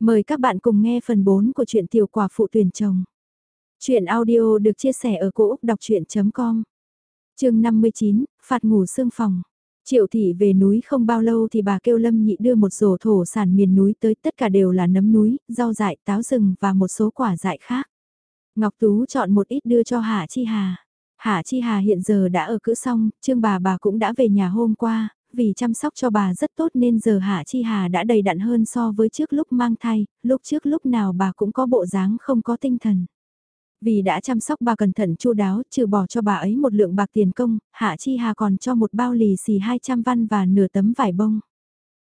Mời các bạn cùng nghe phần 4 của truyện tiểu quả phụ tuyển chồng. Chuyện audio được chia sẻ ở cỗ đọc chuyện.com Trường 59, phạt ngủ xương phòng. Triệu thị về núi không bao lâu thì bà kêu Lâm Nhị đưa một rổ thổ sản miền núi tới tất cả đều là nấm núi, rau dại, táo rừng và một số quả dại khác. Ngọc Tú chọn một ít đưa cho Hạ Chi Hà. Hạ Chi Hà hiện giờ đã ở cữ xong, trương bà bà cũng đã về nhà hôm qua, vì chăm sóc cho bà rất tốt nên giờ Hạ Chi Hà đã đầy đặn hơn so với trước lúc mang thai, lúc trước lúc nào bà cũng có bộ dáng không có tinh thần. Vì đã chăm sóc bà cẩn thận chu đáo, trừ bỏ cho bà ấy một lượng bạc tiền công, Hạ Chi Hà còn cho một bao lì xì 200 văn và nửa tấm vải bông.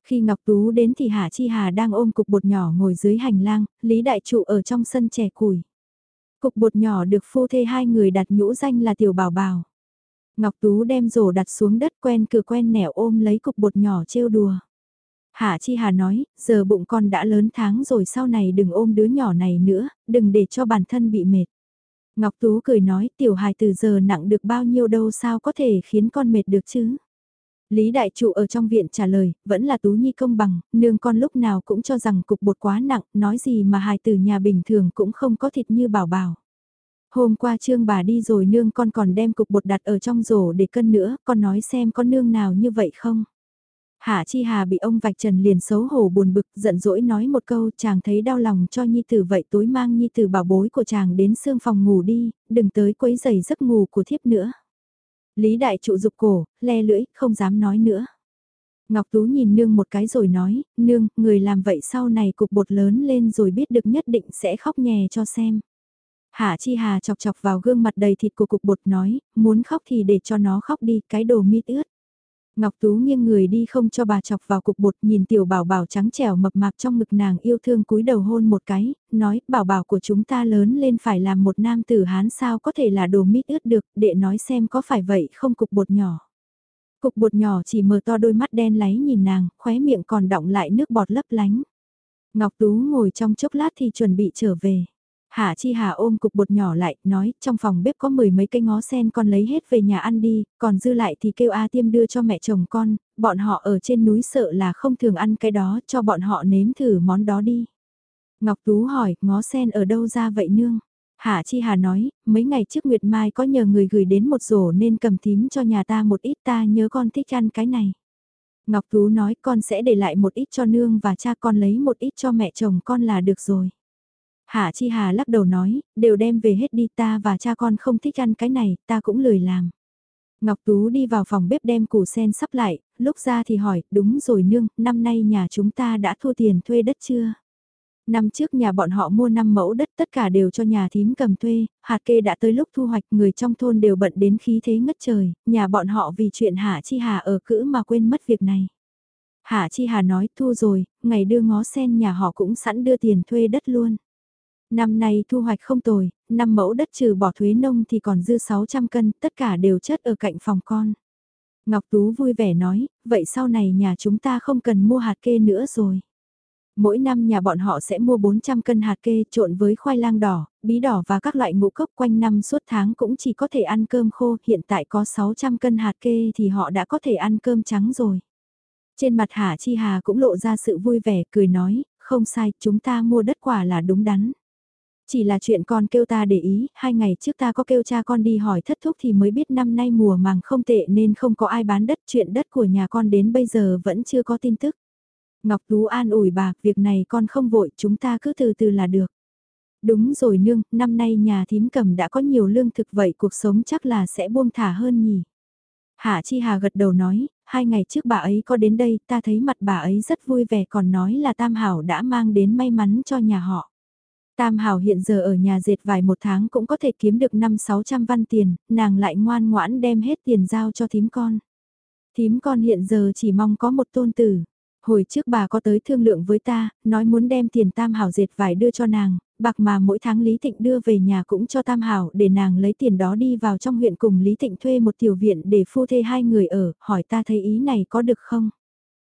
Khi Ngọc Tú đến thì Hạ Chi Hà đang ôm cục bột nhỏ ngồi dưới hành lang, Lý Đại Trụ ở trong sân trẻ củi. Cục bột nhỏ được phu thê hai người đặt nhũ danh là Tiểu Bảo Bảo. Ngọc Tú đem rổ đặt xuống đất quen cửa quen nẻo ôm lấy cục bột nhỏ trêu đùa. Hạ Chi Hà nói, giờ bụng con đã lớn tháng rồi sau này đừng ôm đứa nhỏ này nữa, đừng để cho bản thân bị mệt. Ngọc Tú cười nói, tiểu hài từ giờ nặng được bao nhiêu đâu sao có thể khiến con mệt được chứ. Lý Đại Trụ ở trong viện trả lời, vẫn là Tú Nhi công bằng, nương con lúc nào cũng cho rằng cục bột quá nặng, nói gì mà hài từ nhà bình thường cũng không có thịt như bảo bảo. Hôm qua trương bà đi rồi nương con còn đem cục bột đặt ở trong rổ để cân nữa, con nói xem có nương nào như vậy không? Hạ Chi Hà bị ông vạch trần liền xấu hổ buồn bực, giận dỗi nói một câu chàng thấy đau lòng cho Nhi Tử vậy tối mang Nhi Tử bảo bối của chàng đến xương phòng ngủ đi, đừng tới quấy giày giấc ngủ của thiếp nữa. Lý Đại trụ dục cổ, le lưỡi, không dám nói nữa. Ngọc Tú nhìn nương một cái rồi nói, nương, người làm vậy sau này cục bột lớn lên rồi biết được nhất định sẽ khóc nhè cho xem. Hạ Chi Hà chọc chọc vào gương mặt đầy thịt của cục bột nói, muốn khóc thì để cho nó khóc đi, cái đồ mít ướt. Ngọc Tú nghiêng người đi không cho bà chọc vào cục bột nhìn tiểu bảo bảo trắng trẻo mập mạp trong ngực nàng yêu thương cúi đầu hôn một cái, nói bảo bảo của chúng ta lớn lên phải làm một nam tử hán sao có thể là đồ mít ướt được, để nói xem có phải vậy không cục bột nhỏ. Cục bột nhỏ chỉ mở to đôi mắt đen láy nhìn nàng, khóe miệng còn đọng lại nước bọt lấp lánh. Ngọc Tú ngồi trong chốc lát thì chuẩn bị trở về. Hạ Chi Hà ôm cục bột nhỏ lại, nói, trong phòng bếp có mười mấy cây ngó sen con lấy hết về nhà ăn đi, còn dư lại thì kêu A Tiêm đưa cho mẹ chồng con, bọn họ ở trên núi sợ là không thường ăn cái đó, cho bọn họ nếm thử món đó đi. Ngọc Tú hỏi, ngó sen ở đâu ra vậy nương? Hạ Chi Hà nói, mấy ngày trước Nguyệt Mai có nhờ người gửi đến một rổ nên cầm tím cho nhà ta một ít ta nhớ con thích ăn cái này. Ngọc Tú nói con sẽ để lại một ít cho nương và cha con lấy một ít cho mẹ chồng con là được rồi. Hạ Chi Hà lắc đầu nói, đều đem về hết đi ta và cha con không thích ăn cái này, ta cũng lười làm. Ngọc Tú đi vào phòng bếp đem củ sen sắp lại, lúc ra thì hỏi, đúng rồi nương, năm nay nhà chúng ta đã thua tiền thuê đất chưa? Năm trước nhà bọn họ mua 5 mẫu đất tất cả đều cho nhà thím cầm thuê, hạt kê đã tới lúc thu hoạch người trong thôn đều bận đến khí thế ngất trời, nhà bọn họ vì chuyện Hạ Chi Hà ở cữ mà quên mất việc này. Hạ Chi Hà nói thu rồi, ngày đưa ngó sen nhà họ cũng sẵn đưa tiền thuê đất luôn. Năm nay thu hoạch không tồi, năm mẫu đất trừ bỏ thuế nông thì còn dư 600 cân, tất cả đều chất ở cạnh phòng con. Ngọc Tú vui vẻ nói, vậy sau này nhà chúng ta không cần mua hạt kê nữa rồi. Mỗi năm nhà bọn họ sẽ mua 400 cân hạt kê trộn với khoai lang đỏ, bí đỏ và các loại ngũ cốc quanh năm suốt tháng cũng chỉ có thể ăn cơm khô, hiện tại có 600 cân hạt kê thì họ đã có thể ăn cơm trắng rồi. Trên mặt Hà Chi Hà cũng lộ ra sự vui vẻ, cười nói, không sai, chúng ta mua đất quả là đúng đắn. Chỉ là chuyện con kêu ta để ý, hai ngày trước ta có kêu cha con đi hỏi thất thúc thì mới biết năm nay mùa màng không tệ nên không có ai bán đất. Chuyện đất của nhà con đến bây giờ vẫn chưa có tin tức. Ngọc Tú an ủi bà, việc này con không vội, chúng ta cứ từ từ là được. Đúng rồi nương, năm nay nhà thím cầm đã có nhiều lương thực vậy cuộc sống chắc là sẽ buông thả hơn nhỉ. Hạ Chi Hà gật đầu nói, hai ngày trước bà ấy có đến đây, ta thấy mặt bà ấy rất vui vẻ còn nói là Tam Hảo đã mang đến may mắn cho nhà họ. Tam Hảo hiện giờ ở nhà dệt vài một tháng cũng có thể kiếm được 5-600 văn tiền, nàng lại ngoan ngoãn đem hết tiền giao cho thím con. Thím con hiện giờ chỉ mong có một tôn tử. Hồi trước bà có tới thương lượng với ta, nói muốn đem tiền Tam Hảo dệt vải đưa cho nàng, bạc mà mỗi tháng Lý Thịnh đưa về nhà cũng cho Tam Hảo để nàng lấy tiền đó đi vào trong huyện cùng Lý Thịnh thuê một tiểu viện để phu thê hai người ở, hỏi ta thấy ý này có được không?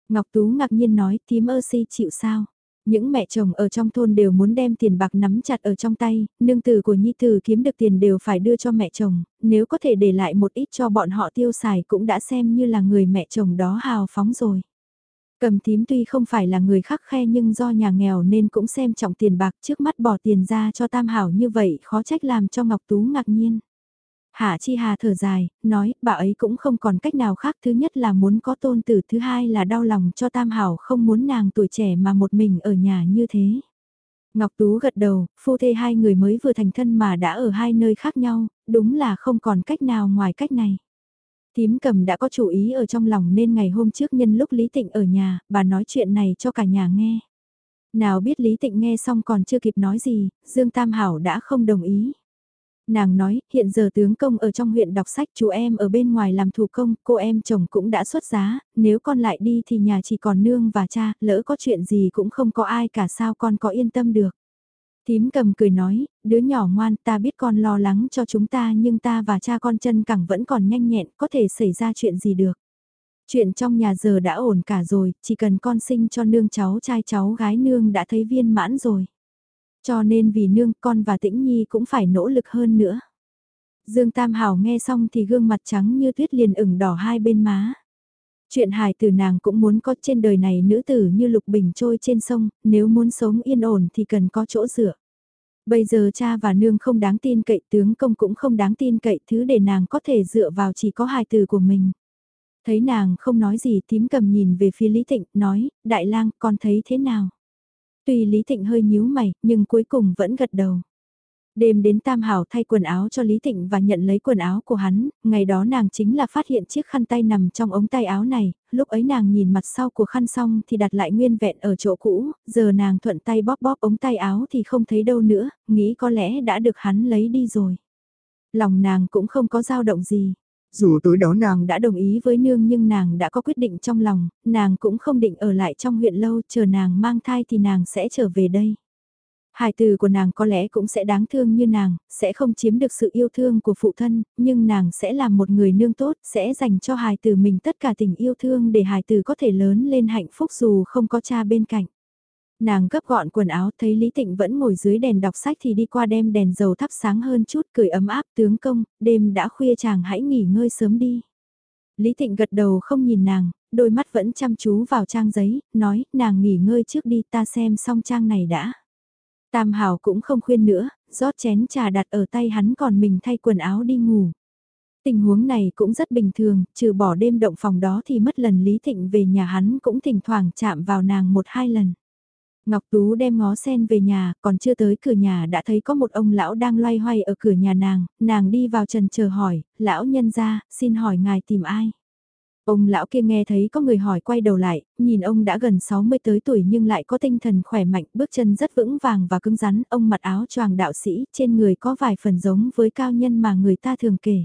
Ngọc Tú ngạc nhiên nói, thím ơ si chịu sao? Những mẹ chồng ở trong thôn đều muốn đem tiền bạc nắm chặt ở trong tay, nương tử của nhi tử kiếm được tiền đều phải đưa cho mẹ chồng, nếu có thể để lại một ít cho bọn họ tiêu xài cũng đã xem như là người mẹ chồng đó hào phóng rồi. Cầm tím tuy không phải là người khắc khe nhưng do nhà nghèo nên cũng xem trọng tiền bạc trước mắt bỏ tiền ra cho tam hảo như vậy khó trách làm cho Ngọc Tú ngạc nhiên. Hạ Chi Hà thở dài, nói bà ấy cũng không còn cách nào khác thứ nhất là muốn có tôn tử thứ hai là đau lòng cho tam hảo không muốn nàng tuổi trẻ mà một mình ở nhà như thế. Ngọc Tú gật đầu, phu thê hai người mới vừa thành thân mà đã ở hai nơi khác nhau, đúng là không còn cách nào ngoài cách này. Tím cầm đã có chủ ý ở trong lòng nên ngày hôm trước nhân lúc Lý Tịnh ở nhà, bà nói chuyện này cho cả nhà nghe. Nào biết Lý Tịnh nghe xong còn chưa kịp nói gì, Dương Tam Hảo đã không đồng ý. Nàng nói, hiện giờ tướng công ở trong huyện đọc sách chú em ở bên ngoài làm thủ công, cô em chồng cũng đã xuất giá, nếu con lại đi thì nhà chỉ còn nương và cha, lỡ có chuyện gì cũng không có ai cả sao con có yên tâm được. Tím cầm cười nói, đứa nhỏ ngoan ta biết con lo lắng cho chúng ta nhưng ta và cha con chân cẳng vẫn còn nhanh nhẹn, có thể xảy ra chuyện gì được. Chuyện trong nhà giờ đã ổn cả rồi, chỉ cần con sinh cho nương cháu trai cháu gái nương đã thấy viên mãn rồi. Cho nên vì nương con và tĩnh nhi cũng phải nỗ lực hơn nữa. Dương Tam Hảo nghe xong thì gương mặt trắng như tuyết liền ửng đỏ hai bên má. Chuyện hài Tử nàng cũng muốn có trên đời này nữ tử như lục bình trôi trên sông, nếu muốn sống yên ổn thì cần có chỗ dựa. Bây giờ cha và nương không đáng tin cậy tướng công cũng không đáng tin cậy thứ để nàng có thể dựa vào chỉ có hài Tử của mình. Thấy nàng không nói gì tím cầm nhìn về phía Lý Thịnh nói, đại lang con thấy thế nào? Tuy Lý Thịnh hơi nhíu mày, nhưng cuối cùng vẫn gật đầu. Đêm đến Tam Hảo thay quần áo cho Lý Thịnh và nhận lấy quần áo của hắn, ngày đó nàng chính là phát hiện chiếc khăn tay nằm trong ống tay áo này, lúc ấy nàng nhìn mặt sau của khăn xong thì đặt lại nguyên vẹn ở chỗ cũ, giờ nàng thuận tay bóp bóp ống tay áo thì không thấy đâu nữa, nghĩ có lẽ đã được hắn lấy đi rồi. Lòng nàng cũng không có dao động gì, dù tối đó nàng đã đồng ý với nương nhưng nàng đã có quyết định trong lòng, nàng cũng không định ở lại trong huyện lâu, chờ nàng mang thai thì nàng sẽ trở về đây. Hài từ của nàng có lẽ cũng sẽ đáng thương như nàng, sẽ không chiếm được sự yêu thương của phụ thân, nhưng nàng sẽ là một người nương tốt, sẽ dành cho hài từ mình tất cả tình yêu thương để hài từ có thể lớn lên hạnh phúc dù không có cha bên cạnh. Nàng gấp gọn quần áo thấy Lý Tịnh vẫn ngồi dưới đèn đọc sách thì đi qua đem đèn dầu thắp sáng hơn chút cười ấm áp tướng công, đêm đã khuya chàng hãy nghỉ ngơi sớm đi. Lý Tịnh gật đầu không nhìn nàng, đôi mắt vẫn chăm chú vào trang giấy, nói nàng nghỉ ngơi trước đi ta xem xong trang này đã. Tam Hảo cũng không khuyên nữa, rót chén trà đặt ở tay hắn còn mình thay quần áo đi ngủ. Tình huống này cũng rất bình thường, trừ bỏ đêm động phòng đó thì mất lần Lý Thịnh về nhà hắn cũng thỉnh thoảng chạm vào nàng một hai lần. Ngọc Tú đem ngó sen về nhà, còn chưa tới cửa nhà đã thấy có một ông lão đang loay hoay ở cửa nhà nàng, nàng đi vào trần chờ hỏi, lão nhân ra, xin hỏi ngài tìm ai? Ông lão kia nghe thấy có người hỏi quay đầu lại, nhìn ông đã gần 60 tới tuổi nhưng lại có tinh thần khỏe mạnh, bước chân rất vững vàng và cứng rắn, ông mặc áo choàng đạo sĩ, trên người có vài phần giống với cao nhân mà người ta thường kể.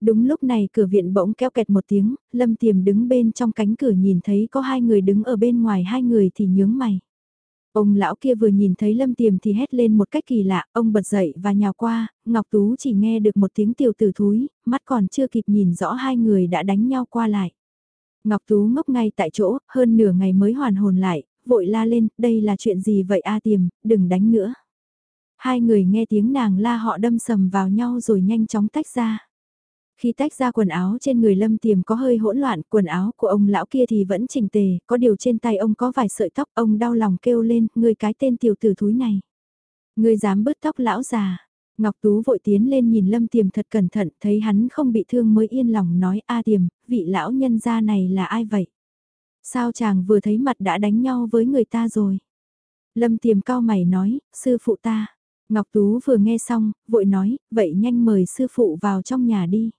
Đúng lúc này cửa viện bỗng kéo kẹt một tiếng, Lâm Tiềm đứng bên trong cánh cửa nhìn thấy có hai người đứng ở bên ngoài hai người thì nhướng mày. Ông lão kia vừa nhìn thấy Lâm Tiềm thì hét lên một cách kỳ lạ, ông bật dậy và nhào qua, Ngọc Tú chỉ nghe được một tiếng tiểu tử thúi, mắt còn chưa kịp nhìn rõ hai người đã đánh nhau qua lại. Ngọc Tú ngốc ngay tại chỗ, hơn nửa ngày mới hoàn hồn lại, vội la lên, đây là chuyện gì vậy A Tiềm, đừng đánh nữa. Hai người nghe tiếng nàng la họ đâm sầm vào nhau rồi nhanh chóng tách ra. Khi tách ra quần áo trên người lâm tiềm có hơi hỗn loạn, quần áo của ông lão kia thì vẫn chỉnh tề, có điều trên tay ông có vài sợi tóc, ông đau lòng kêu lên, người cái tên tiểu tử thúi này. Người dám bứt tóc lão già. Ngọc Tú vội tiến lên nhìn lâm tiềm thật cẩn thận, thấy hắn không bị thương mới yên lòng nói a tiềm, vị lão nhân gia này là ai vậy? Sao chàng vừa thấy mặt đã đánh nhau với người ta rồi? Lâm tiềm cao mày nói, sư phụ ta. Ngọc Tú vừa nghe xong, vội nói, vậy nhanh mời sư phụ vào trong nhà đi.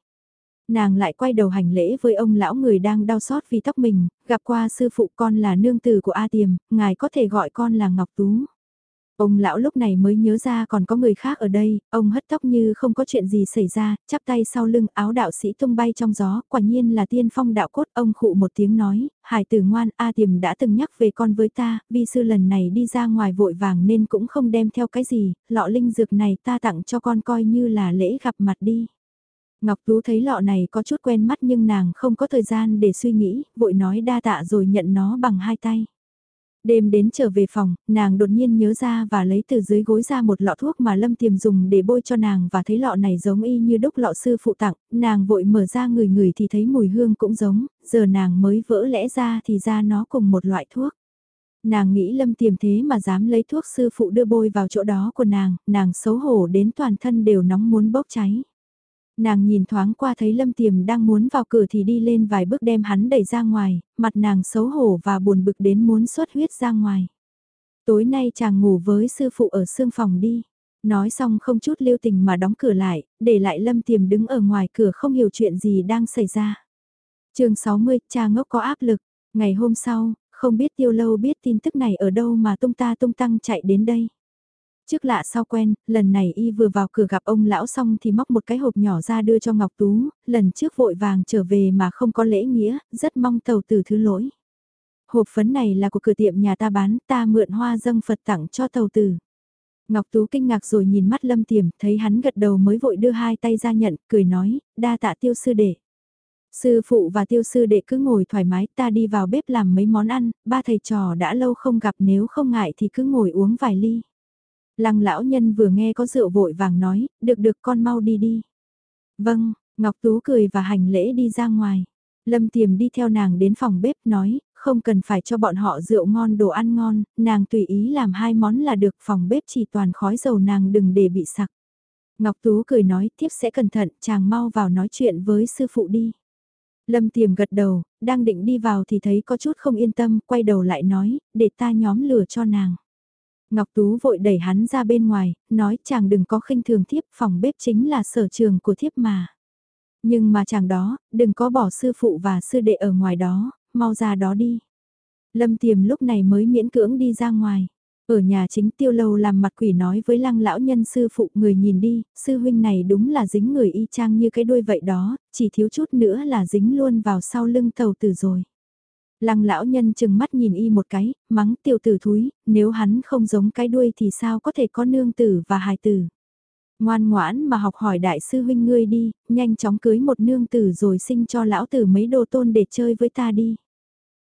Nàng lại quay đầu hành lễ với ông lão người đang đau xót vì tóc mình, gặp qua sư phụ con là nương tử của A Tiềm, ngài có thể gọi con là Ngọc Tú. Ông lão lúc này mới nhớ ra còn có người khác ở đây, ông hất tóc như không có chuyện gì xảy ra, chắp tay sau lưng áo đạo sĩ tung bay trong gió, quả nhiên là tiên phong đạo cốt, ông khụ một tiếng nói, hải tử ngoan, A tiềm đã từng nhắc về con với ta, vi sư lần này đi ra ngoài vội vàng nên cũng không đem theo cái gì, lọ linh dược này ta tặng cho con coi như là lễ gặp mặt đi. Ngọc Tú thấy lọ này có chút quen mắt nhưng nàng không có thời gian để suy nghĩ, vội nói đa tạ rồi nhận nó bằng hai tay. Đêm đến trở về phòng, nàng đột nhiên nhớ ra và lấy từ dưới gối ra một lọ thuốc mà Lâm Tiềm dùng để bôi cho nàng và thấy lọ này giống y như đúc lọ sư phụ tặng, nàng vội mở ra người người thì thấy mùi hương cũng giống, giờ nàng mới vỡ lẽ ra thì ra nó cùng một loại thuốc. Nàng nghĩ Lâm Tiềm thế mà dám lấy thuốc sư phụ đưa bôi vào chỗ đó của nàng, nàng xấu hổ đến toàn thân đều nóng muốn bốc cháy. Nàng nhìn thoáng qua thấy Lâm Tiềm đang muốn vào cửa thì đi lên vài bước đem hắn đẩy ra ngoài, mặt nàng xấu hổ và buồn bực đến muốn xuất huyết ra ngoài. Tối nay chàng ngủ với sư phụ ở xương phòng đi. Nói xong không chút lưu tình mà đóng cửa lại, để lại Lâm Tiềm đứng ở ngoài cửa không hiểu chuyện gì đang xảy ra. chương 60, cha ngốc có áp lực. Ngày hôm sau, không biết tiêu lâu biết tin tức này ở đâu mà tung ta tung tăng chạy đến đây. Trước lạ sau quen, lần này y vừa vào cửa gặp ông lão xong thì móc một cái hộp nhỏ ra đưa cho Ngọc Tú, lần trước vội vàng trở về mà không có lễ nghĩa, rất mong tàu tử thứ lỗi. Hộp phấn này là của cửa tiệm nhà ta bán, ta mượn hoa dâng Phật tặng cho tàu tử. Ngọc Tú kinh ngạc rồi nhìn mắt Lâm Tiềm, thấy hắn gật đầu mới vội đưa hai tay ra nhận, cười nói, đa tạ tiêu sư đệ. Sư phụ và tiêu sư đệ cứ ngồi thoải mái, ta đi vào bếp làm mấy món ăn, ba thầy trò đã lâu không gặp nếu không ngại thì cứ ngồi uống vài ly. Lăng lão nhân vừa nghe có rượu vội vàng nói, được được con mau đi đi. Vâng, Ngọc Tú cười và hành lễ đi ra ngoài. Lâm Tiềm đi theo nàng đến phòng bếp nói, không cần phải cho bọn họ rượu ngon đồ ăn ngon, nàng tùy ý làm hai món là được phòng bếp chỉ toàn khói dầu nàng đừng để bị sặc. Ngọc Tú cười nói tiếp sẽ cẩn thận, chàng mau vào nói chuyện với sư phụ đi. Lâm Tiềm gật đầu, đang định đi vào thì thấy có chút không yên tâm, quay đầu lại nói, để ta nhóm lửa cho nàng. Ngọc Tú vội đẩy hắn ra bên ngoài, nói chàng đừng có khinh thường thiếp, phòng bếp chính là sở trường của thiếp mà. Nhưng mà chàng đó, đừng có bỏ sư phụ và sư đệ ở ngoài đó, mau ra đó đi. Lâm Tiềm lúc này mới miễn cưỡng đi ra ngoài. Ở nhà chính tiêu lâu làm mặt quỷ nói với lăng lão nhân sư phụ người nhìn đi, sư huynh này đúng là dính người y chang như cái đuôi vậy đó, chỉ thiếu chút nữa là dính luôn vào sau lưng tàu tử rồi. Lăng lão nhân chừng mắt nhìn y một cái, mắng tiểu tử thúi, nếu hắn không giống cái đuôi thì sao có thể có nương tử và hài tử. Ngoan ngoãn mà học hỏi đại sư huynh ngươi đi, nhanh chóng cưới một nương tử rồi sinh cho lão tử mấy đồ tôn để chơi với ta đi.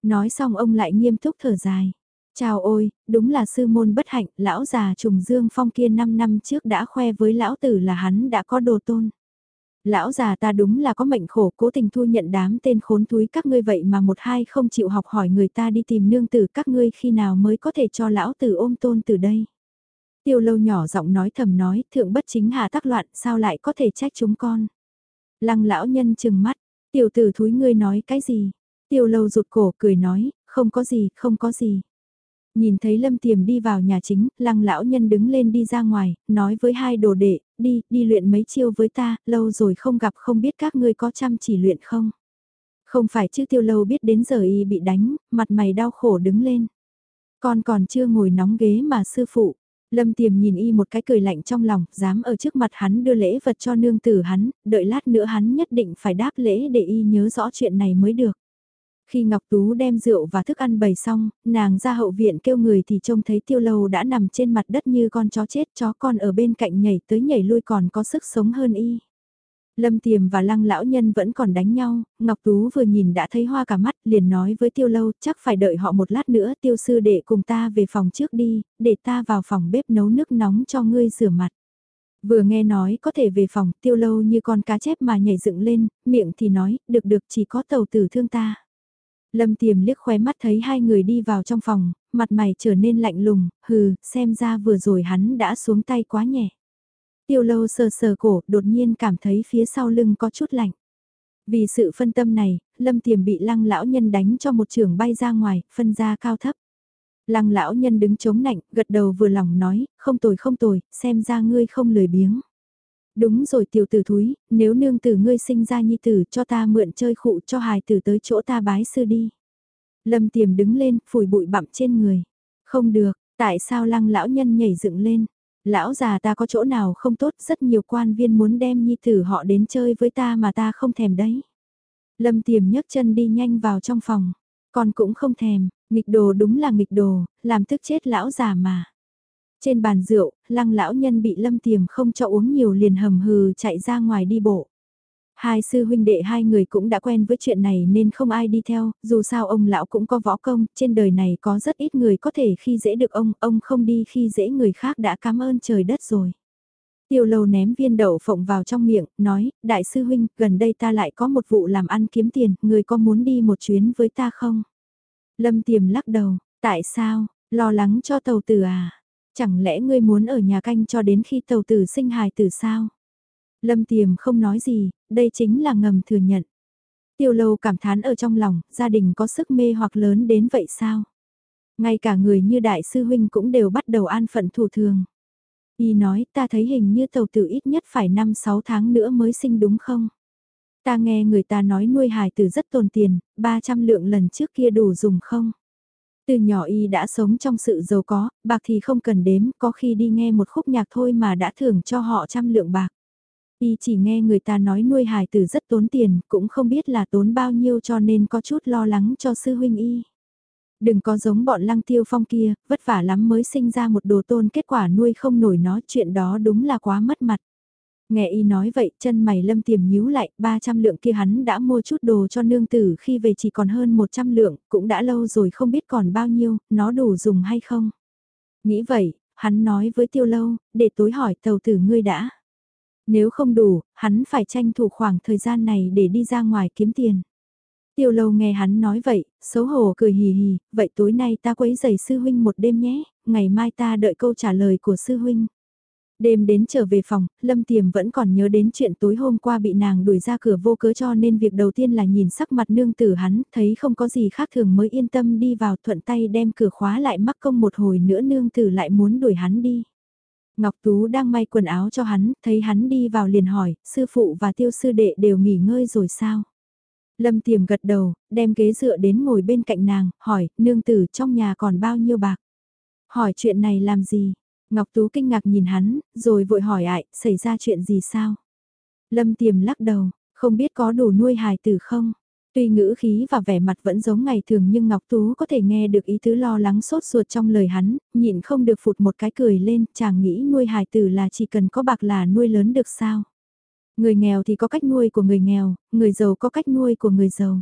Nói xong ông lại nghiêm túc thở dài. Chào ôi, đúng là sư môn bất hạnh, lão già trùng dương phong kia 5 năm trước đã khoe với lão tử là hắn đã có đồ tôn. Lão già ta đúng là có mệnh khổ cố tình thu nhận đám tên khốn túi các ngươi vậy mà một hai không chịu học hỏi người ta đi tìm nương tử các ngươi khi nào mới có thể cho lão tử ôm tôn từ đây. Tiêu lâu nhỏ giọng nói thầm nói, thượng bất chính hạ tắc loạn, sao lại có thể trách chúng con. Lăng lão nhân chừng mắt, tiểu tử thúi ngươi nói cái gì? Tiêu lâu rụt cổ cười nói, không có gì, không có gì. Nhìn thấy Lâm Tiềm đi vào nhà chính, lăng lão nhân đứng lên đi ra ngoài, nói với hai đồ đệ, đi, đi luyện mấy chiêu với ta, lâu rồi không gặp không biết các ngươi có chăm chỉ luyện không. Không phải chứ tiêu lâu biết đến giờ y bị đánh, mặt mày đau khổ đứng lên. Con còn chưa ngồi nóng ghế mà sư phụ. Lâm tiềm nhìn y một cái cười lạnh trong lòng, dám ở trước mặt hắn đưa lễ vật cho nương tử hắn, đợi lát nữa hắn nhất định phải đáp lễ để y nhớ rõ chuyện này mới được. Khi Ngọc Tú đem rượu và thức ăn bày xong, nàng ra hậu viện kêu người thì trông thấy tiêu lâu đã nằm trên mặt đất như con chó chết chó con ở bên cạnh nhảy tới nhảy lui còn có sức sống hơn y. Lâm Tiềm và Lăng Lão Nhân vẫn còn đánh nhau, Ngọc Tú vừa nhìn đã thấy hoa cả mắt liền nói với tiêu lâu chắc phải đợi họ một lát nữa tiêu sư để cùng ta về phòng trước đi, để ta vào phòng bếp nấu nước nóng cho ngươi rửa mặt. Vừa nghe nói có thể về phòng tiêu lâu như con cá chép mà nhảy dựng lên, miệng thì nói, được được chỉ có tàu tử thương ta. Lâm tiềm liếc khóe mắt thấy hai người đi vào trong phòng, mặt mày trở nên lạnh lùng, hừ, xem ra vừa rồi hắn đã xuống tay quá nhẹ. Tiêu lâu sờ sờ cổ, đột nhiên cảm thấy phía sau lưng có chút lạnh. Vì sự phân tâm này, lâm tiềm bị lăng lão nhân đánh cho một trường bay ra ngoài, phân ra cao thấp. Lăng lão nhân đứng chống nạnh, gật đầu vừa lòng nói, không tồi không tồi, xem ra ngươi không lười biếng. Đúng rồi tiểu tử thúi, nếu nương tử ngươi sinh ra nhi tử cho ta mượn chơi khụ cho hài tử tới chỗ ta bái sư đi. Lâm tiềm đứng lên, phủi bụi bặm trên người. Không được, tại sao lăng lão nhân nhảy dựng lên? Lão già ta có chỗ nào không tốt, rất nhiều quan viên muốn đem nhi tử họ đến chơi với ta mà ta không thèm đấy. Lâm tiềm nhấc chân đi nhanh vào trong phòng, con cũng không thèm, nghịch đồ đúng là nghịch đồ, làm thức chết lão già mà. Trên bàn rượu, lăng lão nhân bị lâm tiềm không cho uống nhiều liền hầm hừ chạy ra ngoài đi bộ. Hai sư huynh đệ hai người cũng đã quen với chuyện này nên không ai đi theo, dù sao ông lão cũng có võ công, trên đời này có rất ít người có thể khi dễ được ông, ông không đi khi dễ người khác đã cảm ơn trời đất rồi. Tiêu lâu ném viên đậu phộng vào trong miệng, nói, đại sư huynh, gần đây ta lại có một vụ làm ăn kiếm tiền, người có muốn đi một chuyến với ta không? Lâm tiềm lắc đầu, tại sao, lo lắng cho tàu tử à? Chẳng lẽ ngươi muốn ở nhà canh cho đến khi tàu tử sinh hài tử sao? Lâm tiềm không nói gì, đây chính là ngầm thừa nhận. Tiêu lâu cảm thán ở trong lòng, gia đình có sức mê hoặc lớn đến vậy sao? Ngay cả người như đại sư huynh cũng đều bắt đầu an phận thủ thường. Y nói ta thấy hình như tàu tử ít nhất phải 5-6 tháng nữa mới sinh đúng không? Ta nghe người ta nói nuôi hài tử rất tồn tiền, 300 lượng lần trước kia đủ dùng không? Từ nhỏ y đã sống trong sự giàu có, bạc thì không cần đếm, có khi đi nghe một khúc nhạc thôi mà đã thưởng cho họ trăm lượng bạc. Y chỉ nghe người ta nói nuôi hài tử rất tốn tiền, cũng không biết là tốn bao nhiêu cho nên có chút lo lắng cho sư huynh y. Đừng có giống bọn lăng tiêu phong kia, vất vả lắm mới sinh ra một đồ tôn kết quả nuôi không nổi nó, chuyện đó đúng là quá mất mặt. Nghe y nói vậy, chân mày lâm tiềm nhíu lại, 300 lượng kia hắn đã mua chút đồ cho nương tử khi về chỉ còn hơn 100 lượng, cũng đã lâu rồi không biết còn bao nhiêu, nó đủ dùng hay không. Nghĩ vậy, hắn nói với tiêu lâu, để tối hỏi tàu tử ngươi đã. Nếu không đủ, hắn phải tranh thủ khoảng thời gian này để đi ra ngoài kiếm tiền. Tiêu lâu nghe hắn nói vậy, xấu hổ cười hì hì, vậy tối nay ta quấy giày sư huynh một đêm nhé, ngày mai ta đợi câu trả lời của sư huynh. Đêm đến trở về phòng, Lâm Tiềm vẫn còn nhớ đến chuyện tối hôm qua bị nàng đuổi ra cửa vô cớ cho nên việc đầu tiên là nhìn sắc mặt nương tử hắn, thấy không có gì khác thường mới yên tâm đi vào thuận tay đem cửa khóa lại mắc công một hồi nữa nương tử lại muốn đuổi hắn đi. Ngọc Tú đang may quần áo cho hắn, thấy hắn đi vào liền hỏi, sư phụ và tiêu sư đệ đều nghỉ ngơi rồi sao? Lâm Tiềm gật đầu, đem ghế dựa đến ngồi bên cạnh nàng, hỏi, nương tử trong nhà còn bao nhiêu bạc? Hỏi chuyện này làm gì? Ngọc Tú kinh ngạc nhìn hắn, rồi vội hỏi ại, xảy ra chuyện gì sao? Lâm Tiềm lắc đầu, không biết có đủ nuôi hài tử không? Tuy ngữ khí và vẻ mặt vẫn giống ngày thường nhưng Ngọc Tú có thể nghe được ý tứ lo lắng sốt ruột trong lời hắn, nhịn không được phụt một cái cười lên, chàng nghĩ nuôi hài tử là chỉ cần có bạc là nuôi lớn được sao? Người nghèo thì có cách nuôi của người nghèo, người giàu có cách nuôi của người giàu.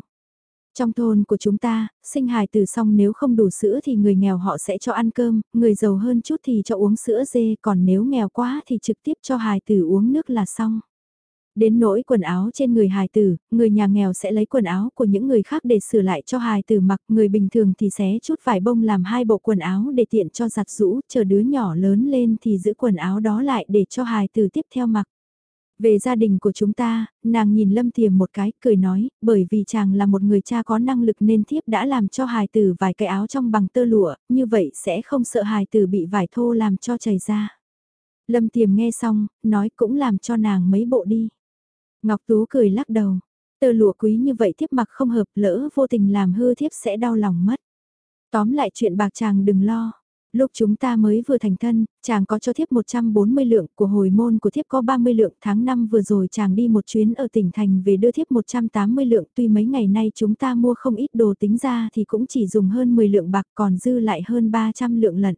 Trong thôn của chúng ta, sinh hài tử xong nếu không đủ sữa thì người nghèo họ sẽ cho ăn cơm, người giàu hơn chút thì cho uống sữa dê, còn nếu nghèo quá thì trực tiếp cho hài tử uống nước là xong. Đến nỗi quần áo trên người hài tử, người nhà nghèo sẽ lấy quần áo của những người khác để sửa lại cho hài tử mặc, người bình thường thì xé chút vải bông làm hai bộ quần áo để tiện cho giặt rũ, chờ đứa nhỏ lớn lên thì giữ quần áo đó lại để cho hài tử tiếp theo mặc. Về gia đình của chúng ta, nàng nhìn Lâm Tiềm một cái, cười nói, bởi vì chàng là một người cha có năng lực nên thiếp đã làm cho hài tử vài cái áo trong bằng tơ lụa, như vậy sẽ không sợ hài tử bị vải thô làm cho chảy ra. Lâm Tiềm nghe xong, nói cũng làm cho nàng mấy bộ đi. Ngọc Tú cười lắc đầu, tơ lụa quý như vậy thiếp mặc không hợp lỡ vô tình làm hư thiếp sẽ đau lòng mất. Tóm lại chuyện bạc chàng đừng lo. Lúc chúng ta mới vừa thành thân, chàng có cho thiếp 140 lượng, của hồi môn của thiếp có 30 lượng, tháng 5 vừa rồi chàng đi một chuyến ở tỉnh thành về đưa thiếp 180 lượng, tuy mấy ngày nay chúng ta mua không ít đồ tính ra thì cũng chỉ dùng hơn 10 lượng bạc còn dư lại hơn 300 lượng lận.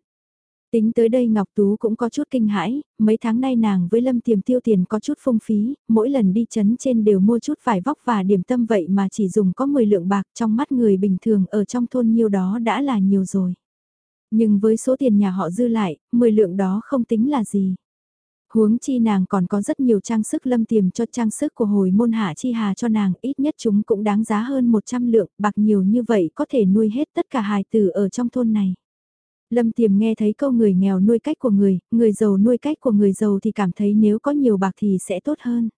Tính tới đây Ngọc Tú cũng có chút kinh hãi, mấy tháng nay nàng với Lâm Tiềm tiêu tiền có chút phung phí, mỗi lần đi chấn trên đều mua chút vải vóc và điểm tâm vậy mà chỉ dùng có 10 lượng bạc trong mắt người bình thường ở trong thôn nhiêu đó đã là nhiều rồi. Nhưng với số tiền nhà họ dư lại, 10 lượng đó không tính là gì. Huống chi nàng còn có rất nhiều trang sức lâm tiềm cho trang sức của hồi môn hạ chi hà cho nàng, ít nhất chúng cũng đáng giá hơn 100 lượng, bạc nhiều như vậy có thể nuôi hết tất cả hài tử ở trong thôn này. Lâm tiềm nghe thấy câu người nghèo nuôi cách của người, người giàu nuôi cách của người giàu thì cảm thấy nếu có nhiều bạc thì sẽ tốt hơn.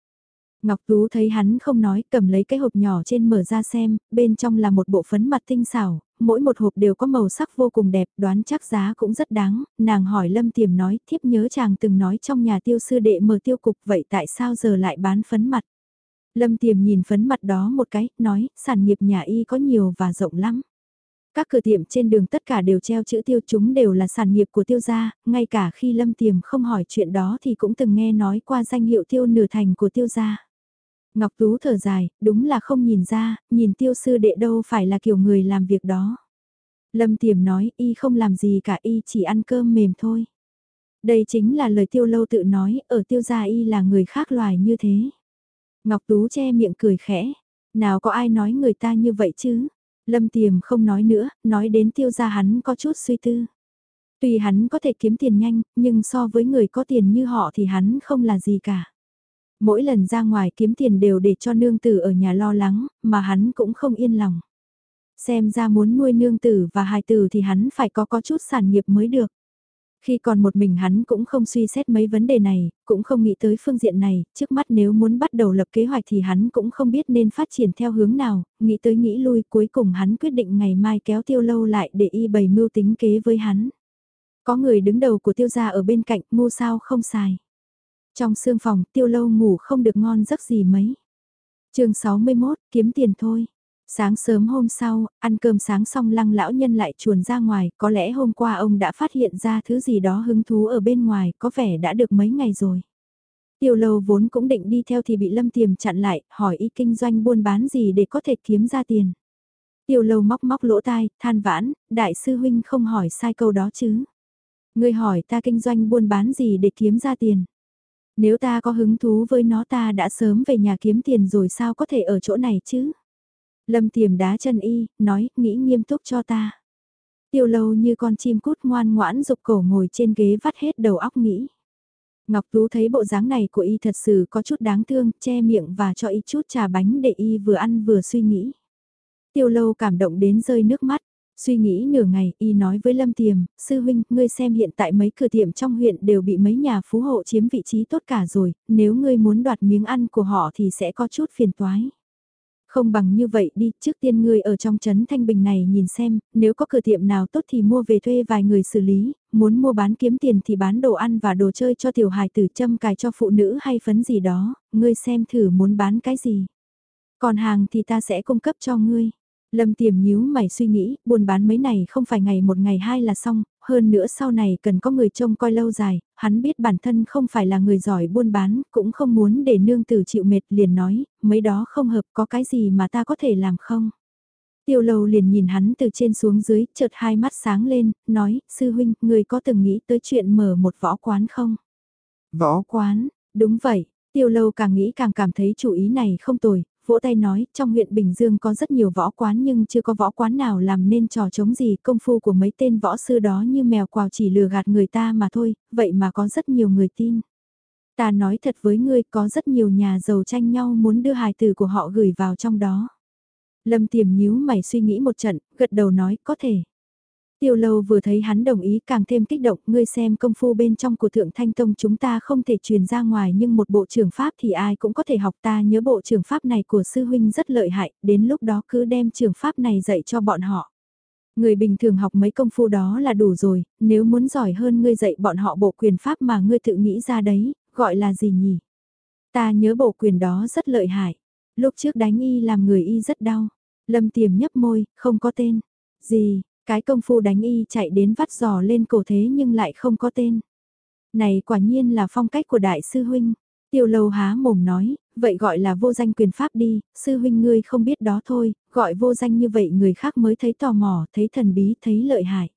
Ngọc Tú thấy hắn không nói, cầm lấy cái hộp nhỏ trên mở ra xem, bên trong là một bộ phấn mặt tinh xảo, mỗi một hộp đều có màu sắc vô cùng đẹp, đoán chắc giá cũng rất đáng, nàng hỏi Lâm Tiềm nói, thiếp nhớ chàng từng nói trong nhà tiêu sư đệ mở tiêu cục, vậy tại sao giờ lại bán phấn mặt? Lâm Tiềm nhìn phấn mặt đó một cái, nói, sản nghiệp nhà y có nhiều và rộng lắm. Các cửa tiệm trên đường tất cả đều treo chữ tiêu chúng đều là sản nghiệp của tiêu gia, ngay cả khi Lâm Tiềm không hỏi chuyện đó thì cũng từng nghe nói qua danh hiệu tiêu nửa thành của tiêu gia. Ngọc Tú thở dài, đúng là không nhìn ra, nhìn tiêu sư đệ đâu phải là kiểu người làm việc đó. Lâm Tiềm nói, y không làm gì cả y chỉ ăn cơm mềm thôi. Đây chính là lời tiêu lâu tự nói, ở tiêu gia y là người khác loài như thế. Ngọc Tú che miệng cười khẽ. Nào có ai nói người ta như vậy chứ? Lâm Tiềm không nói nữa, nói đến tiêu gia hắn có chút suy tư. Tuy hắn có thể kiếm tiền nhanh, nhưng so với người có tiền như họ thì hắn không là gì cả. Mỗi lần ra ngoài kiếm tiền đều để cho nương tử ở nhà lo lắng, mà hắn cũng không yên lòng. Xem ra muốn nuôi nương tử và hài tử thì hắn phải có có chút sản nghiệp mới được. Khi còn một mình hắn cũng không suy xét mấy vấn đề này, cũng không nghĩ tới phương diện này, trước mắt nếu muốn bắt đầu lập kế hoạch thì hắn cũng không biết nên phát triển theo hướng nào, nghĩ tới nghĩ lui cuối cùng hắn quyết định ngày mai kéo tiêu lâu lại để y bày mưu tính kế với hắn. Có người đứng đầu của tiêu gia ở bên cạnh, mua sao không xài. Trong sương phòng, tiêu lâu ngủ không được ngon giấc gì mấy. chương 61, kiếm tiền thôi. Sáng sớm hôm sau, ăn cơm sáng xong lăng lão nhân lại chuồn ra ngoài, có lẽ hôm qua ông đã phát hiện ra thứ gì đó hứng thú ở bên ngoài, có vẻ đã được mấy ngày rồi. Tiêu lâu vốn cũng định đi theo thì bị lâm tiềm chặn lại, hỏi y kinh doanh buôn bán gì để có thể kiếm ra tiền. Tiêu lâu móc móc lỗ tai, than vãn, đại sư huynh không hỏi sai câu đó chứ. Người hỏi ta kinh doanh buôn bán gì để kiếm ra tiền. Nếu ta có hứng thú với nó ta đã sớm về nhà kiếm tiền rồi sao có thể ở chỗ này chứ? Lâm tiềm đá chân y, nói, nghĩ nghiêm túc cho ta. Tiêu lâu như con chim cút ngoan ngoãn dục cổ ngồi trên ghế vắt hết đầu óc nghĩ. Ngọc Tú thấy bộ dáng này của y thật sự có chút đáng thương, che miệng và cho y chút trà bánh để y vừa ăn vừa suy nghĩ. Tiêu lâu cảm động đến rơi nước mắt, Suy nghĩ nửa ngày, y nói với Lâm Tiềm, sư huynh, ngươi xem hiện tại mấy cửa tiệm trong huyện đều bị mấy nhà phú hộ chiếm vị trí tốt cả rồi, nếu ngươi muốn đoạt miếng ăn của họ thì sẽ có chút phiền toái. Không bằng như vậy đi, trước tiên ngươi ở trong trấn Thanh Bình này nhìn xem, nếu có cửa tiệm nào tốt thì mua về thuê vài người xử lý, muốn mua bán kiếm tiền thì bán đồ ăn và đồ chơi cho tiểu hài tử châm cài cho phụ nữ hay phấn gì đó, ngươi xem thử muốn bán cái gì. Còn hàng thì ta sẽ cung cấp cho ngươi. Lâm tiềm nhíu mày suy nghĩ, buôn bán mấy này không phải ngày một ngày hai là xong, hơn nữa sau này cần có người trông coi lâu dài, hắn biết bản thân không phải là người giỏi buôn bán, cũng không muốn để nương tử chịu mệt liền nói, mấy đó không hợp có cái gì mà ta có thể làm không. Tiêu lâu liền nhìn hắn từ trên xuống dưới, chợt hai mắt sáng lên, nói, sư huynh, người có từng nghĩ tới chuyện mở một võ quán không? Võ quán, đúng vậy, tiêu lâu càng nghĩ càng cảm thấy chủ ý này không tồi, vỗ tay nói, trong huyện Bình Dương có rất nhiều võ quán nhưng chưa có võ quán nào làm nên trò chống gì công phu của mấy tên võ sư đó như mèo quào chỉ lừa gạt người ta mà thôi, vậy mà có rất nhiều người tin. Ta nói thật với ngươi có rất nhiều nhà giàu tranh nhau muốn đưa hài tử của họ gửi vào trong đó. Lâm tiềm nhíu mày suy nghĩ một trận, gật đầu nói có thể. Tiêu lâu vừa thấy hắn đồng ý càng thêm kích động, ngươi xem công phu bên trong của thượng thanh tông chúng ta không thể truyền ra ngoài nhưng một bộ trưởng pháp thì ai cũng có thể học ta nhớ bộ trưởng pháp này của sư huynh rất lợi hại, đến lúc đó cứ đem trường pháp này dạy cho bọn họ. Người bình thường học mấy công phu đó là đủ rồi, nếu muốn giỏi hơn ngươi dạy bọn họ bộ quyền pháp mà ngươi tự nghĩ ra đấy, gọi là gì nhỉ? Ta nhớ bộ quyền đó rất lợi hại. Lúc trước đánh y làm người y rất đau. Lâm tiềm nhấp môi, không có tên. Gì, cái công phu đánh y chạy đến vắt giò lên cổ thế nhưng lại không có tên. Này quả nhiên là phong cách của đại sư huynh. Tiêu lâu há mồm nói, vậy gọi là vô danh quyền pháp đi, sư huynh ngươi không biết đó thôi, gọi vô danh như vậy người khác mới thấy tò mò, thấy thần bí, thấy lợi hại.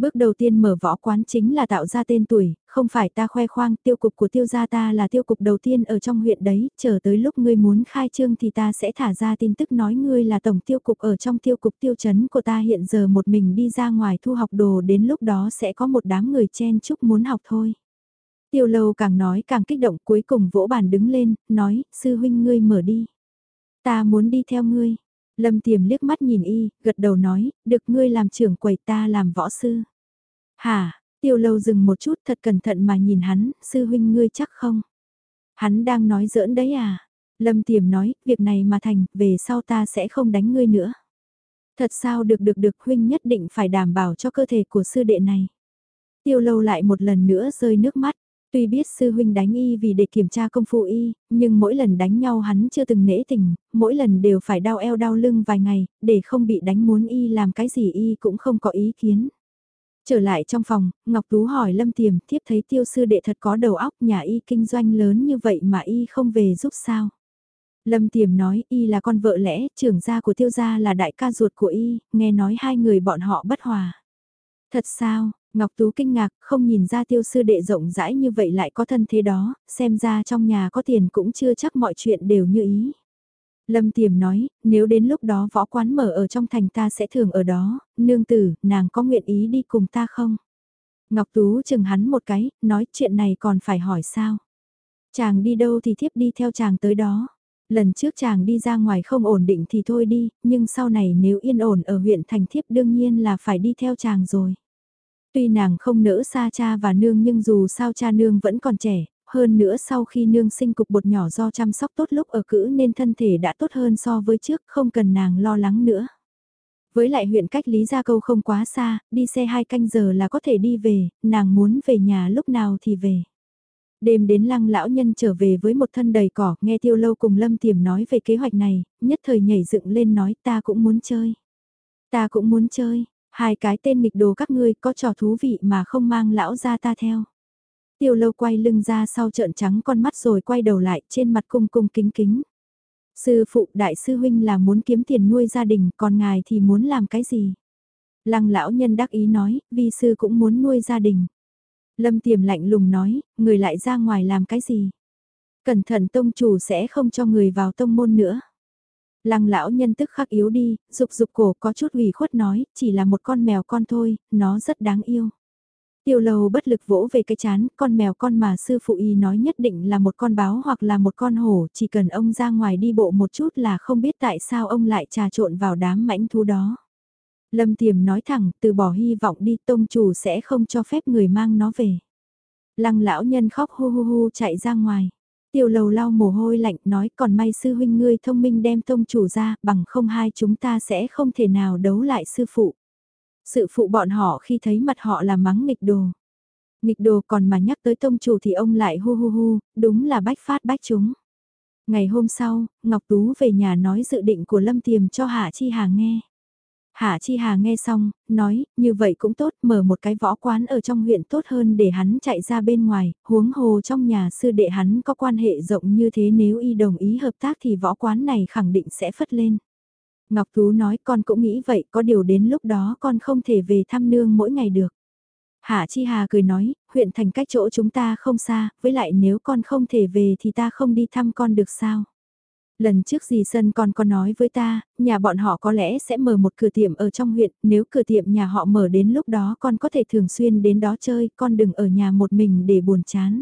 Bước đầu tiên mở võ quán chính là tạo ra tên tuổi, không phải ta khoe khoang tiêu cục của tiêu gia ta là tiêu cục đầu tiên ở trong huyện đấy, chờ tới lúc ngươi muốn khai trương thì ta sẽ thả ra tin tức nói ngươi là tổng tiêu cục ở trong tiêu cục tiêu chấn của ta hiện giờ một mình đi ra ngoài thu học đồ đến lúc đó sẽ có một đám người chen chúc muốn học thôi. Tiêu lâu càng nói càng kích động cuối cùng vỗ bàn đứng lên, nói, sư huynh ngươi mở đi. Ta muốn đi theo ngươi. Lâm tiềm liếc mắt nhìn y, gật đầu nói, được ngươi làm trưởng quầy ta làm võ sư. Hả, tiêu lâu dừng một chút thật cẩn thận mà nhìn hắn, sư huynh ngươi chắc không? Hắn đang nói giỡn đấy à? Lâm tiềm nói, việc này mà thành, về sau ta sẽ không đánh ngươi nữa. Thật sao được được được huynh nhất định phải đảm bảo cho cơ thể của sư đệ này. Tiêu lâu lại một lần nữa rơi nước mắt, Tuy biết sư huynh đánh y vì để kiểm tra công phu y, nhưng mỗi lần đánh nhau hắn chưa từng nể tình, mỗi lần đều phải đau eo đau lưng vài ngày, để không bị đánh muốn y làm cái gì y cũng không có ý kiến. Trở lại trong phòng, Ngọc Tú hỏi Lâm Tiềm, tiếp thấy tiêu sư đệ thật có đầu óc nhà y kinh doanh lớn như vậy mà y không về giúp sao. Lâm Tiềm nói y là con vợ lẽ, trưởng gia của tiêu gia là đại ca ruột của y, nghe nói hai người bọn họ bất hòa. Thật sao, Ngọc Tú kinh ngạc, không nhìn ra tiêu sư đệ rộng rãi như vậy lại có thân thế đó, xem ra trong nhà có tiền cũng chưa chắc mọi chuyện đều như ý. Lâm Tiềm nói, nếu đến lúc đó võ quán mở ở trong thành ta sẽ thường ở đó, nương tử, nàng có nguyện ý đi cùng ta không? Ngọc Tú chừng hắn một cái, nói chuyện này còn phải hỏi sao? Chàng đi đâu thì thiếp đi theo chàng tới đó. Lần trước chàng đi ra ngoài không ổn định thì thôi đi, nhưng sau này nếu yên ổn ở huyện thành thiếp đương nhiên là phải đi theo chàng rồi. Tuy nàng không nỡ xa cha và nương nhưng dù sao cha nương vẫn còn trẻ, hơn nữa sau khi nương sinh cục bột nhỏ do chăm sóc tốt lúc ở cữ nên thân thể đã tốt hơn so với trước, không cần nàng lo lắng nữa. Với lại huyện cách Lý Gia Câu không quá xa, đi xe hai canh giờ là có thể đi về, nàng muốn về nhà lúc nào thì về. Đêm đến lăng lão nhân trở về với một thân đầy cỏ, nghe tiêu lâu cùng lâm tiềm nói về kế hoạch này, nhất thời nhảy dựng lên nói ta cũng muốn chơi. Ta cũng muốn chơi, hai cái tên nghịch đồ các ngươi có trò thú vị mà không mang lão ra ta theo. Tiêu lâu quay lưng ra sau trợn trắng con mắt rồi quay đầu lại trên mặt cung cung kính kính. Sư phụ đại sư huynh là muốn kiếm tiền nuôi gia đình còn ngài thì muốn làm cái gì? Lăng lão nhân đắc ý nói, vi sư cũng muốn nuôi gia đình. Lâm tiềm lạnh lùng nói, người lại ra ngoài làm cái gì? Cẩn thận tông chủ sẽ không cho người vào tông môn nữa. Lăng lão nhân tức khắc yếu đi, rục rục cổ có chút ủy khuất nói, chỉ là một con mèo con thôi, nó rất đáng yêu. Tiêu lầu bất lực vỗ về cái chán, con mèo con mà sư phụ y nói nhất định là một con báo hoặc là một con hổ, chỉ cần ông ra ngoài đi bộ một chút là không biết tại sao ông lại trà trộn vào đám mãnh thú đó. Lâm Tiềm nói thẳng, từ bỏ hy vọng đi tông chủ sẽ không cho phép người mang nó về. Lăng lão nhân khóc hu hu hu chạy ra ngoài. Tiêu lầu lau mồ hôi lạnh nói còn may sư huynh ngươi thông minh đem tông chủ ra bằng không hai chúng ta sẽ không thể nào đấu lại sư phụ. Sự phụ bọn họ khi thấy mặt họ là mắng nghịch đồ. Nghịch đồ còn mà nhắc tới tông chủ thì ông lại hu hu hu, đúng là bách phát bách chúng. Ngày hôm sau, Ngọc Tú về nhà nói dự định của Lâm Tiềm cho Hạ Chi Hà nghe. Hạ Chi Hà nghe xong, nói, như vậy cũng tốt, mở một cái võ quán ở trong huyện tốt hơn để hắn chạy ra bên ngoài, huống hồ trong nhà sư đệ hắn có quan hệ rộng như thế nếu y đồng ý hợp tác thì võ quán này khẳng định sẽ phất lên. Ngọc Tú nói con cũng nghĩ vậy, có điều đến lúc đó con không thể về thăm nương mỗi ngày được. Hạ Chi Hà cười nói, huyện thành cách chỗ chúng ta không xa, với lại nếu con không thể về thì ta không đi thăm con được sao. Lần trước dì Sân con có nói với ta, nhà bọn họ có lẽ sẽ mở một cửa tiệm ở trong huyện, nếu cửa tiệm nhà họ mở đến lúc đó con có thể thường xuyên đến đó chơi, con đừng ở nhà một mình để buồn chán.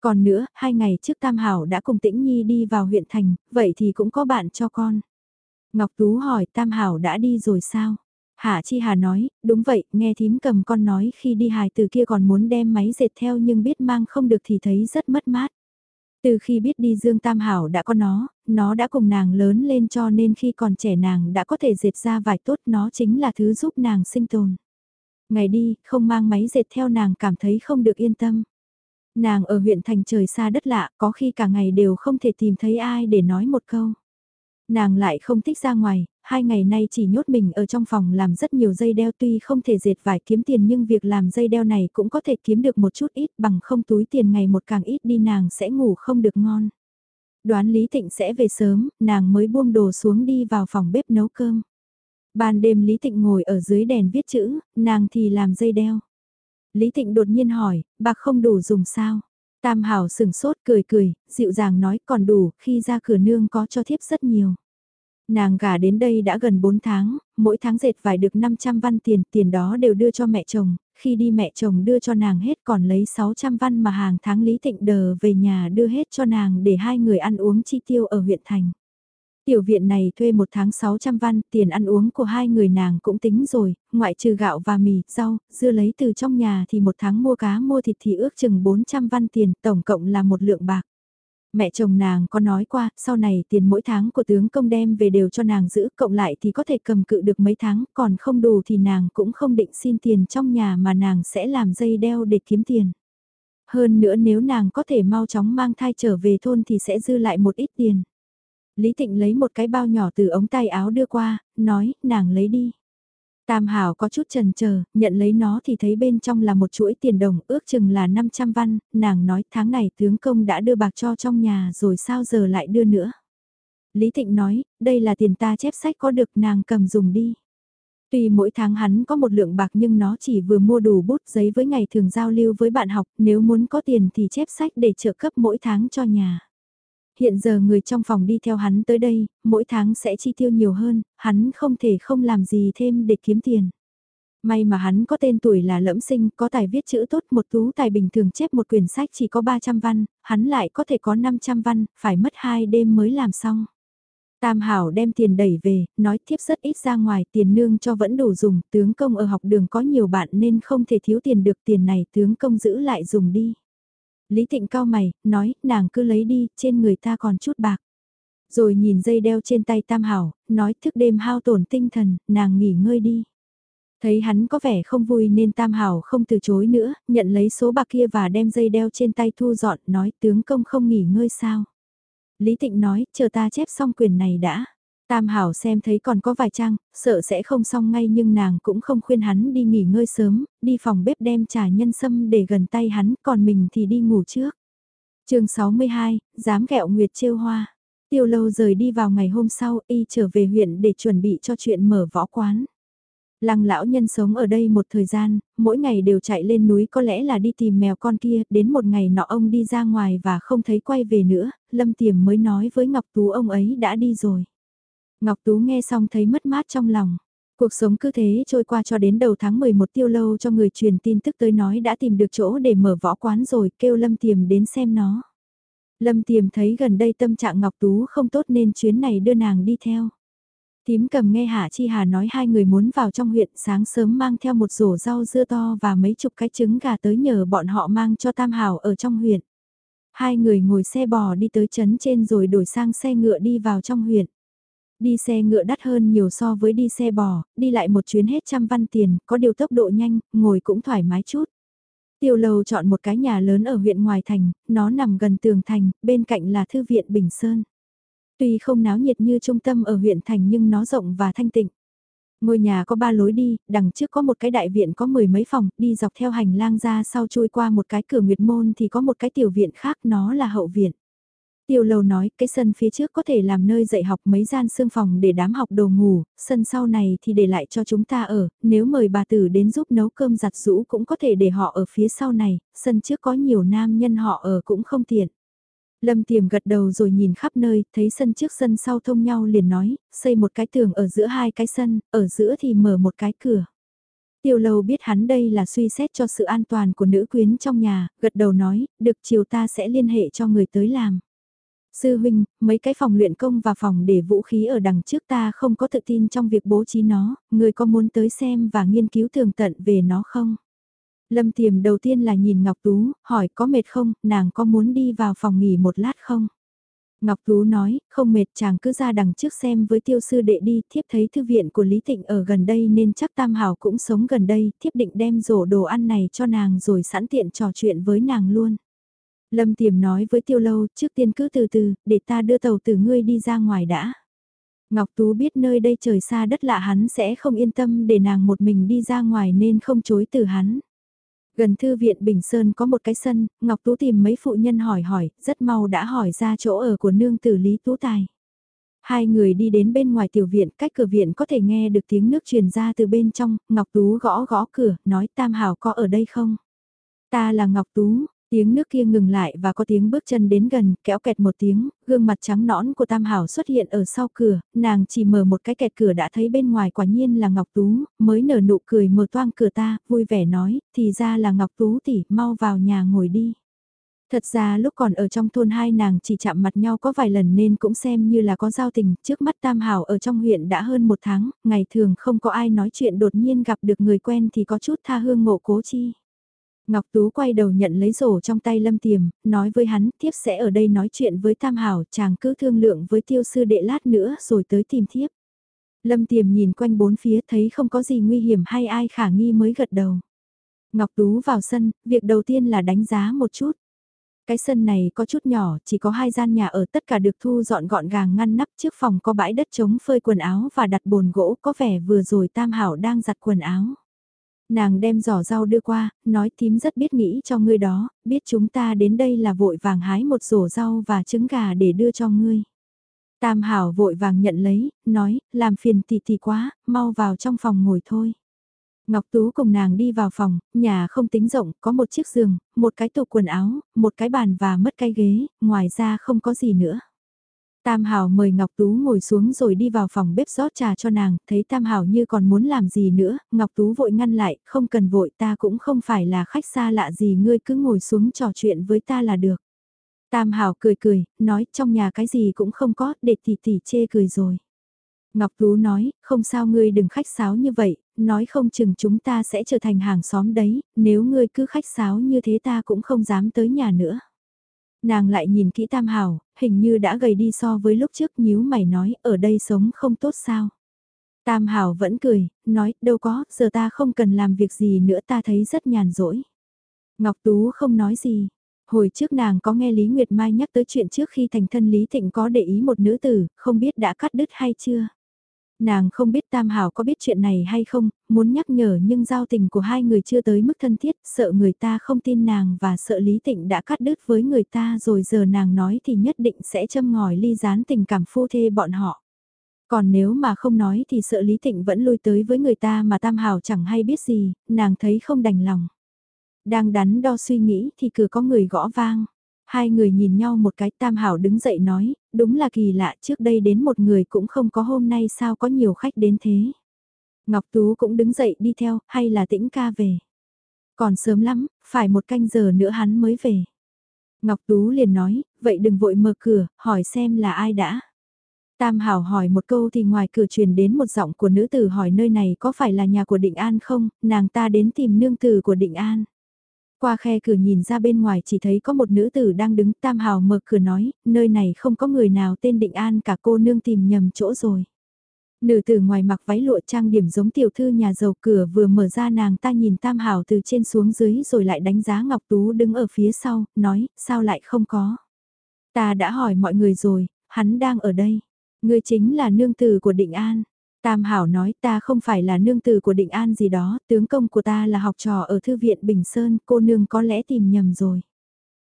Còn nữa, hai ngày trước Tam Hảo đã cùng Tĩnh Nhi đi vào huyện thành, vậy thì cũng có bạn cho con. Ngọc Tú hỏi Tam Hảo đã đi rồi sao? Hạ Chi Hà nói, đúng vậy, nghe thím cầm con nói khi đi hài từ kia còn muốn đem máy dệt theo nhưng biết mang không được thì thấy rất mất mát. Từ khi biết đi Dương Tam Hảo đã có nó, nó đã cùng nàng lớn lên cho nên khi còn trẻ nàng đã có thể dệt ra vải tốt nó chính là thứ giúp nàng sinh tồn. Ngày đi, không mang máy dệt theo nàng cảm thấy không được yên tâm. Nàng ở huyện thành trời xa đất lạ, có khi cả ngày đều không thể tìm thấy ai để nói một câu. Nàng lại không thích ra ngoài, hai ngày nay chỉ nhốt mình ở trong phòng làm rất nhiều dây đeo tuy không thể dệt vải kiếm tiền nhưng việc làm dây đeo này cũng có thể kiếm được một chút ít bằng không túi tiền ngày một càng ít đi nàng sẽ ngủ không được ngon. Đoán Lý thịnh sẽ về sớm, nàng mới buông đồ xuống đi vào phòng bếp nấu cơm. Ban đêm Lý thịnh ngồi ở dưới đèn viết chữ, nàng thì làm dây đeo. Lý thịnh đột nhiên hỏi, bạc không đủ dùng sao? Tam Hảo sừng sốt cười cười, dịu dàng nói còn đủ, khi ra cửa nương có cho thiếp rất nhiều. Nàng gả đến đây đã gần 4 tháng, mỗi tháng dệt vải được 500 văn tiền, tiền đó đều đưa cho mẹ chồng, khi đi mẹ chồng đưa cho nàng hết còn lấy 600 văn mà hàng tháng Lý Thịnh đờ về nhà đưa hết cho nàng để hai người ăn uống chi tiêu ở huyện thành. Tiểu viện này thuê một tháng 600 văn, tiền ăn uống của hai người nàng cũng tính rồi, ngoại trừ gạo và mì, rau, dưa lấy từ trong nhà thì một tháng mua cá mua thịt thì ước chừng 400 văn tiền, tổng cộng là một lượng bạc. Mẹ chồng nàng có nói qua, sau này tiền mỗi tháng của tướng công đem về đều cho nàng giữ, cộng lại thì có thể cầm cự được mấy tháng, còn không đủ thì nàng cũng không định xin tiền trong nhà mà nàng sẽ làm dây đeo để kiếm tiền. Hơn nữa nếu nàng có thể mau chóng mang thai trở về thôn thì sẽ dư lại một ít tiền. Lý Tịnh lấy một cái bao nhỏ từ ống tay áo đưa qua, nói, nàng lấy đi. Tam Hảo có chút trần chờ nhận lấy nó thì thấy bên trong là một chuỗi tiền đồng ước chừng là 500 văn, nàng nói tháng này tướng công đã đưa bạc cho trong nhà rồi sao giờ lại đưa nữa. Lý Thịnh nói, đây là tiền ta chép sách có được nàng cầm dùng đi. Tuy mỗi tháng hắn có một lượng bạc nhưng nó chỉ vừa mua đủ bút giấy với ngày thường giao lưu với bạn học, nếu muốn có tiền thì chép sách để trợ cấp mỗi tháng cho nhà. Hiện giờ người trong phòng đi theo hắn tới đây, mỗi tháng sẽ chi tiêu nhiều hơn, hắn không thể không làm gì thêm để kiếm tiền. May mà hắn có tên tuổi là lẫm sinh, có tài viết chữ tốt một tú tài bình thường chép một quyển sách chỉ có 300 văn, hắn lại có thể có 500 văn, phải mất 2 đêm mới làm xong. Tam Hảo đem tiền đẩy về, nói thiếp rất ít ra ngoài, tiền nương cho vẫn đủ dùng, tướng công ở học đường có nhiều bạn nên không thể thiếu tiền được tiền này tướng công giữ lại dùng đi. Lý Tịnh cao mày, nói, nàng cứ lấy đi, trên người ta còn chút bạc. Rồi nhìn dây đeo trên tay Tam Hảo, nói thức đêm hao tổn tinh thần, nàng nghỉ ngơi đi. Thấy hắn có vẻ không vui nên Tam Hảo không từ chối nữa, nhận lấy số bạc kia và đem dây đeo trên tay thu dọn, nói tướng công không nghỉ ngơi sao. Lý Tịnh nói, chờ ta chép xong quyền này đã. Tam Hảo xem thấy còn có vài trang, sợ sẽ không xong ngay nhưng nàng cũng không khuyên hắn đi nghỉ ngơi sớm, đi phòng bếp đem trà nhân sâm để gần tay hắn, còn mình thì đi ngủ trước. chương 62, dám gẹo Nguyệt trêu hoa. Tiêu lâu rời đi vào ngày hôm sau, y trở về huyện để chuẩn bị cho chuyện mở võ quán. Lăng lão nhân sống ở đây một thời gian, mỗi ngày đều chạy lên núi có lẽ là đi tìm mèo con kia, đến một ngày nọ ông đi ra ngoài và không thấy quay về nữa, Lâm Tiềm mới nói với Ngọc Tú ông ấy đã đi rồi. Ngọc Tú nghe xong thấy mất mát trong lòng. Cuộc sống cứ thế trôi qua cho đến đầu tháng 11 tiêu lâu cho người truyền tin tức tới nói đã tìm được chỗ để mở võ quán rồi, kêu Lâm Tiềm đến xem nó. Lâm Tiềm thấy gần đây tâm trạng Ngọc Tú không tốt nên chuyến này đưa nàng đi theo. Tím cầm nghe Hạ Chi Hà nói hai người muốn vào trong huyện sáng sớm mang theo một rổ rau dưa to và mấy chục cái trứng gà tới nhờ bọn họ mang cho Tam Hảo ở trong huyện. Hai người ngồi xe bò đi tới trấn trên rồi đổi sang xe ngựa đi vào trong huyện. Đi xe ngựa đắt hơn nhiều so với đi xe bò, đi lại một chuyến hết trăm văn tiền, có điều tốc độ nhanh, ngồi cũng thoải mái chút. Tiêu lầu chọn một cái nhà lớn ở huyện ngoài thành, nó nằm gần tường thành, bên cạnh là thư viện Bình Sơn. Tuy không náo nhiệt như trung tâm ở huyện thành nhưng nó rộng và thanh tịnh. Ngôi nhà có ba lối đi, đằng trước có một cái đại viện có mười mấy phòng, đi dọc theo hành lang ra sau chui qua một cái cửa nguyệt môn thì có một cái tiểu viện khác nó là hậu viện. Tiêu lầu nói cái sân phía trước có thể làm nơi dạy học mấy gian xương phòng để đám học đồ ngủ, sân sau này thì để lại cho chúng ta ở, nếu mời bà tử đến giúp nấu cơm giặt rũ cũng có thể để họ ở phía sau này, sân trước có nhiều nam nhân họ ở cũng không tiện. Lâm Tiềm gật đầu rồi nhìn khắp nơi, thấy sân trước sân sau thông nhau liền nói, xây một cái tường ở giữa hai cái sân, ở giữa thì mở một cái cửa. Tiêu lâu biết hắn đây là suy xét cho sự an toàn của nữ quyến trong nhà, gật đầu nói, được chiều ta sẽ liên hệ cho người tới làm. Sư huynh, mấy cái phòng luyện công và phòng để vũ khí ở đằng trước ta không có tự tin trong việc bố trí nó, người có muốn tới xem và nghiên cứu tường tận về nó không? Lâm Tiềm đầu tiên là nhìn Ngọc Tú, hỏi có mệt không, nàng có muốn đi vào phòng nghỉ một lát không? Ngọc Tú nói, không mệt chàng cứ ra đằng trước xem với tiêu sư đệ đi, thiếp thấy thư viện của Lý Tịnh ở gần đây nên chắc Tam Hảo cũng sống gần đây, thiếp định đem rổ đồ ăn này cho nàng rồi sẵn tiện trò chuyện với nàng luôn. Lâm Tiềm nói với tiêu lâu, trước tiên cứ từ từ, để ta đưa tàu từ ngươi đi ra ngoài đã. Ngọc Tú biết nơi đây trời xa đất lạ hắn sẽ không yên tâm để nàng một mình đi ra ngoài nên không chối từ hắn. Gần thư viện Bình Sơn có một cái sân, Ngọc Tú tìm mấy phụ nhân hỏi hỏi, rất mau đã hỏi ra chỗ ở của nương tử Lý Tú Tài. Hai người đi đến bên ngoài tiểu viện, cách cửa viện có thể nghe được tiếng nước truyền ra từ bên trong, Ngọc Tú gõ gõ cửa, nói Tam Hảo có ở đây không? Ta là Ngọc Tú, Tiếng nước kia ngừng lại và có tiếng bước chân đến gần, kéo kẹt một tiếng, gương mặt trắng nõn của Tam Hảo xuất hiện ở sau cửa, nàng chỉ mở một cái kẹt cửa đã thấy bên ngoài quả nhiên là Ngọc Tú, mới nở nụ cười mở toang cửa ta, vui vẻ nói, thì ra là Ngọc Tú tỷ, mau vào nhà ngồi đi. Thật ra lúc còn ở trong thôn hai nàng chỉ chạm mặt nhau có vài lần nên cũng xem như là có giao tình, trước mắt Tam Hảo ở trong huyện đã hơn một tháng, ngày thường không có ai nói chuyện đột nhiên gặp được người quen thì có chút tha hương ngộ cố chi. Ngọc Tú quay đầu nhận lấy rổ trong tay Lâm Tiềm, nói với hắn, thiếp sẽ ở đây nói chuyện với Tam Hảo, chàng cứ thương lượng với tiêu sư đệ lát nữa rồi tới tìm thiếp. Lâm Tiềm nhìn quanh bốn phía thấy không có gì nguy hiểm hay ai khả nghi mới gật đầu. Ngọc Tú vào sân, việc đầu tiên là đánh giá một chút. Cái sân này có chút nhỏ, chỉ có hai gian nhà ở tất cả được thu dọn gọn gàng ngăn nắp trước phòng có bãi đất trống phơi quần áo và đặt bồn gỗ có vẻ vừa rồi Tam Hảo đang giặt quần áo. Nàng đem giỏ rau đưa qua, nói tím rất biết nghĩ cho ngươi đó, biết chúng ta đến đây là vội vàng hái một rổ rau và trứng gà để đưa cho ngươi. Tam Hảo vội vàng nhận lấy, nói, làm phiền tỷ tỷ quá, mau vào trong phòng ngồi thôi. Ngọc Tú cùng nàng đi vào phòng, nhà không tính rộng, có một chiếc giường, một cái tủ quần áo, một cái bàn và mất cái ghế, ngoài ra không có gì nữa. Tam Hảo mời Ngọc Tú ngồi xuống rồi đi vào phòng bếp rót trà cho nàng, thấy Tam Hảo như còn muốn làm gì nữa, Ngọc Tú vội ngăn lại, không cần vội ta cũng không phải là khách xa lạ gì ngươi cứ ngồi xuống trò chuyện với ta là được. Tam Hảo cười cười, nói trong nhà cái gì cũng không có, để tỷ tỷ chê cười rồi. Ngọc Tú nói, không sao ngươi đừng khách sáo như vậy, nói không chừng chúng ta sẽ trở thành hàng xóm đấy, nếu ngươi cứ khách sáo như thế ta cũng không dám tới nhà nữa. Nàng lại nhìn kỹ Tam Hảo, hình như đã gầy đi so với lúc trước nhíu mày nói, ở đây sống không tốt sao. Tam Hảo vẫn cười, nói, đâu có, giờ ta không cần làm việc gì nữa ta thấy rất nhàn rỗi. Ngọc Tú không nói gì, Hồi trước nàng có nghe Lý Nguyệt Mai nhắc tới chuyện trước khi thành thân Lý Thịnh có để ý một nữ tử, không biết đã cắt đứt hay chưa. Nàng không biết Tam Hảo có biết chuyện này hay không, muốn nhắc nhở nhưng giao tình của hai người chưa tới mức thân thiết, sợ người ta không tin nàng và sợ Lý Tịnh đã cắt đứt với người ta rồi giờ nàng nói thì nhất định sẽ châm ngòi ly gián tình cảm phu thê bọn họ. Còn nếu mà không nói thì sợ Lý Tịnh vẫn lui tới với người ta mà Tam Hảo chẳng hay biết gì, nàng thấy không đành lòng. Đang đắn đo suy nghĩ thì cửa có người gõ vang. Hai người nhìn nhau một cái tam hảo đứng dậy nói, đúng là kỳ lạ trước đây đến một người cũng không có hôm nay sao có nhiều khách đến thế. Ngọc Tú cũng đứng dậy đi theo, hay là tĩnh ca về. Còn sớm lắm, phải một canh giờ nữa hắn mới về. Ngọc Tú liền nói, vậy đừng vội mở cửa, hỏi xem là ai đã. Tam Hảo hỏi một câu thì ngoài cửa truyền đến một giọng của nữ tử hỏi nơi này có phải là nhà của Định An không, nàng ta đến tìm nương tử của Định An. Qua khe cửa nhìn ra bên ngoài chỉ thấy có một nữ tử đang đứng tam hào mở cửa nói, nơi này không có người nào tên Định An cả cô nương tìm nhầm chỗ rồi. Nữ tử ngoài mặc váy lụa trang điểm giống tiểu thư nhà giàu cửa vừa mở ra nàng ta nhìn tam hào từ trên xuống dưới rồi lại đánh giá Ngọc Tú đứng ở phía sau, nói, sao lại không có. Ta đã hỏi mọi người rồi, hắn đang ở đây. Người chính là nương tử của Định An. Tam Hảo nói ta không phải là nương tử của Định An gì đó, tướng công của ta là học trò ở thư viện Bình Sơn, cô nương có lẽ tìm nhầm rồi.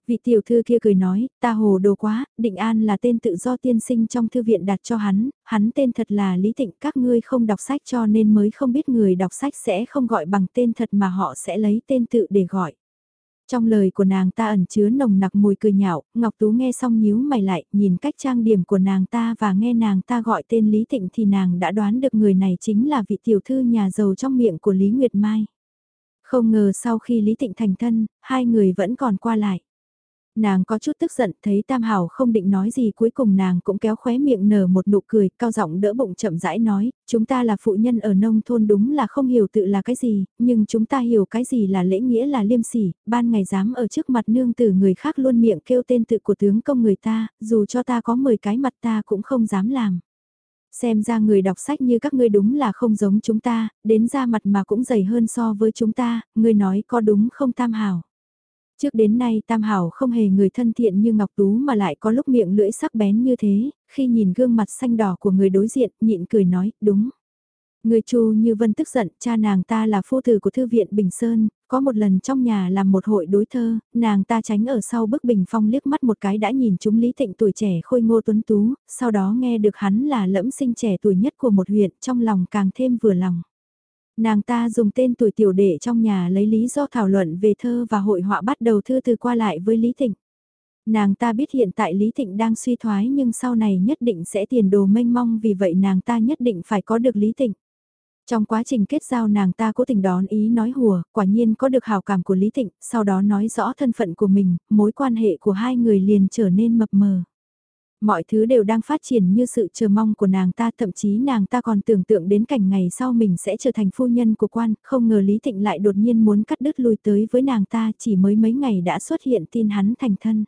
Vị tiểu thư kia cười nói, ta hồ đồ quá, Định An là tên tự do tiên sinh trong thư viện đặt cho hắn, hắn tên thật là Lý Tịnh, các ngươi không đọc sách cho nên mới không biết người đọc sách sẽ không gọi bằng tên thật mà họ sẽ lấy tên tự để gọi. Trong lời của nàng ta ẩn chứa nồng nặc mùi cười nhạo, Ngọc Tú nghe xong nhíu mày lại, nhìn cách trang điểm của nàng ta và nghe nàng ta gọi tên Lý Thịnh thì nàng đã đoán được người này chính là vị tiểu thư nhà giàu trong miệng của Lý Nguyệt Mai. Không ngờ sau khi Lý Thịnh thành thân, hai người vẫn còn qua lại. Nàng có chút tức giận thấy Tam Hảo không định nói gì cuối cùng nàng cũng kéo khóe miệng nở một nụ cười, cao giọng đỡ bụng chậm rãi nói, chúng ta là phụ nhân ở nông thôn đúng là không hiểu tự là cái gì, nhưng chúng ta hiểu cái gì là lễ nghĩa là liêm sỉ, ban ngày dám ở trước mặt nương tử người khác luôn miệng kêu tên tự của tướng công người ta, dù cho ta có 10 cái mặt ta cũng không dám làm. Xem ra người đọc sách như các ngươi đúng là không giống chúng ta, đến ra mặt mà cũng dày hơn so với chúng ta, ngươi nói có đúng không Tam Hảo? Trước đến nay Tam Hảo không hề người thân thiện như Ngọc Tú mà lại có lúc miệng lưỡi sắc bén như thế, khi nhìn gương mặt xanh đỏ của người đối diện, nhịn cười nói, đúng. Người Chu Như Vân tức giận, cha nàng ta là phu tử của thư viện Bình Sơn, có một lần trong nhà làm một hội đối thơ, nàng ta tránh ở sau bức bình phong liếc mắt một cái đã nhìn chúng Lý Thịnh tuổi trẻ khôi ngô tuấn tú, sau đó nghe được hắn là lẫm sinh trẻ tuổi nhất của một huyện, trong lòng càng thêm vừa lòng. Nàng ta dùng tên tuổi tiểu đệ trong nhà lấy lý do thảo luận về thơ và hội họa bắt đầu thư từ qua lại với Lý Thịnh. Nàng ta biết hiện tại Lý Thịnh đang suy thoái nhưng sau này nhất định sẽ tiền đồ mênh mong vì vậy nàng ta nhất định phải có được Lý Thịnh. Trong quá trình kết giao nàng ta cố tình đón ý nói hùa, quả nhiên có được hào cảm của Lý Thịnh, sau đó nói rõ thân phận của mình, mối quan hệ của hai người liền trở nên mập mờ. Mọi thứ đều đang phát triển như sự chờ mong của nàng ta, thậm chí nàng ta còn tưởng tượng đến cảnh ngày sau mình sẽ trở thành phu nhân của quan, không ngờ Lý Thịnh lại đột nhiên muốn cắt đứt lui tới với nàng ta chỉ mới mấy ngày đã xuất hiện tin hắn thành thân.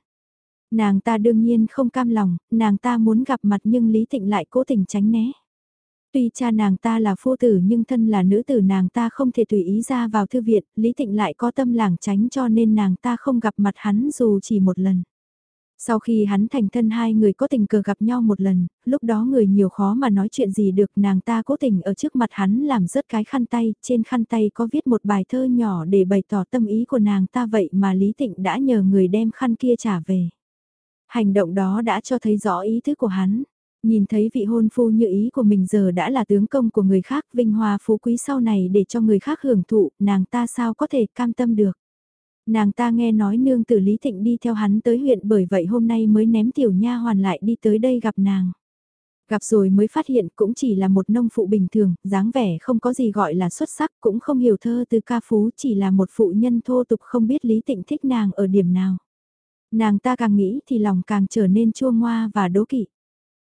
Nàng ta đương nhiên không cam lòng, nàng ta muốn gặp mặt nhưng Lý Thịnh lại cố tình tránh né. Tuy cha nàng ta là phu tử nhưng thân là nữ tử nàng ta không thể tùy ý ra vào thư viện, Lý Thịnh lại có tâm làng tránh cho nên nàng ta không gặp mặt hắn dù chỉ một lần. Sau khi hắn thành thân hai người có tình cờ gặp nhau một lần, lúc đó người nhiều khó mà nói chuyện gì được nàng ta cố tình ở trước mặt hắn làm rớt cái khăn tay, trên khăn tay có viết một bài thơ nhỏ để bày tỏ tâm ý của nàng ta vậy mà Lý Tịnh đã nhờ người đem khăn kia trả về. Hành động đó đã cho thấy rõ ý thức của hắn. Nhìn thấy vị hôn phu như ý của mình giờ đã là tướng công của người khác vinh hoa phú quý sau này để cho người khác hưởng thụ, nàng ta sao có thể cam tâm được. Nàng ta nghe nói nương tử Lý Thịnh đi theo hắn tới huyện bởi vậy hôm nay mới ném tiểu nha hoàn lại đi tới đây gặp nàng. Gặp rồi mới phát hiện cũng chỉ là một nông phụ bình thường, dáng vẻ không có gì gọi là xuất sắc, cũng không hiểu thơ từ ca phú, chỉ là một phụ nhân thô tục không biết Lý Tịnh thích nàng ở điểm nào. Nàng ta càng nghĩ thì lòng càng trở nên chua ngoa và đố kỵ.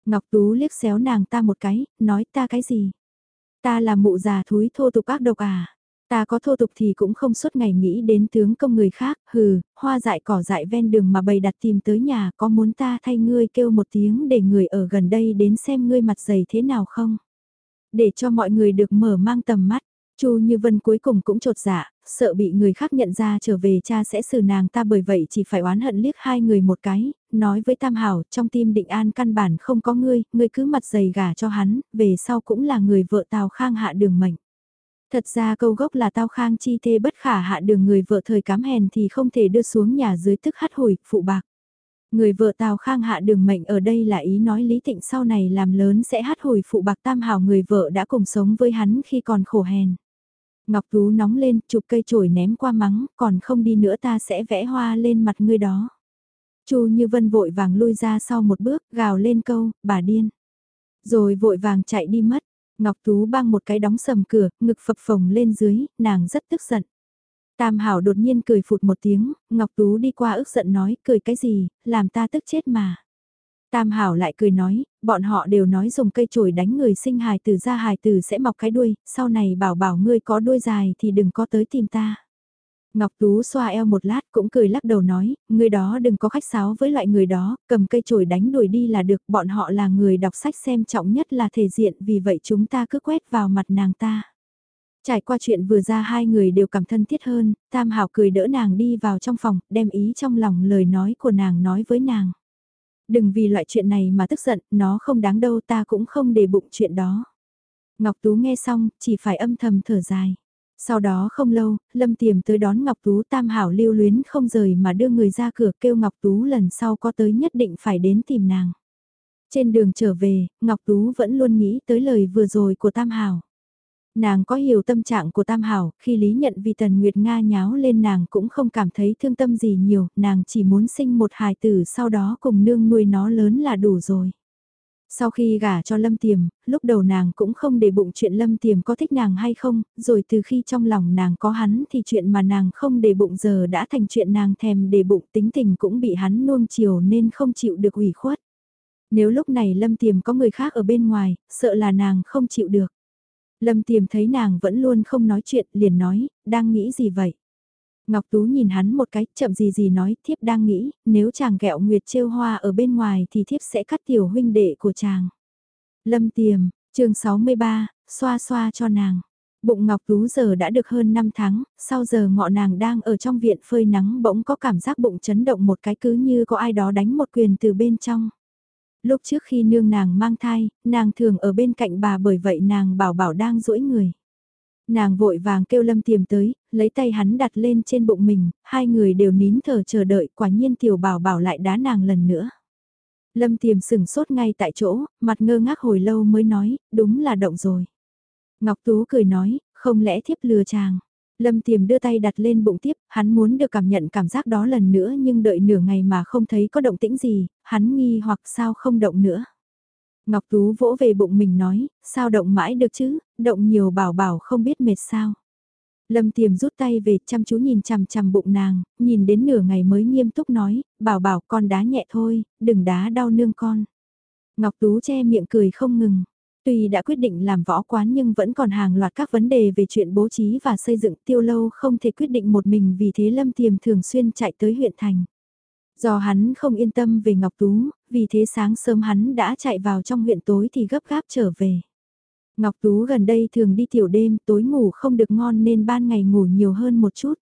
Ngọc Tú liếc xéo nàng ta một cái, nói ta cái gì? Ta là mụ già thúi thô tục ác độc à? Ta có thô tục thì cũng không suốt ngày nghĩ đến tướng công người khác, hừ, hoa dại cỏ dại ven đường mà bày đặt tìm tới nhà có muốn ta thay ngươi kêu một tiếng để người ở gần đây đến xem ngươi mặt dày thế nào không? Để cho mọi người được mở mang tầm mắt, Chu Như Vân cuối cùng cũng trột dạ, sợ bị người khác nhận ra trở về cha sẽ xử nàng ta bởi vậy chỉ phải oán hận liếc hai người một cái, nói với Tam Hảo trong tim định an căn bản không có ngươi, ngươi cứ mặt dày gả cho hắn, về sau cũng là người vợ Tào Khang hạ đường mệnh. Thật ra câu gốc là tao khang chi thê bất khả hạ đường người vợ thời cám hèn thì không thể đưa xuống nhà dưới tức hắt hủi, phụ bạc. Người vợ Tào Khang hạ đường mệnh ở đây là ý nói Lý thịnh sau này làm lớn sẽ hát hồi phụ bạc tam hào người vợ đã cùng sống với hắn khi còn khổ hèn. Ngọc Tú nóng lên, chụp cây chổi ném qua mắng, còn không đi nữa ta sẽ vẽ hoa lên mặt ngươi đó. Chu Như Vân vội vàng lui ra sau một bước, gào lên câu, bà điên. Rồi vội vàng chạy đi mất, Ngọc Tú bang một cái đóng sầm cửa, ngực phập phồng lên dưới, nàng rất tức giận. Tam Hảo đột nhiên cười phụt một tiếng, Ngọc Tú đi qua ức giận nói, cười cái gì, làm ta tức chết mà. Tam Hảo lại cười nói, bọn họ đều nói dùng cây chổi đánh người sinh hài tử ra hài tử sẽ mọc cái đuôi, sau này bảo bảo ngươi có đuôi dài thì đừng có tới tìm ta. Ngọc Tú xoa eo một lát cũng cười lắc đầu nói, người đó đừng có khách sáo với loại người đó, cầm cây chổi đánh đuổi đi là được, bọn họ là người đọc sách xem trọng nhất là thể diện, vì vậy chúng ta cứ quét vào mặt nàng ta. Trải qua chuyện vừa ra hai người đều cảm thân thiết hơn, Tam Hảo cười đỡ nàng đi vào trong phòng, đem ý trong lòng lời nói của nàng nói với nàng. Đừng vì loại chuyện này mà tức giận, nó không đáng đâu ta cũng không để bụng chuyện đó. Ngọc Tú nghe xong, chỉ phải âm thầm thở dài. Sau đó không lâu, Lâm Tiềm tới đón Ngọc Tú tam hảo lưu luyến không rời mà đưa người ra cửa kêu Ngọc Tú lần sau có tới nhất định phải đến tìm nàng. Trên đường trở về, Ngọc Tú vẫn luôn nghĩ tới lời vừa rồi của Tam Hảo. Nàng có hiểu tâm trạng của Tam Hảo, khi Lý nhận vì Tần Nguyệt Nga nháo lên nàng cũng không cảm thấy thương tâm gì nhiều, nàng chỉ muốn sinh một hài tử sau đó cùng nương nuôi nó lớn là đủ rồi. Sau khi gả cho Lâm Tiềm, lúc đầu nàng cũng không để bụng chuyện Lâm Tiềm có thích nàng hay không, rồi từ khi trong lòng nàng có hắn thì chuyện mà nàng không để bụng giờ đã thành chuyện nàng thèm để bụng tính tình cũng bị hắn nuông chiều nên không chịu được ủy khuất. Nếu lúc này Lâm Tiềm có người khác ở bên ngoài, sợ là nàng không chịu được. Lâm Tiềm thấy nàng vẫn luôn không nói chuyện liền nói, đang nghĩ gì vậy? Ngọc Tú nhìn hắn một cái, chậm gì gì nói, thiếp đang nghĩ, nếu chàng gẹo nguyệt trêu hoa ở bên ngoài thì thiếp sẽ cắt tiểu huynh đệ của chàng. Lâm Tiềm, chương 63, xoa xoa cho nàng. Bụng Ngọc Tú giờ đã được hơn 5 tháng, sau giờ ngọ nàng đang ở trong viện phơi nắng bỗng có cảm giác bụng chấn động một cái cứ như có ai đó đánh một quyền từ bên trong. Lúc trước khi nương nàng mang thai, nàng thường ở bên cạnh bà bởi vậy nàng bảo bảo đang duỗi người. Nàng vội vàng kêu Lâm Tiềm tới, lấy tay hắn đặt lên trên bụng mình, hai người đều nín thở chờ đợi, quả nhiên tiểu bảo bảo lại đá nàng lần nữa. Lâm Tiềm sửng sốt ngay tại chỗ, mặt ngơ ngác hồi lâu mới nói, đúng là động rồi. Ngọc Tú cười nói, không lẽ thiếp lừa chàng. Lâm Tiềm đưa tay đặt lên bụng tiếp, hắn muốn được cảm nhận cảm giác đó lần nữa nhưng đợi nửa ngày mà không thấy có động tĩnh gì, hắn nghi hoặc sao không động nữa. Ngọc Tú vỗ về bụng mình nói, sao động mãi được chứ, động nhiều bảo bảo không biết mệt sao. Lâm Tiềm rút tay về chăm chú nhìn chằm chằm bụng nàng, nhìn đến nửa ngày mới nghiêm túc nói, bảo bảo con đá nhẹ thôi, đừng đá đau nương con. Ngọc Tú che miệng cười không ngừng. Tuy đã quyết định làm võ quán nhưng vẫn còn hàng loạt các vấn đề về chuyện bố trí và xây dựng tiêu lâu không thể quyết định một mình vì thế Lâm Tiềm thường xuyên chạy tới huyện thành. Do hắn không yên tâm về Ngọc Tú, vì thế sáng sớm hắn đã chạy vào trong huyện tối thì gấp gáp trở về. Ngọc Tú gần đây thường đi tiểu đêm, tối ngủ không được ngon nên ban ngày ngủ nhiều hơn một chút.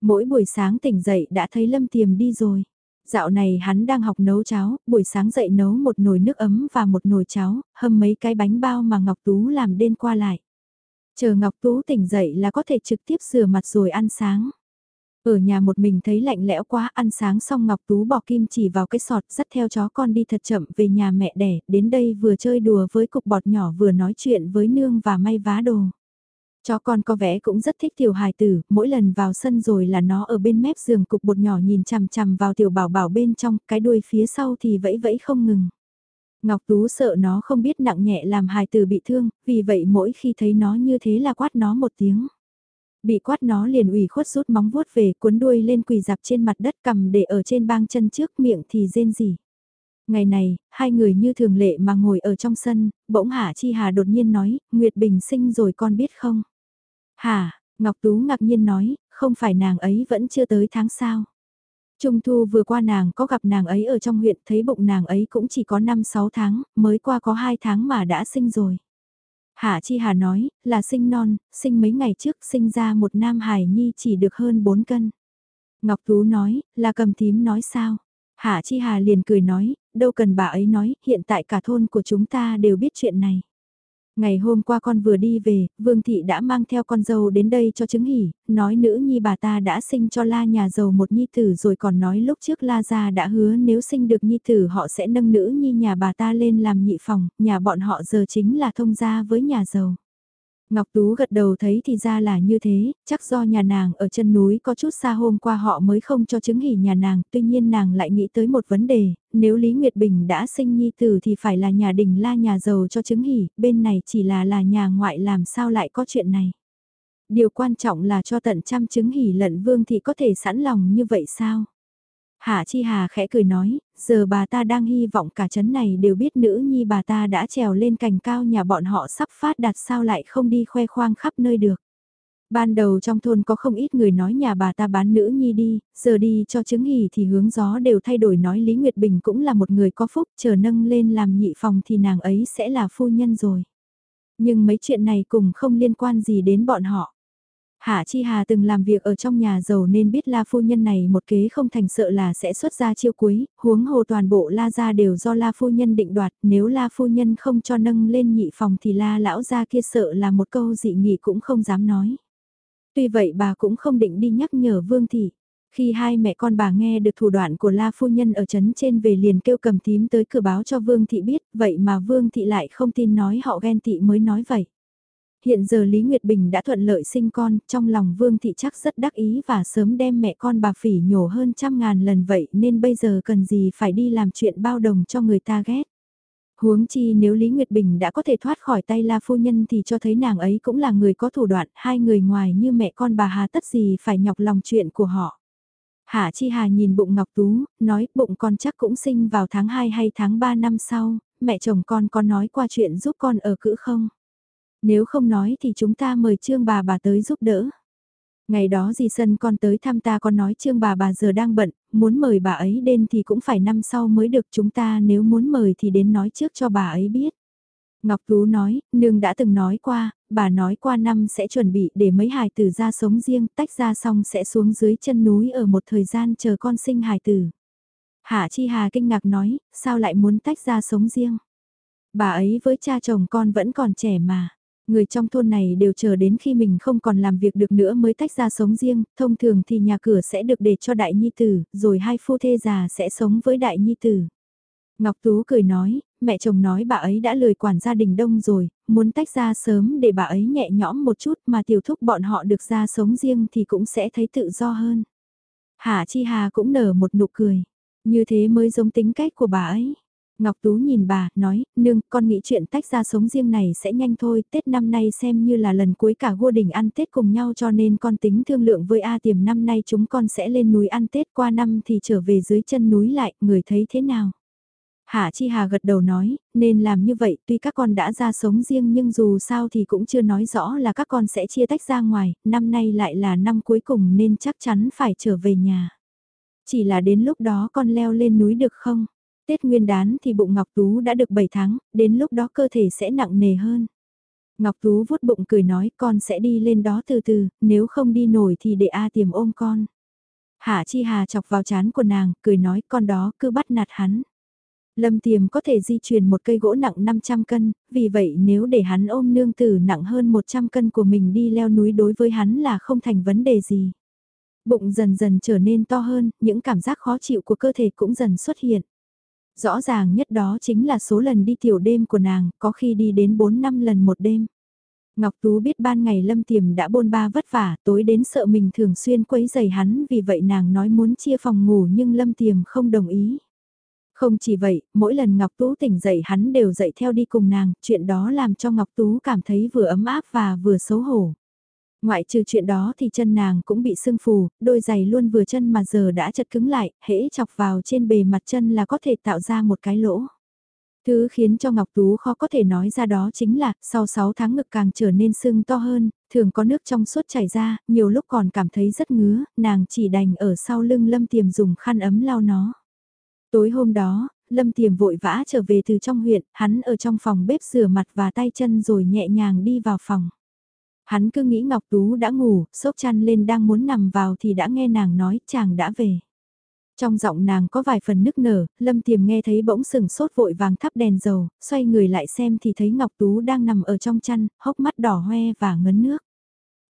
Mỗi buổi sáng tỉnh dậy đã thấy Lâm Tiềm đi rồi. Dạo này hắn đang học nấu cháo, buổi sáng dậy nấu một nồi nước ấm và một nồi cháo, hâm mấy cái bánh bao mà Ngọc Tú làm đêm qua lại. Chờ Ngọc Tú tỉnh dậy là có thể trực tiếp rửa mặt rồi ăn sáng. Ở nhà một mình thấy lạnh lẽo quá, ăn sáng xong Ngọc Tú bỏ kim chỉ vào cái sọt dắt theo chó con đi thật chậm về nhà mẹ đẻ, đến đây vừa chơi đùa với cục bọt nhỏ vừa nói chuyện với nương và may vá đồ. Chó con có vẻ cũng rất thích tiểu hài tử, mỗi lần vào sân rồi là nó ở bên mép giường cục bột nhỏ nhìn chằm chằm vào tiểu bảo bảo bên trong, cái đuôi phía sau thì vẫy vẫy không ngừng. Ngọc Tú sợ nó không biết nặng nhẹ làm hài tử bị thương, vì vậy mỗi khi thấy nó như thế là quát nó một tiếng. Bị quát nó liền ủy khuất rút móng vuốt về cuốn đuôi lên quỳ dạp trên mặt đất cầm để ở trên bang chân trước miệng thì rên gì Ngày này, hai người như thường lệ mà ngồi ở trong sân, bỗng Hạ Chi Hà đột nhiên nói, Nguyệt Bình sinh rồi con biết không? Hà, Ngọc Tú ngạc nhiên nói, không phải nàng ấy vẫn chưa tới tháng sao? Trung thu vừa qua nàng có gặp nàng ấy ở trong huyện thấy bụng nàng ấy cũng chỉ có 5-6 tháng, mới qua có 2 tháng mà đã sinh rồi. Hạ Chi Hà nói, là sinh non, sinh mấy ngày trước sinh ra một nam hài nhi chỉ được hơn 4 cân. Ngọc Tú nói, là cầm tím nói sao? Hạ Chi Hà liền cười nói, đâu cần bà ấy nói, hiện tại cả thôn của chúng ta đều biết chuyện này. Ngày hôm qua con vừa đi về, Vương Thị đã mang theo con dâu đến đây cho chứng hỉ, nói nữ nhi bà ta đã sinh cho La nhà giàu một nhi tử rồi còn nói lúc trước La gia đã hứa nếu sinh được nhi tử họ sẽ nâng nữ nhi nhà bà ta lên làm nhị phòng, nhà bọn họ giờ chính là thông gia với nhà giàu. Ngọc Tú gật đầu thấy thì ra là như thế, chắc do nhà nàng ở chân núi có chút xa hôm qua họ mới không cho chứng hỉ nhà nàng, tuy nhiên nàng lại nghĩ tới một vấn đề, nếu Lý Nguyệt Bình đã sinh nhi tử thì phải là nhà đình la nhà giàu cho chứng hỉ, bên này chỉ là là nhà ngoại làm sao lại có chuyện này. Điều quan trọng là cho tận trăm chứng hỉ lận vương thì có thể sẵn lòng như vậy sao? Hạ Chi Hà khẽ cười nói, giờ bà ta đang hy vọng cả chấn này đều biết nữ nhi bà ta đã trèo lên cành cao nhà bọn họ sắp phát đạt sao lại không đi khoe khoang khắp nơi được. Ban đầu trong thôn có không ít người nói nhà bà ta bán nữ nhi đi, giờ đi cho chứng hỉ thì hướng gió đều thay đổi nói Lý Nguyệt Bình cũng là một người có phúc chờ nâng lên làm nhị phòng thì nàng ấy sẽ là phu nhân rồi. Nhưng mấy chuyện này cùng không liên quan gì đến bọn họ. Hạ Chi Hà từng làm việc ở trong nhà giàu nên biết La Phu Nhân này một kế không thành sợ là sẽ xuất ra chiêu cuối, huống hồ toàn bộ La gia đều do La Phu Nhân định đoạt, nếu La Phu Nhân không cho nâng lên nhị phòng thì La lão gia kia sợ là một câu dị nghị cũng không dám nói. Tuy vậy bà cũng không định đi nhắc nhở Vương Thị. Khi hai mẹ con bà nghe được thủ đoạn của La Phu Nhân ở trấn trên về liền kêu cầm tím tới cửa báo cho Vương Thị biết, vậy mà Vương Thị lại không tin nói họ ghen tị mới nói vậy hiện giờ Lý Nguyệt Bình đã thuận lợi sinh con, trong lòng Vương Thị chắc rất đắc ý và sớm đem mẹ con bà phỉ nhổ hơn trăm ngàn lần vậy nên bây giờ cần gì phải đi làm chuyện bao đồng cho người ta ghét. Huống chi nếu Lý Nguyệt Bình đã có thể thoát khỏi tay La Phu Nhân thì cho thấy nàng ấy cũng là người có thủ đoạn, hai người ngoài như mẹ con bà Hà tất gì phải nhọc lòng chuyện của họ. Hạ Chi Hà nhìn bụng Ngọc Tú, nói bụng con chắc cũng sinh vào tháng 2 hay tháng 3 năm sau, mẹ chồng con có nói qua chuyện giúp con ở cữ không? Nếu không nói thì chúng ta mời trương bà bà tới giúp đỡ. Ngày đó dì sân con tới thăm ta con nói trương bà bà giờ đang bận, muốn mời bà ấy đến thì cũng phải năm sau mới được chúng ta nếu muốn mời thì đến nói trước cho bà ấy biết. Ngọc Tú nói, nương đã từng nói qua, bà nói qua năm sẽ chuẩn bị để mấy hài tử ra sống riêng, tách ra xong sẽ xuống dưới chân núi ở một thời gian chờ con sinh hài tử. Hạ Chi Hà kinh ngạc nói, sao lại muốn tách ra sống riêng? Bà ấy với cha chồng con vẫn còn trẻ mà. Người trong thôn này đều chờ đến khi mình không còn làm việc được nữa mới tách ra sống riêng, thông thường thì nhà cửa sẽ được để cho đại nhi tử, rồi hai phu thê già sẽ sống với đại nhi tử. Ngọc Tú cười nói, mẹ chồng nói bà ấy đã lười quản gia đình đông rồi, muốn tách ra sớm để bà ấy nhẹ nhõm một chút mà tiểu thúc bọn họ được ra sống riêng thì cũng sẽ thấy tự do hơn. Hà Chi Hà cũng nở một nụ cười, như thế mới giống tính cách của bà ấy. Ngọc Tú nhìn bà, nói, nương, con nghĩ chuyện tách ra sống riêng này sẽ nhanh thôi, Tết năm nay xem như là lần cuối cả vua đình ăn Tết cùng nhau cho nên con tính thương lượng với A tiềm năm nay chúng con sẽ lên núi ăn Tết qua năm thì trở về dưới chân núi lại, người thấy thế nào? Hạ Chi Hà gật đầu nói, nên làm như vậy tuy các con đã ra sống riêng nhưng dù sao thì cũng chưa nói rõ là các con sẽ chia tách ra ngoài, năm nay lại là năm cuối cùng nên chắc chắn phải trở về nhà. Chỉ là đến lúc đó con leo lên núi được không? Tết nguyên đán thì bụng Ngọc Tú đã được 7 tháng, đến lúc đó cơ thể sẽ nặng nề hơn. Ngọc Tú vuốt bụng cười nói con sẽ đi lên đó từ từ, nếu không đi nổi thì để A tiềm ôm con. Hạ Chi Hà chọc vào chán của nàng, cười nói con đó cứ bắt nạt hắn. Lâm tiềm có thể di chuyển một cây gỗ nặng 500 cân, vì vậy nếu để hắn ôm nương tử nặng hơn 100 cân của mình đi leo núi đối với hắn là không thành vấn đề gì. Bụng dần dần trở nên to hơn, những cảm giác khó chịu của cơ thể cũng dần xuất hiện. Rõ ràng nhất đó chính là số lần đi tiểu đêm của nàng, có khi đi đến 4 năm lần một đêm. Ngọc Tú biết ban ngày Lâm Tiềm đã bôn ba vất vả, tối đến sợ mình thường xuyên quấy giày hắn vì vậy nàng nói muốn chia phòng ngủ nhưng Lâm Tiềm không đồng ý. Không chỉ vậy, mỗi lần Ngọc Tú tỉnh dậy hắn đều dậy theo đi cùng nàng, chuyện đó làm cho Ngọc Tú cảm thấy vừa ấm áp và vừa xấu hổ. Ngoại trừ chuyện đó thì chân nàng cũng bị sưng phù, đôi giày luôn vừa chân mà giờ đã chật cứng lại, hễ chọc vào trên bề mặt chân là có thể tạo ra một cái lỗ. Thứ khiến cho Ngọc Tú khó có thể nói ra đó chính là, sau 6 tháng ngực càng trở nên sưng to hơn, thường có nước trong suốt chảy ra, nhiều lúc còn cảm thấy rất ngứa, nàng chỉ đành ở sau lưng Lâm Tiềm dùng khăn ấm lau nó. Tối hôm đó, Lâm Tiềm vội vã trở về từ trong huyện, hắn ở trong phòng bếp rửa mặt và tay chân rồi nhẹ nhàng đi vào phòng. Hắn cứ nghĩ Ngọc Tú đã ngủ, sốc chăn lên đang muốn nằm vào thì đã nghe nàng nói chàng đã về. Trong giọng nàng có vài phần nức nở, Lâm Tiềm nghe thấy bỗng sừng sốt vội vàng thắp đèn dầu, xoay người lại xem thì thấy Ngọc Tú đang nằm ở trong chăn, hốc mắt đỏ hoe và ngấn nước.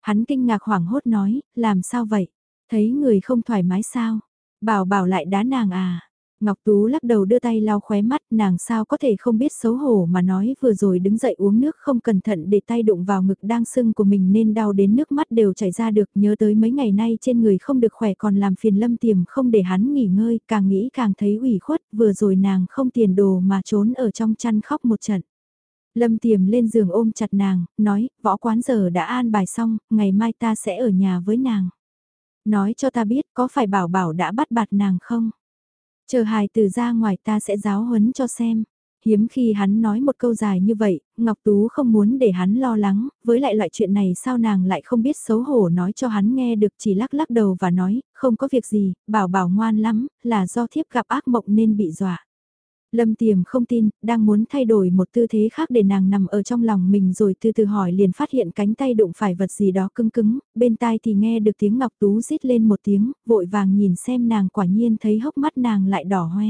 Hắn kinh ngạc hoảng hốt nói, làm sao vậy? Thấy người không thoải mái sao? Bảo bảo lại đá nàng à? Ngọc Tú lắc đầu đưa tay lau khóe mắt, nàng sao có thể không biết xấu hổ mà nói vừa rồi đứng dậy uống nước không cẩn thận để tay đụng vào ngực đang sưng của mình nên đau đến nước mắt đều chảy ra được nhớ tới mấy ngày nay trên người không được khỏe còn làm phiền lâm tiềm không để hắn nghỉ ngơi, càng nghĩ càng thấy ủy khuất, vừa rồi nàng không tiền đồ mà trốn ở trong chăn khóc một trận. Lâm tiềm lên giường ôm chặt nàng, nói, võ quán giờ đã an bài xong, ngày mai ta sẽ ở nhà với nàng. Nói cho ta biết có phải bảo bảo đã bắt bạt nàng không? Chờ hài từ ra ngoài ta sẽ giáo huấn cho xem. Hiếm khi hắn nói một câu dài như vậy, Ngọc Tú không muốn để hắn lo lắng, với lại loại chuyện này sao nàng lại không biết xấu hổ nói cho hắn nghe được chỉ lắc lắc đầu và nói, không có việc gì, bảo bảo ngoan lắm, là do thiếp gặp ác mộng nên bị dọa. Lâm Tiềm không tin, đang muốn thay đổi một tư thế khác để nàng nằm ở trong lòng mình rồi từ từ hỏi liền phát hiện cánh tay đụng phải vật gì đó cứng cứng, bên tai thì nghe được tiếng Ngọc Tú rít lên một tiếng, vội vàng nhìn xem nàng quả nhiên thấy hốc mắt nàng lại đỏ hoe.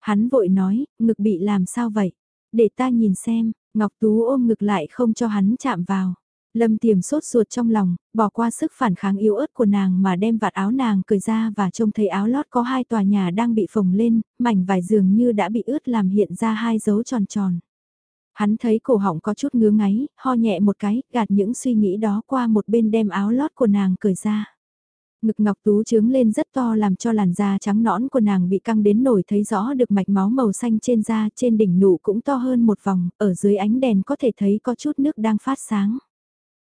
Hắn vội nói, ngực bị làm sao vậy? Để ta nhìn xem, Ngọc Tú ôm ngực lại không cho hắn chạm vào. Lâm tiềm sốt ruột trong lòng, bỏ qua sức phản kháng yếu ớt của nàng mà đem vạt áo nàng cởi ra và trông thấy áo lót có hai tòa nhà đang bị phồng lên, mảnh vải dường như đã bị ướt làm hiện ra hai dấu tròn tròn. Hắn thấy cổ họng có chút ngứa ngáy, ho nhẹ một cái, gạt những suy nghĩ đó qua một bên đem áo lót của nàng cởi ra. Ngực ngọc tú trướng lên rất to làm cho làn da trắng nõn của nàng bị căng đến nổi thấy rõ được mạch máu màu xanh trên da trên đỉnh nụ cũng to hơn một vòng, ở dưới ánh đèn có thể thấy có chút nước đang phát sáng.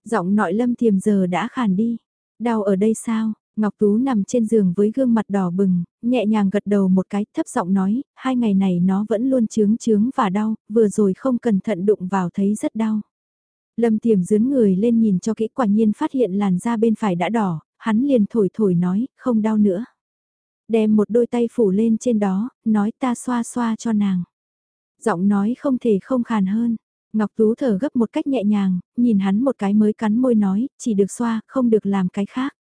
Giọng nội lâm thiềm giờ đã khàn đi. Đau ở đây sao? Ngọc Tú nằm trên giường với gương mặt đỏ bừng, nhẹ nhàng gật đầu một cái thấp giọng nói, hai ngày này nó vẫn luôn chướng chướng và đau, vừa rồi không cẩn thận đụng vào thấy rất đau. Lâm tiềm dướn người lên nhìn cho kỹ quả nhiên phát hiện làn da bên phải đã đỏ, hắn liền thổi thổi nói, không đau nữa. Đem một đôi tay phủ lên trên đó, nói ta xoa xoa cho nàng. Giọng nói không thể không khàn hơn, Ngọc Tú thở gấp một cách nhẹ nhàng, nhìn hắn một cái mới cắn môi nói, chỉ được xoa, không được làm cái khác.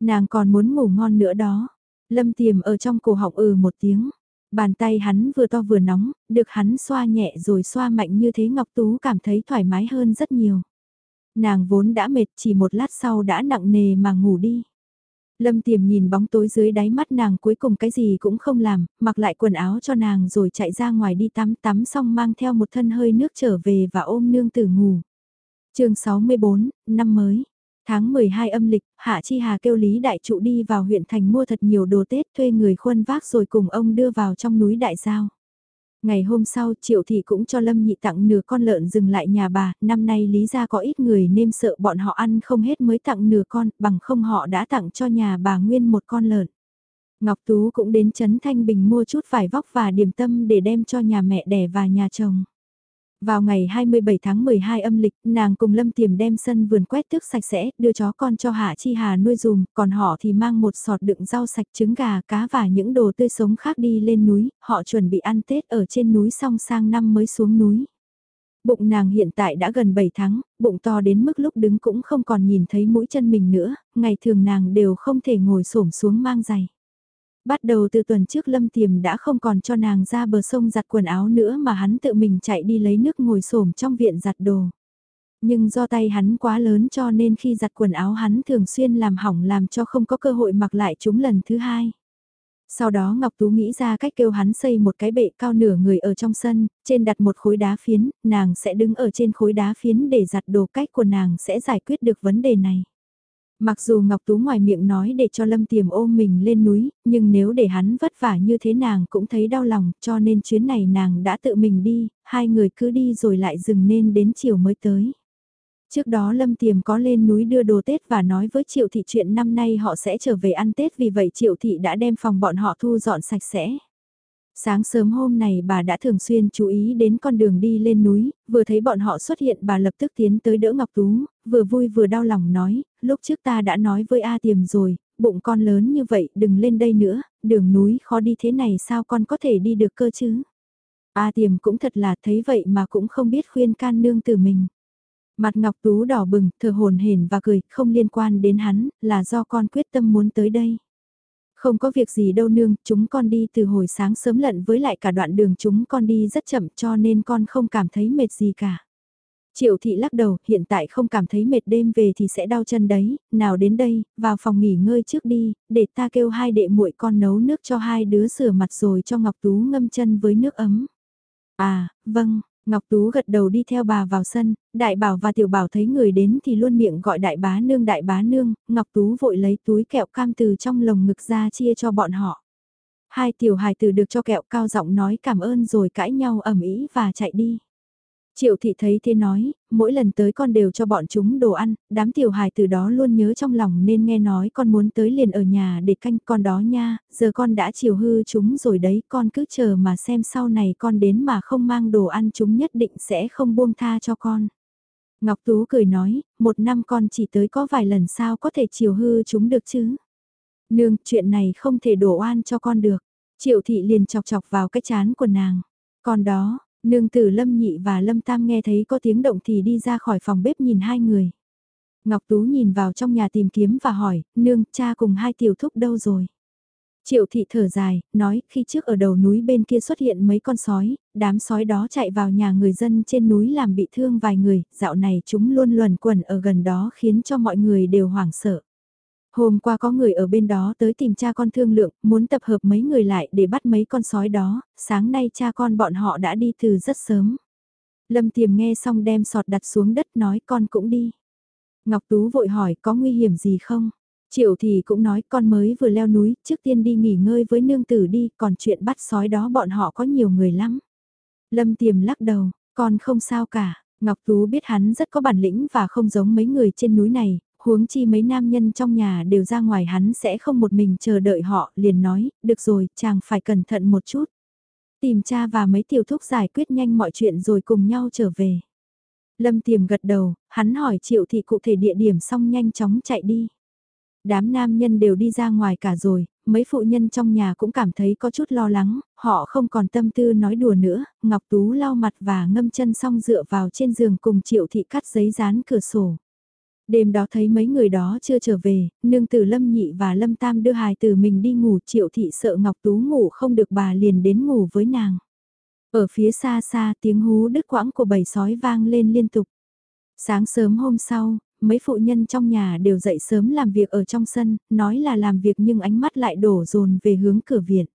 Nàng còn muốn ngủ ngon nữa đó. Lâm tiềm ở trong cổ họng ừ một tiếng. Bàn tay hắn vừa to vừa nóng, được hắn xoa nhẹ rồi xoa mạnh như thế Ngọc Tú cảm thấy thoải mái hơn rất nhiều. Nàng vốn đã mệt chỉ một lát sau đã nặng nề mà ngủ đi. Lâm tiềm nhìn bóng tối dưới đáy mắt nàng cuối cùng cái gì cũng không làm, mặc lại quần áo cho nàng rồi chạy ra ngoài đi tắm tắm xong mang theo một thân hơi nước trở về và ôm nương tử ngủ. chương 64, năm mới. Tháng 12 âm lịch, Hạ Chi Hà kêu Lý Đại Trụ đi vào huyện thành mua thật nhiều đồ Tết thuê người khuân vác rồi cùng ông đưa vào trong núi Đại Giao. Ngày hôm sau Triệu Thị cũng cho Lâm Nhị tặng nửa con lợn dừng lại nhà bà, năm nay Lý ra có ít người nên sợ bọn họ ăn không hết mới tặng nửa con, bằng không họ đã tặng cho nhà bà Nguyên một con lợn. Ngọc Tú cũng đến Trấn Thanh Bình mua chút vải vóc và điểm tâm để đem cho nhà mẹ đẻ và nhà chồng. Vào ngày 27 tháng 12 âm lịch, nàng cùng Lâm Tiềm đem sân vườn quét tước sạch sẽ, đưa chó con cho Hạ Chi Hà nuôi dùm, còn họ thì mang một sọt đựng rau sạch trứng gà, cá và những đồ tươi sống khác đi lên núi, họ chuẩn bị ăn Tết ở trên núi xong sang năm mới xuống núi. Bụng nàng hiện tại đã gần 7 tháng, bụng to đến mức lúc đứng cũng không còn nhìn thấy mũi chân mình nữa, ngày thường nàng đều không thể ngồi xổm xuống mang giày. Bắt đầu từ tuần trước Lâm Tiềm đã không còn cho nàng ra bờ sông giặt quần áo nữa mà hắn tự mình chạy đi lấy nước ngồi xổm trong viện giặt đồ. Nhưng do tay hắn quá lớn cho nên khi giặt quần áo hắn thường xuyên làm hỏng làm cho không có cơ hội mặc lại chúng lần thứ hai. Sau đó Ngọc Tú nghĩ ra cách kêu hắn xây một cái bệ cao nửa người ở trong sân, trên đặt một khối đá phiến, nàng sẽ đứng ở trên khối đá phiến để giặt đồ cách của nàng sẽ giải quyết được vấn đề này. Mặc dù Ngọc Tú ngoài miệng nói để cho Lâm Tiềm ôm mình lên núi, nhưng nếu để hắn vất vả như thế nàng cũng thấy đau lòng, cho nên chuyến này nàng đã tự mình đi, hai người cứ đi rồi lại dừng nên đến chiều mới tới. Trước đó Lâm Tiềm có lên núi đưa đồ Tết và nói với Triệu Thị chuyện năm nay họ sẽ trở về ăn Tết vì vậy Triệu Thị đã đem phòng bọn họ thu dọn sạch sẽ. Sáng sớm hôm này bà đã thường xuyên chú ý đến con đường đi lên núi, vừa thấy bọn họ xuất hiện bà lập tức tiến tới đỡ Ngọc Tú, vừa vui vừa đau lòng nói, lúc trước ta đã nói với A Tiềm rồi, bụng con lớn như vậy đừng lên đây nữa, đường núi khó đi thế này sao con có thể đi được cơ chứ. A Tiềm cũng thật là thấy vậy mà cũng không biết khuyên can nương từ mình. Mặt Ngọc Tú đỏ bừng, thờ hồn hển và cười, không liên quan đến hắn, là do con quyết tâm muốn tới đây. Không có việc gì đâu nương, chúng con đi từ hồi sáng sớm lận với lại cả đoạn đường chúng con đi rất chậm cho nên con không cảm thấy mệt gì cả. Triệu thị lắc đầu, hiện tại không cảm thấy mệt đêm về thì sẽ đau chân đấy, nào đến đây, vào phòng nghỉ ngơi trước đi, để ta kêu hai đệ muội con nấu nước cho hai đứa rửa mặt rồi cho Ngọc Tú ngâm chân với nước ấm. À, vâng, Ngọc Tú gật đầu đi theo bà vào sân, đại bảo và tiểu bảo thấy người đến thì luôn miệng gọi đại bá nương đại bá nương, Ngọc Tú vội lấy túi kẹo cam từ trong lồng ngực ra chia cho bọn họ. Hai tiểu hài tử được cho kẹo cao giọng nói cảm ơn rồi cãi nhau ầm ĩ và chạy đi. Triệu thị thấy thế nói, mỗi lần tới con đều cho bọn chúng đồ ăn, đám tiểu hài từ đó luôn nhớ trong lòng nên nghe nói con muốn tới liền ở nhà để canh con đó nha, giờ con đã chiều hư chúng rồi đấy, con cứ chờ mà xem sau này con đến mà không mang đồ ăn chúng nhất định sẽ không buông tha cho con. Ngọc Tú cười nói, một năm con chỉ tới có vài lần sao có thể chiều hư chúng được chứ. Nương, chuyện này không thể đổ oan cho con được. Triệu thị liền chọc chọc vào cái chán của nàng. Con đó, Nương tử Lâm Nhị và Lâm Tam nghe thấy có tiếng động thì đi ra khỏi phòng bếp nhìn hai người. Ngọc Tú nhìn vào trong nhà tìm kiếm và hỏi, nương, cha cùng hai tiểu thúc đâu rồi? Triệu thị thở dài, nói khi trước ở đầu núi bên kia xuất hiện mấy con sói, đám sói đó chạy vào nhà người dân trên núi làm bị thương vài người, dạo này chúng luôn luẩn quẩn ở gần đó khiến cho mọi người đều hoảng sợ. Hôm qua có người ở bên đó tới tìm cha con thương lượng, muốn tập hợp mấy người lại để bắt mấy con sói đó, sáng nay cha con bọn họ đã đi từ rất sớm. Lâm tiềm nghe xong đem sọt đặt xuống đất nói con cũng đi. Ngọc Tú vội hỏi có nguy hiểm gì không? Triệu thì cũng nói con mới vừa leo núi, trước tiên đi nghỉ ngơi với nương tử đi, còn chuyện bắt sói đó bọn họ có nhiều người lắm. Lâm tiềm lắc đầu, con không sao cả. Ngọc Tú biết hắn rất có bản lĩnh và không giống mấy người trên núi này, huống chi mấy nam nhân trong nhà đều ra ngoài hắn sẽ không một mình chờ đợi họ, liền nói, được rồi, chàng phải cẩn thận một chút. Tìm cha và mấy tiểu thúc giải quyết nhanh mọi chuyện rồi cùng nhau trở về. Lâm tiềm gật đầu, hắn hỏi triệu thị cụ thể địa điểm xong nhanh chóng chạy đi. Đám nam nhân đều đi ra ngoài cả rồi, mấy phụ nhân trong nhà cũng cảm thấy có chút lo lắng, họ không còn tâm tư nói đùa nữa, Ngọc Tú lau mặt và ngâm chân xong dựa vào trên giường cùng triệu thị cắt giấy dán cửa sổ. Đêm đó thấy mấy người đó chưa trở về, nương tử Lâm Nhị và Lâm Tam đưa hài tử mình đi ngủ triệu thị sợ Ngọc Tú ngủ không được bà liền đến ngủ với nàng. Ở phía xa xa tiếng hú đứt quãng của bầy sói vang lên liên tục. Sáng sớm hôm sau, mấy phụ nhân trong nhà đều dậy sớm làm việc ở trong sân, nói là làm việc nhưng ánh mắt lại đổ dồn về hướng cửa viện.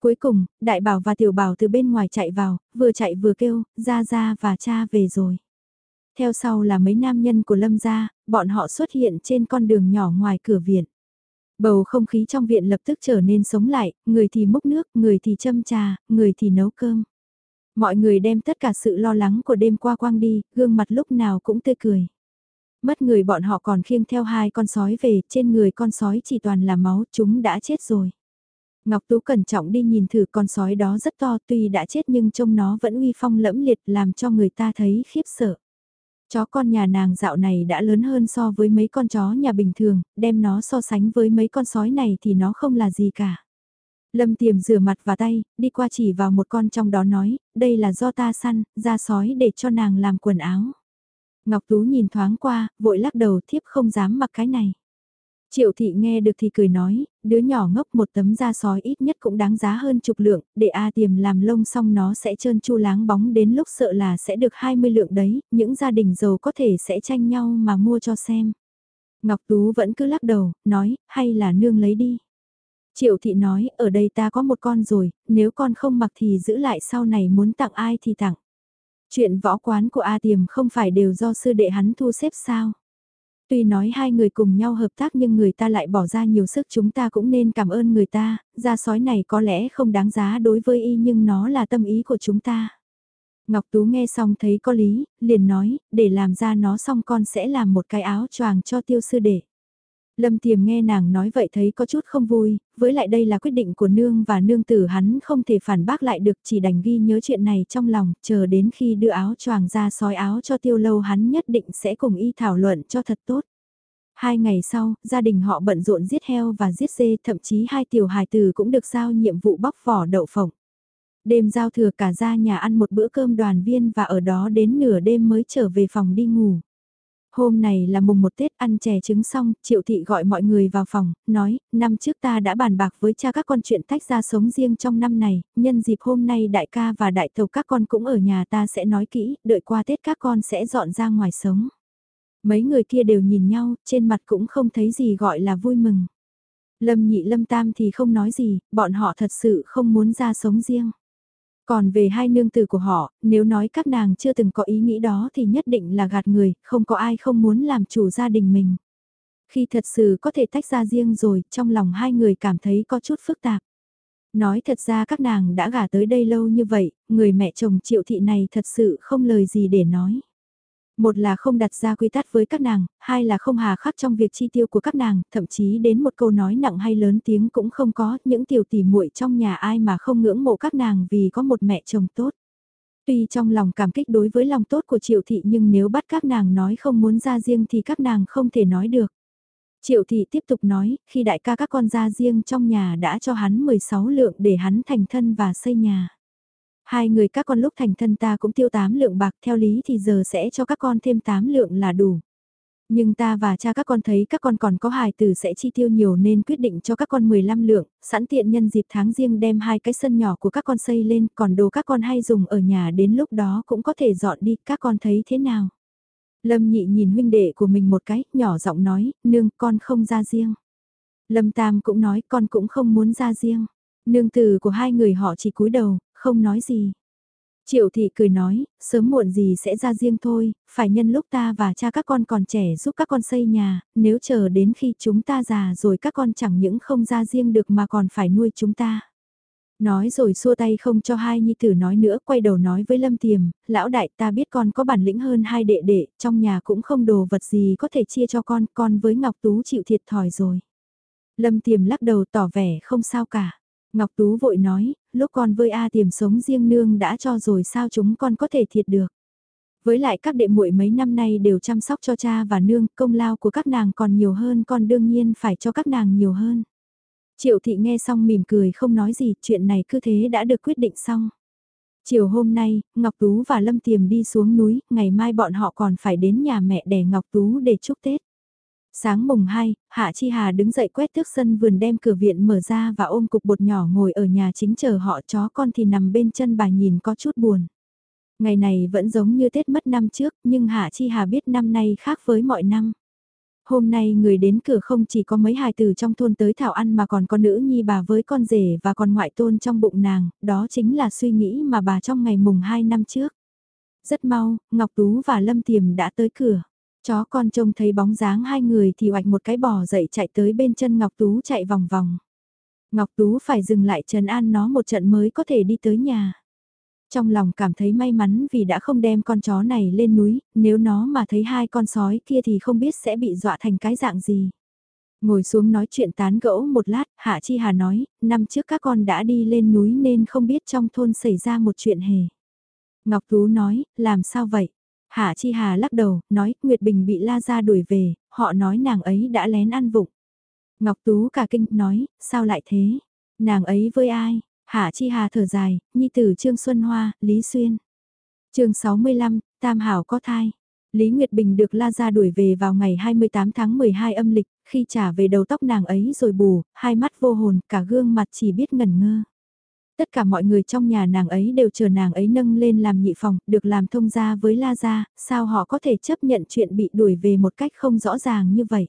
Cuối cùng, đại bảo và tiểu bảo từ bên ngoài chạy vào, vừa chạy vừa kêu, ra ra và cha về rồi. Theo sau là mấy nam nhân của Lâm gia, bọn họ xuất hiện trên con đường nhỏ ngoài cửa viện. Bầu không khí trong viện lập tức trở nên sống lại, người thì múc nước, người thì châm trà, người thì nấu cơm. Mọi người đem tất cả sự lo lắng của đêm qua quang đi, gương mặt lúc nào cũng tươi cười. Mất người bọn họ còn khiêng theo hai con sói về, trên người con sói chỉ toàn là máu, chúng đã chết rồi. Ngọc Tú cẩn trọng đi nhìn thử con sói đó rất to tuy đã chết nhưng trông nó vẫn uy phong lẫm liệt làm cho người ta thấy khiếp sợ. Chó con nhà nàng dạo này đã lớn hơn so với mấy con chó nhà bình thường, đem nó so sánh với mấy con sói này thì nó không là gì cả. Lâm tiềm rửa mặt và tay, đi qua chỉ vào một con trong đó nói, đây là do ta săn, ra sói để cho nàng làm quần áo. Ngọc Tú nhìn thoáng qua, vội lắc đầu thiếp không dám mặc cái này. Triệu thị nghe được thì cười nói, đứa nhỏ ngốc một tấm da sói ít nhất cũng đáng giá hơn chục lượng, để A tiềm làm lông xong nó sẽ trơn chu láng bóng đến lúc sợ là sẽ được 20 lượng đấy, những gia đình giàu có thể sẽ tranh nhau mà mua cho xem. Ngọc Tú vẫn cứ lắc đầu, nói, hay là nương lấy đi. Triệu thị nói, ở đây ta có một con rồi, nếu con không mặc thì giữ lại sau này muốn tặng ai thì tặng. Chuyện võ quán của A Tiềm không phải đều do sư đệ hắn thu xếp sao. Tuy nói hai người cùng nhau hợp tác nhưng người ta lại bỏ ra nhiều sức chúng ta cũng nên cảm ơn người ta, da sói này có lẽ không đáng giá đối với y nhưng nó là tâm ý của chúng ta. Ngọc Tú nghe xong thấy có lý, liền nói, để làm ra nó xong con sẽ làm một cái áo choàng cho tiêu sư đệ. Lâm Tiềm nghe nàng nói vậy thấy có chút không vui, với lại đây là quyết định của nương và nương tử hắn không thể phản bác lại được chỉ đành ghi nhớ chuyện này trong lòng, chờ đến khi đưa áo choàng ra sói áo cho tiêu lâu hắn nhất định sẽ cùng y thảo luận cho thật tốt. Hai ngày sau, gia đình họ bận rộn giết heo và giết dê, thậm chí hai tiểu hài tử cũng được giao nhiệm vụ bóc vỏ đậu phộng. Đêm giao thừa cả gia nhà ăn một bữa cơm đoàn viên và ở đó đến nửa đêm mới trở về phòng đi ngủ. Hôm này là mùng một Tết ăn chè trứng xong, Triệu Thị gọi mọi người vào phòng, nói, năm trước ta đã bàn bạc với cha các con chuyện tách ra sống riêng trong năm này, nhân dịp hôm nay đại ca và đại thầu các con cũng ở nhà ta sẽ nói kỹ, đợi qua Tết các con sẽ dọn ra ngoài sống. Mấy người kia đều nhìn nhau, trên mặt cũng không thấy gì gọi là vui mừng. Lâm nhị lâm tam thì không nói gì, bọn họ thật sự không muốn ra sống riêng. Còn về hai nương tử của họ, nếu nói các nàng chưa từng có ý nghĩ đó thì nhất định là gạt người, không có ai không muốn làm chủ gia đình mình. Khi thật sự có thể tách ra riêng rồi, trong lòng hai người cảm thấy có chút phức tạp. Nói thật ra các nàng đã gả tới đây lâu như vậy, người mẹ chồng triệu thị này thật sự không lời gì để nói. Một là không đặt ra quy tắc với các nàng, hai là không hà khắc trong việc chi tiêu của các nàng, thậm chí đến một câu nói nặng hay lớn tiếng cũng không có, những tiểu tỷ muội trong nhà ai mà không ngưỡng mộ các nàng vì có một mẹ chồng tốt. Tuy trong lòng cảm kích đối với lòng tốt của Triệu Thị nhưng nếu bắt các nàng nói không muốn ra riêng thì các nàng không thể nói được. Triệu Thị tiếp tục nói, khi đại ca các con ra riêng trong nhà đã cho hắn 16 lượng để hắn thành thân và xây nhà. Hai người các con lúc thành thân ta cũng tiêu 8 lượng bạc theo lý thì giờ sẽ cho các con thêm 8 lượng là đủ. Nhưng ta và cha các con thấy các con còn có hài tử sẽ chi tiêu nhiều nên quyết định cho các con 15 lượng, sẵn tiện nhân dịp tháng riêng đem hai cái sân nhỏ của các con xây lên, còn đồ các con hay dùng ở nhà đến lúc đó cũng có thể dọn đi, các con thấy thế nào? Lâm nhị nhìn huynh đệ của mình một cái, nhỏ giọng nói, nương con không ra riêng. Lâm tam cũng nói con cũng không muốn ra riêng. Nương tử của hai người họ chỉ cúi đầu, không nói gì. Triệu thị cười nói, sớm muộn gì sẽ ra riêng thôi, phải nhân lúc ta và cha các con còn trẻ giúp các con xây nhà, nếu chờ đến khi chúng ta già rồi các con chẳng những không ra riêng được mà còn phải nuôi chúng ta. Nói rồi xua tay không cho hai nhi tử nói nữa, quay đầu nói với Lâm Tiềm, lão đại ta biết con có bản lĩnh hơn hai đệ đệ, trong nhà cũng không đồ vật gì có thể chia cho con, con với Ngọc Tú chịu thiệt thòi rồi. Lâm Tiềm lắc đầu tỏ vẻ không sao cả. Ngọc Tú vội nói, lúc con với A tiềm sống riêng nương đã cho rồi sao chúng con có thể thiệt được. Với lại các đệ muội mấy năm nay đều chăm sóc cho cha và nương, công lao của các nàng còn nhiều hơn con đương nhiên phải cho các nàng nhiều hơn. Triệu thị nghe xong mỉm cười không nói gì, chuyện này cứ thế đã được quyết định xong. Chiều hôm nay, Ngọc Tú và Lâm Tiềm đi xuống núi, ngày mai bọn họ còn phải đến nhà mẹ đẻ Ngọc Tú để chúc Tết. Sáng mùng 2, Hạ Chi Hà đứng dậy quét thước sân vườn đem cửa viện mở ra và ôm cục bột nhỏ ngồi ở nhà chính chờ họ chó con thì nằm bên chân bà nhìn có chút buồn. Ngày này vẫn giống như Tết mất năm trước nhưng Hạ Chi Hà biết năm nay khác với mọi năm. Hôm nay người đến cửa không chỉ có mấy hài tử trong thôn tới thảo ăn mà còn có nữ nhi bà với con rể và con ngoại tôn trong bụng nàng, đó chính là suy nghĩ mà bà trong ngày mùng 2 năm trước. Rất mau, Ngọc Tú và Lâm Tiềm đã tới cửa. Chó con trông thấy bóng dáng hai người thì oạch một cái bò dậy chạy tới bên chân Ngọc Tú chạy vòng vòng. Ngọc Tú phải dừng lại trần an nó một trận mới có thể đi tới nhà. Trong lòng cảm thấy may mắn vì đã không đem con chó này lên núi, nếu nó mà thấy hai con sói kia thì không biết sẽ bị dọa thành cái dạng gì. Ngồi xuống nói chuyện tán gẫu một lát, Hạ Chi Hà nói, năm trước các con đã đi lên núi nên không biết trong thôn xảy ra một chuyện hề. Ngọc Tú nói, làm sao vậy? Hạ Chi Hà lắc đầu, nói Nguyệt Bình bị La Gia đuổi về, họ nói nàng ấy đã lén ăn vụng. Ngọc Tú cả kinh nói, sao lại thế? Nàng ấy với ai? Hạ Chi Hà thở dài, nhi tử Trương Xuân Hoa, Lý Xuyên. chương 65, Tam Hảo có thai. Lý Nguyệt Bình được La Gia đuổi về vào ngày 28 tháng 12 âm lịch, khi trả về đầu tóc nàng ấy rồi bù, hai mắt vô hồn, cả gương mặt chỉ biết ngẩn ngơ. Tất cả mọi người trong nhà nàng ấy đều chờ nàng ấy nâng lên làm nhị phòng, được làm thông gia với La Gia, sao họ có thể chấp nhận chuyện bị đuổi về một cách không rõ ràng như vậy.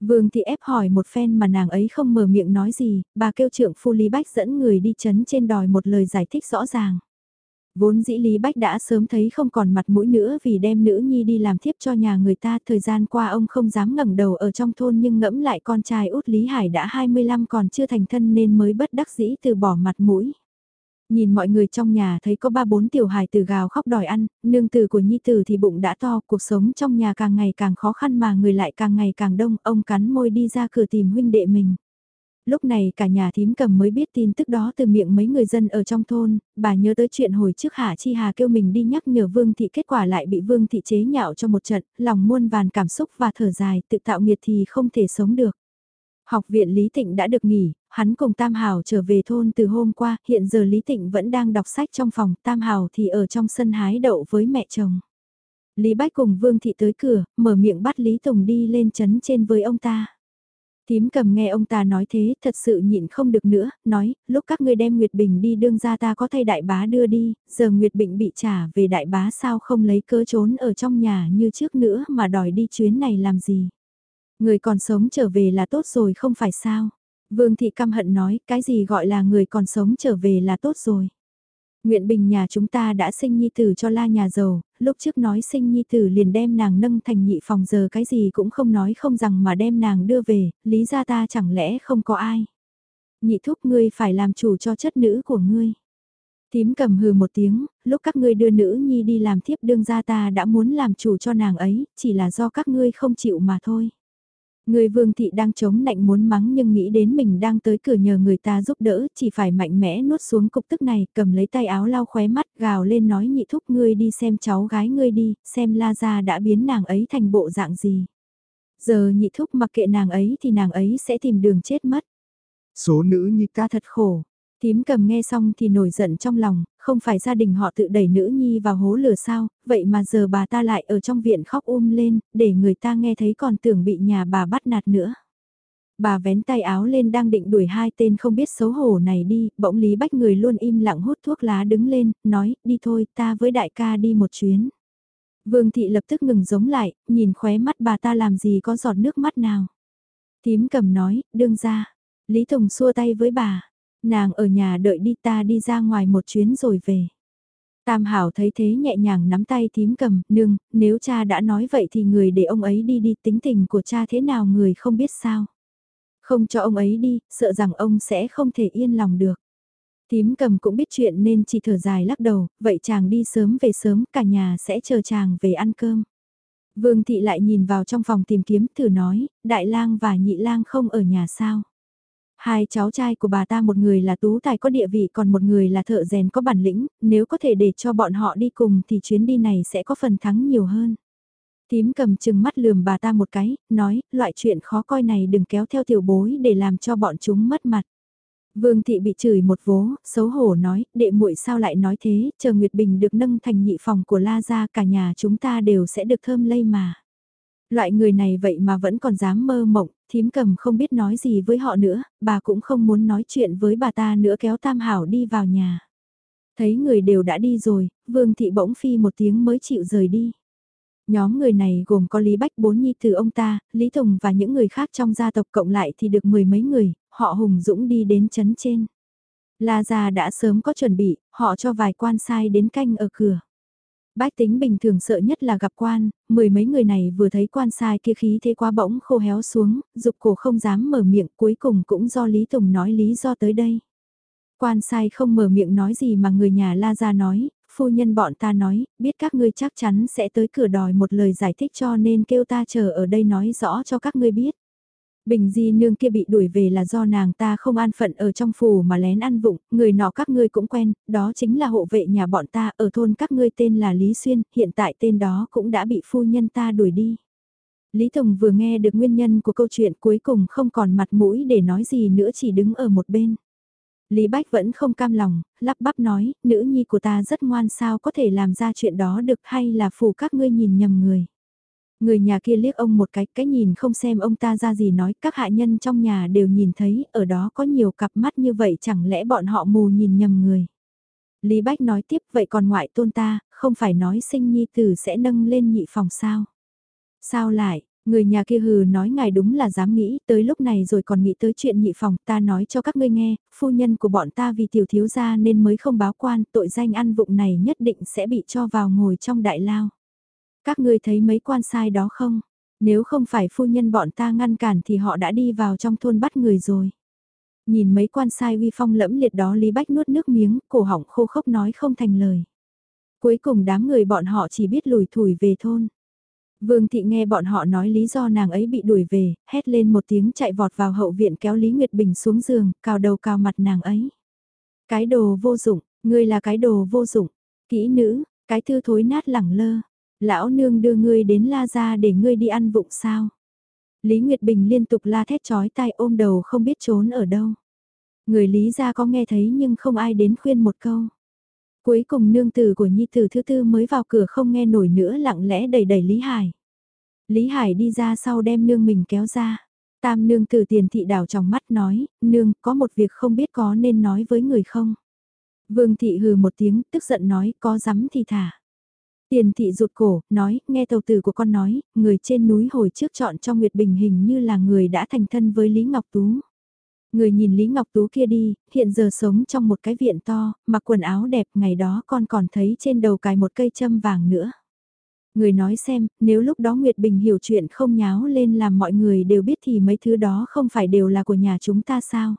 Vương thị ép hỏi một phen mà nàng ấy không mở miệng nói gì, bà kêu trưởng phu Lý Bách dẫn người đi chấn trên đòi một lời giải thích rõ ràng. Vốn dĩ Lý Bách đã sớm thấy không còn mặt mũi nữa vì đem nữ nhi đi làm thiếp cho nhà người ta. Thời gian qua ông không dám ngẩng đầu ở trong thôn nhưng ngẫm lại con trai út Lý Hải đã 25 còn chưa thành thân nên mới bất đắc dĩ từ bỏ mặt mũi. Nhìn mọi người trong nhà thấy có ba bốn tiểu hài từ gào khóc đòi ăn, nương tử của nhi tử thì bụng đã to, cuộc sống trong nhà càng ngày càng khó khăn mà người lại càng ngày càng đông, ông cắn môi đi ra cửa tìm huynh đệ mình. Lúc này cả nhà thím cầm mới biết tin tức đó từ miệng mấy người dân ở trong thôn, bà nhớ tới chuyện hồi trước Hạ Chi Hà kêu mình đi nhắc nhở Vương Thị kết quả lại bị Vương Thị chế nhạo cho một trận, lòng muôn vàn cảm xúc và thở dài, tự tạo nghiệt thì không thể sống được. Học viện Lý Tịnh đã được nghỉ, hắn cùng Tam Hảo trở về thôn từ hôm qua, hiện giờ Lý Tịnh vẫn đang đọc sách trong phòng, Tam Hảo thì ở trong sân hái đậu với mẹ chồng. Lý Bách cùng Vương Thị tới cửa, mở miệng bắt Lý Tùng đi lên chấn trên với ông ta. Tím cầm nghe ông ta nói thế, thật sự nhịn không được nữa, nói, lúc các ngươi đem Nguyệt Bình đi đương ra ta có thay đại bá đưa đi, giờ Nguyệt Bình bị trả về đại bá sao không lấy cớ trốn ở trong nhà như trước nữa mà đòi đi chuyến này làm gì. Người còn sống trở về là tốt rồi không phải sao. Vương thị căm hận nói, cái gì gọi là người còn sống trở về là tốt rồi. Nguyện Bình nhà chúng ta đã sinh nhi tử cho la nhà giàu, lúc trước nói sinh nhi tử liền đem nàng nâng thành nhị phòng giờ cái gì cũng không nói không rằng mà đem nàng đưa về, lý ra ta chẳng lẽ không có ai. Nhị thúc ngươi phải làm chủ cho chất nữ của ngươi. Tím cầm hừ một tiếng, lúc các ngươi đưa nữ nhi đi làm thiếp đương ra ta đã muốn làm chủ cho nàng ấy, chỉ là do các ngươi không chịu mà thôi. Người vương thị đang chống nạnh muốn mắng nhưng nghĩ đến mình đang tới cửa nhờ người ta giúp đỡ, chỉ phải mạnh mẽ nuốt xuống cục tức này, cầm lấy tay áo lau khóe mắt, gào lên nói nhị thúc ngươi đi xem cháu gái ngươi đi, xem la ra đã biến nàng ấy thành bộ dạng gì. Giờ nhị thúc mặc kệ nàng ấy thì nàng ấy sẽ tìm đường chết mất. Số nữ nhị ta thật khổ, Tím cầm nghe xong thì nổi giận trong lòng, không phải gia đình họ tự đẩy nữ nhi vào hố lửa sao, vậy mà giờ bà ta lại ở trong viện khóc um lên, để người ta nghe thấy còn tưởng bị nhà bà bắt nạt nữa. Bà vén tay áo lên đang định đuổi hai tên không biết xấu hổ này đi, bỗng Lý Bách người luôn im lặng hút thuốc lá đứng lên, nói, đi thôi, ta với đại ca đi một chuyến. Vương thị lập tức ngừng giống lại, nhìn khóe mắt bà ta làm gì có giọt nước mắt nào. Tím cầm nói, đương ra. Lý Tùng xua tay với bà, Nàng ở nhà đợi đi ta đi ra ngoài một chuyến rồi về. Tam Hảo thấy thế nhẹ nhàng nắm tay thím cầm, nương, nếu cha đã nói vậy thì người để ông ấy đi đi tính tình của cha thế nào người không biết sao. Không cho ông ấy đi, sợ rằng ông sẽ không thể yên lòng được. Thím cầm cũng biết chuyện nên chỉ thở dài lắc đầu, vậy chàng đi sớm về sớm, cả nhà sẽ chờ chàng về ăn cơm. Vương thị lại nhìn vào trong phòng tìm kiếm thử nói, đại lang và nhị lang không ở nhà sao. Hai cháu trai của bà ta một người là tú tài có địa vị còn một người là thợ rèn có bản lĩnh, nếu có thể để cho bọn họ đi cùng thì chuyến đi này sẽ có phần thắng nhiều hơn. Tím cầm chừng mắt lườm bà ta một cái, nói, loại chuyện khó coi này đừng kéo theo tiểu bối để làm cho bọn chúng mất mặt. Vương thị bị chửi một vố, xấu hổ nói, đệ muội sao lại nói thế, chờ Nguyệt Bình được nâng thành nhị phòng của La Gia cả nhà chúng ta đều sẽ được thơm lây mà. Loại người này vậy mà vẫn còn dám mơ mộng, thím cầm không biết nói gì với họ nữa, bà cũng không muốn nói chuyện với bà ta nữa kéo Tam Hảo đi vào nhà. Thấy người đều đã đi rồi, Vương Thị bỗng phi một tiếng mới chịu rời đi. Nhóm người này gồm có Lý Bách bốn nhi từ ông ta, Lý Tùng và những người khác trong gia tộc cộng lại thì được mười mấy người, họ hùng dũng đi đến chấn trên. La Gia đã sớm có chuẩn bị, họ cho vài quan sai đến canh ở cửa. Bách tính bình thường sợ nhất là gặp quan, mười mấy người này vừa thấy quan sai kia khí thế quá bỗng khô héo xuống, dục cổ không dám mở miệng cuối cùng cũng do Lý Tùng nói lý do tới đây. Quan sai không mở miệng nói gì mà người nhà la ra nói, phu nhân bọn ta nói, biết các ngươi chắc chắn sẽ tới cửa đòi một lời giải thích cho nên kêu ta chờ ở đây nói rõ cho các ngươi biết. Bình di nương kia bị đuổi về là do nàng ta không an phận ở trong phủ mà lén ăn vụng, người nọ các ngươi cũng quen, đó chính là hộ vệ nhà bọn ta ở thôn các ngươi tên là Lý Xuyên, hiện tại tên đó cũng đã bị phu nhân ta đuổi đi. Lý Tùng vừa nghe được nguyên nhân của câu chuyện cuối cùng không còn mặt mũi để nói gì nữa chỉ đứng ở một bên. Lý Bách vẫn không cam lòng, lắp bắp nói, nữ nhi của ta rất ngoan sao có thể làm ra chuyện đó được hay là phủ các ngươi nhìn nhầm người. Người nhà kia liếc ông một cái, cái nhìn không xem ông ta ra gì nói, các hạ nhân trong nhà đều nhìn thấy, ở đó có nhiều cặp mắt như vậy chẳng lẽ bọn họ mù nhìn nhầm người. Lý Bách nói tiếp, vậy còn ngoại tôn ta, không phải nói sinh nhi tử sẽ nâng lên nhị phòng sao? Sao lại, Người nhà kia hừ nói ngài đúng là dám nghĩ, tới lúc này rồi còn nghĩ tới chuyện nhị phòng, ta nói cho các ngươi nghe, phu nhân của bọn ta vì tiểu thiếu gia nên mới không báo quan, tội danh ăn vụng này nhất định sẽ bị cho vào ngồi trong đại lao. Các ngươi thấy mấy quan sai đó không? Nếu không phải phu nhân bọn ta ngăn cản thì họ đã đi vào trong thôn bắt người rồi. Nhìn mấy quan sai uy phong lẫm liệt đó Lý Bách nuốt nước miếng, cổ họng khô khốc nói không thành lời. Cuối cùng đám người bọn họ chỉ biết lùi thủi về thôn. Vương thị nghe bọn họ nói lý do nàng ấy bị đuổi về, hét lên một tiếng chạy vọt vào hậu viện kéo Lý Nguyệt Bình xuống giường, cào đầu cào mặt nàng ấy. Cái đồ vô dụng, ngươi là cái đồ vô dụng, kỹ nữ, cái thư thối nát lẳng lơ, lão nương đưa ngươi đến la ra để ngươi đi ăn vụng sao. Lý Nguyệt Bình liên tục la thét chói tai ôm đầu không biết trốn ở đâu. Người Lý ra có nghe thấy nhưng không ai đến khuyên một câu. Cuối cùng nương tử của nhi tử thứ tư mới vào cửa không nghe nổi nữa lặng lẽ đẩy đẩy Lý Hải. Lý Hải đi ra sau đem nương mình kéo ra. Tam nương tử tiền thị đảo trong mắt nói, nương có một việc không biết có nên nói với người không. Vương thị hừ một tiếng, tức giận nói, có dám thì thả. Tiền thị rụt cổ, nói, nghe tàu tử của con nói, người trên núi hồi trước chọn cho Nguyệt Bình hình như là người đã thành thân với Lý Ngọc Tú. Người nhìn Lý Ngọc Tú kia đi, hiện giờ sống trong một cái viện to, mặc quần áo đẹp, ngày đó con còn thấy trên đầu cài một cây châm vàng nữa. Người nói xem, nếu lúc đó Nguyệt Bình hiểu chuyện không nháo lên làm mọi người đều biết thì mấy thứ đó không phải đều là của nhà chúng ta sao?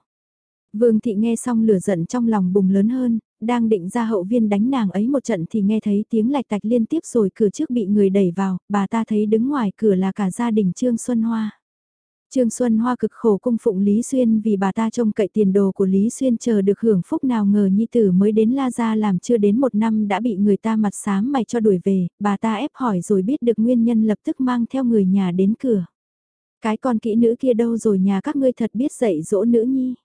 Vương thị nghe xong lửa giận trong lòng bùng lớn hơn, đang định ra hậu viên đánh nàng ấy một trận thì nghe thấy tiếng lạch tạch liên tiếp rồi cửa trước bị người đẩy vào, bà ta thấy đứng ngoài cửa là cả gia đình Trương Xuân Hoa. Trương Xuân Hoa cực khổ cung phụng Lý Xuyên vì bà ta trông cậy tiền đồ của Lý Xuyên chờ được hưởng phúc nào ngờ nhi tử mới đến La Gia làm chưa đến một năm đã bị người ta mặt xám mày cho đuổi về, bà ta ép hỏi rồi biết được nguyên nhân lập tức mang theo người nhà đến cửa. Cái con kỹ nữ kia đâu rồi nhà các ngươi thật biết dạy dỗ nữ nhi.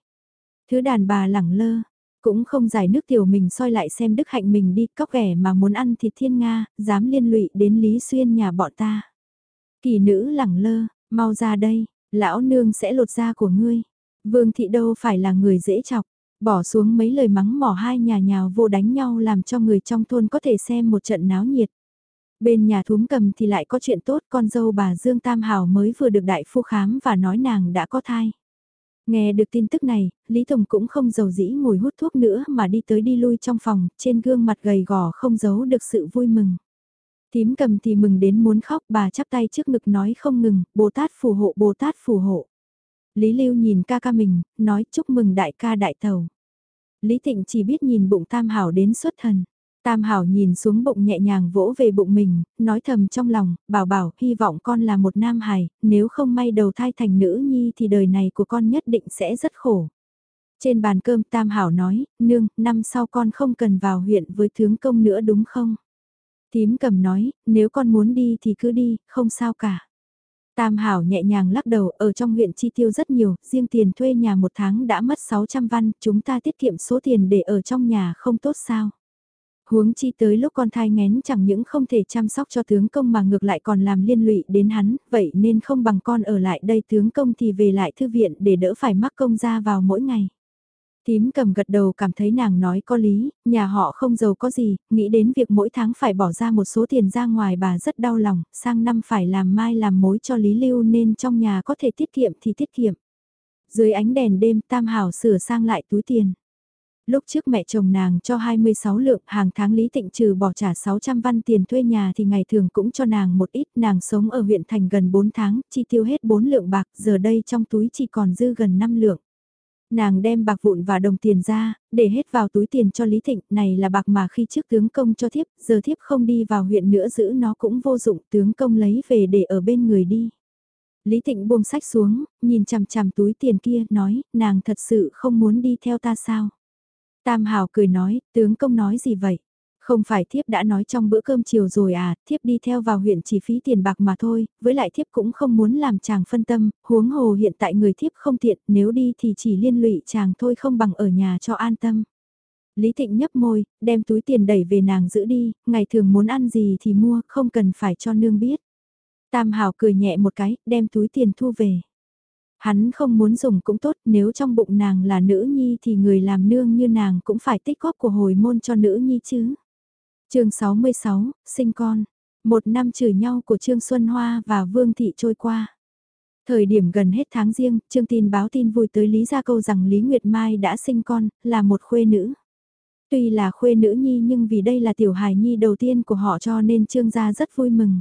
Thứ đàn bà lẳng lơ, cũng không giải nước tiểu mình soi lại xem đức hạnh mình đi cóc ghẻ mà muốn ăn thịt thiên Nga, dám liên lụy đến Lý Xuyên nhà bọn ta. Kỳ nữ lẳng lơ, mau ra đây, Lão nương sẽ lột da của ngươi. Vương thị đâu phải là người dễ chọc. Bỏ xuống mấy lời mắng mỏ hai nhà nhào vô đánh nhau làm cho người trong thôn có thể xem một trận náo nhiệt. Bên nhà thúm cầm thì lại có chuyện tốt con dâu bà Dương Tam Hảo mới vừa được đại phu khám và nói nàng đã có thai. Nghe được tin tức này, Lý Tùng cũng không giàu dĩ ngồi hút thuốc nữa mà đi tới đi lui trong phòng, trên gương mặt gầy gò không giấu được sự vui mừng. Tím cầm thì mừng đến muốn khóc bà chắp tay trước ngực nói không ngừng, Bồ Tát phù hộ Bồ Tát phù hộ. Lý Lưu nhìn ca ca mình, nói chúc mừng đại ca đại tàu. Lý Tịnh chỉ biết nhìn bụng Tam Hảo đến xuất thần. Tam Hảo nhìn xuống bụng nhẹ nhàng vỗ về bụng mình, nói thầm trong lòng, bảo bảo, hy vọng con là một nam hài, nếu không may đầu thai thành nữ nhi thì đời này của con nhất định sẽ rất khổ. Trên bàn cơm Tam Hảo nói, nương, năm sau con không cần vào huyện với tướng công nữa đúng không? Tím cầm nói, nếu con muốn đi thì cứ đi, không sao cả. Tam Hảo nhẹ nhàng lắc đầu, ở trong huyện chi tiêu rất nhiều, riêng tiền thuê nhà một tháng đã mất 600 văn, chúng ta tiết kiệm số tiền để ở trong nhà không tốt sao. Huống chi tới lúc con thai ngén chẳng những không thể chăm sóc cho tướng công mà ngược lại còn làm liên lụy đến hắn, vậy nên không bằng con ở lại đây tướng công thì về lại thư viện để đỡ phải mắc công ra vào mỗi ngày. Tím cầm gật đầu cảm thấy nàng nói có lý, nhà họ không giàu có gì, nghĩ đến việc mỗi tháng phải bỏ ra một số tiền ra ngoài bà rất đau lòng, sang năm phải làm mai làm mối cho Lý Lưu nên trong nhà có thể tiết kiệm thì tiết kiệm. Dưới ánh đèn đêm Tam Hảo sửa sang lại túi tiền. Lúc trước mẹ chồng nàng cho 26 lượng hàng tháng Lý Tịnh trừ bỏ trả 600 văn tiền thuê nhà thì ngày thường cũng cho nàng một ít nàng sống ở huyện thành gần 4 tháng, chi tiêu hết 4 lượng bạc giờ đây trong túi chỉ còn dư gần 5 lượng. Nàng đem bạc vụn và đồng tiền ra, để hết vào túi tiền cho Lý Thịnh, này là bạc mà khi trước tướng công cho thiếp, giờ thiếp không đi vào huyện nữa giữ nó cũng vô dụng, tướng công lấy về để ở bên người đi. Lý Thịnh buông sách xuống, nhìn chằm chằm túi tiền kia, nói, nàng thật sự không muốn đi theo ta sao? Tam Hào cười nói, tướng công nói gì vậy? Không phải thiếp đã nói trong bữa cơm chiều rồi à, thiếp đi theo vào huyện chỉ phí tiền bạc mà thôi, với lại thiếp cũng không muốn làm chàng phân tâm, huống hồ hiện tại người thiếp không tiện, nếu đi thì chỉ liên lụy chàng thôi không bằng ở nhà cho an tâm. Lý Thịnh nhấp môi, đem túi tiền đẩy về nàng giữ đi, ngày thường muốn ăn gì thì mua, không cần phải cho nương biết. Tam Hảo cười nhẹ một cái, đem túi tiền thu về. Hắn không muốn dùng cũng tốt, nếu trong bụng nàng là nữ nhi thì người làm nương như nàng cũng phải tích góp của hồi môn cho nữ nhi chứ. chương 66, sinh con. Một năm chửi nhau của Trương Xuân Hoa và Vương Thị trôi qua. Thời điểm gần hết tháng riêng, Trương tin báo tin vui tới Lý Gia Câu rằng Lý Nguyệt Mai đã sinh con, là một khuê nữ. Tuy là khuê nữ nhi nhưng vì đây là tiểu hài nhi đầu tiên của họ cho nên Trương gia rất vui mừng.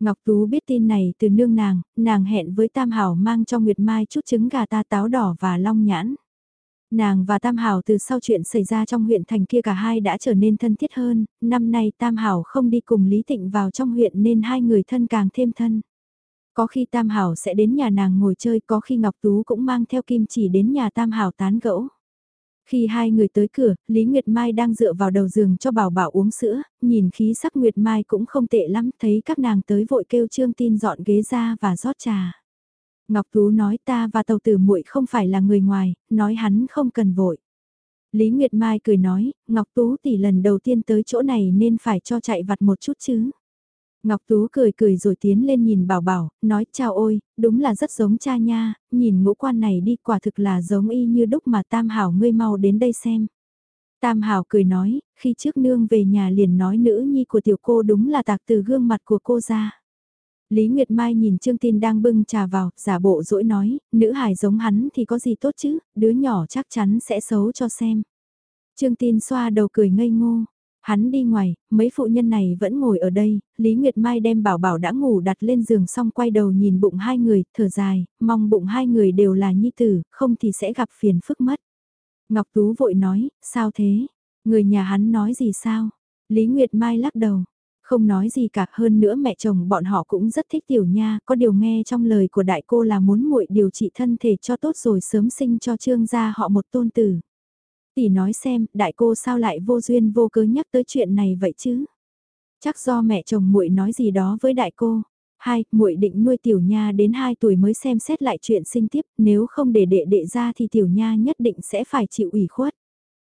Ngọc Tú biết tin này từ nương nàng, nàng hẹn với Tam Hảo mang cho Nguyệt Mai chút trứng gà ta táo đỏ và long nhãn. Nàng và Tam Hảo từ sau chuyện xảy ra trong huyện thành kia cả hai đã trở nên thân thiết hơn, năm nay Tam Hảo không đi cùng Lý Tịnh vào trong huyện nên hai người thân càng thêm thân. Có khi Tam Hảo sẽ đến nhà nàng ngồi chơi, có khi Ngọc Tú cũng mang theo kim chỉ đến nhà Tam Hảo tán gẫu. Khi hai người tới cửa, Lý Nguyệt Mai đang dựa vào đầu giường cho bảo bảo uống sữa, nhìn khí sắc Nguyệt Mai cũng không tệ lắm, thấy các nàng tới vội kêu Trương Tin dọn ghế ra và rót trà. Ngọc Tú nói ta và tàu tử muội không phải là người ngoài, nói hắn không cần vội. Lý Nguyệt Mai cười nói, Ngọc Tú tỷ lần đầu tiên tới chỗ này nên phải cho chạy vặt một chút chứ. Ngọc Tú cười cười rồi tiến lên nhìn bảo bảo, nói chào ôi, đúng là rất giống cha nha, nhìn ngũ quan này đi quả thực là giống y như đúc mà Tam Hảo ngươi mau đến đây xem. Tam Hảo cười nói, khi trước nương về nhà liền nói nữ nhi của tiểu cô đúng là tạc từ gương mặt của cô ra. Lý Nguyệt Mai nhìn Trương Tin đang bưng trà vào, giả bộ dỗi nói, nữ hài giống hắn thì có gì tốt chứ, đứa nhỏ chắc chắn sẽ xấu cho xem. Trương Tin xoa đầu cười ngây ngô, Hắn đi ngoài, mấy phụ nhân này vẫn ngồi ở đây, Lý Nguyệt Mai đem bảo bảo đã ngủ đặt lên giường xong quay đầu nhìn bụng hai người, thở dài, mong bụng hai người đều là nhi tử, không thì sẽ gặp phiền phức mất. Ngọc Tú vội nói, sao thế? Người nhà hắn nói gì sao? Lý Nguyệt Mai lắc đầu, không nói gì cả hơn nữa mẹ chồng bọn họ cũng rất thích tiểu nha, có điều nghe trong lời của đại cô là muốn muội điều trị thân thể cho tốt rồi sớm sinh cho trương gia họ một tôn tử. Tỷ nói xem, đại cô sao lại vô duyên vô cớ nhắc tới chuyện này vậy chứ? Chắc do mẹ chồng muội nói gì đó với đại cô. Hai, muội định nuôi tiểu nha đến 2 tuổi mới xem xét lại chuyện sinh tiếp, nếu không để đệ đệ ra thì tiểu nha nhất định sẽ phải chịu ủy khuất.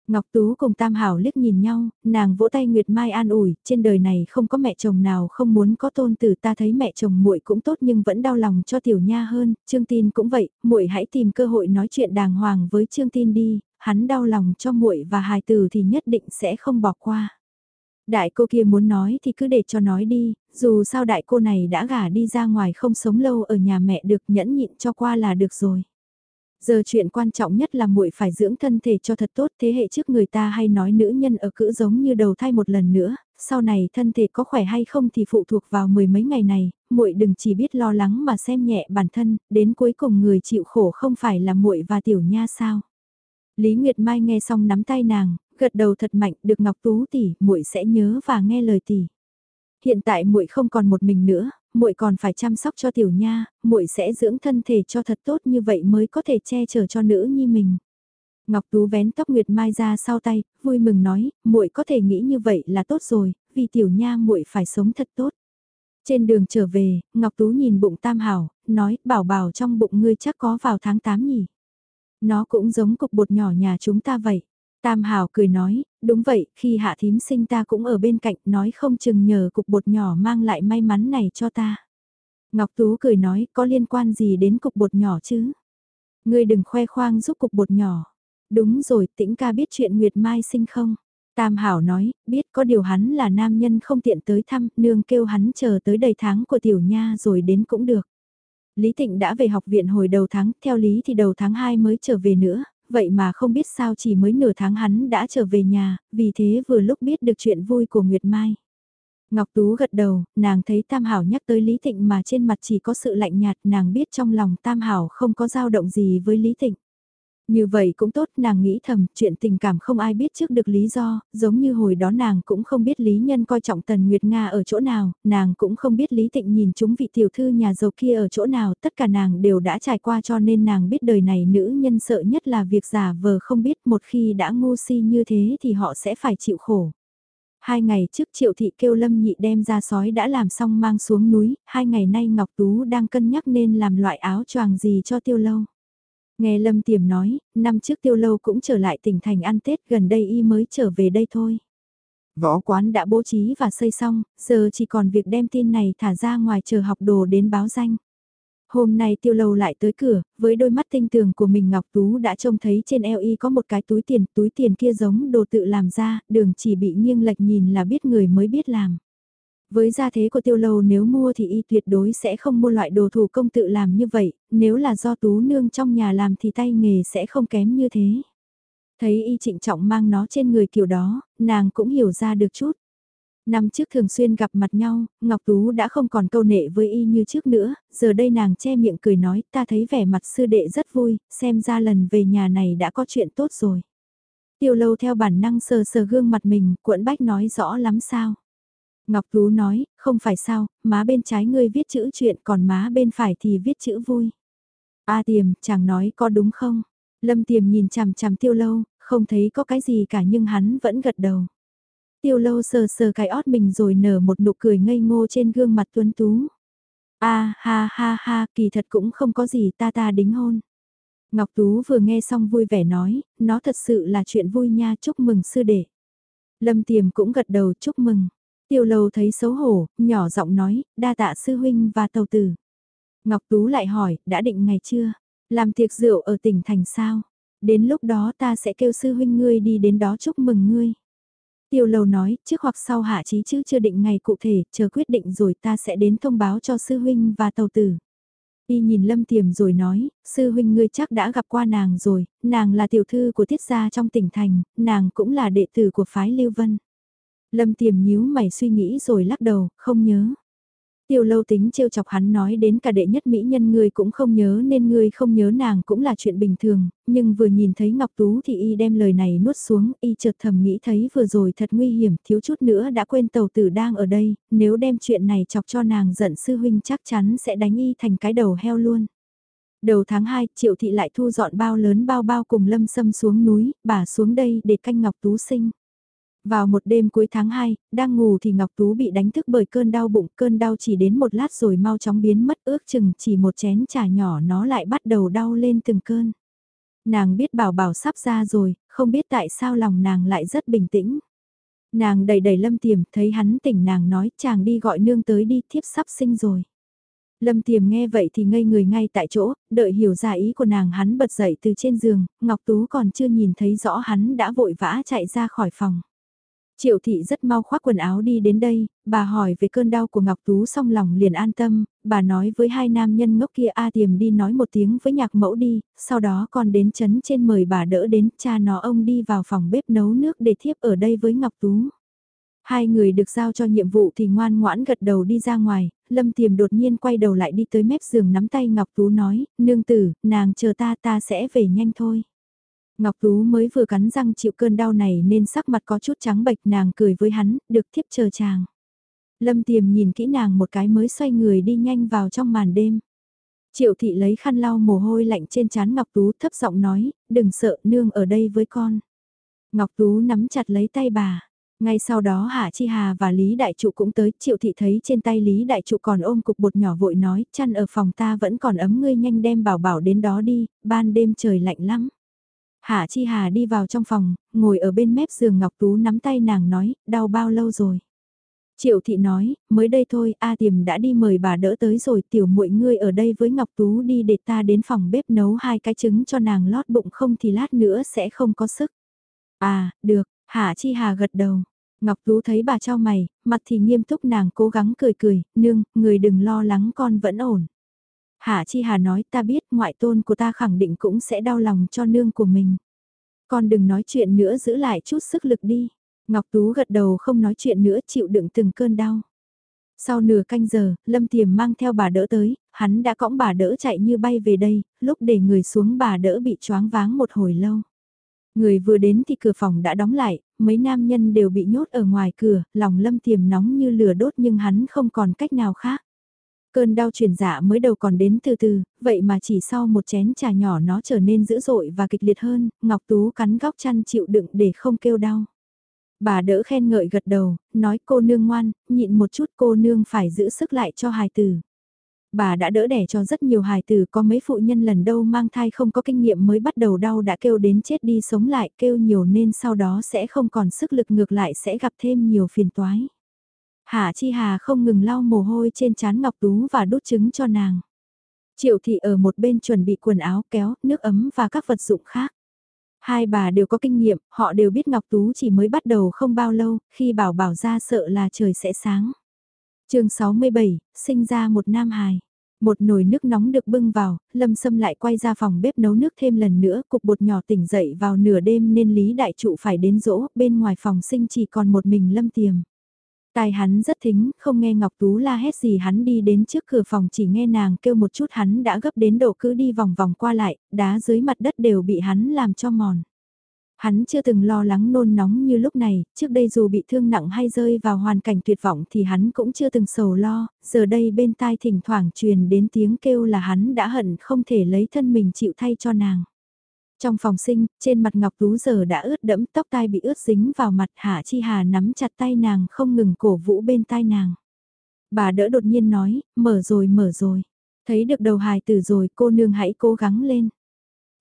Ngọc Tú cùng Tam Hảo liếc nhìn nhau, nàng vỗ tay Nguyệt Mai an ủi, trên đời này không có mẹ chồng nào không muốn có tôn tử ta thấy mẹ chồng muội cũng tốt nhưng vẫn đau lòng cho tiểu nha hơn, Trương Tin cũng vậy, muội hãy tìm cơ hội nói chuyện đàng hoàng với Trương Tin đi, hắn đau lòng cho muội và hài tử thì nhất định sẽ không bỏ qua. Đại cô kia muốn nói thì cứ để cho nói đi, dù sao đại cô này đã gả đi ra ngoài không sống lâu ở nhà mẹ được nhẫn nhịn cho qua là được rồi. Giờ chuyện quan trọng nhất là muội phải dưỡng thân thể cho thật tốt thế hệ trước người ta hay nói nữ nhân ở cữ giống như đầu thai một lần nữa, sau này thân thể có khỏe hay không thì phụ thuộc vào mười mấy ngày này, muội đừng chỉ biết lo lắng mà xem nhẹ bản thân, đến cuối cùng người chịu khổ không phải là muội và tiểu nha sao. Lý Nguyệt Mai nghe xong nắm tay nàng, gật đầu thật mạnh, được Ngọc Tú tỷ, muội sẽ nhớ và nghe lời tỷ. Hiện tại muội không còn một mình nữa, muội còn phải chăm sóc cho tiểu nha, muội sẽ dưỡng thân thể cho thật tốt như vậy mới có thể che chở cho nữ nhi mình. Ngọc Tú vén tóc Nguyệt Mai ra sau tay, vui mừng nói, muội có thể nghĩ như vậy là tốt rồi, vì tiểu nha muội phải sống thật tốt. Trên đường trở về, Ngọc Tú nhìn bụng Tam Hảo, nói, bảo bảo trong bụng ngươi chắc có vào tháng 8 nhỉ. Nó cũng giống cục bột nhỏ nhà chúng ta vậy. Tam Hảo cười nói, đúng vậy, khi hạ thím sinh ta cũng ở bên cạnh, nói không chừng nhờ cục bột nhỏ mang lại may mắn này cho ta. Ngọc Tú cười nói, có liên quan gì đến cục bột nhỏ chứ? Ngươi đừng khoe khoang giúp cục bột nhỏ. Đúng rồi, tĩnh ca biết chuyện Nguyệt Mai sinh không? Tam Hảo nói, biết có điều hắn là nam nhân không tiện tới thăm, nương kêu hắn chờ tới đầy tháng của tiểu nha rồi đến cũng được. Lý Tịnh đã về học viện hồi đầu tháng, theo lý thì đầu tháng 2 mới trở về nữa, vậy mà không biết sao chỉ mới nửa tháng hắn đã trở về nhà, vì thế vừa lúc biết được chuyện vui của Nguyệt Mai. Ngọc Tú gật đầu, nàng thấy Tam Hảo nhắc tới Lý Thịnh mà trên mặt chỉ có sự lạnh nhạt, nàng biết trong lòng Tam Hảo không có dao động gì với Lý Thịnh. Như vậy cũng tốt, nàng nghĩ thầm, chuyện tình cảm không ai biết trước được lý do, giống như hồi đó nàng cũng không biết Lý Nhân coi trọng Tần Nguyệt Nga ở chỗ nào, nàng cũng không biết Lý Tịnh nhìn chúng vị tiểu thư nhà giàu kia ở chỗ nào, tất cả nàng đều đã trải qua cho nên nàng biết đời này nữ nhân sợ nhất là việc giả vờ không biết một khi đã ngu si như thế thì họ sẽ phải chịu khổ. Hai ngày trước triệu thị kêu lâm nhị đem ra sói đã làm xong mang xuống núi, hai ngày nay Ngọc Tú đang cân nhắc nên làm loại áo choàng gì cho tiêu lâu. Nghe lâm tiềm nói, năm trước tiêu lâu cũng trở lại tỉnh thành ăn Tết gần đây y mới trở về đây thôi. Võ quán đã bố trí và xây xong, giờ chỉ còn việc đem tin này thả ra ngoài chờ học đồ đến báo danh. Hôm nay tiêu lâu lại tới cửa, với đôi mắt tinh tường của mình Ngọc Tú đã trông thấy trên eo y có một cái túi tiền, túi tiền kia giống đồ tự làm ra, đường chỉ bị nghiêng lệch nhìn là biết người mới biết làm. Với gia thế của tiêu lâu nếu mua thì y tuyệt đối sẽ không mua loại đồ thủ công tự làm như vậy, nếu là do tú nương trong nhà làm thì tay nghề sẽ không kém như thế. Thấy y trịnh trọng mang nó trên người kiểu đó, nàng cũng hiểu ra được chút. Năm trước thường xuyên gặp mặt nhau, Ngọc Tú đã không còn câu nệ với y như trước nữa, giờ đây nàng che miệng cười nói ta thấy vẻ mặt sư đệ rất vui, xem ra lần về nhà này đã có chuyện tốt rồi. Tiêu lâu theo bản năng sờ sờ gương mặt mình, cuộn bách nói rõ lắm sao. Ngọc Tú nói, không phải sao, má bên trái ngươi viết chữ chuyện còn má bên phải thì viết chữ vui. A tiềm, chàng nói có đúng không? Lâm tiềm nhìn chằm chằm tiêu lâu, không thấy có cái gì cả nhưng hắn vẫn gật đầu. Tiêu lâu sờ sờ cái ót mình rồi nở một nụ cười ngây ngô trên gương mặt tuấn tú. a ha ha ha, kỳ thật cũng không có gì ta ta đính hôn. Ngọc Tú vừa nghe xong vui vẻ nói, nó thật sự là chuyện vui nha, chúc mừng sư đệ. Lâm Tiềm cũng gật đầu chúc mừng. Tiêu lâu thấy xấu hổ, nhỏ giọng nói, đa tạ sư huynh và tàu tử. Ngọc Tú lại hỏi, đã định ngày chưa? Làm tiệc rượu ở tỉnh thành sao? Đến lúc đó ta sẽ kêu sư huynh ngươi đi đến đó chúc mừng ngươi. Tiêu lâu nói, trước hoặc sau hạ trí chứ chưa định ngày cụ thể, chờ quyết định rồi ta sẽ đến thông báo cho sư huynh và tàu tử. Y nhìn lâm tiềm rồi nói, sư huynh ngươi chắc đã gặp qua nàng rồi, nàng là tiểu thư của tiết gia trong tỉnh thành, nàng cũng là đệ tử của phái Lưu Vân. Lâm tiềm nhíu mày suy nghĩ rồi lắc đầu, không nhớ. Tiêu lâu tính trêu chọc hắn nói đến cả đệ nhất mỹ nhân ngươi cũng không nhớ nên ngươi không nhớ nàng cũng là chuyện bình thường, nhưng vừa nhìn thấy Ngọc Tú thì y đem lời này nuốt xuống, y chợt thầm nghĩ thấy vừa rồi thật nguy hiểm, thiếu chút nữa đã quên tàu tử đang ở đây, nếu đem chuyện này chọc cho nàng giận sư huynh chắc chắn sẽ đánh y thành cái đầu heo luôn. Đầu tháng 2, Triệu Thị lại thu dọn bao lớn bao bao cùng Lâm Sâm xuống núi, bà xuống đây để canh Ngọc Tú sinh. Vào một đêm cuối tháng 2, đang ngủ thì Ngọc Tú bị đánh thức bởi cơn đau bụng, cơn đau chỉ đến một lát rồi mau chóng biến mất ước chừng chỉ một chén trà nhỏ nó lại bắt đầu đau lên từng cơn. Nàng biết bảo bảo sắp ra rồi, không biết tại sao lòng nàng lại rất bình tĩnh. Nàng đầy đầy lâm tiềm, thấy hắn tỉnh nàng nói chàng đi gọi nương tới đi, thiếp sắp sinh rồi. Lâm tiềm nghe vậy thì ngây người ngay tại chỗ, đợi hiểu ra ý của nàng hắn bật dậy từ trên giường, Ngọc Tú còn chưa nhìn thấy rõ hắn đã vội vã chạy ra khỏi phòng. Triệu thị rất mau khoác quần áo đi đến đây, bà hỏi về cơn đau của Ngọc Tú xong lòng liền an tâm, bà nói với hai nam nhân ngốc kia A tiềm đi nói một tiếng với nhạc mẫu đi, sau đó còn đến chấn trên mời bà đỡ đến, cha nó ông đi vào phòng bếp nấu nước để thiếp ở đây với Ngọc Tú. Hai người được giao cho nhiệm vụ thì ngoan ngoãn gật đầu đi ra ngoài, Lâm Tiềm đột nhiên quay đầu lại đi tới mép giường nắm tay Ngọc Tú nói, nương tử, nàng chờ ta ta sẽ về nhanh thôi. Ngọc Tú mới vừa cắn răng chịu cơn đau này nên sắc mặt có chút trắng bệch nàng cười với hắn, được thiếp chờ chàng. Lâm tiềm nhìn kỹ nàng một cái mới xoay người đi nhanh vào trong màn đêm. Triệu thị lấy khăn lau mồ hôi lạnh trên trán Ngọc Tú thấp giọng nói, đừng sợ nương ở đây với con. Ngọc Tú nắm chặt lấy tay bà. Ngay sau đó Hạ Chi Hà và Lý Đại Trụ cũng tới, Triệu Thị thấy trên tay Lý Đại Trụ còn ôm cục bột nhỏ vội nói, chăn ở phòng ta vẫn còn ấm ngươi nhanh đem bảo bảo đến đó đi, ban đêm trời lạnh lắm. Hạ Chi Hà đi vào trong phòng, ngồi ở bên mép giường Ngọc Tú nắm tay nàng nói, đau bao lâu rồi. Triệu thị nói, mới đây thôi, A Tiềm đã đi mời bà đỡ tới rồi, tiểu muội ngươi ở đây với Ngọc Tú đi để ta đến phòng bếp nấu hai cái trứng cho nàng lót bụng không thì lát nữa sẽ không có sức. À, được, Hạ Chi Hà gật đầu. Ngọc Tú thấy bà cho mày, mặt thì nghiêm túc nàng cố gắng cười cười, nương, người đừng lo lắng con vẫn ổn. Hạ Chi Hà nói ta biết ngoại tôn của ta khẳng định cũng sẽ đau lòng cho nương của mình. Con đừng nói chuyện nữa giữ lại chút sức lực đi. Ngọc Tú gật đầu không nói chuyện nữa chịu đựng từng cơn đau. Sau nửa canh giờ, Lâm Tiềm mang theo bà đỡ tới, hắn đã cõng bà đỡ chạy như bay về đây, lúc để người xuống bà đỡ bị choáng váng một hồi lâu. Người vừa đến thì cửa phòng đã đóng lại, mấy nam nhân đều bị nhốt ở ngoài cửa, lòng Lâm Tiềm nóng như lửa đốt nhưng hắn không còn cách nào khác. Cơn đau truyền dạ mới đầu còn đến từ từ, vậy mà chỉ sau một chén trà nhỏ nó trở nên dữ dội và kịch liệt hơn, Ngọc Tú cắn góc chăn chịu đựng để không kêu đau. Bà đỡ khen ngợi gật đầu, nói cô nương ngoan, nhịn một chút cô nương phải giữ sức lại cho hài tử. Bà đã đỡ đẻ cho rất nhiều hài tử có mấy phụ nhân lần đâu mang thai không có kinh nghiệm mới bắt đầu đau đã kêu đến chết đi sống lại kêu nhiều nên sau đó sẽ không còn sức lực ngược lại sẽ gặp thêm nhiều phiền toái. Hạ Chi Hà không ngừng lau mồ hôi trên trán Ngọc Tú và đút trứng cho nàng. Triệu thị ở một bên chuẩn bị quần áo kéo, nước ấm và các vật dụng khác. Hai bà đều có kinh nghiệm, họ đều biết Ngọc Tú chỉ mới bắt đầu không bao lâu, khi bảo bảo ra sợ là trời sẽ sáng. chương 67, sinh ra một nam hài. Một nồi nước nóng được bưng vào, Lâm Sâm lại quay ra phòng bếp nấu nước thêm lần nữa, cục bột nhỏ tỉnh dậy vào nửa đêm nên Lý Đại Trụ phải đến dỗ, bên ngoài phòng sinh chỉ còn một mình Lâm Tiềm. Tai hắn rất thính, không nghe Ngọc Tú la hét gì hắn đi đến trước cửa phòng chỉ nghe nàng kêu một chút hắn đã gấp đến độ cứ đi vòng vòng qua lại, đá dưới mặt đất đều bị hắn làm cho mòn. Hắn chưa từng lo lắng nôn nóng như lúc này, trước đây dù bị thương nặng hay rơi vào hoàn cảnh tuyệt vọng thì hắn cũng chưa từng sầu lo, giờ đây bên tai thỉnh thoảng truyền đến tiếng kêu là hắn đã hận không thể lấy thân mình chịu thay cho nàng. Trong phòng sinh, trên mặt Ngọc Tú giờ đã ướt đẫm tóc tai bị ướt dính vào mặt Hạ Chi Hà nắm chặt tay nàng không ngừng cổ vũ bên tai nàng. Bà đỡ đột nhiên nói, mở rồi mở rồi. Thấy được đầu hài tử rồi cô nương hãy cố gắng lên.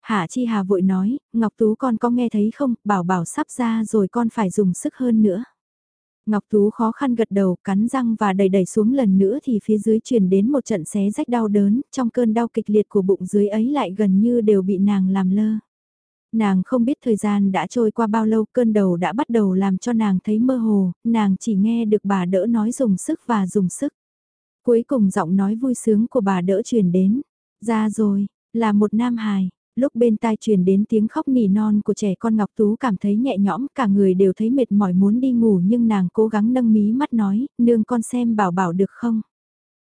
Hạ Chi Hà vội nói, Ngọc Tú con có nghe thấy không, bảo bảo sắp ra rồi con phải dùng sức hơn nữa. Ngọc Tú khó khăn gật đầu, cắn răng và đẩy đẩy xuống lần nữa thì phía dưới truyền đến một trận xé rách đau đớn, trong cơn đau kịch liệt của bụng dưới ấy lại gần như đều bị nàng làm lơ. Nàng không biết thời gian đã trôi qua bao lâu cơn đầu đã bắt đầu làm cho nàng thấy mơ hồ, nàng chỉ nghe được bà đỡ nói dùng sức và dùng sức. Cuối cùng giọng nói vui sướng của bà đỡ truyền đến, ra rồi, là một nam hài, lúc bên tai truyền đến tiếng khóc nỉ non của trẻ con Ngọc Tú cảm thấy nhẹ nhõm, cả người đều thấy mệt mỏi muốn đi ngủ nhưng nàng cố gắng nâng mí mắt nói, nương con xem bảo bảo được không.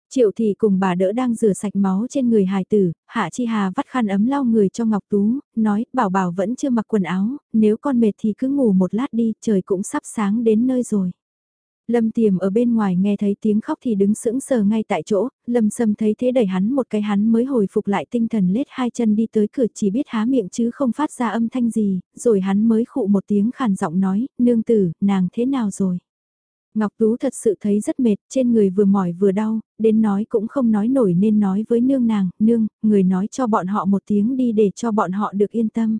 Triệu thị cùng bà đỡ đang rửa sạch máu trên người hài tử, Hạ Chi Hà vắt khăn ấm lau người cho Ngọc Tú, nói bảo bảo vẫn chưa mặc quần áo, nếu con mệt thì cứ ngủ một lát đi, trời cũng sắp sáng đến nơi rồi. Lâm Tiềm ở bên ngoài nghe thấy tiếng khóc thì đứng sững sờ ngay tại chỗ, Lâm Sâm thấy thế đẩy hắn một cái hắn mới hồi phục lại tinh thần lết hai chân đi tới cửa chỉ biết há miệng chứ không phát ra âm thanh gì, rồi hắn mới khụ một tiếng khàn giọng nói, nương tử, nàng thế nào rồi? Ngọc Tú thật sự thấy rất mệt, trên người vừa mỏi vừa đau, đến nói cũng không nói nổi nên nói với nương nàng, nương, người nói cho bọn họ một tiếng đi để cho bọn họ được yên tâm.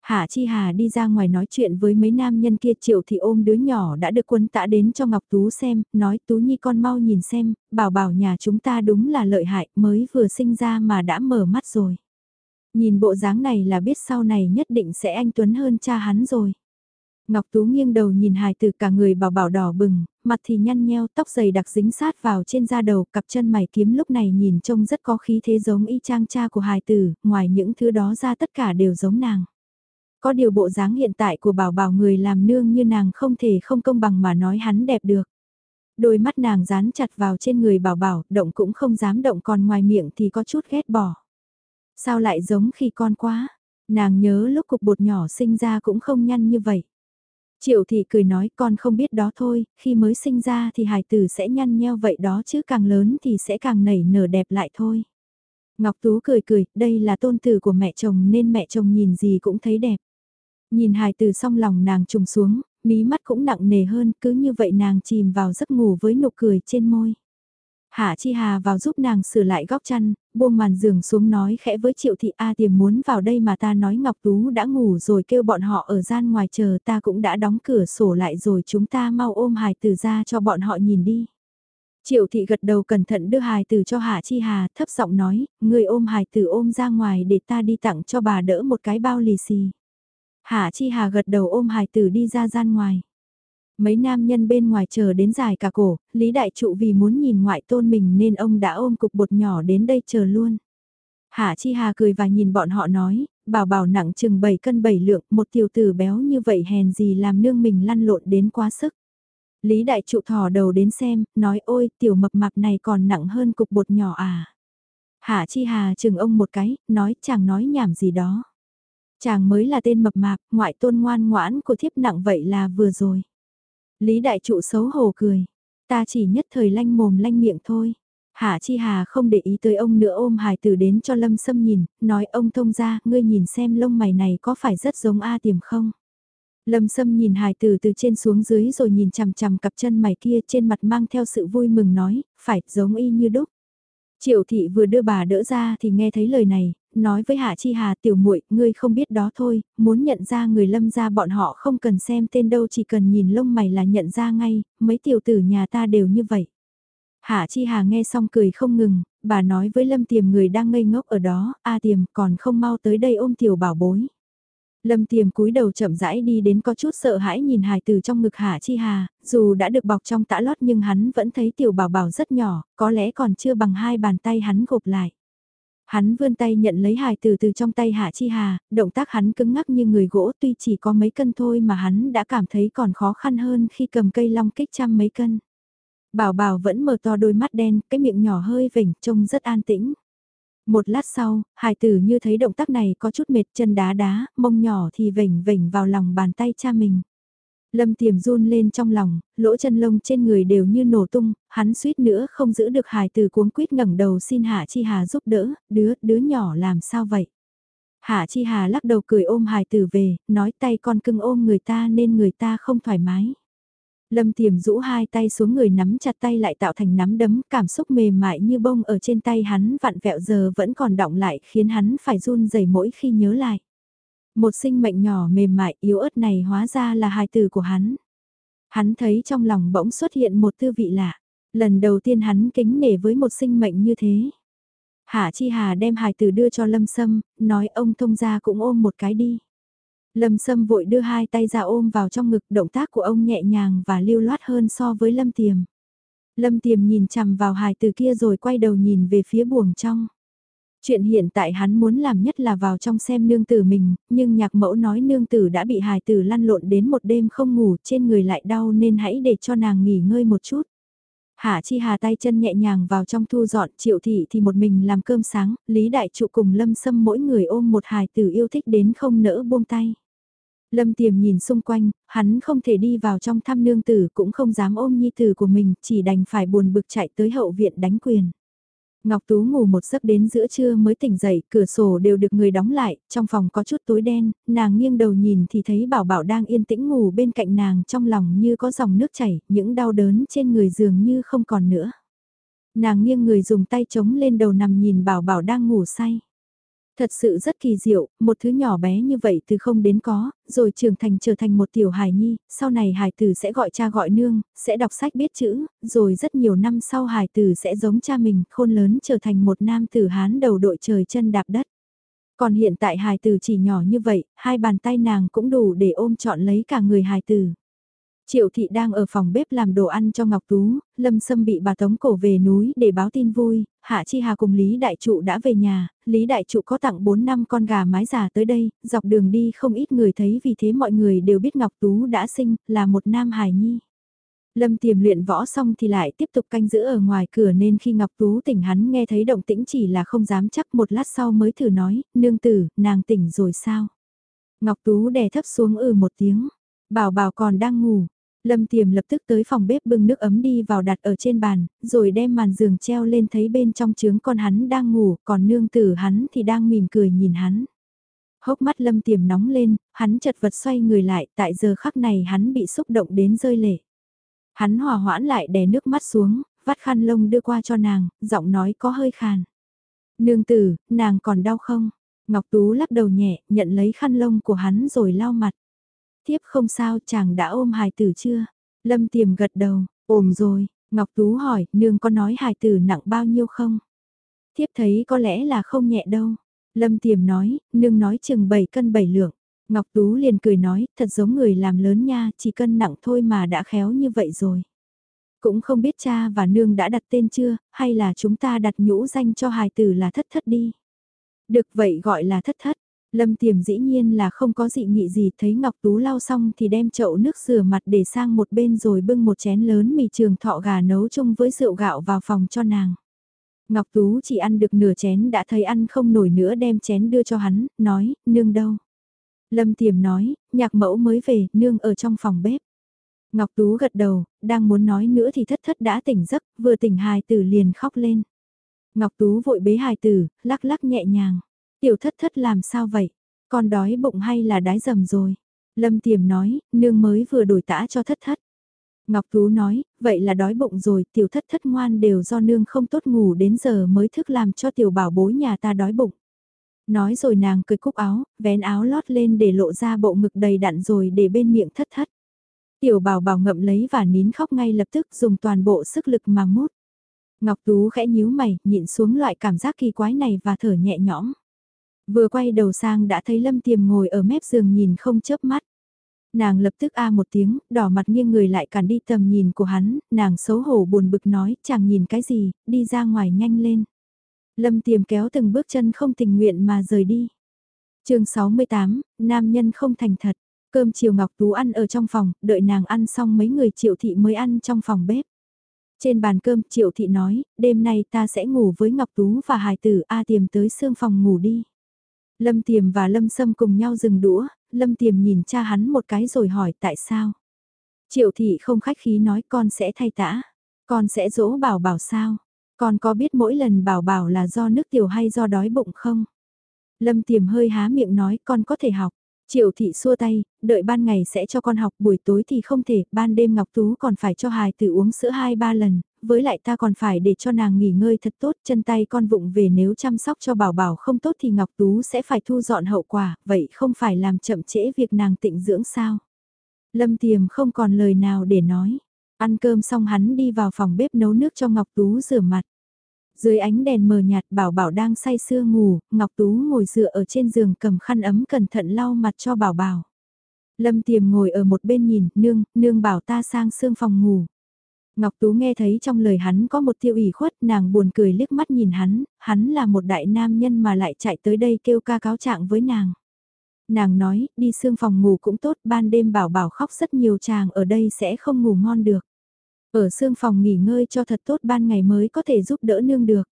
Hạ Chi Hà đi ra ngoài nói chuyện với mấy nam nhân kia triệu thì ôm đứa nhỏ đã được quân tã đến cho Ngọc Tú xem, nói Tú Nhi con mau nhìn xem, bảo bảo nhà chúng ta đúng là lợi hại, mới vừa sinh ra mà đã mở mắt rồi. Nhìn bộ dáng này là biết sau này nhất định sẽ anh Tuấn hơn cha hắn rồi. Ngọc Tú nghiêng đầu nhìn hài từ cả người bảo bảo đỏ bừng, mặt thì nhăn nheo tóc dày đặc dính sát vào trên da đầu, cặp chân mày kiếm lúc này nhìn trông rất có khí thế giống y chang cha của hài tử, ngoài những thứ đó ra tất cả đều giống nàng. Có điều bộ dáng hiện tại của bảo bảo người làm nương như nàng không thể không công bằng mà nói hắn đẹp được. Đôi mắt nàng dán chặt vào trên người bảo bảo, động cũng không dám động còn ngoài miệng thì có chút ghét bỏ. Sao lại giống khi con quá? Nàng nhớ lúc cục bột nhỏ sinh ra cũng không nhăn như vậy. Triệu thị cười nói con không biết đó thôi, khi mới sinh ra thì hài tử sẽ nhăn nheo vậy đó chứ càng lớn thì sẽ càng nảy nở đẹp lại thôi. Ngọc Tú cười cười, đây là tôn tử của mẹ chồng nên mẹ chồng nhìn gì cũng thấy đẹp. Nhìn hài tử xong lòng nàng trùng xuống, mí mắt cũng nặng nề hơn, cứ như vậy nàng chìm vào giấc ngủ với nụ cười trên môi. Hạ Chi Hà vào giúp nàng sửa lại góc chăn, buông màn giường xuống nói khẽ với Triệu Thị A tiềm muốn vào đây mà ta nói Ngọc Tú đã ngủ rồi kêu bọn họ ở gian ngoài chờ ta cũng đã đóng cửa sổ lại rồi chúng ta mau ôm hài tử ra cho bọn họ nhìn đi. Triệu Thị gật đầu cẩn thận đưa hài tử cho Hạ Chi Hà thấp giọng nói, người ôm hài tử ôm ra ngoài để ta đi tặng cho bà đỡ một cái bao lì xì. Hạ Chi Hà gật đầu ôm hài tử đi ra gian ngoài. Mấy nam nhân bên ngoài chờ đến dài cả cổ, Lý Đại Trụ vì muốn nhìn ngoại tôn mình nên ông đã ôm cục bột nhỏ đến đây chờ luôn. Hạ Chi Hà cười và nhìn bọn họ nói, bảo bảo nặng chừng 7 cân 7 lượng, một tiểu tử béo như vậy hèn gì làm nương mình lăn lộn đến quá sức. Lý Đại Trụ thò đầu đến xem, nói ôi tiểu mập mạp này còn nặng hơn cục bột nhỏ à. Hạ Chi Hà chừng ông một cái, nói chàng nói nhảm gì đó. Chàng mới là tên mập mạp, ngoại tôn ngoan ngoãn của thiếp nặng vậy là vừa rồi. Lý đại trụ xấu hổ cười, ta chỉ nhất thời lanh mồm lanh miệng thôi. Hạ Chi Hà không để ý tới ông nữa ôm hài tử đến cho Lâm Sâm nhìn, nói ông thông ra, ngươi nhìn xem lông mày này có phải rất giống A tiềm không? Lâm Sâm nhìn hài tử từ trên xuống dưới rồi nhìn chằm chằm cặp chân mày kia trên mặt mang theo sự vui mừng nói, phải, giống y như đúc. Triệu thị vừa đưa bà đỡ ra thì nghe thấy lời này, nói với Hạ Chi Hà tiểu muội, ngươi không biết đó thôi, muốn nhận ra người lâm gia bọn họ không cần xem tên đâu chỉ cần nhìn lông mày là nhận ra ngay, mấy tiểu tử nhà ta đều như vậy. Hạ Chi Hà nghe xong cười không ngừng, bà nói với Lâm Tiềm người đang ngây ngốc ở đó, a Tiềm còn không mau tới đây ôm tiểu bảo bối. Lâm Tiềm cúi đầu chậm rãi đi đến có chút sợ hãi nhìn hài từ trong ngực Hạ Chi Hà, dù đã được bọc trong tã lót nhưng hắn vẫn thấy tiểu bảo bảo rất nhỏ, có lẽ còn chưa bằng hai bàn tay hắn gộp lại. Hắn vươn tay nhận lấy hài từ từ trong tay Hạ Chi Hà, động tác hắn cứng ngắc như người gỗ tuy chỉ có mấy cân thôi mà hắn đã cảm thấy còn khó khăn hơn khi cầm cây long kích trăm mấy cân. Bảo bảo vẫn mở to đôi mắt đen, cái miệng nhỏ hơi vỉnh, trông rất an tĩnh. Một lát sau, hài tử như thấy động tác này có chút mệt chân đá đá, mông nhỏ thì vỉnh vỉnh vào lòng bàn tay cha mình. Lâm tiềm run lên trong lòng, lỗ chân lông trên người đều như nổ tung, hắn suýt nữa không giữ được hài từ cuống quýt ngẩng đầu xin Hạ Chi Hà giúp đỡ, đứa, đứa nhỏ làm sao vậy? Hạ Chi Hà lắc đầu cười ôm hài tử về, nói tay con cưng ôm người ta nên người ta không thoải mái. Lâm tiềm rũ hai tay xuống người nắm chặt tay lại tạo thành nắm đấm, cảm xúc mềm mại như bông ở trên tay hắn vặn vẹo giờ vẫn còn động lại khiến hắn phải run rẩy mỗi khi nhớ lại. Một sinh mệnh nhỏ mềm mại yếu ớt này hóa ra là hài tử của hắn. Hắn thấy trong lòng bỗng xuất hiện một tư vị lạ. Lần đầu tiên hắn kính nể với một sinh mệnh như thế. Hạ Chi Hà đem hài tử đưa cho Lâm Sâm, nói ông thông gia cũng ôm một cái đi. Lâm Sâm vội đưa hai tay ra ôm vào trong ngực động tác của ông nhẹ nhàng và lưu loát hơn so với Lâm Tiềm. Lâm Tiềm nhìn chằm vào hài tử kia rồi quay đầu nhìn về phía buồng trong. Chuyện hiện tại hắn muốn làm nhất là vào trong xem nương tử mình, nhưng nhạc mẫu nói nương tử đã bị hài tử lăn lộn đến một đêm không ngủ trên người lại đau nên hãy để cho nàng nghỉ ngơi một chút. Hạ Chi Hà tay chân nhẹ nhàng vào trong thu dọn, Triệu Thị thì một mình làm cơm sáng, Lý Đại Trụ cùng Lâm Sâm mỗi người ôm một hài tử yêu thích đến không nỡ buông tay. Lâm Tiềm nhìn xung quanh, hắn không thể đi vào trong thăm nương tử cũng không dám ôm nhi tử của mình, chỉ đành phải buồn bực chạy tới hậu viện đánh quyền. Ngọc Tú ngủ một giấc đến giữa trưa mới tỉnh dậy, cửa sổ đều được người đóng lại, trong phòng có chút tối đen, nàng nghiêng đầu nhìn thì thấy bảo bảo đang yên tĩnh ngủ bên cạnh nàng trong lòng như có dòng nước chảy, những đau đớn trên người dường như không còn nữa. Nàng nghiêng người dùng tay chống lên đầu nằm nhìn bảo bảo đang ngủ say. Thật sự rất kỳ diệu, một thứ nhỏ bé như vậy từ không đến có, rồi trưởng thành trở thành một tiểu hài nhi, sau này hài tử sẽ gọi cha gọi nương, sẽ đọc sách biết chữ, rồi rất nhiều năm sau hài tử sẽ giống cha mình, khôn lớn trở thành một nam tử hán đầu đội trời chân đạp đất. Còn hiện tại hài tử chỉ nhỏ như vậy, hai bàn tay nàng cũng đủ để ôm trọn lấy cả người hài tử. Triệu thị đang ở phòng bếp làm đồ ăn cho Ngọc Tú, Lâm Sâm bị bà tống cổ về núi để báo tin vui, Hạ Chi Hà cùng Lý Đại Trụ đã về nhà, Lý Đại Trụ có tặng 4 năm con gà mái già tới đây, dọc đường đi không ít người thấy vì thế mọi người đều biết Ngọc Tú đã sinh, là một nam hài nhi. Lâm tiềm luyện võ xong thì lại tiếp tục canh giữ ở ngoài cửa nên khi Ngọc Tú tỉnh hắn nghe thấy động tĩnh chỉ là không dám chắc một lát sau mới thử nói, nương tử, nàng tỉnh rồi sao? Ngọc Tú đè thấp xuống ừ một tiếng, bảo bảo còn đang ngủ, Lâm Tiềm lập tức tới phòng bếp bưng nước ấm đi vào đặt ở trên bàn, rồi đem màn giường treo lên thấy bên trong trướng con hắn đang ngủ, còn nương tử hắn thì đang mỉm cười nhìn hắn. Hốc mắt Lâm Tiềm nóng lên, hắn chật vật xoay người lại, tại giờ khắc này hắn bị xúc động đến rơi lệ. Hắn hòa hoãn lại đè nước mắt xuống, vắt khăn lông đưa qua cho nàng, giọng nói có hơi khàn. Nương tử, nàng còn đau không? Ngọc Tú lắc đầu nhẹ, nhận lấy khăn lông của hắn rồi lau mặt. Thiếp không sao chàng đã ôm hài tử chưa? Lâm tiềm gật đầu, ôm rồi, Ngọc Tú hỏi, nương có nói hài tử nặng bao nhiêu không? Thiếp thấy có lẽ là không nhẹ đâu. Lâm tiềm nói, nương nói chừng 7 cân 7 lượng. Ngọc Tú liền cười nói, thật giống người làm lớn nha, chỉ cân nặng thôi mà đã khéo như vậy rồi. Cũng không biết cha và nương đã đặt tên chưa, hay là chúng ta đặt nhũ danh cho hài tử là thất thất đi. Được vậy gọi là thất thất, Lâm Tiềm dĩ nhiên là không có dị nghị gì thấy Ngọc Tú lau xong thì đem chậu nước rửa mặt để sang một bên rồi bưng một chén lớn mì trường thọ gà nấu chung với rượu gạo vào phòng cho nàng. Ngọc Tú chỉ ăn được nửa chén đã thấy ăn không nổi nữa đem chén đưa cho hắn, nói, nương đâu. Lâm Tiềm nói, nhạc mẫu mới về, nương ở trong phòng bếp. Ngọc Tú gật đầu, đang muốn nói nữa thì thất thất đã tỉnh giấc, vừa tỉnh hài tử liền khóc lên. Ngọc Tú vội bế hài tử, lắc lắc nhẹ nhàng. Tiểu thất thất làm sao vậy? Con đói bụng hay là đái dầm rồi? Lâm Tiềm nói, nương mới vừa đổi tã cho thất thất. Ngọc Tú nói, vậy là đói bụng rồi, tiểu thất thất ngoan đều do nương không tốt ngủ đến giờ mới thức làm cho tiểu bảo bối nhà ta đói bụng. Nói rồi nàng cười cúc áo, vén áo lót lên để lộ ra bộ ngực đầy đặn rồi để bên miệng thất thất. Tiểu bảo bảo ngậm lấy và nín khóc ngay lập tức dùng toàn bộ sức lực mà mút. Ngọc Tú khẽ nhíu mày, nhịn xuống loại cảm giác kỳ quái này và thở nhẹ nhõm. Vừa quay đầu sang đã thấy Lâm Tiềm ngồi ở mép giường nhìn không chớp mắt. Nàng lập tức a một tiếng, đỏ mặt nghiêng người lại cản đi tầm nhìn của hắn, nàng xấu hổ buồn bực nói, chàng nhìn cái gì, đi ra ngoài nhanh lên. Lâm tiềm kéo từng bước chân không tình nguyện mà rời đi. chương 68, nam nhân không thành thật, cơm chiều Ngọc Tú ăn ở trong phòng, đợi nàng ăn xong mấy người triệu thị mới ăn trong phòng bếp. Trên bàn cơm triệu thị nói, đêm nay ta sẽ ngủ với Ngọc Tú và Hải tử A tiềm tới xương phòng ngủ đi. Lâm tiềm và Lâm Sâm cùng nhau dừng đũa, Lâm tiềm nhìn cha hắn một cái rồi hỏi tại sao. Triệu thị không khách khí nói con sẽ thay tã, con sẽ dỗ bảo bảo sao. Con có biết mỗi lần bảo bảo là do nước tiểu hay do đói bụng không? Lâm tiềm hơi há miệng nói con có thể học. Triệu thị xua tay, đợi ban ngày sẽ cho con học buổi tối thì không thể, ban đêm Ngọc Tú còn phải cho hài tử uống sữa hai ba lần, với lại ta còn phải để cho nàng nghỉ ngơi thật tốt, chân tay con vụng về nếu chăm sóc cho bảo bảo không tốt thì Ngọc Tú sẽ phải thu dọn hậu quả, vậy không phải làm chậm trễ việc nàng tịnh dưỡng sao. Lâm Tiềm không còn lời nào để nói, ăn cơm xong hắn đi vào phòng bếp nấu nước cho Ngọc Tú rửa mặt. Dưới ánh đèn mờ nhạt bảo bảo đang say sưa ngủ, Ngọc Tú ngồi dựa ở trên giường cầm khăn ấm cẩn thận lau mặt cho bảo bảo. Lâm Tiềm ngồi ở một bên nhìn, nương, nương bảo ta sang sương phòng ngủ. Ngọc Tú nghe thấy trong lời hắn có một tiêu ủy khuất, nàng buồn cười liếc mắt nhìn hắn, hắn là một đại nam nhân mà lại chạy tới đây kêu ca cáo trạng với nàng. Nàng nói, đi sương phòng ngủ cũng tốt, ban đêm bảo bảo khóc rất nhiều chàng ở đây sẽ không ngủ ngon được. Ở xương phòng nghỉ ngơi cho thật tốt ban ngày mới có thể giúp đỡ nương được.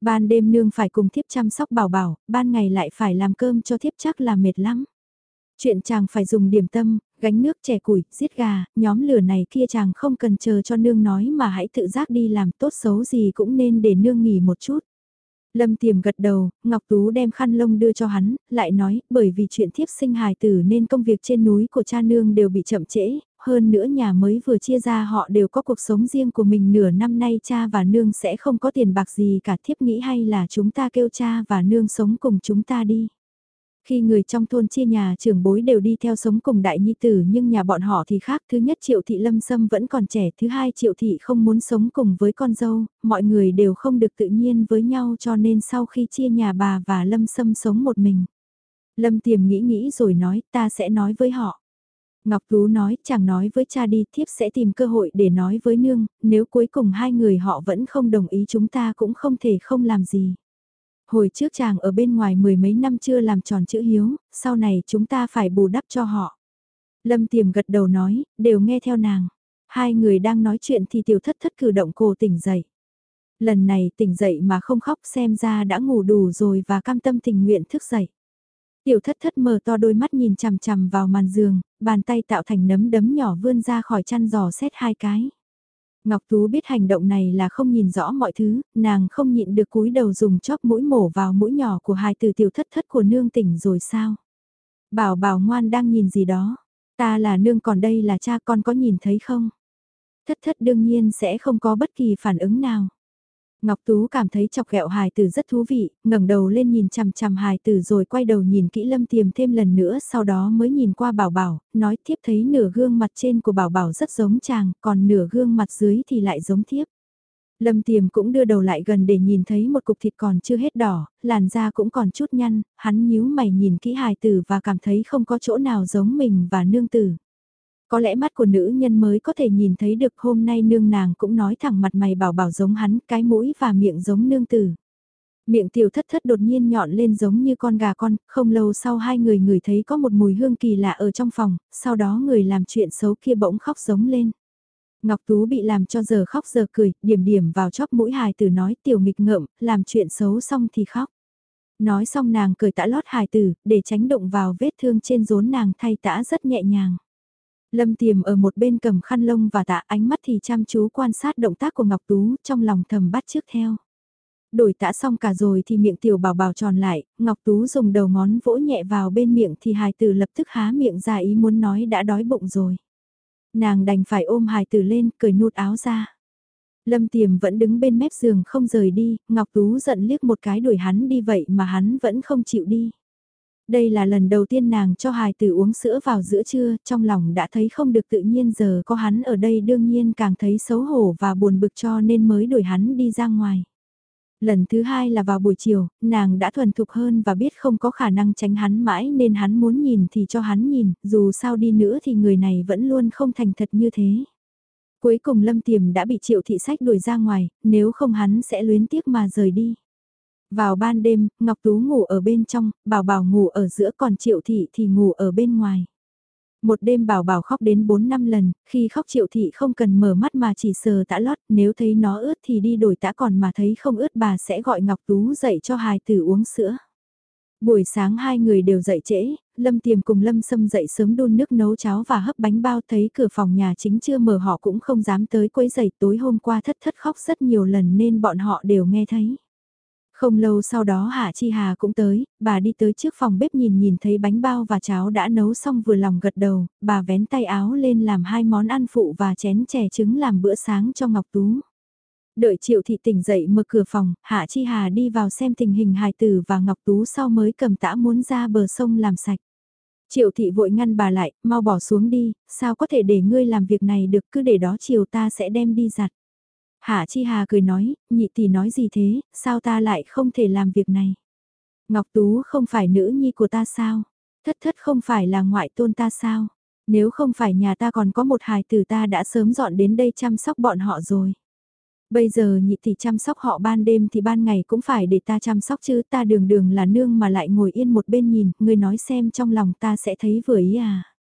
Ban đêm nương phải cùng thiếp chăm sóc bảo bảo, ban ngày lại phải làm cơm cho thiếp chắc là mệt lắm. Chuyện chàng phải dùng điểm tâm, gánh nước chè củi, giết gà, nhóm lửa này kia chàng không cần chờ cho nương nói mà hãy tự giác đi làm tốt xấu gì cũng nên để nương nghỉ một chút. Lâm Tiềm gật đầu, Ngọc Tú đem khăn lông đưa cho hắn, lại nói, bởi vì chuyện thiếp sinh hài tử nên công việc trên núi của cha nương đều bị chậm trễ, hơn nữa nhà mới vừa chia ra họ đều có cuộc sống riêng của mình nửa năm nay cha và nương sẽ không có tiền bạc gì cả thiếp nghĩ hay là chúng ta kêu cha và nương sống cùng chúng ta đi. Khi người trong thôn chia nhà trưởng bối đều đi theo sống cùng đại nhi tử nhưng nhà bọn họ thì khác. Thứ nhất triệu thị lâm sâm vẫn còn trẻ, thứ hai triệu thị không muốn sống cùng với con dâu, mọi người đều không được tự nhiên với nhau cho nên sau khi chia nhà bà và lâm sâm sống một mình. Lâm tiềm nghĩ nghĩ rồi nói ta sẽ nói với họ. Ngọc Tú nói, chàng nói với cha đi, thiếp sẽ tìm cơ hội để nói với nương, nếu cuối cùng hai người họ vẫn không đồng ý chúng ta cũng không thể không làm gì. Hồi trước chàng ở bên ngoài mười mấy năm chưa làm tròn chữ hiếu, sau này chúng ta phải bù đắp cho họ. Lâm Tiềm gật đầu nói, đều nghe theo nàng. Hai người đang nói chuyện thì tiểu thất thất cử động cô tỉnh dậy. Lần này tỉnh dậy mà không khóc xem ra đã ngủ đủ rồi và cam tâm tình nguyện thức dậy. Tiểu thất thất mở to đôi mắt nhìn chằm chằm vào màn giường, bàn tay tạo thành nấm đấm nhỏ vươn ra khỏi chăn giò xét hai cái. Ngọc Tú biết hành động này là không nhìn rõ mọi thứ, nàng không nhịn được cúi đầu dùng chóp mũi mổ vào mũi nhỏ của hai từ tiểu thất thất của nương tỉnh rồi sao. Bảo bảo ngoan đang nhìn gì đó, ta là nương còn đây là cha con có nhìn thấy không? Thất thất đương nhiên sẽ không có bất kỳ phản ứng nào. Ngọc Tú cảm thấy chọc ghẹo hài tử rất thú vị, ngẩng đầu lên nhìn chằm chằm hài tử rồi quay đầu nhìn kỹ lâm tiềm thêm lần nữa sau đó mới nhìn qua bảo bảo, nói thiếp thấy nửa gương mặt trên của bảo bảo rất giống chàng, còn nửa gương mặt dưới thì lại giống thiếp. Lâm tiềm cũng đưa đầu lại gần để nhìn thấy một cục thịt còn chưa hết đỏ, làn da cũng còn chút nhăn, hắn nhíu mày nhìn kỹ hài tử và cảm thấy không có chỗ nào giống mình và nương tử. Có lẽ mắt của nữ nhân mới có thể nhìn thấy được hôm nay nương nàng cũng nói thẳng mặt mày bảo bảo giống hắn, cái mũi và miệng giống nương tử. Miệng tiểu thất thất đột nhiên nhọn lên giống như con gà con, không lâu sau hai người ngửi thấy có một mùi hương kỳ lạ ở trong phòng, sau đó người làm chuyện xấu kia bỗng khóc giống lên. Ngọc Tú bị làm cho giờ khóc giờ cười, điểm điểm vào chóp mũi hài tử nói tiểu nghịch ngợm, làm chuyện xấu xong thì khóc. Nói xong nàng cười tã lót hài tử, để tránh động vào vết thương trên rốn nàng thay tã rất nhẹ nhàng. Lâm Tiềm ở một bên cầm khăn lông và tạ ánh mắt thì chăm chú quan sát động tác của Ngọc Tú trong lòng thầm bắt trước theo. Đổi tạ xong cả rồi thì miệng tiểu bảo bảo tròn lại, Ngọc Tú dùng đầu ngón vỗ nhẹ vào bên miệng thì hài tử lập tức há miệng ra ý muốn nói đã đói bụng rồi. Nàng đành phải ôm hài tử lên, cười nút áo ra. Lâm Tiềm vẫn đứng bên mép giường không rời đi, Ngọc Tú giận liếc một cái đuổi hắn đi vậy mà hắn vẫn không chịu đi. Đây là lần đầu tiên nàng cho hài tử uống sữa vào giữa trưa, trong lòng đã thấy không được tự nhiên giờ có hắn ở đây đương nhiên càng thấy xấu hổ và buồn bực cho nên mới đuổi hắn đi ra ngoài. Lần thứ hai là vào buổi chiều, nàng đã thuần thục hơn và biết không có khả năng tránh hắn mãi nên hắn muốn nhìn thì cho hắn nhìn, dù sao đi nữa thì người này vẫn luôn không thành thật như thế. Cuối cùng Lâm Tiềm đã bị Triệu Thị Sách đuổi ra ngoài, nếu không hắn sẽ luyến tiếc mà rời đi. Vào ban đêm, Ngọc Tú ngủ ở bên trong, Bảo Bảo ngủ ở giữa còn Triệu Thị thì ngủ ở bên ngoài. Một đêm Bảo Bảo khóc đến 4 năm lần, khi khóc Triệu Thị không cần mở mắt mà chỉ sờ tã lót, nếu thấy nó ướt thì đi đổi tã còn mà thấy không ướt bà sẽ gọi Ngọc Tú dậy cho hài tử uống sữa. Buổi sáng hai người đều dậy trễ, Lâm Tiềm cùng Lâm Sâm dậy sớm đun nước nấu cháo và hấp bánh bao thấy cửa phòng nhà chính chưa mở họ cũng không dám tới quấy giày tối hôm qua thất thất khóc rất nhiều lần nên bọn họ đều nghe thấy. Không lâu sau đó Hạ Chi Hà cũng tới, bà đi tới trước phòng bếp nhìn nhìn thấy bánh bao và cháo đã nấu xong vừa lòng gật đầu, bà vén tay áo lên làm hai món ăn phụ và chén chè trứng làm bữa sáng cho Ngọc Tú. Đợi Triệu Thị tỉnh dậy mở cửa phòng, Hạ Chi Hà đi vào xem tình hình hài tử và Ngọc Tú sau mới cầm tã muốn ra bờ sông làm sạch. Triệu Thị vội ngăn bà lại, mau bỏ xuống đi, sao có thể để ngươi làm việc này được cứ để đó chiều ta sẽ đem đi giặt. Hạ Chi Hà cười nói, nhị tỷ nói gì thế, sao ta lại không thể làm việc này? Ngọc Tú không phải nữ nhi của ta sao? Thất thất không phải là ngoại tôn ta sao? Nếu không phải nhà ta còn có một hài tử ta đã sớm dọn đến đây chăm sóc bọn họ rồi. Bây giờ nhị tỷ chăm sóc họ ban đêm thì ban ngày cũng phải để ta chăm sóc chứ ta đường đường là nương mà lại ngồi yên một bên nhìn, người nói xem trong lòng ta sẽ thấy vừa ý à.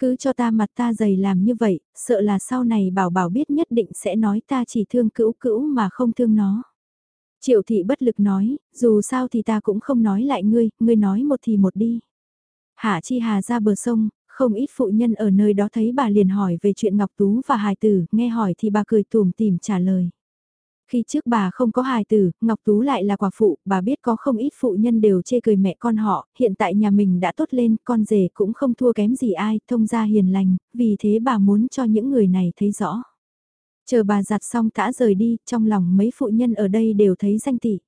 Cứ cho ta mặt ta dày làm như vậy, sợ là sau này bảo bảo biết nhất định sẽ nói ta chỉ thương cữu cữu mà không thương nó. Triệu thị bất lực nói, dù sao thì ta cũng không nói lại ngươi, ngươi nói một thì một đi. Hạ Chi Hà ra bờ sông, không ít phụ nhân ở nơi đó thấy bà liền hỏi về chuyện Ngọc Tú và Hải tử, nghe hỏi thì bà cười tùm tìm trả lời. Khi trước bà không có hài tử, Ngọc Tú lại là quả phụ, bà biết có không ít phụ nhân đều chê cười mẹ con họ, hiện tại nhà mình đã tốt lên, con rể cũng không thua kém gì ai, thông gia hiền lành, vì thế bà muốn cho những người này thấy rõ. Chờ bà giặt xong tã rời đi, trong lòng mấy phụ nhân ở đây đều thấy danh tỷ.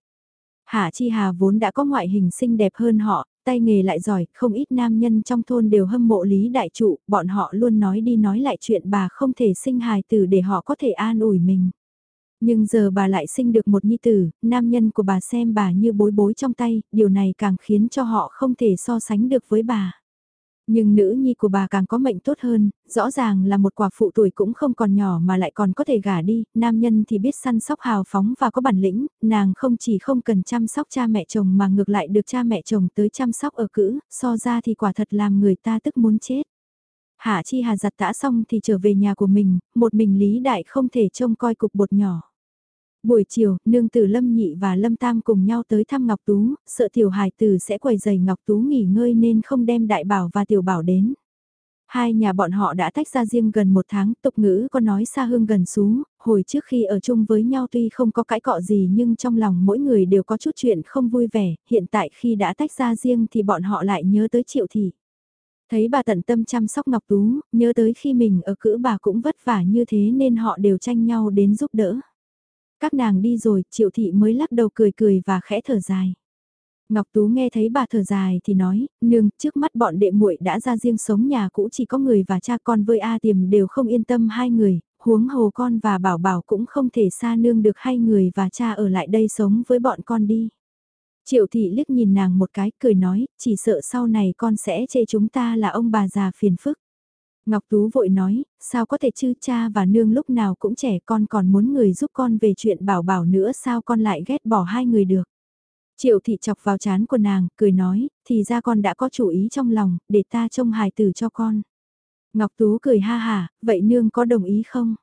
Hạ Chi Hà vốn đã có ngoại hình xinh đẹp hơn họ, tay nghề lại giỏi, không ít nam nhân trong thôn đều hâm mộ Lý Đại Trụ, bọn họ luôn nói đi nói lại chuyện bà không thể sinh hài tử để họ có thể an ủi mình. Nhưng giờ bà lại sinh được một nhi tử, nam nhân của bà xem bà như bối bối trong tay, điều này càng khiến cho họ không thể so sánh được với bà. Nhưng nữ nhi của bà càng có mệnh tốt hơn, rõ ràng là một quả phụ tuổi cũng không còn nhỏ mà lại còn có thể gả đi, nam nhân thì biết săn sóc hào phóng và có bản lĩnh, nàng không chỉ không cần chăm sóc cha mẹ chồng mà ngược lại được cha mẹ chồng tới chăm sóc ở cữ, so ra thì quả thật làm người ta tức muốn chết. Hạ Chi Hà giặt tã xong thì trở về nhà của mình, một mình Lý Đại không thể trông coi cục bột nhỏ. Buổi chiều, nương tử Lâm Nhị và Lâm Tam cùng nhau tới thăm Ngọc Tú, sợ tiểu hài tử sẽ quầy giày Ngọc Tú nghỉ ngơi nên không đem đại bảo và tiểu bảo đến. Hai nhà bọn họ đã tách ra riêng gần một tháng, tục ngữ có nói xa hương gần xú, hồi trước khi ở chung với nhau tuy không có cãi cọ gì nhưng trong lòng mỗi người đều có chút chuyện không vui vẻ, hiện tại khi đã tách ra riêng thì bọn họ lại nhớ tới triệu thị. Thấy bà tận tâm chăm sóc Ngọc Tú, nhớ tới khi mình ở cữ bà cũng vất vả như thế nên họ đều tranh nhau đến giúp đỡ. Các nàng đi rồi, triệu thị mới lắc đầu cười cười và khẽ thở dài. Ngọc Tú nghe thấy bà thở dài thì nói, nương, trước mắt bọn đệ muội đã ra riêng sống nhà cũ chỉ có người và cha con với A Tiềm đều không yên tâm hai người, huống hồ con và bảo bảo cũng không thể xa nương được hai người và cha ở lại đây sống với bọn con đi. Triệu thị liếc nhìn nàng một cái cười nói, chỉ sợ sau này con sẽ chê chúng ta là ông bà già phiền phức. Ngọc Tú vội nói, sao có thể chứ cha và nương lúc nào cũng trẻ con còn muốn người giúp con về chuyện bảo bảo nữa sao con lại ghét bỏ hai người được. Triệu thị chọc vào chán của nàng, cười nói, thì ra con đã có chủ ý trong lòng, để ta trông hài tử cho con. Ngọc Tú cười ha hà, vậy nương có đồng ý không?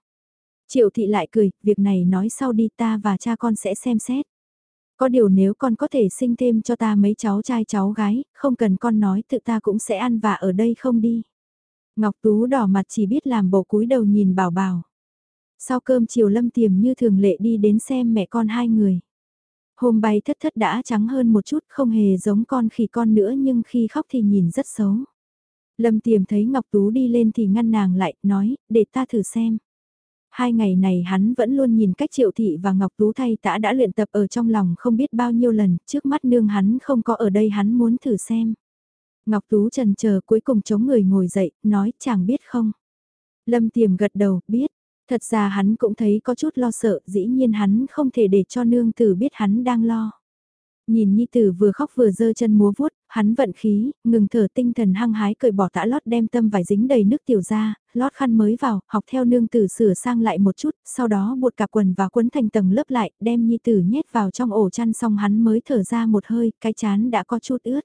Triệu thị lại cười, việc này nói sau đi ta và cha con sẽ xem xét. Có điều nếu con có thể sinh thêm cho ta mấy cháu trai cháu gái, không cần con nói tự ta cũng sẽ ăn và ở đây không đi. Ngọc Tú đỏ mặt chỉ biết làm bộ cúi đầu nhìn bảo bảo. Sau cơm chiều lâm tiềm như thường lệ đi đến xem mẹ con hai người. Hôm bay thất thất đã trắng hơn một chút không hề giống con khỉ con nữa nhưng khi khóc thì nhìn rất xấu. Lâm tiềm thấy Ngọc Tú đi lên thì ngăn nàng lại, nói, để ta thử xem. Hai ngày này hắn vẫn luôn nhìn cách triệu thị và Ngọc Tú thay tã đã luyện tập ở trong lòng không biết bao nhiêu lần, trước mắt nương hắn không có ở đây hắn muốn thử xem. Ngọc Tú trần chờ cuối cùng chống người ngồi dậy, nói chàng biết không. Lâm tiềm gật đầu, biết. Thật ra hắn cũng thấy có chút lo sợ, dĩ nhiên hắn không thể để cho nương tử biết hắn đang lo. Nhìn Nhi Tử vừa khóc vừa dơ chân múa vuốt, hắn vận khí, ngừng thở tinh thần hăng hái cởi bỏ tã lót đem tâm vải dính đầy nước tiểu ra, lót khăn mới vào, học theo nương tử sửa sang lại một chút, sau đó buộc cả quần và quấn thành tầng lớp lại, đem Nhi Tử nhét vào trong ổ chăn xong hắn mới thở ra một hơi, cái chán đã có chút ướt.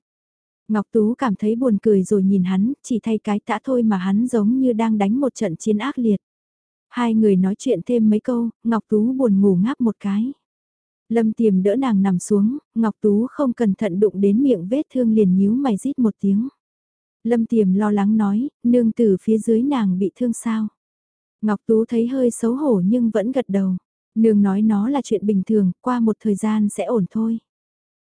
Ngọc Tú cảm thấy buồn cười rồi nhìn hắn, chỉ thay cái tã thôi mà hắn giống như đang đánh một trận chiến ác liệt. Hai người nói chuyện thêm mấy câu, Ngọc Tú buồn ngủ ngáp một cái. Lâm tiềm đỡ nàng nằm xuống, Ngọc Tú không cẩn thận đụng đến miệng vết thương liền nhíu mày rít một tiếng. Lâm tiềm lo lắng nói, nương từ phía dưới nàng bị thương sao. Ngọc Tú thấy hơi xấu hổ nhưng vẫn gật đầu. Nương nói nó là chuyện bình thường, qua một thời gian sẽ ổn thôi.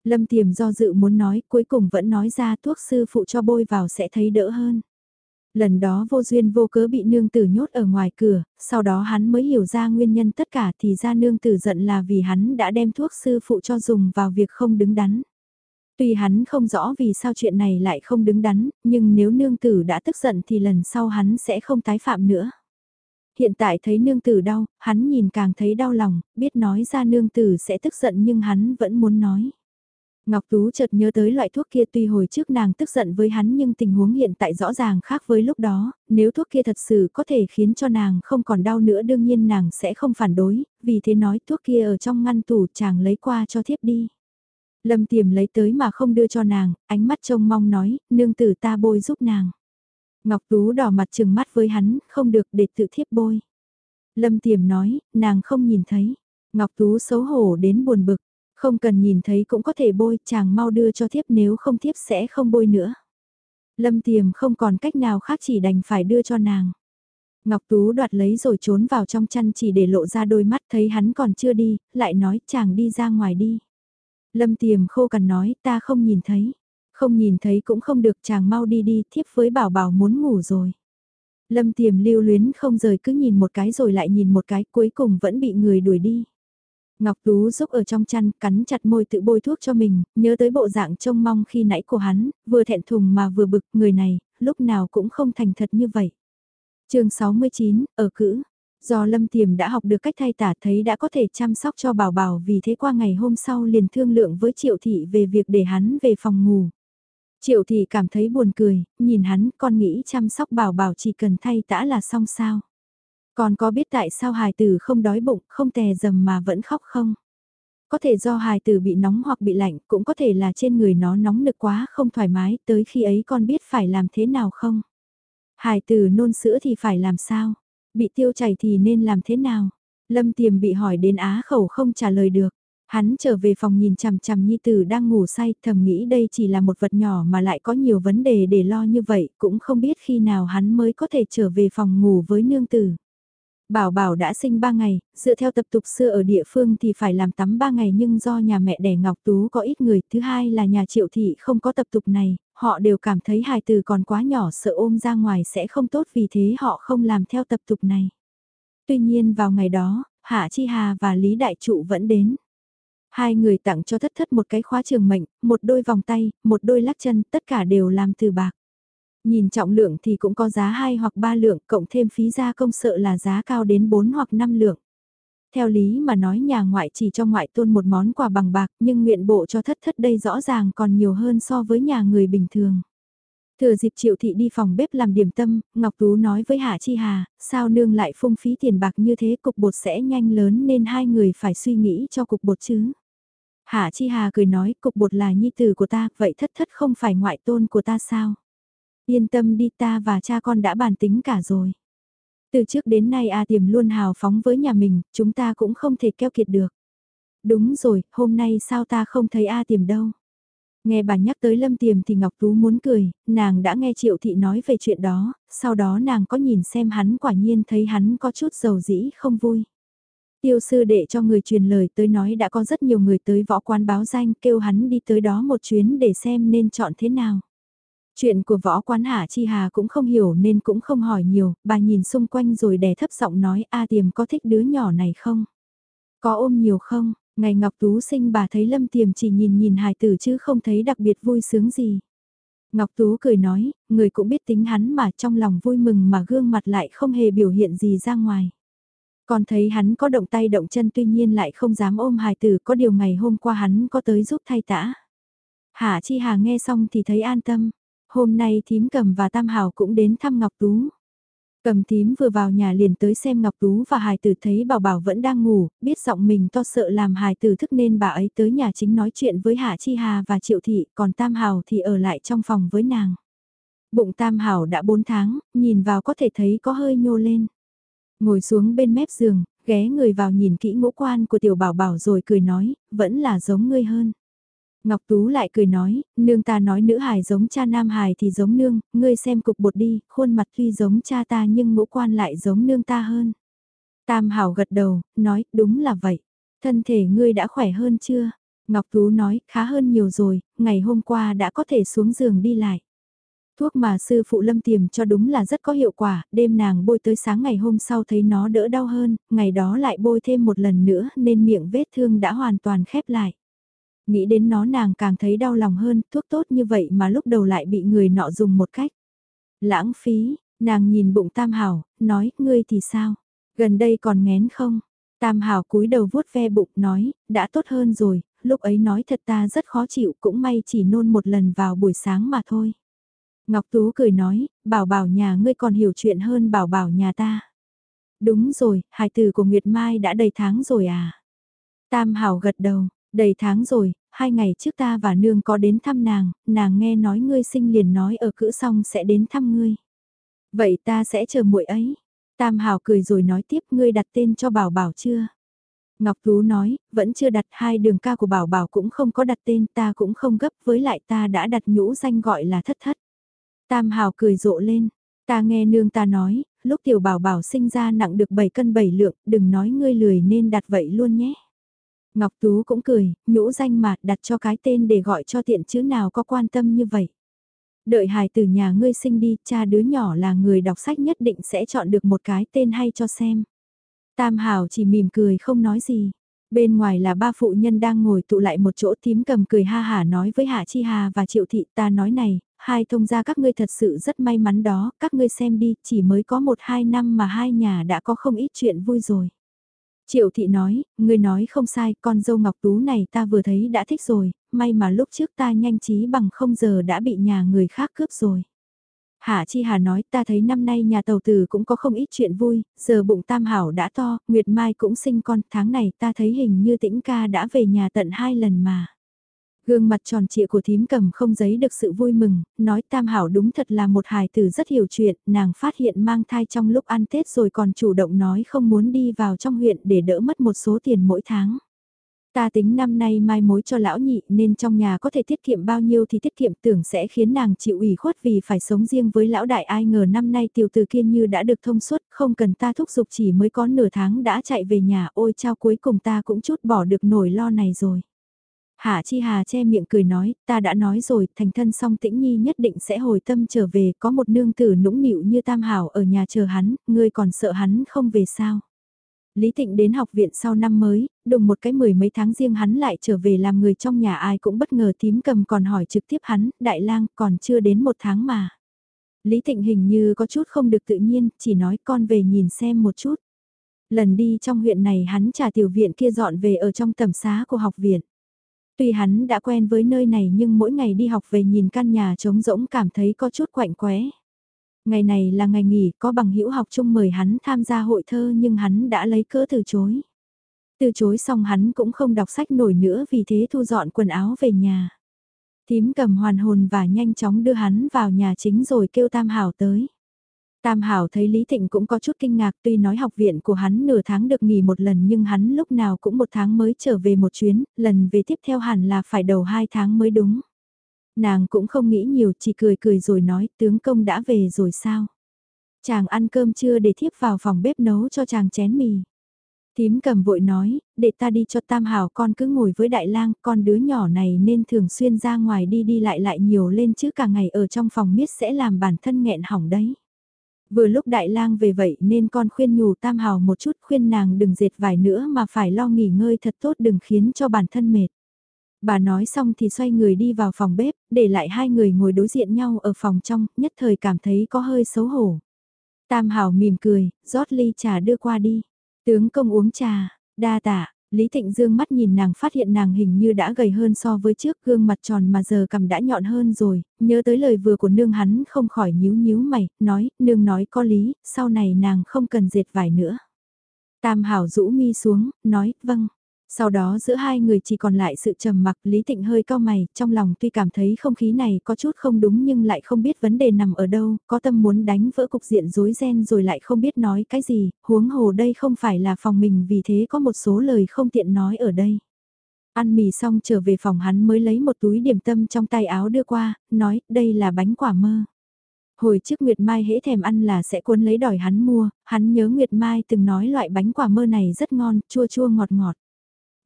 Lâm tiềm do dự muốn nói, cuối cùng vẫn nói ra thuốc sư phụ cho bôi vào sẽ thấy đỡ hơn. Lần đó vô duyên vô cớ bị nương tử nhốt ở ngoài cửa, sau đó hắn mới hiểu ra nguyên nhân tất cả thì ra nương tử giận là vì hắn đã đem thuốc sư phụ cho dùng vào việc không đứng đắn. Tuy hắn không rõ vì sao chuyện này lại không đứng đắn, nhưng nếu nương tử đã tức giận thì lần sau hắn sẽ không tái phạm nữa. Hiện tại thấy nương tử đau, hắn nhìn càng thấy đau lòng, biết nói ra nương tử sẽ tức giận nhưng hắn vẫn muốn nói. Ngọc Tú chợt nhớ tới loại thuốc kia tuy hồi trước nàng tức giận với hắn nhưng tình huống hiện tại rõ ràng khác với lúc đó, nếu thuốc kia thật sự có thể khiến cho nàng không còn đau nữa đương nhiên nàng sẽ không phản đối, vì thế nói thuốc kia ở trong ngăn tủ chàng lấy qua cho thiếp đi. Lâm tiềm lấy tới mà không đưa cho nàng, ánh mắt trông mong nói, nương tử ta bôi giúp nàng. Ngọc Tú đỏ mặt trừng mắt với hắn, không được để tự thiếp bôi. Lâm tiềm nói, nàng không nhìn thấy. Ngọc Tú xấu hổ đến buồn bực, không cần nhìn thấy cũng có thể bôi, chàng mau đưa cho thiếp nếu không thiếp sẽ không bôi nữa. Lâm tiềm không còn cách nào khác chỉ đành phải đưa cho nàng. Ngọc Tú đoạt lấy rồi trốn vào trong chăn chỉ để lộ ra đôi mắt thấy hắn còn chưa đi, lại nói chàng đi ra ngoài đi. Lâm tiềm khô cằn nói ta không nhìn thấy. Không nhìn thấy cũng không được chàng mau đi đi thiếp với bảo bảo muốn ngủ rồi. Lâm tiềm lưu luyến không rời cứ nhìn một cái rồi lại nhìn một cái cuối cùng vẫn bị người đuổi đi. Ngọc Tú rúc ở trong chăn, cắn chặt môi tự bôi thuốc cho mình, nhớ tới bộ dạng trông mong khi nãy của hắn, vừa thẹn thùng mà vừa bực, người này, lúc nào cũng không thành thật như vậy. chương 69, ở cữ, do Lâm Tiềm đã học được cách thay tả thấy đã có thể chăm sóc cho bảo bảo vì thế qua ngày hôm sau liền thương lượng với Triệu Thị về việc để hắn về phòng ngủ. Triệu Thị cảm thấy buồn cười, nhìn hắn con nghĩ chăm sóc bảo bảo chỉ cần thay tã là xong sao. Còn có biết tại sao hài tử không đói bụng, không tè dầm mà vẫn khóc không? Có thể do hài tử bị nóng hoặc bị lạnh, cũng có thể là trên người nó nóng nực quá không thoải mái, tới khi ấy con biết phải làm thế nào không? Hài tử nôn sữa thì phải làm sao? Bị tiêu chảy thì nên làm thế nào? Lâm tiềm bị hỏi đến á khẩu không trả lời được. Hắn trở về phòng nhìn chằm chằm Nhi Tử đang ngủ say, thầm nghĩ đây chỉ là một vật nhỏ mà lại có nhiều vấn đề để lo như vậy, cũng không biết khi nào hắn mới có thể trở về phòng ngủ với nương tử. Bảo Bảo đã sinh 3 ngày, dựa theo tập tục xưa ở địa phương thì phải làm tắm 3 ngày nhưng do nhà mẹ đẻ Ngọc Tú có ít người, thứ hai là nhà triệu thị không có tập tục này, họ đều cảm thấy hài từ còn quá nhỏ sợ ôm ra ngoài sẽ không tốt vì thế họ không làm theo tập tục này. Tuy nhiên vào ngày đó, Hạ Chi Hà và Lý Đại Trụ vẫn đến. Hai người tặng cho thất thất một cái khóa trường mệnh, một đôi vòng tay, một đôi lắc chân, tất cả đều làm từ bạc. Nhìn trọng lượng thì cũng có giá 2 hoặc 3 lượng, cộng thêm phí gia công sợ là giá cao đến 4 hoặc 5 lượng. Theo lý mà nói nhà ngoại chỉ cho ngoại tôn một món quà bằng bạc nhưng nguyện bộ cho thất thất đây rõ ràng còn nhiều hơn so với nhà người bình thường. Thừa dịp triệu thị đi phòng bếp làm điểm tâm, Ngọc Tú nói với Hạ Chi Hà, sao nương lại phung phí tiền bạc như thế cục bột sẽ nhanh lớn nên hai người phải suy nghĩ cho cục bột chứ. Hạ Chi Hà cười nói cục bột là nhi tử của ta, vậy thất thất không phải ngoại tôn của ta sao? Yên tâm đi ta và cha con đã bàn tính cả rồi. Từ trước đến nay A Tiềm luôn hào phóng với nhà mình, chúng ta cũng không thể keo kiệt được. Đúng rồi, hôm nay sao ta không thấy A Tiềm đâu. Nghe bà nhắc tới Lâm Tiềm thì Ngọc Tú muốn cười, nàng đã nghe Triệu Thị nói về chuyện đó, sau đó nàng có nhìn xem hắn quả nhiên thấy hắn có chút dầu dĩ không vui. Tiêu sư đệ cho người truyền lời tới nói đã có rất nhiều người tới võ quán báo danh kêu hắn đi tới đó một chuyến để xem nên chọn thế nào. Chuyện của võ quán Hạ Chi Hà cũng không hiểu nên cũng không hỏi nhiều, bà nhìn xung quanh rồi đè thấp giọng nói A Tiềm có thích đứa nhỏ này không? Có ôm nhiều không? Ngày Ngọc Tú sinh bà thấy Lâm Tiềm chỉ nhìn nhìn hài tử chứ không thấy đặc biệt vui sướng gì. Ngọc Tú cười nói, người cũng biết tính hắn mà trong lòng vui mừng mà gương mặt lại không hề biểu hiện gì ra ngoài. Còn thấy hắn có động tay động chân tuy nhiên lại không dám ôm hài tử có điều ngày hôm qua hắn có tới giúp thay tã. Hạ Chi Hà nghe xong thì thấy an tâm. Hôm nay thím cầm và Tam Hảo cũng đến thăm Ngọc Tú. Cầm thím vừa vào nhà liền tới xem Ngọc Tú và hài tử thấy bảo bảo vẫn đang ngủ, biết giọng mình to sợ làm hài tử thức nên bà ấy tới nhà chính nói chuyện với Hạ Chi Hà và Triệu Thị, còn Tam Hảo thì ở lại trong phòng với nàng. Bụng Tam Hảo đã 4 tháng, nhìn vào có thể thấy có hơi nhô lên. Ngồi xuống bên mép giường, ghé người vào nhìn kỹ ngũ quan của tiểu bảo bảo rồi cười nói, vẫn là giống ngươi hơn. Ngọc Tú lại cười nói, nương ta nói nữ hài giống cha nam hài thì giống nương, ngươi xem cục bột đi, khuôn mặt tuy giống cha ta nhưng ngũ quan lại giống nương ta hơn. Tam Hảo gật đầu, nói, đúng là vậy. Thân thể ngươi đã khỏe hơn chưa? Ngọc Tú nói, khá hơn nhiều rồi, ngày hôm qua đã có thể xuống giường đi lại. Thuốc mà sư phụ lâm tiềm cho đúng là rất có hiệu quả, đêm nàng bôi tới sáng ngày hôm sau thấy nó đỡ đau hơn, ngày đó lại bôi thêm một lần nữa nên miệng vết thương đã hoàn toàn khép lại. Nghĩ đến nó nàng càng thấy đau lòng hơn, thuốc tốt như vậy mà lúc đầu lại bị người nọ dùng một cách. Lãng phí, nàng nhìn bụng Tam Hảo, nói, ngươi thì sao? Gần đây còn ngén không? Tam Hảo cúi đầu vuốt ve bụng nói, đã tốt hơn rồi, lúc ấy nói thật ta rất khó chịu cũng may chỉ nôn một lần vào buổi sáng mà thôi. Ngọc Tú cười nói, bảo bảo nhà ngươi còn hiểu chuyện hơn bảo bảo nhà ta. Đúng rồi, hài tử của Nguyệt Mai đã đầy tháng rồi à? Tam Hảo gật đầu, đầy tháng rồi, hai ngày trước ta và nương có đến thăm nàng, nàng nghe nói ngươi sinh liền nói ở cữ xong sẽ đến thăm ngươi. Vậy ta sẽ chờ muội ấy. Tam Hảo cười rồi nói tiếp ngươi đặt tên cho bảo bảo chưa? Ngọc Tú nói, vẫn chưa đặt hai đường ca của bảo bảo cũng không có đặt tên ta cũng không gấp với lại ta đã đặt nhũ danh gọi là thất thất. Tam Hào cười rộ lên, ta nghe nương ta nói, lúc tiểu bảo bảo sinh ra nặng được 7 cân 7 lượng, đừng nói ngươi lười nên đặt vậy luôn nhé. Ngọc Tú cũng cười, nhũ danh mà đặt cho cái tên để gọi cho tiện chữ nào có quan tâm như vậy. Đợi hài từ nhà ngươi sinh đi, cha đứa nhỏ là người đọc sách nhất định sẽ chọn được một cái tên hay cho xem. Tam Hảo chỉ mỉm cười không nói gì. Bên ngoài là ba phụ nhân đang ngồi tụ lại một chỗ tím cầm cười ha hả nói với Hạ Chi Hà và Triệu Thị ta nói này, hai thông gia các ngươi thật sự rất may mắn đó, các ngươi xem đi, chỉ mới có một hai năm mà hai nhà đã có không ít chuyện vui rồi. Triệu thị nói, ngươi nói không sai, con dâu ngọc tú này ta vừa thấy đã thích rồi, may mà lúc trước ta nhanh trí bằng không giờ đã bị nhà người khác cướp rồi. Hạ Chi Hà nói ta thấy năm nay nhà tàu tử cũng có không ít chuyện vui, giờ bụng tam hảo đã to, Nguyệt Mai cũng sinh con, tháng này ta thấy hình như tĩnh ca đã về nhà tận hai lần mà. Gương mặt tròn trịa của thím cầm không giấy được sự vui mừng, nói tam hảo đúng thật là một hài tử rất hiểu chuyện, nàng phát hiện mang thai trong lúc ăn Tết rồi còn chủ động nói không muốn đi vào trong huyện để đỡ mất một số tiền mỗi tháng. Ta tính năm nay mai mối cho lão nhị nên trong nhà có thể tiết kiệm bao nhiêu thì tiết kiệm tưởng sẽ khiến nàng chịu ủy khuất vì phải sống riêng với lão đại ai ngờ năm nay tiểu tử kiên như đã được thông suốt không cần ta thúc giục chỉ mới có nửa tháng đã chạy về nhà ôi trao cuối cùng ta cũng chút bỏ được nổi lo này rồi. Hạ Chi Hà che miệng cười nói, ta đã nói rồi, thành thân song tĩnh nhi nhất định sẽ hồi tâm trở về, có một nương tử nũng nịu như tam hảo ở nhà chờ hắn, ngươi còn sợ hắn không về sao. Lý Tịnh đến học viện sau năm mới, đùng một cái mười mấy tháng riêng hắn lại trở về làm người trong nhà ai cũng bất ngờ tím cầm còn hỏi trực tiếp hắn, đại lang còn chưa đến một tháng mà. Lý Tịnh hình như có chút không được tự nhiên, chỉ nói con về nhìn xem một chút. Lần đi trong huyện này hắn trả tiểu viện kia dọn về ở trong tầm xá của học viện. Tuy hắn đã quen với nơi này nhưng mỗi ngày đi học về nhìn căn nhà trống rỗng cảm thấy có chút quạnh quẽ. Ngày này là ngày nghỉ, có bằng hữu học chung mời hắn tham gia hội thơ nhưng hắn đã lấy cỡ từ chối. Từ chối xong hắn cũng không đọc sách nổi nữa vì thế thu dọn quần áo về nhà. Tím cầm hoàn hồn và nhanh chóng đưa hắn vào nhà chính rồi kêu Tam Hảo tới. Tam Hảo thấy Lý Thịnh cũng có chút kinh ngạc tuy nói học viện của hắn nửa tháng được nghỉ một lần nhưng hắn lúc nào cũng một tháng mới trở về một chuyến, lần về tiếp theo hẳn là phải đầu hai tháng mới đúng. Nàng cũng không nghĩ nhiều chỉ cười cười rồi nói tướng công đã về rồi sao. Chàng ăn cơm chưa? để thiếp vào phòng bếp nấu cho chàng chén mì. Tím cầm vội nói, để ta đi cho tam hảo con cứ ngồi với đại lang, con đứa nhỏ này nên thường xuyên ra ngoài đi đi lại lại nhiều lên chứ cả ngày ở trong phòng miết sẽ làm bản thân nghẹn hỏng đấy. Vừa lúc đại lang về vậy nên con khuyên nhủ tam hào một chút khuyên nàng đừng dệt vải nữa mà phải lo nghỉ ngơi thật tốt đừng khiến cho bản thân mệt. Bà nói xong thì xoay người đi vào phòng bếp, để lại hai người ngồi đối diện nhau ở phòng trong, nhất thời cảm thấy có hơi xấu hổ. Tam hào mỉm cười, rót ly trà đưa qua đi. Tướng công uống trà, đa tạ, Lý Thịnh Dương mắt nhìn nàng phát hiện nàng hình như đã gầy hơn so với trước gương mặt tròn mà giờ cầm đã nhọn hơn rồi, nhớ tới lời vừa của nương hắn không khỏi nhíu nhíu mày, nói, nương nói có lý, sau này nàng không cần dệt vải nữa. Tam Hảo rũ mi xuống, nói, vâng. Sau đó giữa hai người chỉ còn lại sự trầm mặc Lý Tịnh hơi cao mày, trong lòng tuy cảm thấy không khí này có chút không đúng nhưng lại không biết vấn đề nằm ở đâu, có tâm muốn đánh vỡ cục diện rối ren rồi lại không biết nói cái gì, huống hồ đây không phải là phòng mình vì thế có một số lời không tiện nói ở đây. Ăn mì xong trở về phòng hắn mới lấy một túi điểm tâm trong tay áo đưa qua, nói đây là bánh quả mơ. Hồi trước Nguyệt Mai hễ thèm ăn là sẽ cuốn lấy đòi hắn mua, hắn nhớ Nguyệt Mai từng nói loại bánh quả mơ này rất ngon, chua chua ngọt ngọt.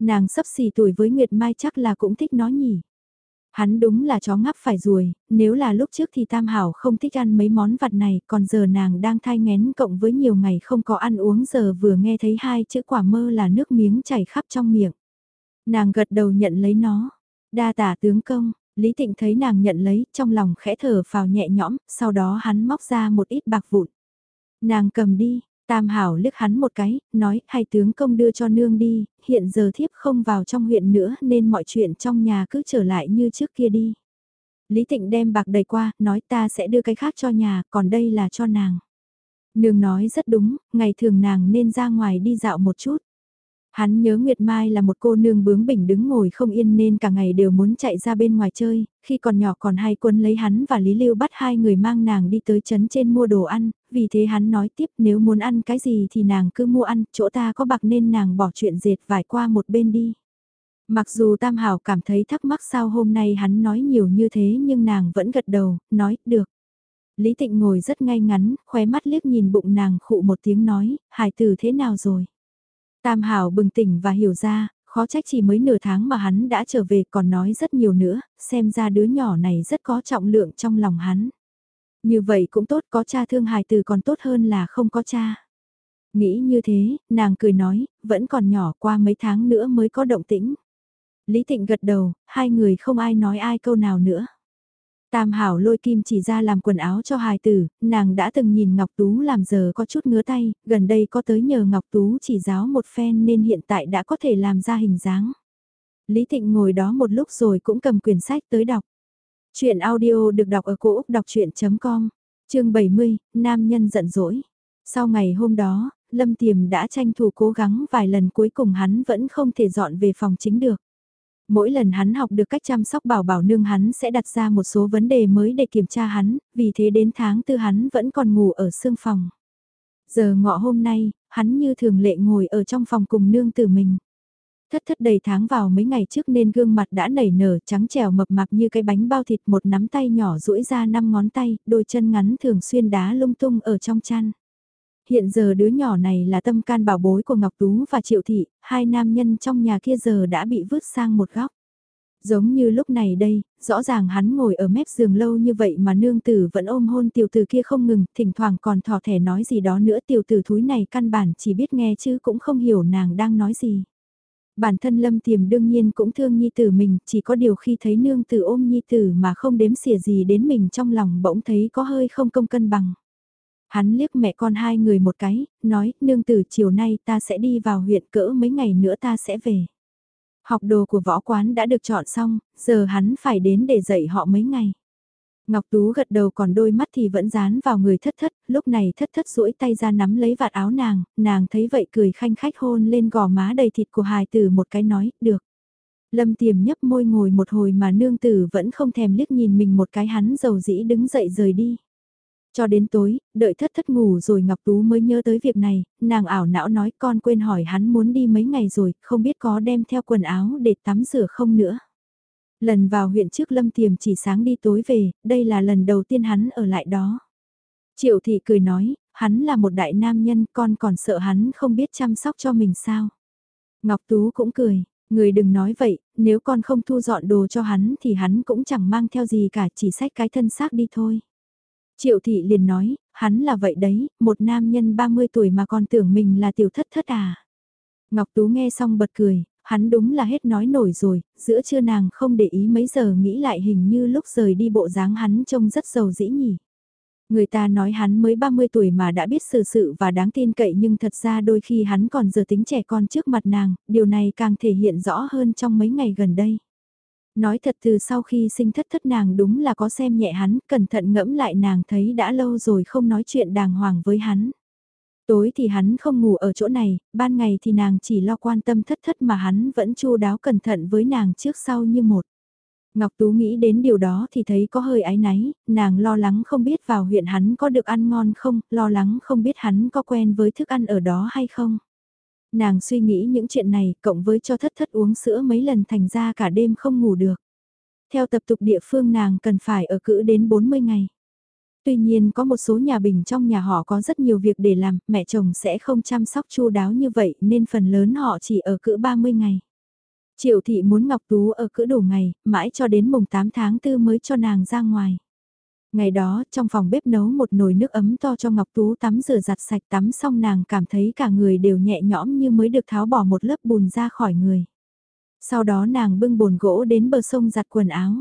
Nàng sắp xì tuổi với Nguyệt Mai chắc là cũng thích nó nhỉ. Hắn đúng là chó ngắp phải ruồi, nếu là lúc trước thì Tam Hảo không thích ăn mấy món vặt này, còn giờ nàng đang thai ngén cộng với nhiều ngày không có ăn uống giờ vừa nghe thấy hai chữ quả mơ là nước miếng chảy khắp trong miệng. Nàng gật đầu nhận lấy nó, đa tả tướng công, Lý Tịnh thấy nàng nhận lấy, trong lòng khẽ thở phào nhẹ nhõm, sau đó hắn móc ra một ít bạc vụn. Nàng cầm đi, Tam Hảo liếc hắn một cái, nói, hai tướng công đưa cho nương đi, hiện giờ thiếp không vào trong huyện nữa nên mọi chuyện trong nhà cứ trở lại như trước kia đi. Lý Tịnh đem bạc đầy qua, nói ta sẽ đưa cái khác cho nhà, còn đây là cho nàng. Nương nói rất đúng, ngày thường nàng nên ra ngoài đi dạo một chút. Hắn nhớ Nguyệt Mai là một cô nương bướng bỉnh đứng ngồi không yên nên cả ngày đều muốn chạy ra bên ngoài chơi, khi còn nhỏ còn hay quân lấy hắn và Lý Lưu bắt hai người mang nàng đi tới trấn trên mua đồ ăn, vì thế hắn nói tiếp nếu muốn ăn cái gì thì nàng cứ mua ăn, chỗ ta có bạc nên nàng bỏ chuyện dệt vải qua một bên đi. Mặc dù Tam Hảo cảm thấy thắc mắc sao hôm nay hắn nói nhiều như thế nhưng nàng vẫn gật đầu, nói, được. Lý Tịnh ngồi rất ngay ngắn, khóe mắt liếc nhìn bụng nàng khụ một tiếng nói, hài tử thế nào rồi? Tam Hảo bừng tỉnh và hiểu ra, khó trách chỉ mới nửa tháng mà hắn đã trở về còn nói rất nhiều nữa, xem ra đứa nhỏ này rất có trọng lượng trong lòng hắn. Như vậy cũng tốt có cha thương hài từ còn tốt hơn là không có cha. Nghĩ như thế, nàng cười nói, vẫn còn nhỏ qua mấy tháng nữa mới có động tĩnh. Lý Thịnh gật đầu, hai người không ai nói ai câu nào nữa. Tam Hảo lôi kim chỉ ra làm quần áo cho hài tử, nàng đã từng nhìn Ngọc Tú làm giờ có chút ngứa tay, gần đây có tới nhờ Ngọc Tú chỉ giáo một phen nên hiện tại đã có thể làm ra hình dáng. Lý Thịnh ngồi đó một lúc rồi cũng cầm quyển sách tới đọc. Chuyện audio được đọc ở cổ Úc đọc chuyện.com, chương 70, Nam nhân giận dỗi. Sau ngày hôm đó, Lâm Tiềm đã tranh thủ cố gắng vài lần cuối cùng hắn vẫn không thể dọn về phòng chính được. Mỗi lần hắn học được cách chăm sóc bảo bảo nương hắn sẽ đặt ra một số vấn đề mới để kiểm tra hắn, vì thế đến tháng tư hắn vẫn còn ngủ ở sương phòng. Giờ ngọ hôm nay, hắn như thường lệ ngồi ở trong phòng cùng nương tử mình. Thất thất đầy tháng vào mấy ngày trước nên gương mặt đã nảy nở trắng trèo mập mạp như cái bánh bao thịt một nắm tay nhỏ duỗi ra năm ngón tay, đôi chân ngắn thường xuyên đá lung tung ở trong chăn. Hiện giờ đứa nhỏ này là tâm can bảo bối của Ngọc Tú và Triệu Thị, hai nam nhân trong nhà kia giờ đã bị vứt sang một góc. Giống như lúc này đây, rõ ràng hắn ngồi ở mép giường lâu như vậy mà nương tử vẫn ôm hôn tiểu tử kia không ngừng, thỉnh thoảng còn thỏ thẻ nói gì đó nữa tiểu tử thúi này căn bản chỉ biết nghe chứ cũng không hiểu nàng đang nói gì. Bản thân lâm tiềm đương nhiên cũng thương nhi tử mình, chỉ có điều khi thấy nương tử ôm nhi tử mà không đếm xỉa gì đến mình trong lòng bỗng thấy có hơi không công cân bằng. Hắn liếc mẹ con hai người một cái, nói, nương tử chiều nay ta sẽ đi vào huyện cỡ mấy ngày nữa ta sẽ về. Học đồ của võ quán đã được chọn xong, giờ hắn phải đến để dạy họ mấy ngày. Ngọc Tú gật đầu còn đôi mắt thì vẫn dán vào người thất thất, lúc này thất thất duỗi tay ra nắm lấy vạt áo nàng, nàng thấy vậy cười khanh khách hôn lên gò má đầy thịt của hài tử một cái nói, được. Lâm tiềm nhấp môi ngồi một hồi mà nương tử vẫn không thèm liếc nhìn mình một cái hắn dầu dĩ đứng dậy rời đi. Cho đến tối, đợi thất thất ngủ rồi Ngọc Tú mới nhớ tới việc này, nàng ảo não nói con quên hỏi hắn muốn đi mấy ngày rồi, không biết có đem theo quần áo để tắm rửa không nữa. Lần vào huyện trước Lâm Tiềm chỉ sáng đi tối về, đây là lần đầu tiên hắn ở lại đó. Triệu thị cười nói, hắn là một đại nam nhân, con còn sợ hắn không biết chăm sóc cho mình sao. Ngọc Tú cũng cười, người đừng nói vậy, nếu con không thu dọn đồ cho hắn thì hắn cũng chẳng mang theo gì cả, chỉ xách cái thân xác đi thôi. Triệu thị liền nói, hắn là vậy đấy, một nam nhân 30 tuổi mà còn tưởng mình là tiểu thất thất à. Ngọc Tú nghe xong bật cười, hắn đúng là hết nói nổi rồi, giữa trưa nàng không để ý mấy giờ nghĩ lại hình như lúc rời đi bộ dáng hắn trông rất giàu dĩ nhỉ. Người ta nói hắn mới 30 tuổi mà đã biết sự sự và đáng tin cậy nhưng thật ra đôi khi hắn còn giờ tính trẻ con trước mặt nàng, điều này càng thể hiện rõ hơn trong mấy ngày gần đây. Nói thật từ sau khi sinh thất thất nàng đúng là có xem nhẹ hắn, cẩn thận ngẫm lại nàng thấy đã lâu rồi không nói chuyện đàng hoàng với hắn. Tối thì hắn không ngủ ở chỗ này, ban ngày thì nàng chỉ lo quan tâm thất thất mà hắn vẫn chu đáo cẩn thận với nàng trước sau như một. Ngọc Tú nghĩ đến điều đó thì thấy có hơi áy náy, nàng lo lắng không biết vào huyện hắn có được ăn ngon không, lo lắng không biết hắn có quen với thức ăn ở đó hay không. Nàng suy nghĩ những chuyện này cộng với cho thất thất uống sữa mấy lần thành ra cả đêm không ngủ được. Theo tập tục địa phương nàng cần phải ở cữ đến 40 ngày. Tuy nhiên có một số nhà bình trong nhà họ có rất nhiều việc để làm, mẹ chồng sẽ không chăm sóc chu đáo như vậy nên phần lớn họ chỉ ở cữ 30 ngày. Triệu thị muốn Ngọc Tú ở cữ đủ ngày, mãi cho đến mùng 8 tháng 4 mới cho nàng ra ngoài. Ngày đó, trong phòng bếp nấu một nồi nước ấm to cho Ngọc Tú tắm rửa giặt sạch tắm xong nàng cảm thấy cả người đều nhẹ nhõm như mới được tháo bỏ một lớp bùn ra khỏi người. Sau đó nàng bưng bồn gỗ đến bờ sông giặt quần áo.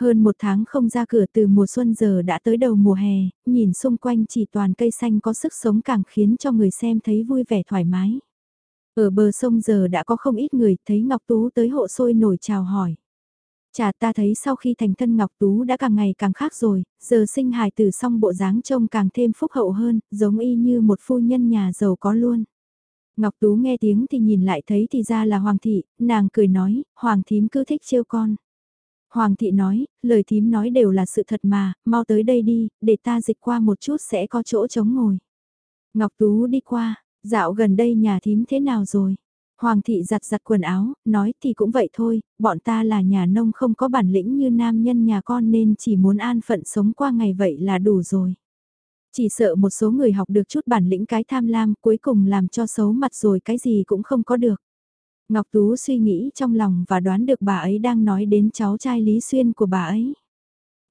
Hơn một tháng không ra cửa từ mùa xuân giờ đã tới đầu mùa hè, nhìn xung quanh chỉ toàn cây xanh có sức sống càng khiến cho người xem thấy vui vẻ thoải mái. Ở bờ sông giờ đã có không ít người thấy Ngọc Tú tới hộ sôi nổi chào hỏi. Chà ta thấy sau khi thành thân Ngọc Tú đã càng ngày càng khác rồi, giờ sinh hài tử xong bộ dáng trông càng thêm phúc hậu hơn, giống y như một phu nhân nhà giàu có luôn. Ngọc Tú nghe tiếng thì nhìn lại thấy thì ra là Hoàng thị, nàng cười nói, Hoàng thím cứ thích trêu con. Hoàng thị nói, lời thím nói đều là sự thật mà, mau tới đây đi, để ta dịch qua một chút sẽ có chỗ chống ngồi. Ngọc Tú đi qua, dạo gần đây nhà thím thế nào rồi? Hoàng thị giặt giặt quần áo, nói thì cũng vậy thôi, bọn ta là nhà nông không có bản lĩnh như nam nhân nhà con nên chỉ muốn an phận sống qua ngày vậy là đủ rồi. Chỉ sợ một số người học được chút bản lĩnh cái tham lam cuối cùng làm cho xấu mặt rồi cái gì cũng không có được. Ngọc Tú suy nghĩ trong lòng và đoán được bà ấy đang nói đến cháu trai Lý Xuyên của bà ấy.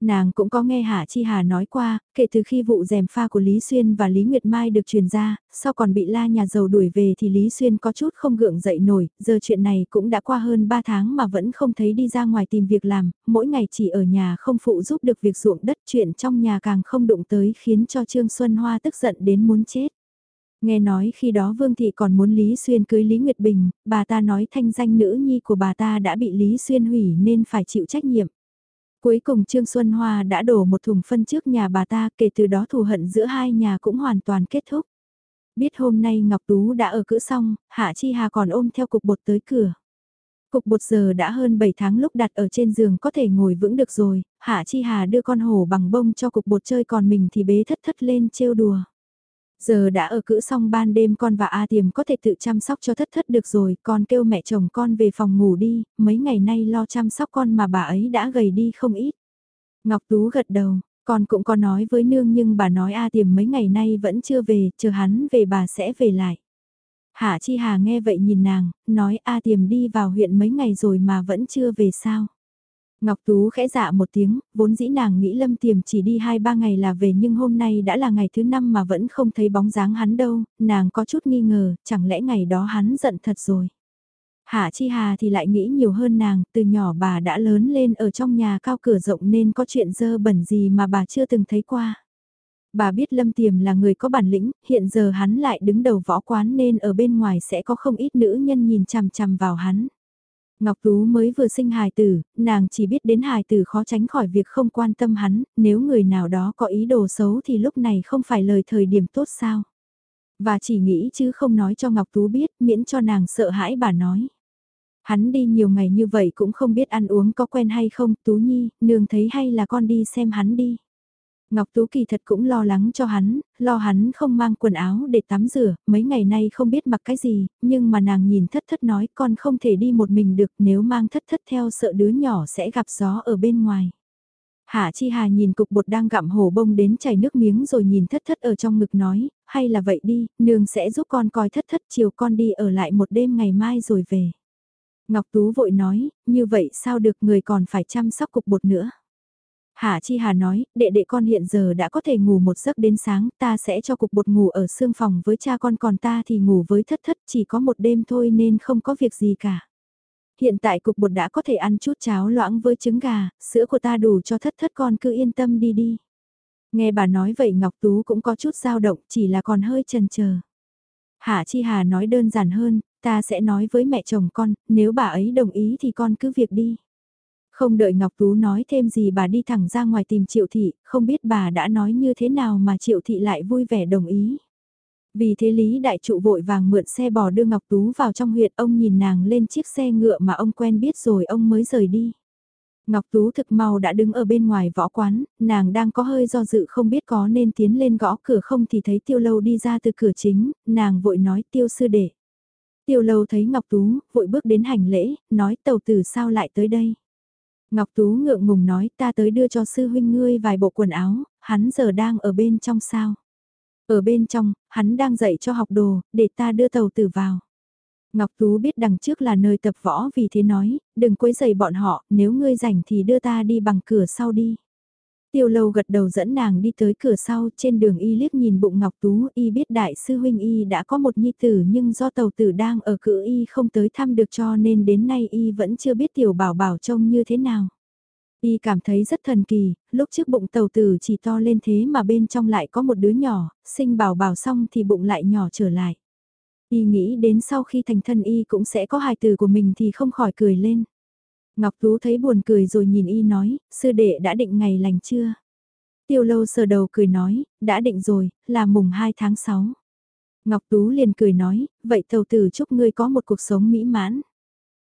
Nàng cũng có nghe Hạ Chi Hà nói qua, kể từ khi vụ dèm pha của Lý Xuyên và Lý Nguyệt Mai được truyền ra, sau còn bị la nhà giàu đuổi về thì Lý Xuyên có chút không gượng dậy nổi, giờ chuyện này cũng đã qua hơn 3 tháng mà vẫn không thấy đi ra ngoài tìm việc làm, mỗi ngày chỉ ở nhà không phụ giúp được việc ruộng đất chuyện trong nhà càng không đụng tới khiến cho Trương Xuân Hoa tức giận đến muốn chết. Nghe nói khi đó Vương Thị còn muốn Lý Xuyên cưới Lý Nguyệt Bình, bà ta nói thanh danh nữ nhi của bà ta đã bị Lý Xuyên hủy nên phải chịu trách nhiệm. Cuối cùng Trương Xuân Hoa đã đổ một thùng phân trước nhà bà ta, kể từ đó thù hận giữa hai nhà cũng hoàn toàn kết thúc. Biết hôm nay Ngọc Tú đã ở cữ xong, Hạ Chi Hà còn ôm theo cục bột tới cửa. Cục bột giờ đã hơn 7 tháng lúc đặt ở trên giường có thể ngồi vững được rồi, Hạ Chi Hà đưa con hổ bằng bông cho cục bột chơi còn mình thì bế thất thất lên trêu đùa. Giờ đã ở cữ xong ban đêm con và A Tiềm có thể tự chăm sóc cho thất thất được rồi, con kêu mẹ chồng con về phòng ngủ đi, mấy ngày nay lo chăm sóc con mà bà ấy đã gầy đi không ít. Ngọc Tú gật đầu, con cũng có nói với nương nhưng bà nói A Tiềm mấy ngày nay vẫn chưa về, chờ hắn về bà sẽ về lại. Hạ Chi Hà nghe vậy nhìn nàng, nói A Tiềm đi vào huyện mấy ngày rồi mà vẫn chưa về sao. Ngọc Tú khẽ dạ một tiếng, vốn dĩ nàng nghĩ Lâm Tiềm chỉ đi 2-3 ngày là về nhưng hôm nay đã là ngày thứ năm mà vẫn không thấy bóng dáng hắn đâu, nàng có chút nghi ngờ, chẳng lẽ ngày đó hắn giận thật rồi. Hạ Chi Hà thì lại nghĩ nhiều hơn nàng, từ nhỏ bà đã lớn lên ở trong nhà cao cửa rộng nên có chuyện dơ bẩn gì mà bà chưa từng thấy qua. Bà biết Lâm Tiềm là người có bản lĩnh, hiện giờ hắn lại đứng đầu võ quán nên ở bên ngoài sẽ có không ít nữ nhân nhìn chằm chằm vào hắn. Ngọc Tú mới vừa sinh hài tử, nàng chỉ biết đến hài tử khó tránh khỏi việc không quan tâm hắn, nếu người nào đó có ý đồ xấu thì lúc này không phải lời thời điểm tốt sao. Và chỉ nghĩ chứ không nói cho Ngọc Tú biết, miễn cho nàng sợ hãi bà nói. Hắn đi nhiều ngày như vậy cũng không biết ăn uống có quen hay không, Tú Nhi, nương thấy hay là con đi xem hắn đi. Ngọc Tú kỳ thật cũng lo lắng cho hắn, lo hắn không mang quần áo để tắm rửa, mấy ngày nay không biết mặc cái gì, nhưng mà nàng nhìn thất thất nói con không thể đi một mình được nếu mang thất thất theo sợ đứa nhỏ sẽ gặp gió ở bên ngoài. Hạ Chi Hà nhìn cục bột đang gặm hổ bông đến chảy nước miếng rồi nhìn thất thất ở trong ngực nói, hay là vậy đi, nương sẽ giúp con coi thất thất chiều con đi ở lại một đêm ngày mai rồi về. Ngọc Tú vội nói, như vậy sao được người còn phải chăm sóc cục bột nữa. Hạ Chi Hà nói, đệ đệ con hiện giờ đã có thể ngủ một giấc đến sáng, ta sẽ cho cục bột ngủ ở xương phòng với cha con còn ta thì ngủ với thất thất chỉ có một đêm thôi nên không có việc gì cả. Hiện tại cục bột đã có thể ăn chút cháo loãng với trứng gà, sữa của ta đủ cho thất thất con cứ yên tâm đi đi. Nghe bà nói vậy Ngọc Tú cũng có chút dao động chỉ là còn hơi chần chờ. Hạ Chi Hà nói đơn giản hơn, ta sẽ nói với mẹ chồng con, nếu bà ấy đồng ý thì con cứ việc đi. Không đợi Ngọc Tú nói thêm gì bà đi thẳng ra ngoài tìm Triệu Thị, không biết bà đã nói như thế nào mà Triệu Thị lại vui vẻ đồng ý. Vì thế Lý Đại Trụ vội vàng mượn xe bò đưa Ngọc Tú vào trong huyện ông nhìn nàng lên chiếc xe ngựa mà ông quen biết rồi ông mới rời đi. Ngọc Tú thực mau đã đứng ở bên ngoài võ quán, nàng đang có hơi do dự không biết có nên tiến lên gõ cửa không thì thấy tiêu lâu đi ra từ cửa chính, nàng vội nói tiêu sư đệ. Tiêu lâu thấy Ngọc Tú, vội bước đến hành lễ, nói tàu tử sao lại tới đây. Ngọc Tú ngượng ngùng nói ta tới đưa cho sư huynh ngươi vài bộ quần áo, hắn giờ đang ở bên trong sao. Ở bên trong, hắn đang dạy cho học đồ, để ta đưa tàu tử vào. Ngọc Tú biết đằng trước là nơi tập võ vì thế nói, đừng quấy giày bọn họ, nếu ngươi rảnh thì đưa ta đi bằng cửa sau đi. Tiêu lâu gật đầu dẫn nàng đi tới cửa sau, trên đường y liếc nhìn bụng Ngọc Tú, y biết đại sư huynh y đã có một nhi tử nhưng do tàu tử đang ở cửa y không tới thăm được cho nên đến nay y vẫn chưa biết tiểu bảo bảo trông như thế nào. Y cảm thấy rất thần kỳ, lúc trước bụng tàu tử chỉ to lên thế mà bên trong lại có một đứa nhỏ, sinh bảo bảo xong thì bụng lại nhỏ trở lại. Y nghĩ đến sau khi thành thân y cũng sẽ có hài tử của mình thì không khỏi cười lên. Ngọc Tú thấy buồn cười rồi nhìn y nói, sư đệ đã định ngày lành chưa? Tiêu lâu sờ đầu cười nói, đã định rồi, là mùng 2 tháng 6. Ngọc Tú liền cười nói, vậy tàu tử chúc ngươi có một cuộc sống mỹ mãn.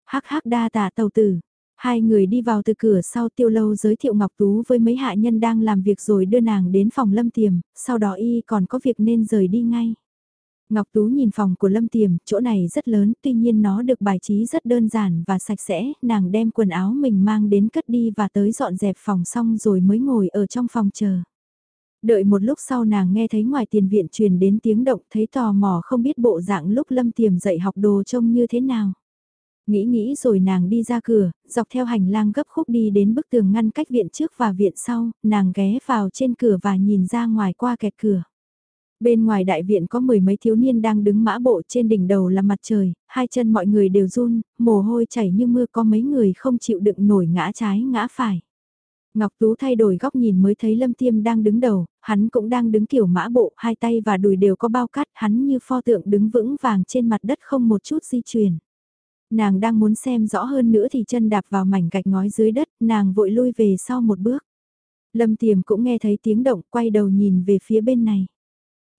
Hắc hắc đa tạ tàu tử. Hai người đi vào từ cửa sau tiêu lâu giới thiệu Ngọc Tú với mấy hạ nhân đang làm việc rồi đưa nàng đến phòng lâm tiềm, sau đó y còn có việc nên rời đi ngay. Ngọc Tú nhìn phòng của Lâm Tiềm, chỗ này rất lớn, tuy nhiên nó được bài trí rất đơn giản và sạch sẽ, nàng đem quần áo mình mang đến cất đi và tới dọn dẹp phòng xong rồi mới ngồi ở trong phòng chờ. Đợi một lúc sau nàng nghe thấy ngoài tiền viện truyền đến tiếng động thấy tò mò không biết bộ dạng lúc Lâm Tiềm dạy học đồ trông như thế nào. Nghĩ nghĩ rồi nàng đi ra cửa, dọc theo hành lang gấp khúc đi đến bức tường ngăn cách viện trước và viện sau, nàng ghé vào trên cửa và nhìn ra ngoài qua kẹt cửa. Bên ngoài đại viện có mười mấy thiếu niên đang đứng mã bộ trên đỉnh đầu là mặt trời, hai chân mọi người đều run, mồ hôi chảy như mưa có mấy người không chịu đựng nổi ngã trái ngã phải. Ngọc Tú thay đổi góc nhìn mới thấy Lâm Tiêm đang đứng đầu, hắn cũng đang đứng kiểu mã bộ, hai tay và đùi đều có bao cắt, hắn như pho tượng đứng vững vàng trên mặt đất không một chút di chuyển. Nàng đang muốn xem rõ hơn nữa thì chân đạp vào mảnh gạch ngói dưới đất, nàng vội lui về sau một bước. Lâm Tiềm cũng nghe thấy tiếng động, quay đầu nhìn về phía bên này.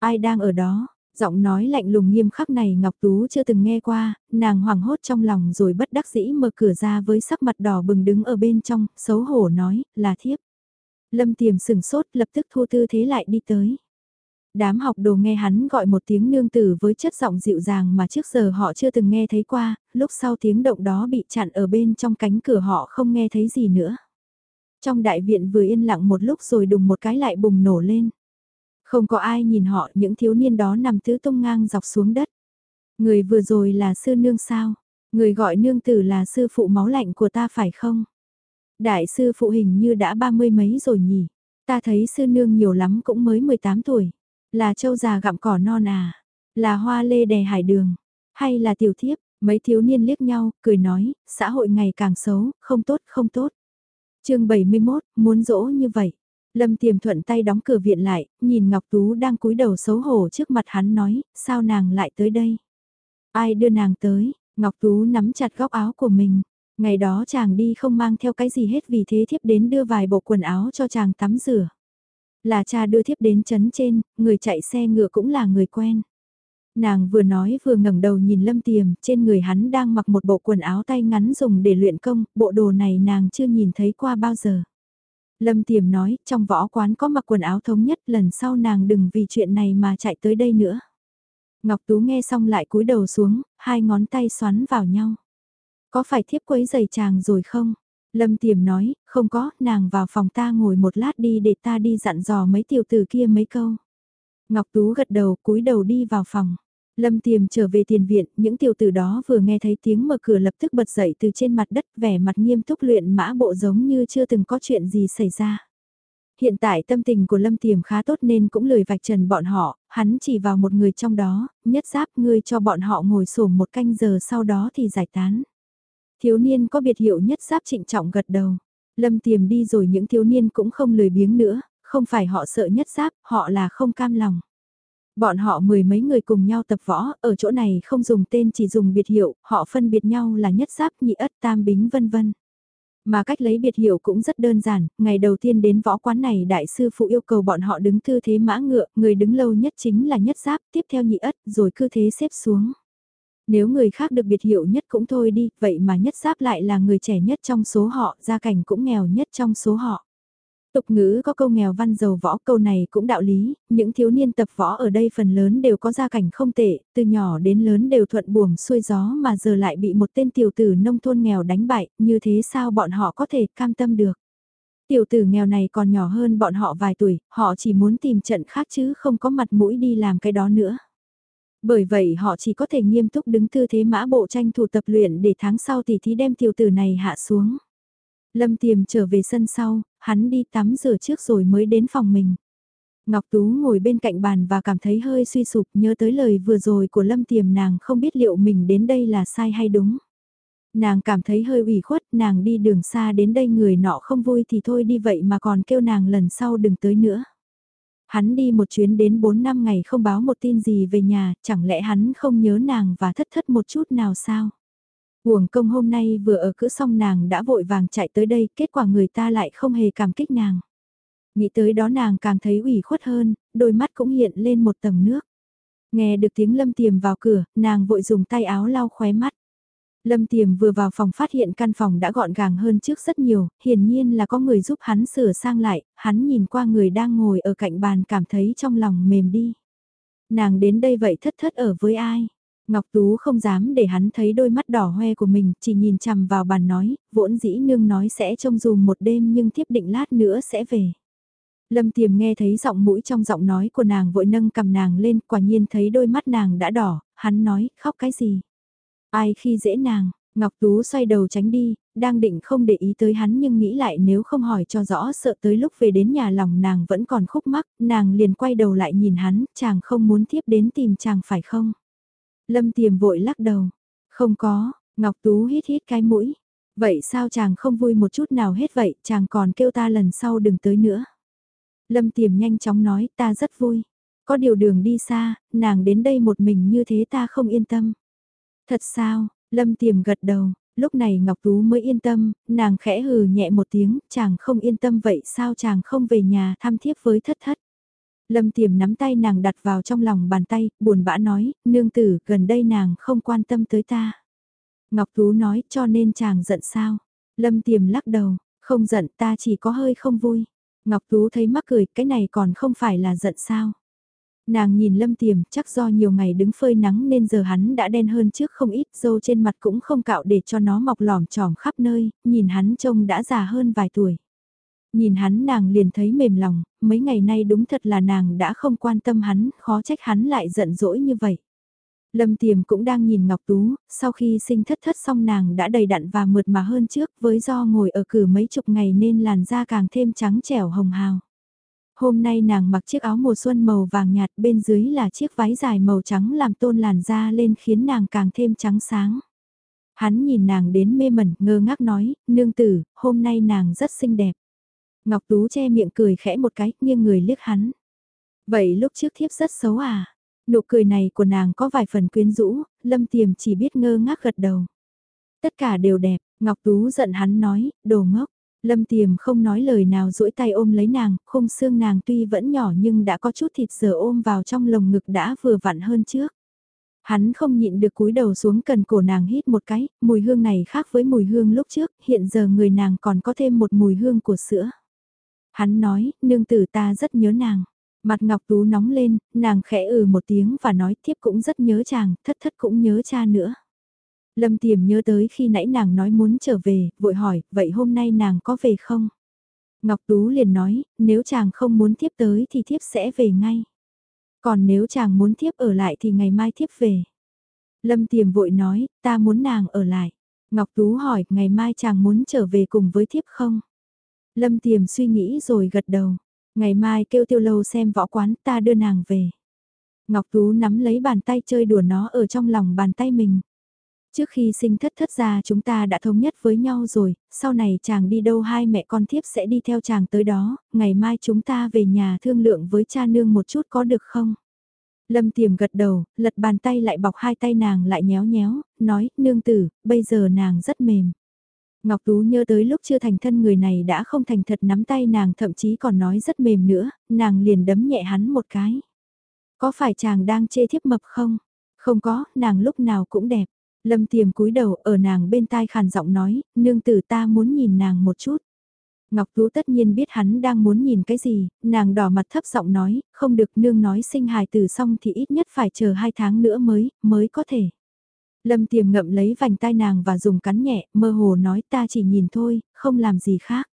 Ai đang ở đó? Giọng nói lạnh lùng nghiêm khắc này Ngọc Tú chưa từng nghe qua, nàng hoảng hốt trong lòng rồi bất đắc dĩ mở cửa ra với sắc mặt đỏ bừng đứng ở bên trong, xấu hổ nói, là thiếp. Lâm tiềm sừng sốt lập tức thu tư thế lại đi tới. Đám học đồ nghe hắn gọi một tiếng nương tử với chất giọng dịu dàng mà trước giờ họ chưa từng nghe thấy qua, lúc sau tiếng động đó bị chặn ở bên trong cánh cửa họ không nghe thấy gì nữa. Trong đại viện vừa yên lặng một lúc rồi đùng một cái lại bùng nổ lên. Không có ai nhìn họ, những thiếu niên đó nằm tứ tung ngang dọc xuống đất. Người vừa rồi là sư nương sao? Người gọi nương tử là sư phụ máu lạnh của ta phải không? Đại sư phụ hình như đã ba mươi mấy rồi nhỉ? Ta thấy sư nương nhiều lắm cũng mới 18 tuổi. Là châu già gặm cỏ non à? Là hoa lê đè hải đường? Hay là tiểu thiếp? Mấy thiếu niên liếc nhau, cười nói, xã hội ngày càng xấu, không tốt, không tốt. chương 71, muốn dỗ như vậy. Lâm tiềm thuận tay đóng cửa viện lại, nhìn Ngọc Tú đang cúi đầu xấu hổ trước mặt hắn nói, sao nàng lại tới đây? Ai đưa nàng tới? Ngọc Tú nắm chặt góc áo của mình. Ngày đó chàng đi không mang theo cái gì hết vì thế thiếp đến đưa vài bộ quần áo cho chàng tắm rửa. Là cha đưa thiếp đến chấn trên, người chạy xe ngựa cũng là người quen. Nàng vừa nói vừa ngẩng đầu nhìn Lâm Tiềm, trên người hắn đang mặc một bộ quần áo tay ngắn dùng để luyện công, bộ đồ này nàng chưa nhìn thấy qua bao giờ. Lâm Tiềm nói, trong võ quán có mặc quần áo thống nhất, lần sau nàng đừng vì chuyện này mà chạy tới đây nữa. Ngọc Tú nghe xong lại cúi đầu xuống, hai ngón tay xoắn vào nhau. Có phải thiếp quấy giày chàng rồi không? Lâm Tiềm nói, không có, nàng vào phòng ta ngồi một lát đi để ta đi dặn dò mấy tiểu tử kia mấy câu. Ngọc Tú gật đầu cúi đầu đi vào phòng. Lâm Tiềm trở về tiền viện, những tiểu tử đó vừa nghe thấy tiếng mở cửa lập tức bật dậy từ trên mặt đất vẻ mặt nghiêm túc luyện mã bộ giống như chưa từng có chuyện gì xảy ra. Hiện tại tâm tình của Lâm Tiềm khá tốt nên cũng lười vạch trần bọn họ, hắn chỉ vào một người trong đó, nhất giáp ngươi cho bọn họ ngồi sổ một canh giờ sau đó thì giải tán. Thiếu niên có biệt hiệu nhất giáp trịnh trọng gật đầu. Lâm Tiềm đi rồi những thiếu niên cũng không lười biếng nữa, không phải họ sợ nhất giáp, họ là không cam lòng. Bọn họ mười mấy người cùng nhau tập võ, ở chỗ này không dùng tên chỉ dùng biệt hiệu, họ phân biệt nhau là nhất giáp, nhị ất, tam bính vân vân. Mà cách lấy biệt hiệu cũng rất đơn giản, ngày đầu tiên đến võ quán này đại sư phụ yêu cầu bọn họ đứng tư thế mã ngựa, người đứng lâu nhất chính là nhất giáp, tiếp theo nhị ất, rồi cứ thế xếp xuống. Nếu người khác được biệt hiệu nhất cũng thôi đi, vậy mà nhất giáp lại là người trẻ nhất trong số họ, gia cảnh cũng nghèo nhất trong số họ. Tục ngữ có câu nghèo văn giàu võ câu này cũng đạo lý, những thiếu niên tập võ ở đây phần lớn đều có gia cảnh không tệ, từ nhỏ đến lớn đều thuận buồm xuôi gió mà giờ lại bị một tên tiểu tử nông thôn nghèo đánh bại, như thế sao bọn họ có thể cam tâm được. Tiểu tử nghèo này còn nhỏ hơn bọn họ vài tuổi, họ chỉ muốn tìm trận khác chứ không có mặt mũi đi làm cái đó nữa. Bởi vậy họ chỉ có thể nghiêm túc đứng tư thế mã bộ tranh thủ tập luyện để tháng sau tỷ thí đem tiểu tử này hạ xuống. Lâm Tiềm trở về sân sau, hắn đi tắm rửa trước rồi mới đến phòng mình. Ngọc Tú ngồi bên cạnh bàn và cảm thấy hơi suy sụp nhớ tới lời vừa rồi của Lâm Tiềm nàng không biết liệu mình đến đây là sai hay đúng. Nàng cảm thấy hơi ủy khuất, nàng đi đường xa đến đây người nọ không vui thì thôi đi vậy mà còn kêu nàng lần sau đừng tới nữa. Hắn đi một chuyến đến 4 năm ngày không báo một tin gì về nhà, chẳng lẽ hắn không nhớ nàng và thất thất một chút nào sao? Uổng công hôm nay vừa ở cửa xong nàng đã vội vàng chạy tới đây, kết quả người ta lại không hề cảm kích nàng. Nghĩ tới đó nàng càng thấy ủy khuất hơn, đôi mắt cũng hiện lên một tầng nước. Nghe được tiếng lâm tiềm vào cửa, nàng vội dùng tay áo lau khóe mắt. Lâm Tiềm vừa vào phòng phát hiện căn phòng đã gọn gàng hơn trước rất nhiều, hiển nhiên là có người giúp hắn sửa sang lại, hắn nhìn qua người đang ngồi ở cạnh bàn cảm thấy trong lòng mềm đi. Nàng đến đây vậy thất thất ở với ai? Ngọc Tú không dám để hắn thấy đôi mắt đỏ hoe của mình, chỉ nhìn chằm vào bàn nói, vỗn dĩ nương nói sẽ trông dùm một đêm nhưng thiếp định lát nữa sẽ về. Lâm Tiềm nghe thấy giọng mũi trong giọng nói của nàng vội nâng cầm nàng lên, quả nhiên thấy đôi mắt nàng đã đỏ, hắn nói, khóc cái gì? Ai khi dễ nàng, Ngọc Tú xoay đầu tránh đi, đang định không để ý tới hắn nhưng nghĩ lại nếu không hỏi cho rõ sợ tới lúc về đến nhà lòng nàng vẫn còn khúc mắc, nàng liền quay đầu lại nhìn hắn, chàng không muốn tiếp đến tìm chàng phải không? Lâm tiềm vội lắc đầu. Không có, Ngọc Tú hít hít cái mũi. Vậy sao chàng không vui một chút nào hết vậy, chàng còn kêu ta lần sau đừng tới nữa. Lâm tiềm nhanh chóng nói ta rất vui. Có điều đường đi xa, nàng đến đây một mình như thế ta không yên tâm. Thật sao, Lâm tiềm gật đầu, lúc này Ngọc Tú mới yên tâm, nàng khẽ hừ nhẹ một tiếng, chàng không yên tâm vậy sao chàng không về nhà thăm thiếp với thất thất. Lâm tiềm nắm tay nàng đặt vào trong lòng bàn tay, buồn bã nói, nương tử, gần đây nàng không quan tâm tới ta. Ngọc Tú nói, cho nên chàng giận sao? Lâm tiềm lắc đầu, không giận ta chỉ có hơi không vui. Ngọc Tú thấy mắc cười, cái này còn không phải là giận sao? Nàng nhìn lâm tiềm, chắc do nhiều ngày đứng phơi nắng nên giờ hắn đã đen hơn trước không ít, dâu trên mặt cũng không cạo để cho nó mọc lỏm tròm khắp nơi, nhìn hắn trông đã già hơn vài tuổi. Nhìn hắn nàng liền thấy mềm lòng, mấy ngày nay đúng thật là nàng đã không quan tâm hắn, khó trách hắn lại giận dỗi như vậy. Lâm Tiềm cũng đang nhìn Ngọc Tú, sau khi sinh thất thất xong nàng đã đầy đặn và mượt mà hơn trước với do ngồi ở cử mấy chục ngày nên làn da càng thêm trắng trẻo hồng hào. Hôm nay nàng mặc chiếc áo mùa xuân màu vàng nhạt bên dưới là chiếc váy dài màu trắng làm tôn làn da lên khiến nàng càng thêm trắng sáng. Hắn nhìn nàng đến mê mẩn ngơ ngác nói, nương tử, hôm nay nàng rất xinh đẹp. Ngọc Tú che miệng cười khẽ một cái, nghiêng người liếc hắn. Vậy lúc trước thiếp rất xấu à? Nụ cười này của nàng có vài phần quyến rũ, Lâm Tiềm chỉ biết ngơ ngác gật đầu. Tất cả đều đẹp, Ngọc Tú giận hắn nói, đồ ngốc. Lâm Tiềm không nói lời nào duỗi tay ôm lấy nàng, khung xương nàng tuy vẫn nhỏ nhưng đã có chút thịt giờ ôm vào trong lồng ngực đã vừa vặn hơn trước. Hắn không nhịn được cúi đầu xuống cần cổ nàng hít một cái, mùi hương này khác với mùi hương lúc trước, hiện giờ người nàng còn có thêm một mùi hương của sữa. Hắn nói, nương tử ta rất nhớ nàng. Mặt Ngọc Tú nóng lên, nàng khẽ ừ một tiếng và nói thiếp cũng rất nhớ chàng, thất thất cũng nhớ cha nữa. Lâm Tiềm nhớ tới khi nãy nàng nói muốn trở về, vội hỏi, vậy hôm nay nàng có về không? Ngọc Tú liền nói, nếu chàng không muốn thiếp tới thì thiếp sẽ về ngay. Còn nếu chàng muốn thiếp ở lại thì ngày mai thiếp về. Lâm Tiềm vội nói, ta muốn nàng ở lại. Ngọc Tú hỏi, ngày mai chàng muốn trở về cùng với thiếp không? Lâm Tiềm suy nghĩ rồi gật đầu. Ngày mai kêu tiêu lâu xem võ quán ta đưa nàng về. Ngọc Tú nắm lấy bàn tay chơi đùa nó ở trong lòng bàn tay mình. Trước khi sinh thất thất ra chúng ta đã thống nhất với nhau rồi, sau này chàng đi đâu hai mẹ con thiếp sẽ đi theo chàng tới đó, ngày mai chúng ta về nhà thương lượng với cha nương một chút có được không? Lâm tiềm gật đầu, lật bàn tay lại bọc hai tay nàng lại nhéo nhéo, nói, nương tử, bây giờ nàng rất mềm. Ngọc Tú nhớ tới lúc chưa thành thân người này đã không thành thật nắm tay nàng thậm chí còn nói rất mềm nữa, nàng liền đấm nhẹ hắn một cái. Có phải chàng đang chê thiếp mập không? Không có, nàng lúc nào cũng đẹp. Lâm tiềm cúi đầu ở nàng bên tai khàn giọng nói, nương tử ta muốn nhìn nàng một chút. Ngọc Tú tất nhiên biết hắn đang muốn nhìn cái gì, nàng đỏ mặt thấp giọng nói, không được nương nói sinh hài tử xong thì ít nhất phải chờ hai tháng nữa mới, mới có thể. Lâm tiềm ngậm lấy vành tai nàng và dùng cắn nhẹ, mơ hồ nói ta chỉ nhìn thôi, không làm gì khác.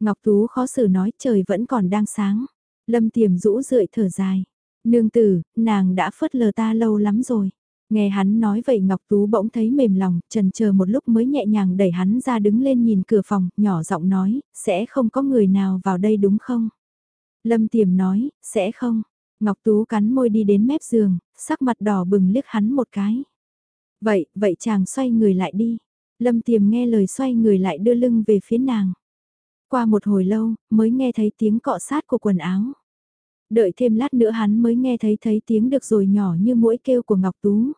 Ngọc Tú khó xử nói trời vẫn còn đang sáng. Lâm tiềm rũ rượi thở dài. Nương tử, nàng đã phớt lờ ta lâu lắm rồi. Nghe hắn nói vậy Ngọc Tú bỗng thấy mềm lòng, trần chờ một lúc mới nhẹ nhàng đẩy hắn ra đứng lên nhìn cửa phòng, nhỏ giọng nói, sẽ không có người nào vào đây đúng không? Lâm Tiềm nói, sẽ không. Ngọc Tú cắn môi đi đến mép giường, sắc mặt đỏ bừng liếc hắn một cái. Vậy, vậy chàng xoay người lại đi. Lâm Tiềm nghe lời xoay người lại đưa lưng về phía nàng. Qua một hồi lâu, mới nghe thấy tiếng cọ sát của quần áo. Đợi thêm lát nữa hắn mới nghe thấy thấy tiếng được rồi nhỏ như mũi kêu của Ngọc Tú.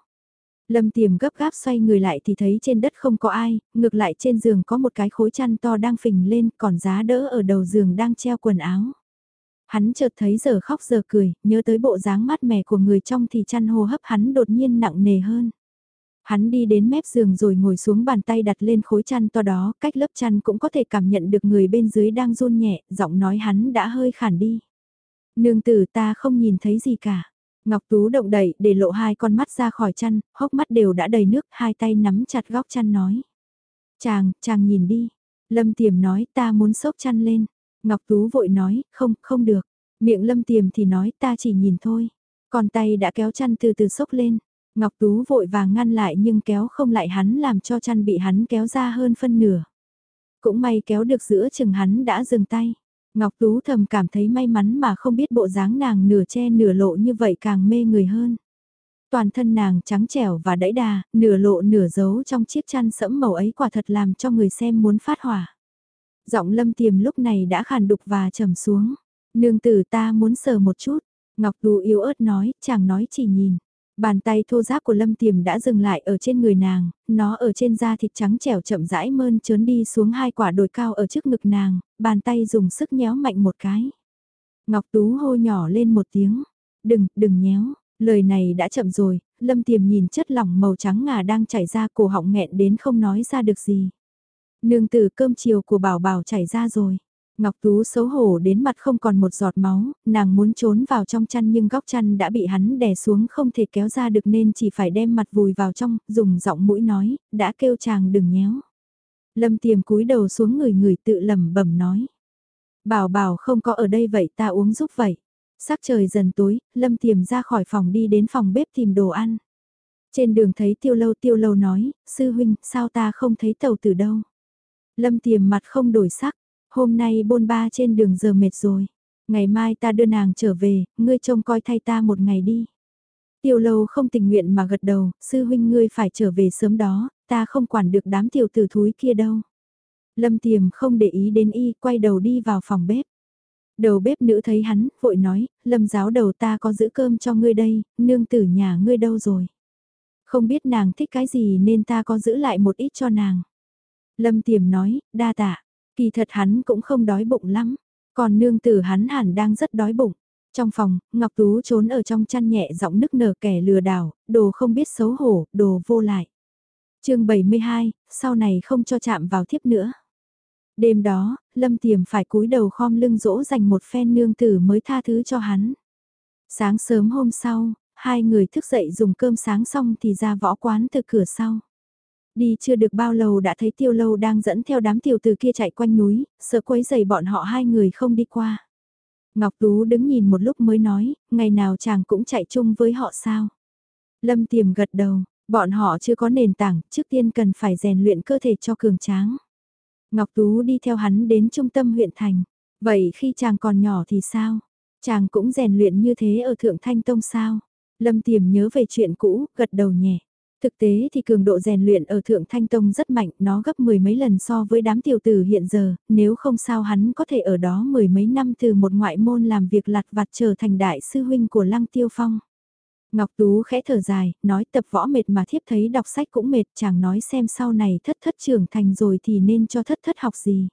Lâm tiềm gấp gáp xoay người lại thì thấy trên đất không có ai, ngược lại trên giường có một cái khối chăn to đang phình lên, còn giá đỡ ở đầu giường đang treo quần áo. Hắn chợt thấy giờ khóc giờ cười, nhớ tới bộ dáng mát mẻ của người trong thì chăn hô hấp hắn đột nhiên nặng nề hơn. Hắn đi đến mép giường rồi ngồi xuống bàn tay đặt lên khối chăn to đó, cách lớp chăn cũng có thể cảm nhận được người bên dưới đang run nhẹ, giọng nói hắn đã hơi khản đi. Nương tử ta không nhìn thấy gì cả. Ngọc Tú động đậy để lộ hai con mắt ra khỏi chăn, hốc mắt đều đã đầy nước, hai tay nắm chặt góc chăn nói. Chàng, chàng nhìn đi. Lâm Tiềm nói ta muốn sốc chăn lên. Ngọc Tú vội nói, không, không được. Miệng Lâm Tiềm thì nói ta chỉ nhìn thôi. Còn tay đã kéo chăn từ từ sốc lên. Ngọc Tú vội vàng ngăn lại nhưng kéo không lại hắn làm cho chăn bị hắn kéo ra hơn phân nửa. Cũng may kéo được giữa chừng hắn đã dừng tay. Ngọc Tú thầm cảm thấy may mắn mà không biết bộ dáng nàng nửa che nửa lộ như vậy càng mê người hơn. Toàn thân nàng trắng trẻo và đẫy đà, nửa lộ nửa giấu trong chiếc chăn sẫm màu ấy quả thật làm cho người xem muốn phát hỏa. Giọng lâm tiềm lúc này đã khàn đục và trầm xuống. Nương tử ta muốn sờ một chút. Ngọc Tú yếu ớt nói, chàng nói chỉ nhìn. Bàn tay thô giáp của Lâm Tiềm đã dừng lại ở trên người nàng, nó ở trên da thịt trắng trẻo chậm rãi mơn trớn đi xuống hai quả đồi cao ở trước ngực nàng, bàn tay dùng sức nhéo mạnh một cái. Ngọc Tú hô nhỏ lên một tiếng, đừng, đừng nhéo, lời này đã chậm rồi, Lâm Tiềm nhìn chất lỏng màu trắng ngà đang chảy ra cổ họng nghẹn đến không nói ra được gì. Nương tử cơm chiều của bảo bảo chảy ra rồi. Ngọc Tú xấu hổ đến mặt không còn một giọt máu, nàng muốn trốn vào trong chăn nhưng góc chăn đã bị hắn đè xuống không thể kéo ra được nên chỉ phải đem mặt vùi vào trong, dùng giọng mũi nói, đã kêu chàng đừng nhéo. Lâm tiềm cúi đầu xuống người người tự lẩm bẩm nói. Bảo bảo không có ở đây vậy ta uống giúp vậy. Sắc trời dần tối, Lâm tiềm ra khỏi phòng đi đến phòng bếp tìm đồ ăn. Trên đường thấy tiêu lâu tiêu lâu nói, sư huynh, sao ta không thấy tàu từ đâu. Lâm tiềm mặt không đổi sắc, Hôm nay bôn ba trên đường giờ mệt rồi. Ngày mai ta đưa nàng trở về, ngươi trông coi thay ta một ngày đi. Tiêu lâu không tình nguyện mà gật đầu, sư huynh ngươi phải trở về sớm đó, ta không quản được đám tiểu tử thúi kia đâu. Lâm tiềm không để ý đến y, quay đầu đi vào phòng bếp. Đầu bếp nữ thấy hắn, vội nói, lâm giáo đầu ta có giữ cơm cho ngươi đây, nương tử nhà ngươi đâu rồi. Không biết nàng thích cái gì nên ta có giữ lại một ít cho nàng. Lâm tiềm nói, đa tạ, Kỳ thật hắn cũng không đói bụng lắm, còn nương tử hắn hẳn đang rất đói bụng. Trong phòng, Ngọc Tú trốn ở trong chăn nhẹ giọng nức nở kẻ lừa đảo, đồ không biết xấu hổ, đồ vô lại. chương 72, sau này không cho chạm vào thiếp nữa. Đêm đó, Lâm Tiềm phải cúi đầu khom lưng dỗ dành một phen nương tử mới tha thứ cho hắn. Sáng sớm hôm sau, hai người thức dậy dùng cơm sáng xong thì ra võ quán từ cửa sau. Đi chưa được bao lâu đã thấy tiêu lâu đang dẫn theo đám tiểu từ kia chạy quanh núi, sợ quấy giày bọn họ hai người không đi qua. Ngọc Tú đứng nhìn một lúc mới nói, ngày nào chàng cũng chạy chung với họ sao? Lâm Tiềm gật đầu, bọn họ chưa có nền tảng, trước tiên cần phải rèn luyện cơ thể cho cường tráng. Ngọc Tú đi theo hắn đến trung tâm huyện thành. Vậy khi chàng còn nhỏ thì sao? Chàng cũng rèn luyện như thế ở Thượng Thanh Tông sao? Lâm Tiềm nhớ về chuyện cũ, gật đầu nhẹ. Thực tế thì cường độ rèn luyện ở Thượng Thanh Tông rất mạnh, nó gấp mười mấy lần so với đám tiểu tử hiện giờ, nếu không sao hắn có thể ở đó mười mấy năm từ một ngoại môn làm việc lặt vặt trở thành đại sư huynh của Lăng Tiêu Phong. Ngọc Tú khẽ thở dài, nói tập võ mệt mà thiếp thấy đọc sách cũng mệt, chẳng nói xem sau này thất thất trưởng thành rồi thì nên cho thất thất học gì.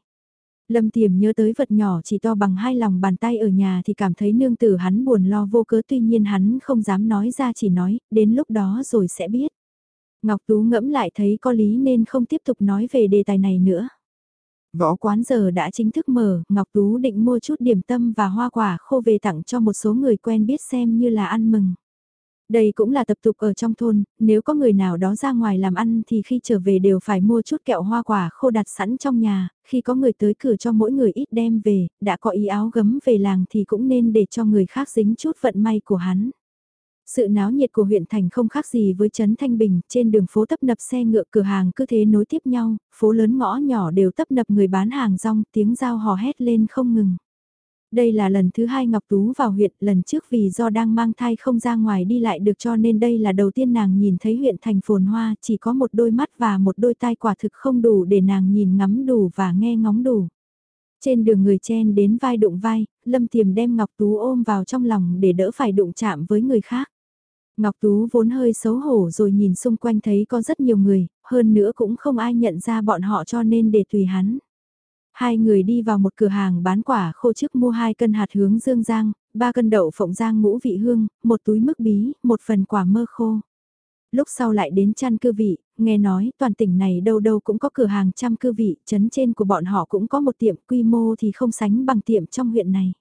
Lâm Tiềm nhớ tới vật nhỏ chỉ to bằng hai lòng bàn tay ở nhà thì cảm thấy nương tử hắn buồn lo vô cớ tuy nhiên hắn không dám nói ra chỉ nói, đến lúc đó rồi sẽ biết. Ngọc Tú ngẫm lại thấy có lý nên không tiếp tục nói về đề tài này nữa. Võ quán giờ đã chính thức mở, Ngọc Tú định mua chút điểm tâm và hoa quả khô về tặng cho một số người quen biết xem như là ăn mừng. Đây cũng là tập tục ở trong thôn, nếu có người nào đó ra ngoài làm ăn thì khi trở về đều phải mua chút kẹo hoa quả khô đặt sẵn trong nhà, khi có người tới cửa cho mỗi người ít đem về, đã có ý áo gấm về làng thì cũng nên để cho người khác dính chút vận may của hắn. Sự náo nhiệt của huyện thành không khác gì với Trấn Thanh Bình, trên đường phố tấp nập xe ngựa cửa hàng cứ thế nối tiếp nhau, phố lớn ngõ nhỏ đều tấp nập người bán hàng rong, tiếng giao hò hét lên không ngừng. Đây là lần thứ hai Ngọc Tú vào huyện, lần trước vì do đang mang thai không ra ngoài đi lại được cho nên đây là đầu tiên nàng nhìn thấy huyện thành phồn hoa, chỉ có một đôi mắt và một đôi tai quả thực không đủ để nàng nhìn ngắm đủ và nghe ngóng đủ. Trên đường người chen đến vai đụng vai, Lâm Tiềm đem Ngọc Tú ôm vào trong lòng để đỡ phải đụng chạm với người khác. Ngọc Tú vốn hơi xấu hổ rồi nhìn xung quanh thấy có rất nhiều người, hơn nữa cũng không ai nhận ra bọn họ cho nên để tùy hắn. Hai người đi vào một cửa hàng bán quả khô trước mua hai cân hạt hướng dương giang, ba cân đậu phộng giang ngũ vị hương, một túi mức bí, một phần quả mơ khô. Lúc sau lại đến chăn cư vị, nghe nói toàn tỉnh này đâu đâu cũng có cửa hàng trăm cư vị, chấn trên của bọn họ cũng có một tiệm quy mô thì không sánh bằng tiệm trong huyện này.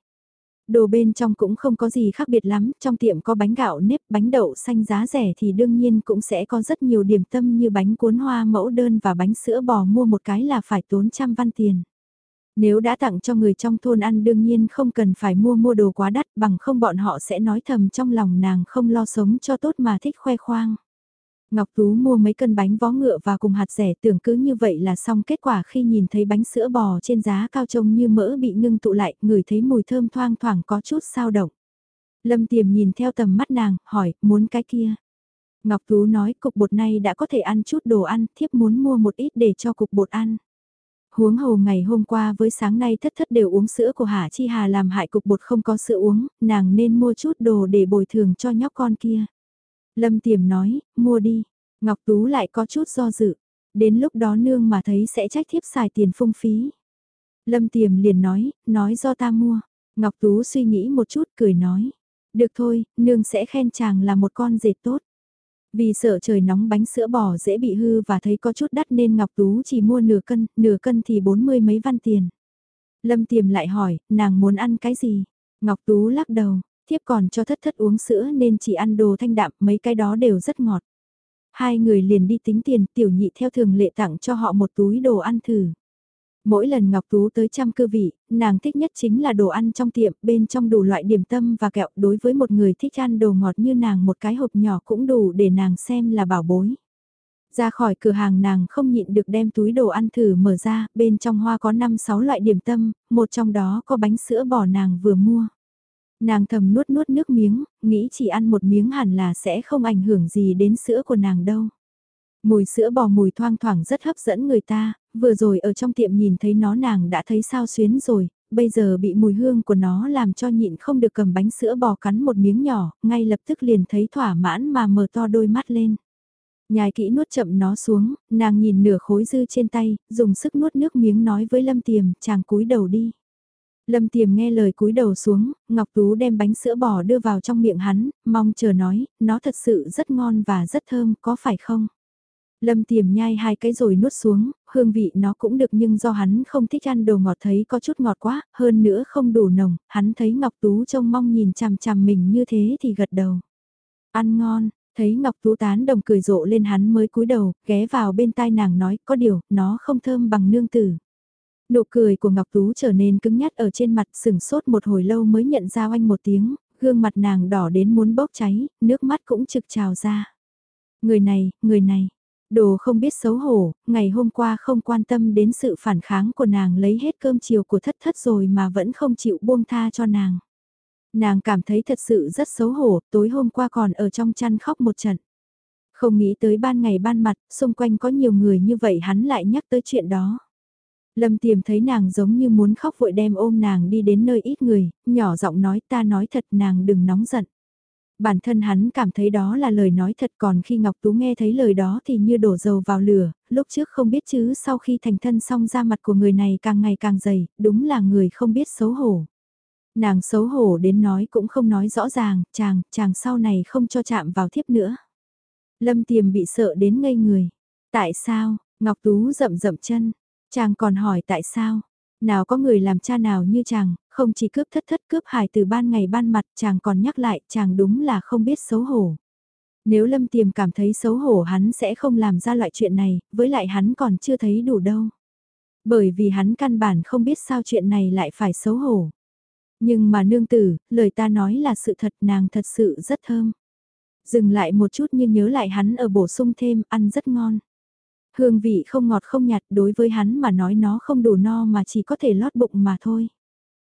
Đồ bên trong cũng không có gì khác biệt lắm, trong tiệm có bánh gạo nếp, bánh đậu xanh giá rẻ thì đương nhiên cũng sẽ có rất nhiều điểm tâm như bánh cuốn hoa mẫu đơn và bánh sữa bò mua một cái là phải tốn trăm văn tiền. Nếu đã tặng cho người trong thôn ăn đương nhiên không cần phải mua mua đồ quá đắt bằng không bọn họ sẽ nói thầm trong lòng nàng không lo sống cho tốt mà thích khoe khoang. Ngọc Tú mua mấy cân bánh vó ngựa và cùng hạt rẻ tưởng cứ như vậy là xong kết quả khi nhìn thấy bánh sữa bò trên giá cao trông như mỡ bị ngưng tụ lại, ngửi thấy mùi thơm thoang thoảng có chút sao động. Lâm Tiềm nhìn theo tầm mắt nàng, hỏi, muốn cái kia. Ngọc Tú nói cục bột này đã có thể ăn chút đồ ăn, thiếp muốn mua một ít để cho cục bột ăn. Huống hồ ngày hôm qua với sáng nay thất thất đều uống sữa của Hà Chi Hà làm hại cục bột không có sữa uống, nàng nên mua chút đồ để bồi thường cho nhóc con kia. Lâm Tiềm nói, mua đi. Ngọc Tú lại có chút do dự. Đến lúc đó nương mà thấy sẽ trách thiếp xài tiền phung phí. Lâm Tiềm liền nói, nói do ta mua. Ngọc Tú suy nghĩ một chút cười nói. Được thôi, nương sẽ khen chàng là một con dệt tốt. Vì sợ trời nóng bánh sữa bò dễ bị hư và thấy có chút đắt nên Ngọc Tú chỉ mua nửa cân, nửa cân thì bốn mươi mấy văn tiền. Lâm Tiềm lại hỏi, nàng muốn ăn cái gì? Ngọc Tú lắc đầu, thiếp còn cho thất thất uống sữa nên chỉ ăn đồ thanh đạm, mấy cái đó đều rất ngọt. Hai người liền đi tính tiền, tiểu nhị theo thường lệ tặng cho họ một túi đồ ăn thử. Mỗi lần Ngọc Tú tới trăm cư vị, nàng thích nhất chính là đồ ăn trong tiệm, bên trong đủ loại điểm tâm và kẹo. Đối với một người thích ăn đồ ngọt như nàng một cái hộp nhỏ cũng đủ để nàng xem là bảo bối. Ra khỏi cửa hàng nàng không nhịn được đem túi đồ ăn thử mở ra, bên trong hoa có 5-6 loại điểm tâm, một trong đó có bánh sữa bò nàng vừa mua. Nàng thầm nuốt nuốt nước miếng, nghĩ chỉ ăn một miếng hẳn là sẽ không ảnh hưởng gì đến sữa của nàng đâu. Mùi sữa bò mùi thoang thoảng rất hấp dẫn người ta, vừa rồi ở trong tiệm nhìn thấy nó nàng đã thấy sao xuyến rồi, bây giờ bị mùi hương của nó làm cho nhịn không được cầm bánh sữa bò cắn một miếng nhỏ, ngay lập tức liền thấy thỏa mãn mà mở to đôi mắt lên. Nhài kỹ nuốt chậm nó xuống, nàng nhìn nửa khối dư trên tay, dùng sức nuốt nước miếng nói với Lâm Tiềm, chàng cúi đầu đi. Lâm Tiềm nghe lời cúi đầu xuống, Ngọc Tú đem bánh sữa bò đưa vào trong miệng hắn, mong chờ nói, nó thật sự rất ngon và rất thơm, có phải không? Lâm tiềm nhai hai cái rồi nuốt xuống, hương vị nó cũng được nhưng do hắn không thích ăn đồ ngọt thấy có chút ngọt quá, hơn nữa không đủ nồng, hắn thấy Ngọc Tú trông mong nhìn chằm chằm mình như thế thì gật đầu. Ăn ngon, Thấy Ngọc Tú tán đồng cười rộ lên hắn mới cúi đầu, ghé vào bên tai nàng nói, có điều, nó không thơm bằng nương tử. Nụ cười của Ngọc Tú trở nên cứng nhắc ở trên mặt sừng sốt một hồi lâu mới nhận ra oanh một tiếng, gương mặt nàng đỏ đến muốn bốc cháy, nước mắt cũng trực trào ra. Người này, người này, đồ không biết xấu hổ, ngày hôm qua không quan tâm đến sự phản kháng của nàng lấy hết cơm chiều của thất thất rồi mà vẫn không chịu buông tha cho nàng. Nàng cảm thấy thật sự rất xấu hổ, tối hôm qua còn ở trong chăn khóc một trận. Không nghĩ tới ban ngày ban mặt, xung quanh có nhiều người như vậy hắn lại nhắc tới chuyện đó. Lâm tiềm thấy nàng giống như muốn khóc vội đem ôm nàng đi đến nơi ít người, nhỏ giọng nói ta nói thật nàng đừng nóng giận. Bản thân hắn cảm thấy đó là lời nói thật còn khi Ngọc Tú nghe thấy lời đó thì như đổ dầu vào lửa, lúc trước không biết chứ sau khi thành thân xong da mặt của người này càng ngày càng dày, đúng là người không biết xấu hổ. Nàng xấu hổ đến nói cũng không nói rõ ràng, chàng, chàng sau này không cho chạm vào thiếp nữa. Lâm tiềm bị sợ đến ngây người. Tại sao, Ngọc Tú rậm rậm chân, chàng còn hỏi tại sao, nào có người làm cha nào như chàng, không chỉ cướp thất thất cướp hài từ ban ngày ban mặt chàng còn nhắc lại chàng đúng là không biết xấu hổ. Nếu Lâm Tiềm cảm thấy xấu hổ hắn sẽ không làm ra loại chuyện này, với lại hắn còn chưa thấy đủ đâu. Bởi vì hắn căn bản không biết sao chuyện này lại phải xấu hổ. Nhưng mà nương tử, lời ta nói là sự thật nàng thật sự rất thơm. Dừng lại một chút nhưng nhớ lại hắn ở bổ sung thêm, ăn rất ngon. Hương vị không ngọt không nhạt đối với hắn mà nói nó không đủ no mà chỉ có thể lót bụng mà thôi.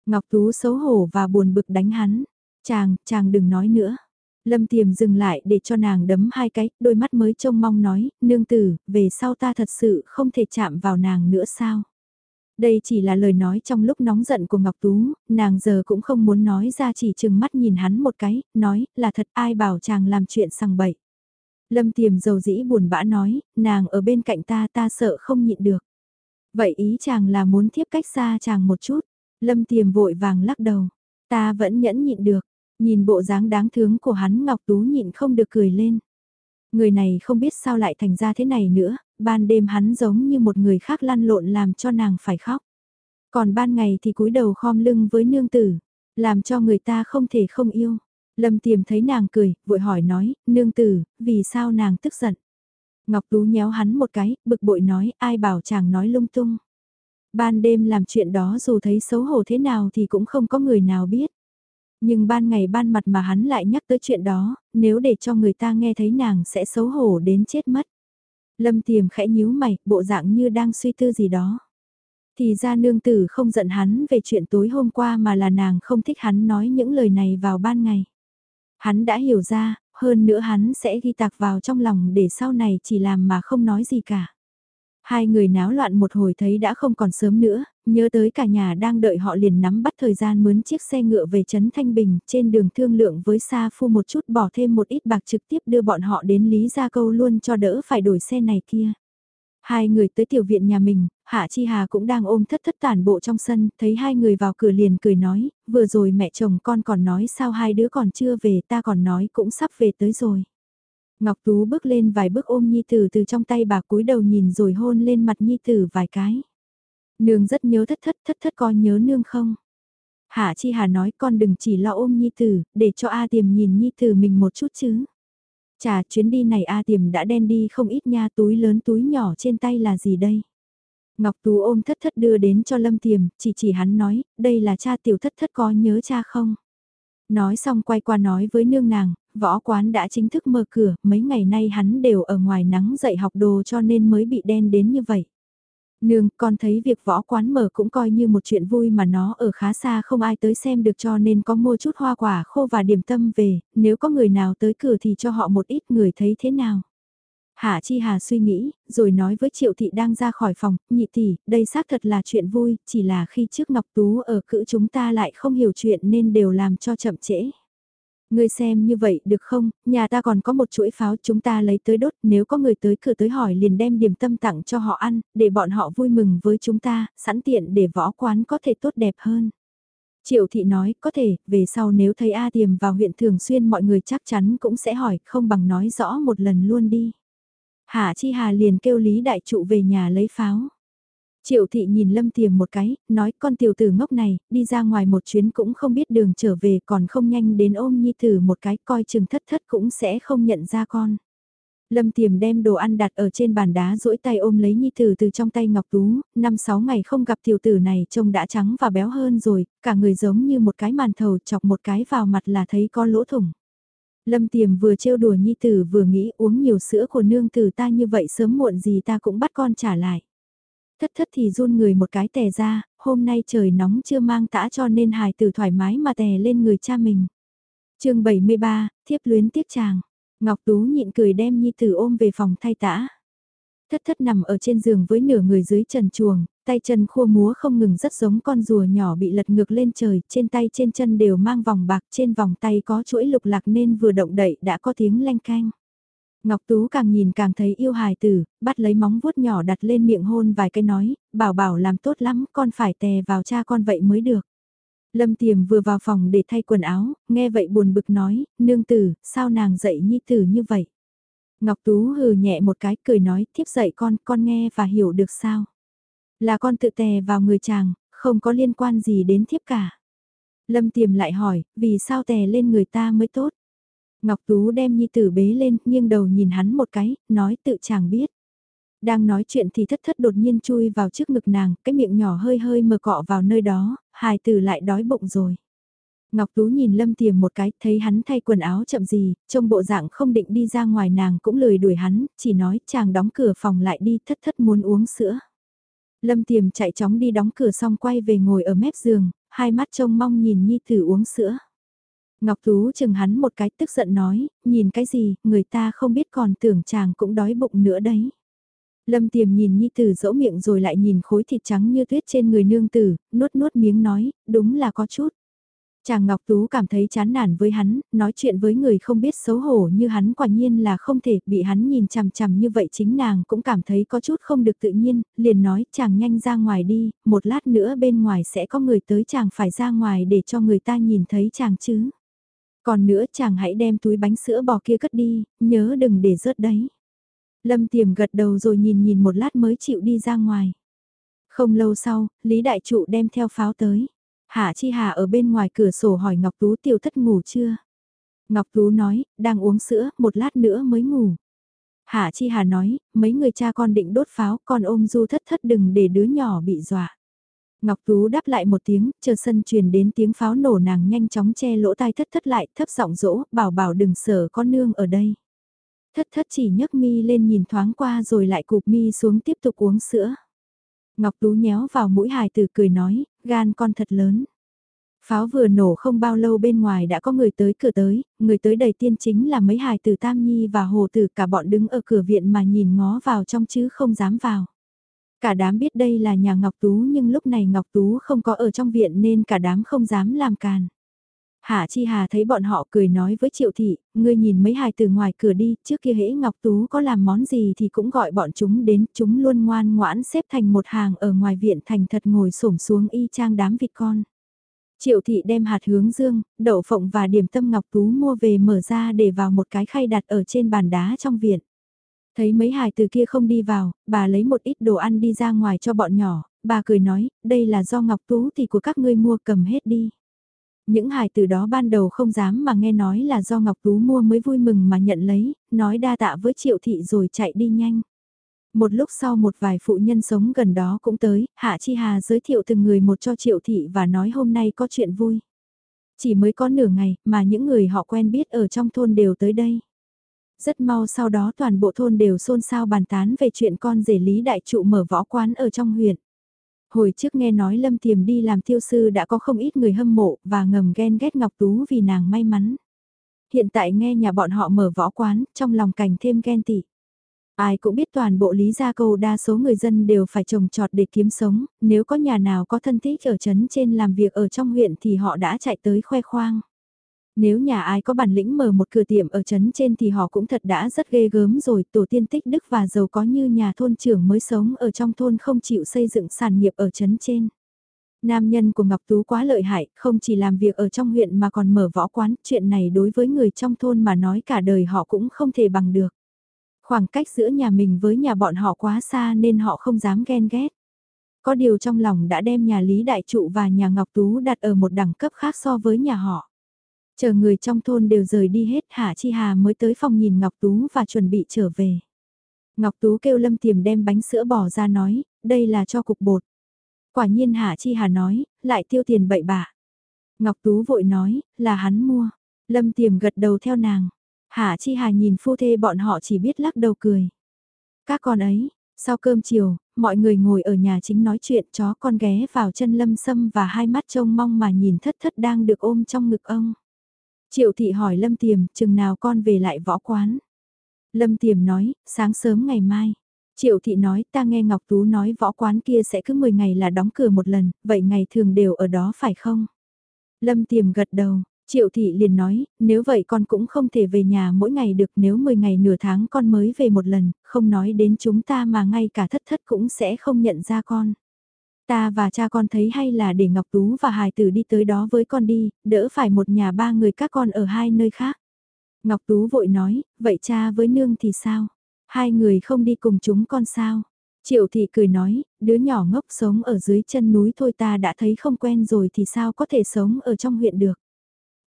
Ngọc Tú xấu hổ và buồn bực đánh hắn. Chàng, chàng đừng nói nữa. Lâm Tiềm dừng lại để cho nàng đấm hai cái, đôi mắt mới trông mong nói, nương tử, về sau ta thật sự không thể chạm vào nàng nữa sao? Đây chỉ là lời nói trong lúc nóng giận của Ngọc Tú, nàng giờ cũng không muốn nói ra chỉ chừng mắt nhìn hắn một cái, nói là thật ai bảo chàng làm chuyện sằng bậy. Lâm tiềm dầu dĩ buồn bã nói, nàng ở bên cạnh ta ta sợ không nhịn được. Vậy ý chàng là muốn thiếp cách xa chàng một chút. Lâm tiềm vội vàng lắc đầu. Ta vẫn nhẫn nhịn được. Nhìn bộ dáng đáng thương của hắn Ngọc Tú nhịn không được cười lên. Người này không biết sao lại thành ra thế này nữa, ban đêm hắn giống như một người khác lăn lộn làm cho nàng phải khóc. Còn ban ngày thì cúi đầu khom lưng với nương tử, làm cho người ta không thể không yêu. Lâm tiềm thấy nàng cười, vội hỏi nói, nương tử, vì sao nàng tức giận? Ngọc Tú nhéo hắn một cái, bực bội nói, ai bảo chàng nói lung tung. Ban đêm làm chuyện đó dù thấy xấu hổ thế nào thì cũng không có người nào biết. Nhưng ban ngày ban mặt mà hắn lại nhắc tới chuyện đó, nếu để cho người ta nghe thấy nàng sẽ xấu hổ đến chết mất. Lâm tiềm khẽ nhíu mày, bộ dạng như đang suy tư gì đó. Thì ra nương tử không giận hắn về chuyện tối hôm qua mà là nàng không thích hắn nói những lời này vào ban ngày. Hắn đã hiểu ra, hơn nữa hắn sẽ ghi tạc vào trong lòng để sau này chỉ làm mà không nói gì cả. Hai người náo loạn một hồi thấy đã không còn sớm nữa, nhớ tới cả nhà đang đợi họ liền nắm bắt thời gian mướn chiếc xe ngựa về Trấn Thanh Bình, trên đường thương lượng với Sa Phu một chút bỏ thêm một ít bạc trực tiếp đưa bọn họ đến Lý Gia Câu luôn cho đỡ phải đổi xe này kia. Hai người tới tiểu viện nhà mình, Hạ Chi Hà cũng đang ôm thất thất tản bộ trong sân, thấy hai người vào cửa liền cười nói, vừa rồi mẹ chồng con còn nói sao hai đứa còn chưa về ta còn nói cũng sắp về tới rồi. Ngọc Tú bước lên vài bước ôm Nhi Tử từ trong tay bà cúi đầu nhìn rồi hôn lên mặt Nhi Tử vài cái. Nương rất nhớ thất thất, thất thất có nhớ nương không? Hạ Chi Hà nói con đừng chỉ lo ôm Nhi Tử, để cho A Tiềm nhìn Nhi Tử mình một chút chứ. Chà chuyến đi này A Tiềm đã đen đi không ít nha túi lớn túi nhỏ trên tay là gì đây? Ngọc Tú ôm thất thất đưa đến cho Lâm Tiềm, chỉ chỉ hắn nói, đây là cha tiểu thất thất có nhớ cha không? Nói xong quay qua nói với nương nàng, võ quán đã chính thức mở cửa, mấy ngày nay hắn đều ở ngoài nắng dạy học đồ cho nên mới bị đen đến như vậy. Nương, con thấy việc võ quán mở cũng coi như một chuyện vui mà nó ở khá xa không ai tới xem được cho nên có mua chút hoa quả khô và điểm tâm về, nếu có người nào tới cửa thì cho họ một ít người thấy thế nào. Hạ Chi Hà suy nghĩ, rồi nói với Triệu Thị đang ra khỏi phòng, nhị tỷ, đây xác thật là chuyện vui, chỉ là khi trước Ngọc Tú ở cữ chúng ta lại không hiểu chuyện nên đều làm cho chậm trễ. Ngươi xem như vậy được không, nhà ta còn có một chuỗi pháo chúng ta lấy tới đốt, nếu có người tới cửa tới hỏi liền đem điểm tâm tặng cho họ ăn, để bọn họ vui mừng với chúng ta, sẵn tiện để võ quán có thể tốt đẹp hơn. Triệu thị nói, có thể, về sau nếu thấy A tiềm vào huyện thường xuyên mọi người chắc chắn cũng sẽ hỏi, không bằng nói rõ một lần luôn đi. Hạ Chi Hà liền kêu Lý Đại Trụ về nhà lấy pháo. Triệu thị nhìn Lâm Tiềm một cái, nói con tiểu tử ngốc này, đi ra ngoài một chuyến cũng không biết đường trở về còn không nhanh đến ôm nhi tử một cái coi chừng thất thất cũng sẽ không nhận ra con. Lâm Tiềm đem đồ ăn đặt ở trên bàn đá duỗi tay ôm lấy Nhi Tử từ trong tay Ngọc Tú, năm sáu ngày không gặp tiểu tử này trông đã trắng và béo hơn rồi, cả người giống như một cái màn thầu chọc một cái vào mặt là thấy có lỗ thủng. Lâm Tiềm vừa trêu đùa Nhi Tử vừa nghĩ uống nhiều sữa của nương tử ta như vậy sớm muộn gì ta cũng bắt con trả lại. Thất thất thì run người một cái tè ra, hôm nay trời nóng chưa mang tã cho nên hài tử thoải mái mà tè lên người cha mình. chương 73, thiếp luyến tiếc chàng. Ngọc Tú nhịn cười đem Nhi Tử ôm về phòng thay tã. Thất thất nằm ở trên giường với nửa người dưới trần chuồng, tay chân khua múa không ngừng rất giống con rùa nhỏ bị lật ngược lên trời, trên tay trên chân đều mang vòng bạc, trên vòng tay có chuỗi lục lạc nên vừa động đậy đã có tiếng lanh canh. Ngọc Tú càng nhìn càng thấy yêu hài tử, bắt lấy móng vuốt nhỏ đặt lên miệng hôn vài cái nói, bảo bảo làm tốt lắm, con phải tè vào cha con vậy mới được. Lâm Tiềm vừa vào phòng để thay quần áo, nghe vậy buồn bực nói, nương tử, sao nàng dạy nhi tử như vậy? Ngọc Tú hừ nhẹ một cái cười nói, thiếp dạy con, con nghe và hiểu được sao? Là con tự tè vào người chàng, không có liên quan gì đến thiếp cả. Lâm Tiềm lại hỏi, vì sao tè lên người ta mới tốt? Ngọc Tú đem nhi tử bế lên, nghiêng đầu nhìn hắn một cái, nói tự chàng biết. Đang nói chuyện thì thất thất đột nhiên chui vào trước ngực nàng, cái miệng nhỏ hơi hơi mờ cọ vào nơi đó, hài tử lại đói bụng rồi. Ngọc Tú nhìn Lâm Tiềm một cái, thấy hắn thay quần áo chậm gì, trông bộ dạng không định đi ra ngoài nàng cũng lười đuổi hắn, chỉ nói chàng đóng cửa phòng lại đi thất thất muốn uống sữa. Lâm Tiềm chạy chóng đi đóng cửa xong quay về ngồi ở mép giường, hai mắt trông mong nhìn Nhi Tử uống sữa. Ngọc Tú chừng hắn một cái tức giận nói, nhìn cái gì, người ta không biết còn tưởng chàng cũng đói bụng nữa đấy. Lâm tiềm nhìn Nhi Tử dỗ miệng rồi lại nhìn khối thịt trắng như tuyết trên người nương tử, nuốt nuốt miếng nói, đúng là có chút. Chàng Ngọc Tú cảm thấy chán nản với hắn, nói chuyện với người không biết xấu hổ như hắn quả nhiên là không thể bị hắn nhìn chằm chằm như vậy chính nàng cũng cảm thấy có chút không được tự nhiên, liền nói chàng nhanh ra ngoài đi, một lát nữa bên ngoài sẽ có người tới chàng phải ra ngoài để cho người ta nhìn thấy chàng chứ. Còn nữa chàng hãy đem túi bánh sữa bò kia cất đi, nhớ đừng để rớt đấy. Lâm Tiềm gật đầu rồi nhìn nhìn một lát mới chịu đi ra ngoài. Không lâu sau, Lý Đại Trụ đem theo pháo tới. Hạ Chi Hà ở bên ngoài cửa sổ hỏi Ngọc Tú tiểu thất ngủ chưa? Ngọc Tú nói, đang uống sữa, một lát nữa mới ngủ. Hạ Chi Hà nói, mấy người cha con định đốt pháo, con ôm du thất thất đừng để đứa nhỏ bị dọa. Ngọc Tú đáp lại một tiếng, chờ sân truyền đến tiếng pháo nổ nàng nhanh chóng che lỗ tai thất thất lại, thấp giọng dỗ, bảo bảo đừng sợ con nương ở đây. Thất thất chỉ nhấc mi lên nhìn thoáng qua rồi lại cụp mi xuống tiếp tục uống sữa. Ngọc Tú nhéo vào mũi hài tử cười nói, gan con thật lớn. Pháo vừa nổ không bao lâu bên ngoài đã có người tới cửa tới, người tới đầy tiên chính là mấy hài tử Tam Nhi và Hồ Tử cả bọn đứng ở cửa viện mà nhìn ngó vào trong chứ không dám vào. Cả đám biết đây là nhà Ngọc Tú nhưng lúc này Ngọc Tú không có ở trong viện nên cả đám không dám làm càn. Hạ Chi Hà thấy bọn họ cười nói với Triệu Thị, ngươi nhìn mấy hài từ ngoài cửa đi, trước kia hễ Ngọc Tú có làm món gì thì cũng gọi bọn chúng đến, chúng luôn ngoan ngoãn xếp thành một hàng ở ngoài viện thành thật ngồi xổm xuống y chang đám vịt con. Triệu Thị đem hạt hướng dương, đậu phộng và điểm tâm Ngọc Tú mua về mở ra để vào một cái khay đặt ở trên bàn đá trong viện. Thấy mấy hài từ kia không đi vào, bà lấy một ít đồ ăn đi ra ngoài cho bọn nhỏ, bà cười nói, đây là do Ngọc Tú thì của các ngươi mua cầm hết đi. Những hài từ đó ban đầu không dám mà nghe nói là do Ngọc Tú mua mới vui mừng mà nhận lấy, nói đa tạ với triệu thị rồi chạy đi nhanh. Một lúc sau một vài phụ nhân sống gần đó cũng tới, Hạ Chi Hà giới thiệu từng người một cho triệu thị và nói hôm nay có chuyện vui. Chỉ mới có nửa ngày mà những người họ quen biết ở trong thôn đều tới đây. Rất mau sau đó toàn bộ thôn đều xôn xao bàn tán về chuyện con rể Lý Đại Trụ mở võ quán ở trong huyện. Hồi trước nghe nói Lâm Tiềm đi làm tiêu sư đã có không ít người hâm mộ và ngầm ghen ghét Ngọc Tú vì nàng may mắn. Hiện tại nghe nhà bọn họ mở võ quán, trong lòng cảnh thêm ghen tị. Ai cũng biết toàn bộ lý gia câu đa số người dân đều phải trồng trọt để kiếm sống, nếu có nhà nào có thân thích ở trấn trên làm việc ở trong huyện thì họ đã chạy tới khoe khoang. Nếu nhà ai có bản lĩnh mở một cửa tiệm ở trấn trên thì họ cũng thật đã rất ghê gớm rồi, tổ tiên tích đức và giàu có như nhà thôn trưởng mới sống ở trong thôn không chịu xây dựng sản nghiệp ở trấn trên. Nam nhân của Ngọc Tú quá lợi hại, không chỉ làm việc ở trong huyện mà còn mở võ quán, chuyện này đối với người trong thôn mà nói cả đời họ cũng không thể bằng được. Khoảng cách giữa nhà mình với nhà bọn họ quá xa nên họ không dám ghen ghét. Có điều trong lòng đã đem nhà Lý Đại Trụ và nhà Ngọc Tú đặt ở một đẳng cấp khác so với nhà họ. Chờ người trong thôn đều rời đi hết Hạ Chi Hà mới tới phòng nhìn Ngọc Tú và chuẩn bị trở về. Ngọc Tú kêu Lâm Tiềm đem bánh sữa bỏ ra nói, đây là cho cục bột. Quả nhiên Hạ Chi Hà nói, lại tiêu tiền bậy bạ. Ngọc Tú vội nói, là hắn mua. Lâm Tiềm gật đầu theo nàng. Hạ Chi Hà nhìn phu thê bọn họ chỉ biết lắc đầu cười. Các con ấy, sau cơm chiều, mọi người ngồi ở nhà chính nói chuyện chó con ghé vào chân lâm sâm và hai mắt trông mong mà nhìn thất thất đang được ôm trong ngực ông. Triệu thị hỏi Lâm Tiềm, chừng nào con về lại võ quán. Lâm Tiềm nói, sáng sớm ngày mai. Triệu thị nói, ta nghe Ngọc Tú nói võ quán kia sẽ cứ 10 ngày là đóng cửa một lần, vậy ngày thường đều ở đó phải không? Lâm Tiềm gật đầu, Triệu thị liền nói, nếu vậy con cũng không thể về nhà mỗi ngày được nếu 10 ngày nửa tháng con mới về một lần, không nói đến chúng ta mà ngay cả thất thất cũng sẽ không nhận ra con. Ta và cha con thấy hay là để Ngọc Tú và Hải Tử đi tới đó với con đi, đỡ phải một nhà ba người các con ở hai nơi khác. Ngọc Tú vội nói, vậy cha với nương thì sao? Hai người không đi cùng chúng con sao? Triệu thị cười nói, đứa nhỏ ngốc sống ở dưới chân núi thôi ta đã thấy không quen rồi thì sao có thể sống ở trong huyện được.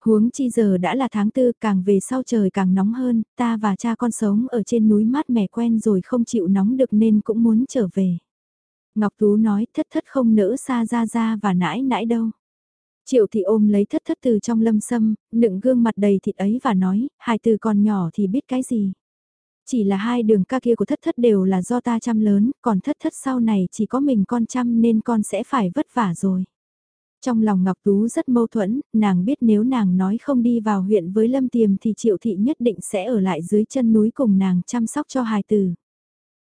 Huống chi giờ đã là tháng tư càng về sau trời càng nóng hơn, ta và cha con sống ở trên núi mát mẻ quen rồi không chịu nóng được nên cũng muốn trở về. Ngọc Tú nói thất thất không nỡ xa ra ra và nãi nãi đâu. Triệu thị ôm lấy thất thất từ trong lâm sâm, nựng gương mặt đầy thịt ấy và nói, hai từ còn nhỏ thì biết cái gì. Chỉ là hai đường ca kia của thất thất đều là do ta chăm lớn, còn thất thất sau này chỉ có mình con chăm nên con sẽ phải vất vả rồi. Trong lòng Ngọc Tú rất mâu thuẫn, nàng biết nếu nàng nói không đi vào huyện với Lâm Tiềm thì Triệu Thị nhất định sẽ ở lại dưới chân núi cùng nàng chăm sóc cho hài tử.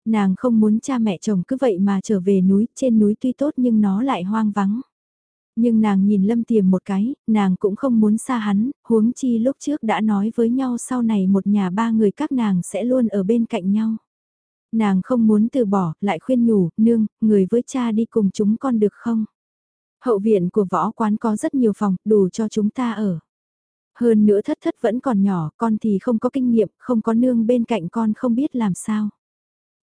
Nàng không muốn cha mẹ chồng cứ vậy mà trở về núi, trên núi tuy tốt nhưng nó lại hoang vắng. Nhưng nàng nhìn Lâm Tiềm một cái, nàng cũng không muốn xa hắn, huống chi lúc trước đã nói với nhau sau này một nhà ba người các nàng sẽ luôn ở bên cạnh nhau. Nàng không muốn từ bỏ, lại khuyên nhủ, nương, người với cha đi cùng chúng con được không? Hậu viện của võ quán có rất nhiều phòng, đủ cho chúng ta ở. Hơn nữa thất thất vẫn còn nhỏ, con thì không có kinh nghiệm, không có nương bên cạnh con không biết làm sao.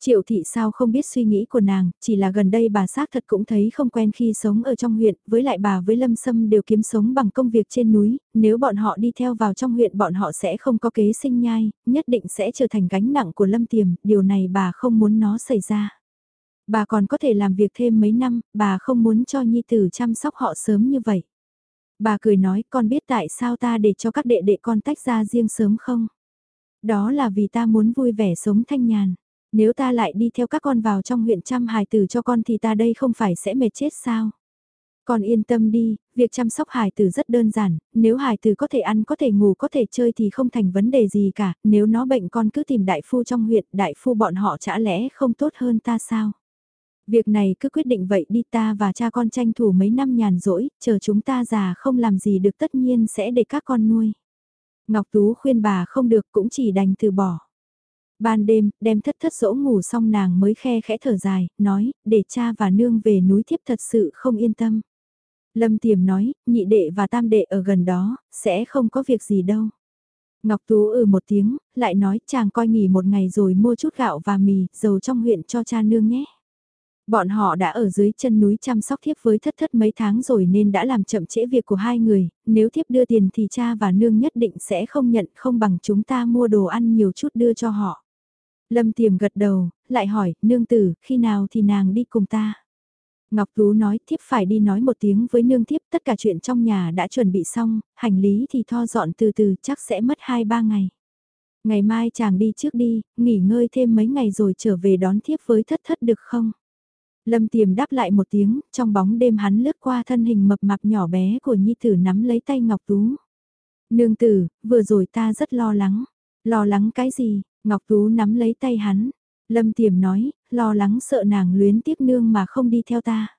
Triệu thị sao không biết suy nghĩ của nàng, chỉ là gần đây bà xác thật cũng thấy không quen khi sống ở trong huyện, với lại bà với Lâm Sâm đều kiếm sống bằng công việc trên núi, nếu bọn họ đi theo vào trong huyện bọn họ sẽ không có kế sinh nhai, nhất định sẽ trở thành gánh nặng của Lâm Tiềm, điều này bà không muốn nó xảy ra. Bà còn có thể làm việc thêm mấy năm, bà không muốn cho Nhi Tử chăm sóc họ sớm như vậy. Bà cười nói con biết tại sao ta để cho các đệ đệ con tách ra riêng sớm không? Đó là vì ta muốn vui vẻ sống thanh nhàn. Nếu ta lại đi theo các con vào trong huyện chăm hài tử cho con thì ta đây không phải sẽ mệt chết sao? Con yên tâm đi, việc chăm sóc hài tử rất đơn giản, nếu hài tử có thể ăn có thể ngủ có thể chơi thì không thành vấn đề gì cả, nếu nó bệnh con cứ tìm đại phu trong huyện, đại phu bọn họ chả lẽ không tốt hơn ta sao? Việc này cứ quyết định vậy đi ta và cha con tranh thủ mấy năm nhàn rỗi, chờ chúng ta già không làm gì được tất nhiên sẽ để các con nuôi. Ngọc Tú khuyên bà không được cũng chỉ đành từ bỏ. Ban đêm, đem thất thất dỗ ngủ xong nàng mới khe khẽ thở dài, nói, để cha và nương về núi thiếp thật sự không yên tâm. Lâm Tiềm nói, nhị đệ và tam đệ ở gần đó, sẽ không có việc gì đâu. Ngọc Tú ừ một tiếng, lại nói chàng coi nghỉ một ngày rồi mua chút gạo và mì, dầu trong huyện cho cha nương nhé. Bọn họ đã ở dưới chân núi chăm sóc thiếp với thất thất mấy tháng rồi nên đã làm chậm trễ việc của hai người, nếu thiếp đưa tiền thì cha và nương nhất định sẽ không nhận không bằng chúng ta mua đồ ăn nhiều chút đưa cho họ. Lâm Tiềm gật đầu, lại hỏi, nương tử, khi nào thì nàng đi cùng ta? Ngọc Tú nói thiếp phải đi nói một tiếng với nương thiếp tất cả chuyện trong nhà đã chuẩn bị xong, hành lý thì tho dọn từ từ chắc sẽ mất 2-3 ngày. Ngày mai chàng đi trước đi, nghỉ ngơi thêm mấy ngày rồi trở về đón thiếp với thất thất được không? Lâm Tiềm đáp lại một tiếng, trong bóng đêm hắn lướt qua thân hình mập mạp nhỏ bé của Nhi Tử nắm lấy tay Ngọc Tú. Nương tử, vừa rồi ta rất lo lắng. Lo lắng cái gì? Ngọc Tú nắm lấy tay hắn. Lâm Tiềm nói, lo lắng sợ nàng luyến tiếc nương mà không đi theo ta.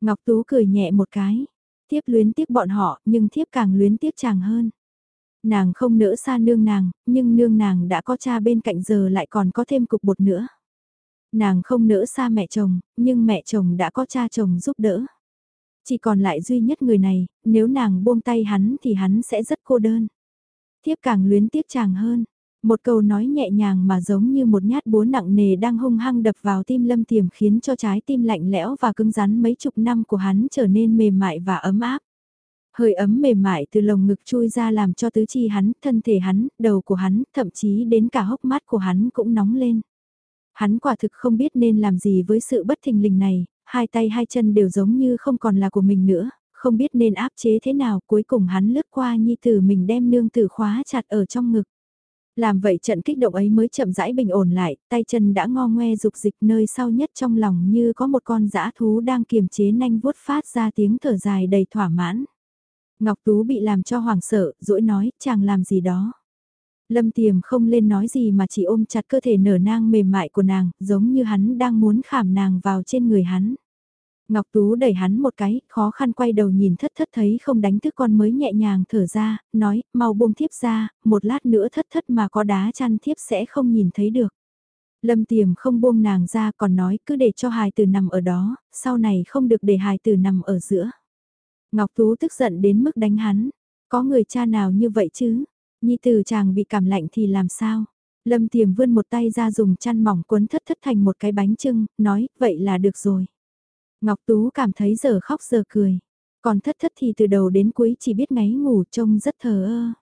Ngọc Tú cười nhẹ một cái. Tiếp luyến tiếc bọn họ, nhưng thiếp càng luyến tiếc chàng hơn. Nàng không nỡ xa nương nàng, nhưng nương nàng đã có cha bên cạnh giờ lại còn có thêm cục bột nữa. Nàng không nỡ xa mẹ chồng, nhưng mẹ chồng đã có cha chồng giúp đỡ. Chỉ còn lại duy nhất người này, nếu nàng buông tay hắn thì hắn sẽ rất cô đơn. Thiếp càng luyến tiếc chàng hơn. Một câu nói nhẹ nhàng mà giống như một nhát búa nặng nề đang hung hăng đập vào tim lâm tiềm khiến cho trái tim lạnh lẽo và cứng rắn mấy chục năm của hắn trở nên mềm mại và ấm áp. Hơi ấm mềm mại từ lồng ngực chui ra làm cho tứ chi hắn, thân thể hắn, đầu của hắn, thậm chí đến cả hốc mắt của hắn cũng nóng lên. Hắn quả thực không biết nên làm gì với sự bất thình lình này, hai tay hai chân đều giống như không còn là của mình nữa, không biết nên áp chế thế nào, cuối cùng hắn lướt qua nhi tử mình đem nương tử khóa chặt ở trong ngực. Làm vậy trận kích động ấy mới chậm rãi bình ổn lại, tay chân đã ngo ngoe dục dịch nơi sau nhất trong lòng như có một con dã thú đang kiềm chế nanh vuốt phát ra tiếng thở dài đầy thỏa mãn. Ngọc Tú bị làm cho hoảng sợ, dỗi nói, chàng làm gì đó. Lâm Tiềm không lên nói gì mà chỉ ôm chặt cơ thể nở nang mềm mại của nàng, giống như hắn đang muốn khảm nàng vào trên người hắn. Ngọc Tú đẩy hắn một cái, khó khăn quay đầu nhìn thất thất thấy không đánh thức con mới nhẹ nhàng thở ra, nói, mau buông thiếp ra, một lát nữa thất thất mà có đá chăn thiếp sẽ không nhìn thấy được. Lâm tiềm không buông nàng ra còn nói cứ để cho hài tử nằm ở đó, sau này không được để hài tử nằm ở giữa. Ngọc Tú tức giận đến mức đánh hắn, có người cha nào như vậy chứ, nhi tử chàng bị cảm lạnh thì làm sao? Lâm tiềm vươn một tay ra dùng chăn mỏng quấn thất thất thành một cái bánh trưng, nói, vậy là được rồi. Ngọc Tú cảm thấy giờ khóc giờ cười. Còn thất thất thì từ đầu đến cuối chỉ biết ngáy ngủ trông rất thờ ơ.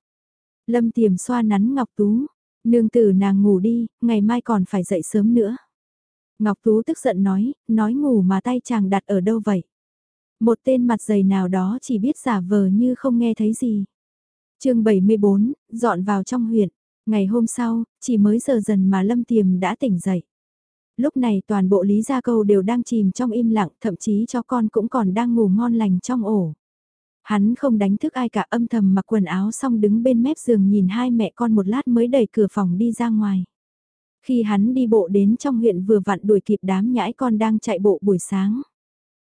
Lâm tiềm xoa nắn Ngọc Tú. Nương tử nàng ngủ đi, ngày mai còn phải dậy sớm nữa. Ngọc Tú tức giận nói, nói ngủ mà tay chàng đặt ở đâu vậy? Một tên mặt dày nào đó chỉ biết giả vờ như không nghe thấy gì. chương 74, dọn vào trong huyện. Ngày hôm sau, chỉ mới giờ dần mà Lâm Tiềm đã tỉnh dậy. Lúc này toàn bộ Lý Gia Câu đều đang chìm trong im lặng, thậm chí cho con cũng còn đang ngủ ngon lành trong ổ. Hắn không đánh thức ai cả âm thầm mặc quần áo xong đứng bên mép giường nhìn hai mẹ con một lát mới đẩy cửa phòng đi ra ngoài. Khi hắn đi bộ đến trong huyện vừa vặn đuổi kịp đám nhãi con đang chạy bộ buổi sáng.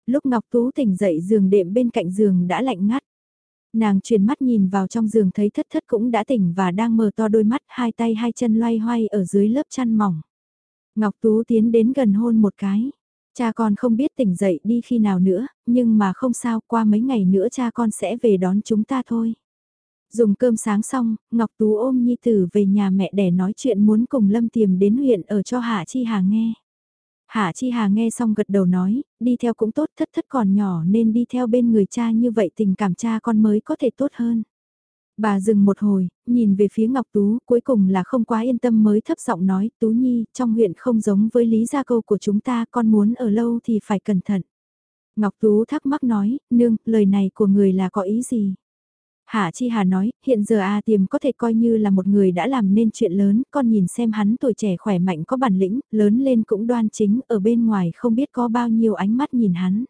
Lúc Ngọc Tú tỉnh dậy giường đệm bên cạnh giường đã lạnh ngắt. Nàng truyền mắt nhìn vào trong giường thấy thất thất cũng đã tỉnh và đang mở to đôi mắt hai tay hai chân loay hoay ở dưới lớp chăn mỏng. Ngọc Tú tiến đến gần hôn một cái. Cha con không biết tỉnh dậy đi khi nào nữa, nhưng mà không sao, qua mấy ngày nữa cha con sẽ về đón chúng ta thôi. Dùng cơm sáng xong, Ngọc Tú ôm Nhi Tử về nhà mẹ để nói chuyện muốn cùng Lâm Tiềm đến huyện ở cho Hạ Chi Hà nghe. Hạ Chi Hà nghe xong gật đầu nói, đi theo cũng tốt thất thất còn nhỏ nên đi theo bên người cha như vậy tình cảm cha con mới có thể tốt hơn. Bà dừng một hồi, nhìn về phía Ngọc Tú, cuối cùng là không quá yên tâm mới thấp giọng nói, Tú Nhi, trong huyện không giống với lý gia câu của chúng ta, con muốn ở lâu thì phải cẩn thận. Ngọc Tú thắc mắc nói, nương, lời này của người là có ý gì? Hạ Chi Hà nói, hiện giờ A Tiềm có thể coi như là một người đã làm nên chuyện lớn, con nhìn xem hắn tuổi trẻ khỏe mạnh có bản lĩnh, lớn lên cũng đoan chính, ở bên ngoài không biết có bao nhiêu ánh mắt nhìn hắn.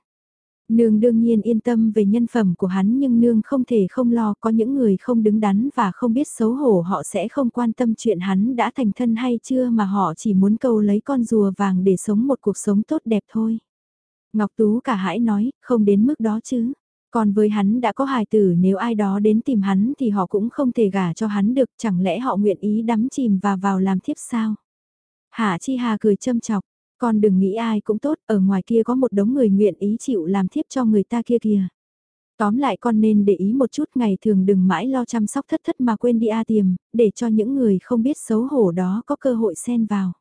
Nương đương nhiên yên tâm về nhân phẩm của hắn nhưng nương không thể không lo có những người không đứng đắn và không biết xấu hổ họ sẽ không quan tâm chuyện hắn đã thành thân hay chưa mà họ chỉ muốn câu lấy con rùa vàng để sống một cuộc sống tốt đẹp thôi. Ngọc Tú cả hãi nói, không đến mức đó chứ. Còn với hắn đã có hài tử nếu ai đó đến tìm hắn thì họ cũng không thể gả cho hắn được chẳng lẽ họ nguyện ý đắm chìm và vào làm thiếp sao. Hạ Chi Hà cười châm chọc, con đừng nghĩ ai cũng tốt, ở ngoài kia có một đống người nguyện ý chịu làm thiếp cho người ta kia kìa. Tóm lại con nên để ý một chút ngày thường đừng mãi lo chăm sóc thất thất mà quên đi a tiềm, để cho những người không biết xấu hổ đó có cơ hội xen vào.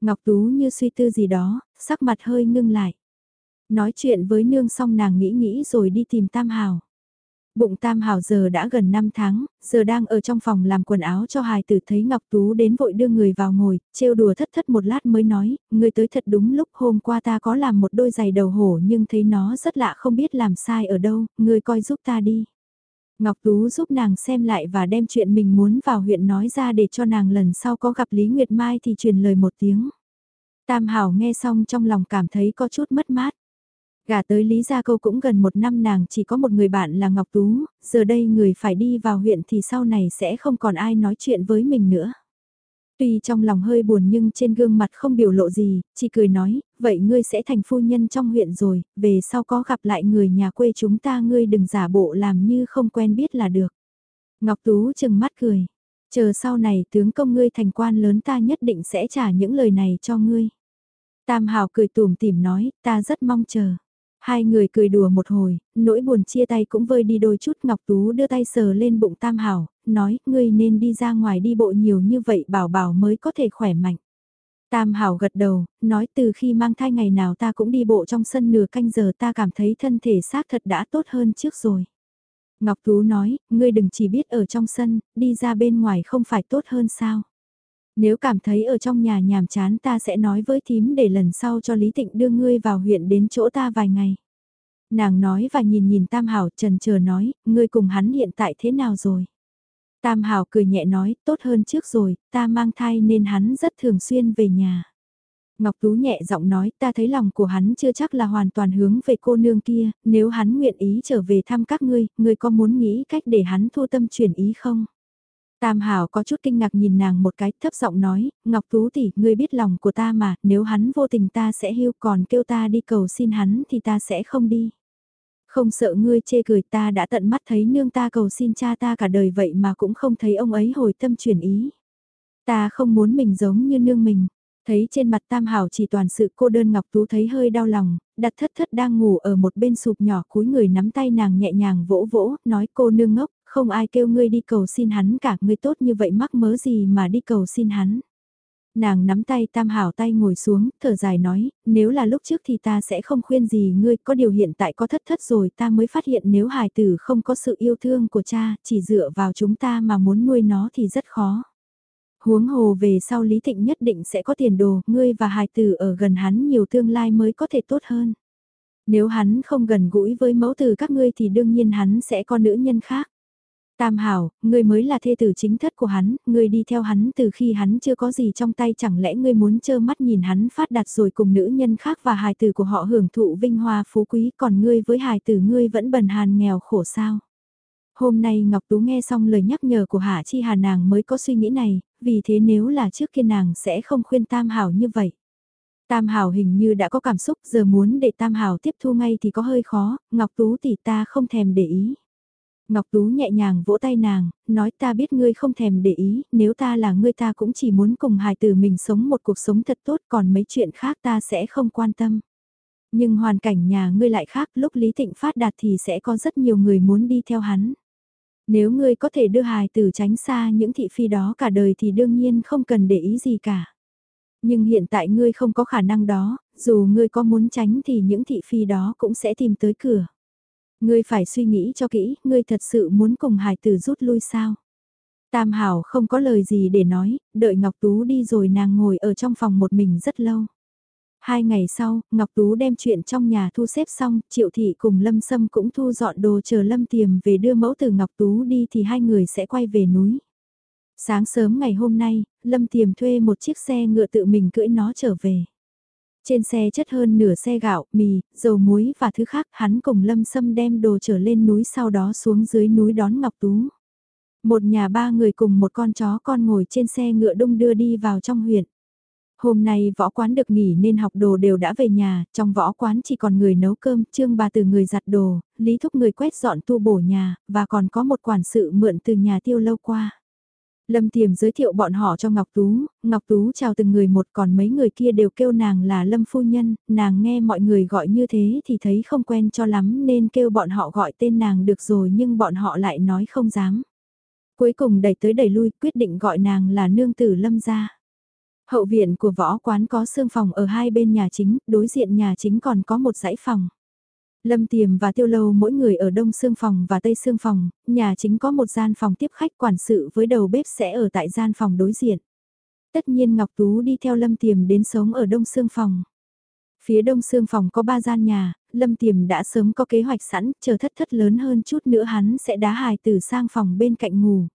Ngọc Tú như suy tư gì đó, sắc mặt hơi ngưng lại. Nói chuyện với nương xong nàng nghĩ nghĩ rồi đi tìm Tam Hào. Bụng Tam Hảo giờ đã gần 5 tháng, giờ đang ở trong phòng làm quần áo cho hài tử thấy Ngọc Tú đến vội đưa người vào ngồi, trêu đùa thất thất một lát mới nói, người tới thật đúng lúc hôm qua ta có làm một đôi giày đầu hổ nhưng thấy nó rất lạ không biết làm sai ở đâu, người coi giúp ta đi. Ngọc Tú giúp nàng xem lại và đem chuyện mình muốn vào huyện nói ra để cho nàng lần sau có gặp Lý Nguyệt Mai thì truyền lời một tiếng. Tam Hảo nghe xong trong lòng cảm thấy có chút mất mát. Gả tới Lý Gia Câu cũng gần một năm nàng chỉ có một người bạn là Ngọc Tú, giờ đây người phải đi vào huyện thì sau này sẽ không còn ai nói chuyện với mình nữa. Tuy trong lòng hơi buồn nhưng trên gương mặt không biểu lộ gì, chỉ cười nói, vậy ngươi sẽ thành phu nhân trong huyện rồi, về sau có gặp lại người nhà quê chúng ta ngươi đừng giả bộ làm như không quen biết là được. Ngọc Tú chừng mắt cười, chờ sau này tướng công ngươi thành quan lớn ta nhất định sẽ trả những lời này cho ngươi. Tam Hào cười tủm tỉm nói, ta rất mong chờ. Hai người cười đùa một hồi, nỗi buồn chia tay cũng vơi đi đôi chút Ngọc Tú đưa tay sờ lên bụng Tam Hảo, nói, ngươi nên đi ra ngoài đi bộ nhiều như vậy bảo bảo mới có thể khỏe mạnh. Tam Hảo gật đầu, nói từ khi mang thai ngày nào ta cũng đi bộ trong sân nửa canh giờ ta cảm thấy thân thể xác thật đã tốt hơn trước rồi. Ngọc Tú nói, ngươi đừng chỉ biết ở trong sân, đi ra bên ngoài không phải tốt hơn sao. Nếu cảm thấy ở trong nhà nhàm chán ta sẽ nói với thím để lần sau cho Lý Tịnh đưa ngươi vào huyện đến chỗ ta vài ngày. Nàng nói và nhìn nhìn Tam Hảo trần chờ nói, ngươi cùng hắn hiện tại thế nào rồi? Tam Hảo cười nhẹ nói, tốt hơn trước rồi, ta mang thai nên hắn rất thường xuyên về nhà. Ngọc Tú nhẹ giọng nói, ta thấy lòng của hắn chưa chắc là hoàn toàn hướng về cô nương kia, nếu hắn nguyện ý trở về thăm các ngươi, ngươi có muốn nghĩ cách để hắn thu tâm chuyển ý không? Tam Hảo có chút kinh ngạc nhìn nàng một cái thấp giọng nói, Ngọc Tú tỷ, ngươi biết lòng của ta mà, nếu hắn vô tình ta sẽ hưu còn kêu ta đi cầu xin hắn thì ta sẽ không đi. Không sợ ngươi chê cười ta đã tận mắt thấy nương ta cầu xin cha ta cả đời vậy mà cũng không thấy ông ấy hồi tâm chuyển ý. Ta không muốn mình giống như nương mình. Thấy trên mặt Tam Hảo chỉ toàn sự cô đơn Ngọc Tú thấy hơi đau lòng, đặt thất thất đang ngủ ở một bên sụp nhỏ cúi người nắm tay nàng nhẹ nhàng vỗ vỗ, nói cô nương ngốc, không ai kêu ngươi đi cầu xin hắn cả, ngươi tốt như vậy mắc mớ gì mà đi cầu xin hắn. Nàng nắm tay tam hảo tay ngồi xuống, thở dài nói, nếu là lúc trước thì ta sẽ không khuyên gì ngươi, có điều hiện tại có thất thất rồi ta mới phát hiện nếu hài tử không có sự yêu thương của cha, chỉ dựa vào chúng ta mà muốn nuôi nó thì rất khó. Huống hồ về sau Lý Thịnh nhất định sẽ có tiền đồ, ngươi và hài tử ở gần hắn nhiều tương lai mới có thể tốt hơn. Nếu hắn không gần gũi với mẫu tử các ngươi thì đương nhiên hắn sẽ có nữ nhân khác. Tam Hảo, ngươi mới là thê tử chính thất của hắn, ngươi đi theo hắn từ khi hắn chưa có gì trong tay chẳng lẽ ngươi muốn trơ mắt nhìn hắn phát đạt rồi cùng nữ nhân khác và hài tử của họ hưởng thụ vinh hoa phú quý còn ngươi với hài tử ngươi vẫn bần hàn nghèo khổ sao. Hôm nay Ngọc Tú nghe xong lời nhắc nhở của Hạ Chi Hà nàng mới có suy nghĩ này, vì thế nếu là trước kia nàng sẽ không khuyên Tam Hảo như vậy. Tam Hảo hình như đã có cảm xúc giờ muốn để Tam Hảo tiếp thu ngay thì có hơi khó, Ngọc Tú tỷ ta không thèm để ý. Ngọc Tú nhẹ nhàng vỗ tay nàng, nói ta biết ngươi không thèm để ý, nếu ta là ngươi ta cũng chỉ muốn cùng hài tử mình sống một cuộc sống thật tốt còn mấy chuyện khác ta sẽ không quan tâm. Nhưng hoàn cảnh nhà ngươi lại khác, lúc Lý Thịnh phát đạt thì sẽ có rất nhiều người muốn đi theo hắn. Nếu ngươi có thể đưa hài tử tránh xa những thị phi đó cả đời thì đương nhiên không cần để ý gì cả. Nhưng hiện tại ngươi không có khả năng đó, dù ngươi có muốn tránh thì những thị phi đó cũng sẽ tìm tới cửa. Ngươi phải suy nghĩ cho kỹ, ngươi thật sự muốn cùng hải tử rút lui sao? Tam Hảo không có lời gì để nói, đợi Ngọc Tú đi rồi nàng ngồi ở trong phòng một mình rất lâu. Hai ngày sau, Ngọc Tú đem chuyện trong nhà thu xếp xong, Triệu Thị cùng Lâm Sâm cũng thu dọn đồ chờ Lâm Tiềm về đưa mẫu từ Ngọc Tú đi thì hai người sẽ quay về núi. Sáng sớm ngày hôm nay, Lâm Tiềm thuê một chiếc xe ngựa tự mình cưỡi nó trở về. Trên xe chất hơn nửa xe gạo, mì, dầu muối và thứ khác hắn cùng Lâm Sâm đem đồ trở lên núi sau đó xuống dưới núi đón Ngọc Tú. Một nhà ba người cùng một con chó con ngồi trên xe ngựa đông đưa đi vào trong huyện. Hôm nay võ quán được nghỉ nên học đồ đều đã về nhà, trong võ quán chỉ còn người nấu cơm, trương bà từ người giặt đồ, lý thúc người quét dọn tu bổ nhà, và còn có một quản sự mượn từ nhà tiêu lâu qua. Lâm Tiềm giới thiệu bọn họ cho Ngọc Tú, Ngọc Tú chào từng người một còn mấy người kia đều kêu nàng là Lâm Phu Nhân, nàng nghe mọi người gọi như thế thì thấy không quen cho lắm nên kêu bọn họ gọi tên nàng được rồi nhưng bọn họ lại nói không dám. Cuối cùng đẩy tới đẩy lui quyết định gọi nàng là nương tử Lâm gia. Hậu viện của võ quán có xương phòng ở hai bên nhà chính, đối diện nhà chính còn có một dãy phòng. Lâm Tiềm và Tiêu Lâu mỗi người ở đông Sương phòng và tây Sương phòng, nhà chính có một gian phòng tiếp khách quản sự với đầu bếp sẽ ở tại gian phòng đối diện. Tất nhiên Ngọc Tú đi theo Lâm Tiềm đến sống ở đông Sương phòng. Phía đông Sương phòng có ba gian nhà, Lâm Tiềm đã sớm có kế hoạch sẵn, chờ thất thất lớn hơn chút nữa hắn sẽ đá hài từ sang phòng bên cạnh ngủ.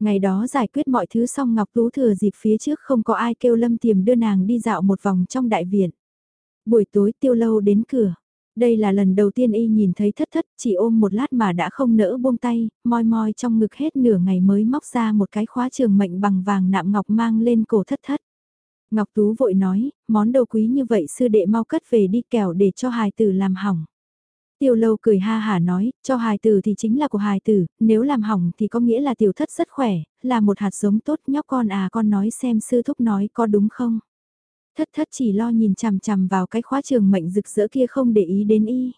Ngày đó giải quyết mọi thứ xong Ngọc Tú thừa dịp phía trước không có ai kêu Lâm Tiềm đưa nàng đi dạo một vòng trong đại viện. Buổi tối tiêu lâu đến cửa. Đây là lần đầu tiên y nhìn thấy thất thất, chỉ ôm một lát mà đã không nỡ buông tay, moi moi trong ngực hết nửa ngày mới móc ra một cái khóa trường mệnh bằng vàng nạm ngọc mang lên cổ thất thất. Ngọc Tú vội nói, món đồ quý như vậy sư đệ mau cất về đi kẻo để cho hài tử làm hỏng. Tiêu lâu cười ha hà nói, cho hài tử thì chính là của hài tử, nếu làm hỏng thì có nghĩa là tiểu thất rất khỏe, là một hạt giống tốt nhóc con à con nói xem sư thúc nói có đúng không. Thất thất chỉ lo nhìn chằm chằm vào cái khóa trường mệnh rực rỡ kia không để ý đến y.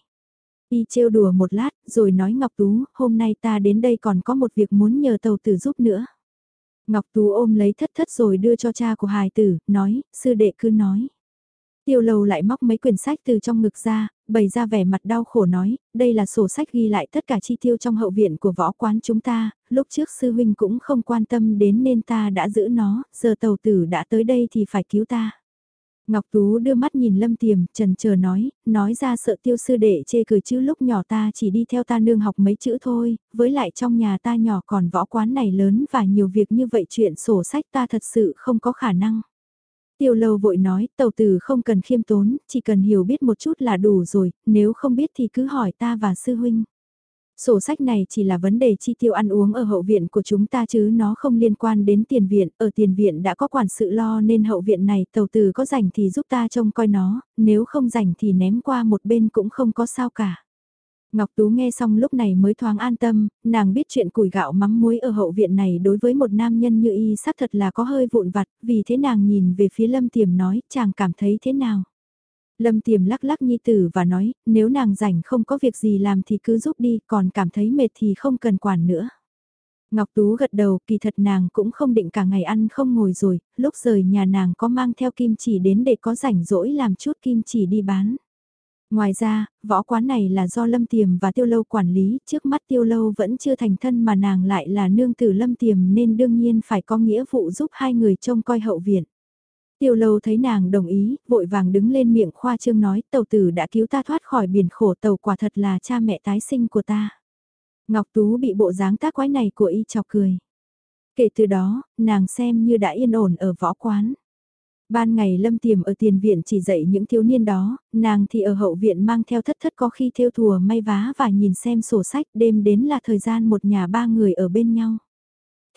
Y trêu đùa một lát, rồi nói Ngọc Tú, hôm nay ta đến đây còn có một việc muốn nhờ tàu tử giúp nữa. Ngọc Tú ôm lấy thất thất rồi đưa cho cha của hài tử, nói, sư đệ cứ nói. Tiêu lầu lại móc mấy quyển sách từ trong ngực ra, bày ra vẻ mặt đau khổ nói, đây là sổ sách ghi lại tất cả chi tiêu trong hậu viện của võ quán chúng ta, lúc trước sư huynh cũng không quan tâm đến nên ta đã giữ nó, giờ tàu tử đã tới đây thì phải cứu ta. Ngọc Tú đưa mắt nhìn Lâm Tiềm, trần chờ nói, nói ra sợ tiêu sư đệ chê cười chứ lúc nhỏ ta chỉ đi theo ta nương học mấy chữ thôi, với lại trong nhà ta nhỏ còn võ quán này lớn và nhiều việc như vậy chuyện sổ sách ta thật sự không có khả năng. Tiêu lâu vội nói, tàu tử không cần khiêm tốn, chỉ cần hiểu biết một chút là đủ rồi, nếu không biết thì cứ hỏi ta và sư huynh. Sổ sách này chỉ là vấn đề chi tiêu ăn uống ở hậu viện của chúng ta chứ nó không liên quan đến tiền viện, ở tiền viện đã có quản sự lo nên hậu viện này tàu từ có rảnh thì giúp ta trông coi nó, nếu không rảnh thì ném qua một bên cũng không có sao cả. Ngọc Tú nghe xong lúc này mới thoáng an tâm, nàng biết chuyện củi gạo mắm muối ở hậu viện này đối với một nam nhân như y xác thật là có hơi vụn vặt, vì thế nàng nhìn về phía Lâm Tiềm nói, chàng cảm thấy thế nào? Lâm Tiềm lắc lắc nhi tử và nói, nếu nàng rảnh không có việc gì làm thì cứ giúp đi, còn cảm thấy mệt thì không cần quản nữa. Ngọc Tú gật đầu, kỳ thật nàng cũng không định cả ngày ăn không ngồi rồi, lúc rời nhà nàng có mang theo kim chỉ đến để có rảnh rỗi làm chút kim chỉ đi bán. Ngoài ra, võ quán này là do Lâm Tiềm và Tiêu Lâu quản lý, trước mắt Tiêu Lâu vẫn chưa thành thân mà nàng lại là nương tử Lâm Tiềm nên đương nhiên phải có nghĩa vụ giúp hai người trông coi hậu viện. Tiêu Lâu thấy nàng đồng ý, vội vàng đứng lên miệng khoa trương nói tàu tử đã cứu ta thoát khỏi biển khổ tàu quả thật là cha mẹ tái sinh của ta. Ngọc Tú bị bộ dáng tác quái này của y chọc cười. Kể từ đó, nàng xem như đã yên ổn ở võ quán. Ban ngày lâm tiềm ở tiền viện chỉ dạy những thiếu niên đó, nàng thì ở hậu viện mang theo thất thất có khi theo thùa may vá và nhìn xem sổ sách đêm đến là thời gian một nhà ba người ở bên nhau.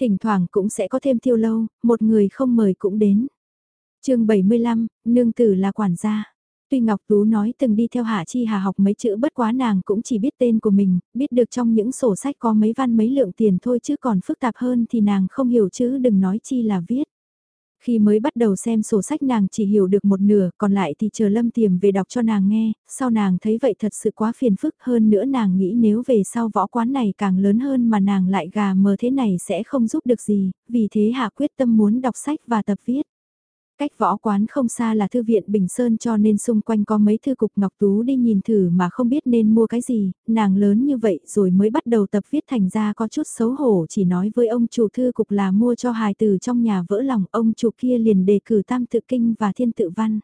Thỉnh thoảng cũng sẽ có thêm tiêu lâu, một người không mời cũng đến chương 75, nương tử là quản gia. Tuy Ngọc Tú nói từng đi theo Hạ Chi Hà học mấy chữ bất quá nàng cũng chỉ biết tên của mình, biết được trong những sổ sách có mấy văn mấy lượng tiền thôi chứ còn phức tạp hơn thì nàng không hiểu chữ đừng nói chi là viết. Khi mới bắt đầu xem sổ sách nàng chỉ hiểu được một nửa, còn lại thì chờ Lâm Tiềm về đọc cho nàng nghe, sau nàng thấy vậy thật sự quá phiền phức hơn nữa nàng nghĩ nếu về sau võ quán này càng lớn hơn mà nàng lại gà mờ thế này sẽ không giúp được gì, vì thế Hạ quyết tâm muốn đọc sách và tập viết. Cách võ quán không xa là thư viện Bình Sơn cho nên xung quanh có mấy thư cục Ngọc Tú đi nhìn thử mà không biết nên mua cái gì, nàng lớn như vậy rồi mới bắt đầu tập viết thành ra có chút xấu hổ chỉ nói với ông chủ thư cục là mua cho hài từ trong nhà vỡ lòng ông chủ kia liền đề cử tam tự kinh và thiên tự văn.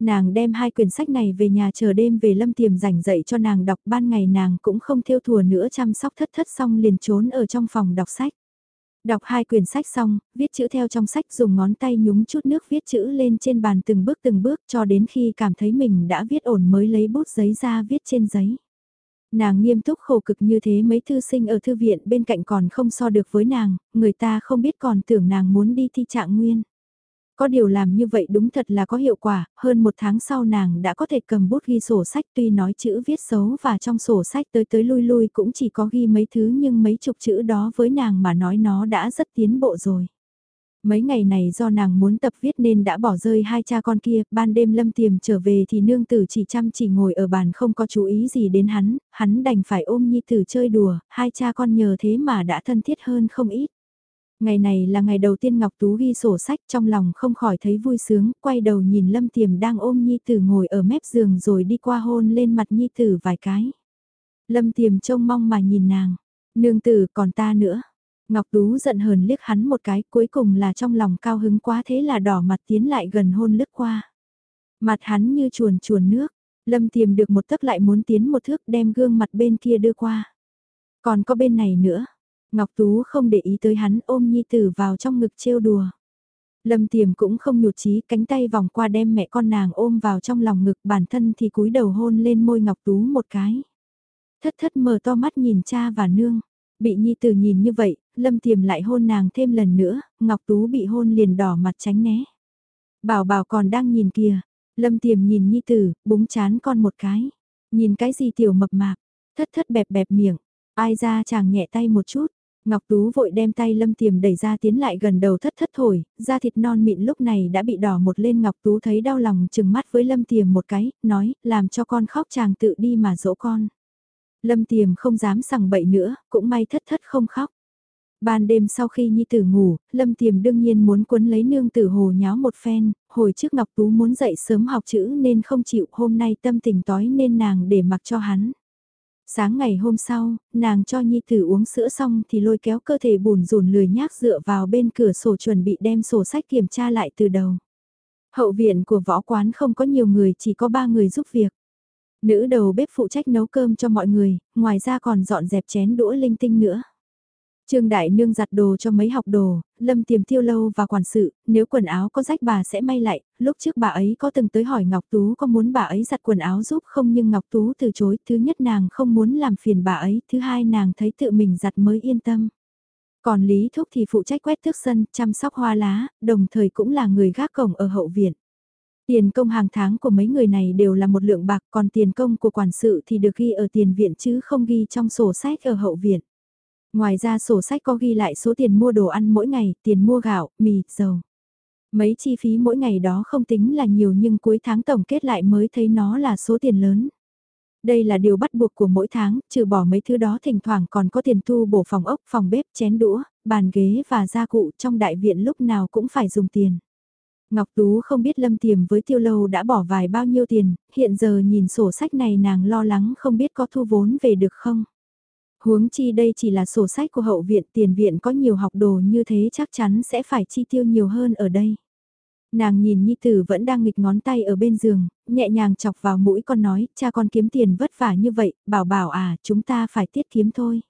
Nàng đem hai quyển sách này về nhà chờ đêm về lâm tiềm rảnh dậy cho nàng đọc ban ngày nàng cũng không theo thùa nữa chăm sóc thất thất xong liền trốn ở trong phòng đọc sách. Đọc hai quyển sách xong, viết chữ theo trong sách dùng ngón tay nhúng chút nước viết chữ lên trên bàn từng bước từng bước cho đến khi cảm thấy mình đã viết ổn mới lấy bút giấy ra viết trên giấy. Nàng nghiêm túc khổ cực như thế mấy thư sinh ở thư viện bên cạnh còn không so được với nàng, người ta không biết còn tưởng nàng muốn đi thi trạng nguyên. Có điều làm như vậy đúng thật là có hiệu quả, hơn một tháng sau nàng đã có thể cầm bút ghi sổ sách tuy nói chữ viết xấu và trong sổ sách tới tới lui lui cũng chỉ có ghi mấy thứ nhưng mấy chục chữ đó với nàng mà nói nó đã rất tiến bộ rồi. Mấy ngày này do nàng muốn tập viết nên đã bỏ rơi hai cha con kia, ban đêm lâm tiềm trở về thì nương tử chỉ chăm chỉ ngồi ở bàn không có chú ý gì đến hắn, hắn đành phải ôm nhi tử chơi đùa, hai cha con nhờ thế mà đã thân thiết hơn không ít. Ngày này là ngày đầu tiên Ngọc Tú ghi sổ sách trong lòng không khỏi thấy vui sướng, quay đầu nhìn Lâm Tiềm đang ôm Nhi Tử ngồi ở mép giường rồi đi qua hôn lên mặt Nhi Tử vài cái. Lâm Tiềm trông mong mà nhìn nàng, nương tử còn ta nữa. Ngọc Tú giận hờn liếc hắn một cái cuối cùng là trong lòng cao hứng quá thế là đỏ mặt tiến lại gần hôn lướt qua. Mặt hắn như chuồn chuồn nước, Lâm Tiềm được một tấc lại muốn tiến một thước đem gương mặt bên kia đưa qua. Còn có bên này nữa, Ngọc Tú không để ý tới hắn ôm Nhi Tử vào trong ngực trêu đùa. Lâm Tiềm cũng không nhụt chí cánh tay vòng qua đem mẹ con nàng ôm vào trong lòng ngực bản thân thì cúi đầu hôn lên môi Ngọc Tú một cái. Thất thất mở to mắt nhìn cha và nương. Bị Nhi Tử nhìn như vậy, Lâm Tiềm lại hôn nàng thêm lần nữa, Ngọc Tú bị hôn liền đỏ mặt tránh né. Bảo bảo còn đang nhìn kìa, Lâm Tiềm nhìn Nhi Tử, búng chán con một cái. Nhìn cái gì tiểu mập mạp, thất thất bẹp bẹp miệng, ai ra chàng nhẹ tay một chút, Ngọc Tú vội đem tay Lâm Tiềm đẩy ra tiến lại gần đầu thất thất thổi, da thịt non mịn lúc này đã bị đỏ một lên Ngọc Tú thấy đau lòng chừng mắt với Lâm Tiềm một cái, nói, làm cho con khóc chàng tự đi mà dỗ con. Lâm Tiềm không dám sằng bậy nữa, cũng may thất thất không khóc. Ban đêm sau khi Nhi Tử ngủ, Lâm Tiềm đương nhiên muốn quấn lấy nương tử hồ nháo một phen, hồi trước Ngọc Tú muốn dậy sớm học chữ nên không chịu, hôm nay tâm tình tối nên nàng để mặc cho hắn. Sáng ngày hôm sau, nàng cho Nhi Tử uống sữa xong thì lôi kéo cơ thể bùn rùn lười nhác dựa vào bên cửa sổ chuẩn bị đem sổ sách kiểm tra lại từ đầu. Hậu viện của võ quán không có nhiều người chỉ có ba người giúp việc. Nữ đầu bếp phụ trách nấu cơm cho mọi người, ngoài ra còn dọn dẹp chén đũa linh tinh nữa. Trương Đại Nương giặt đồ cho mấy học đồ, Lâm Tiềm thiêu Lâu và quản sự, nếu quần áo có rách bà sẽ may lại, lúc trước bà ấy có từng tới hỏi Ngọc Tú có muốn bà ấy giặt quần áo giúp không nhưng Ngọc Tú từ chối, thứ nhất nàng không muốn làm phiền bà ấy, thứ hai nàng thấy tự mình giặt mới yên tâm. Còn Lý Thúc thì phụ trách quét thước sân, chăm sóc hoa lá, đồng thời cũng là người gác cổng ở hậu viện. Tiền công hàng tháng của mấy người này đều là một lượng bạc, còn tiền công của quản sự thì được ghi ở tiền viện chứ không ghi trong sổ sách ở hậu viện. Ngoài ra sổ sách có ghi lại số tiền mua đồ ăn mỗi ngày, tiền mua gạo, mì, dầu. Mấy chi phí mỗi ngày đó không tính là nhiều nhưng cuối tháng tổng kết lại mới thấy nó là số tiền lớn. Đây là điều bắt buộc của mỗi tháng, trừ bỏ mấy thứ đó thỉnh thoảng còn có tiền thu bổ phòng ốc, phòng bếp, chén đũa, bàn ghế và gia cụ trong đại viện lúc nào cũng phải dùng tiền. Ngọc Tú không biết Lâm Tiềm với tiêu lâu đã bỏ vài bao nhiêu tiền, hiện giờ nhìn sổ sách này nàng lo lắng không biết có thu vốn về được không. Huống chi đây chỉ là sổ sách của hậu viện, tiền viện có nhiều học đồ như thế chắc chắn sẽ phải chi tiêu nhiều hơn ở đây. Nàng nhìn Nhi Tử vẫn đang nghịch ngón tay ở bên giường, nhẹ nhàng chọc vào mũi con nói, cha con kiếm tiền vất vả như vậy, bảo bảo à, chúng ta phải tiết kiếm thôi.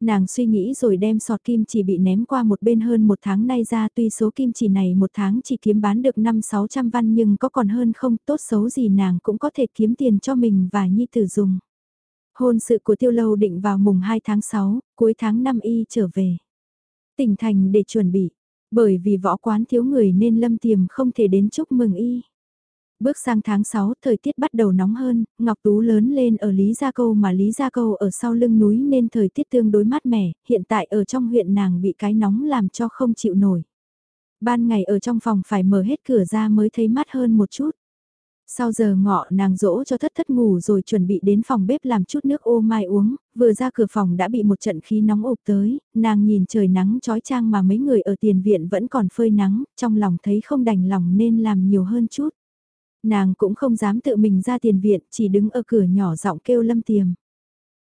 Nàng suy nghĩ rồi đem sọt kim chỉ bị ném qua một bên hơn một tháng nay ra tuy số kim chỉ này một tháng chỉ kiếm bán được 5-600 văn nhưng có còn hơn không tốt xấu gì nàng cũng có thể kiếm tiền cho mình và Nhi Tử dùng. Hôn sự của tiêu lâu định vào mùng 2 tháng 6, cuối tháng 5 y trở về. Tỉnh thành để chuẩn bị, bởi vì võ quán thiếu người nên lâm tiềm không thể đến chúc mừng y. Bước sang tháng 6, thời tiết bắt đầu nóng hơn, Ngọc Tú lớn lên ở Lý Gia Câu mà Lý Gia Câu ở sau lưng núi nên thời tiết tương đối mát mẻ, hiện tại ở trong huyện nàng bị cái nóng làm cho không chịu nổi. Ban ngày ở trong phòng phải mở hết cửa ra mới thấy mát hơn một chút. Sau giờ ngọ nàng dỗ cho thất thất ngủ rồi chuẩn bị đến phòng bếp làm chút nước ô mai uống, vừa ra cửa phòng đã bị một trận khí nóng ụp tới, nàng nhìn trời nắng trói trang mà mấy người ở tiền viện vẫn còn phơi nắng, trong lòng thấy không đành lòng nên làm nhiều hơn chút. Nàng cũng không dám tự mình ra tiền viện, chỉ đứng ở cửa nhỏ giọng kêu lâm tiềm.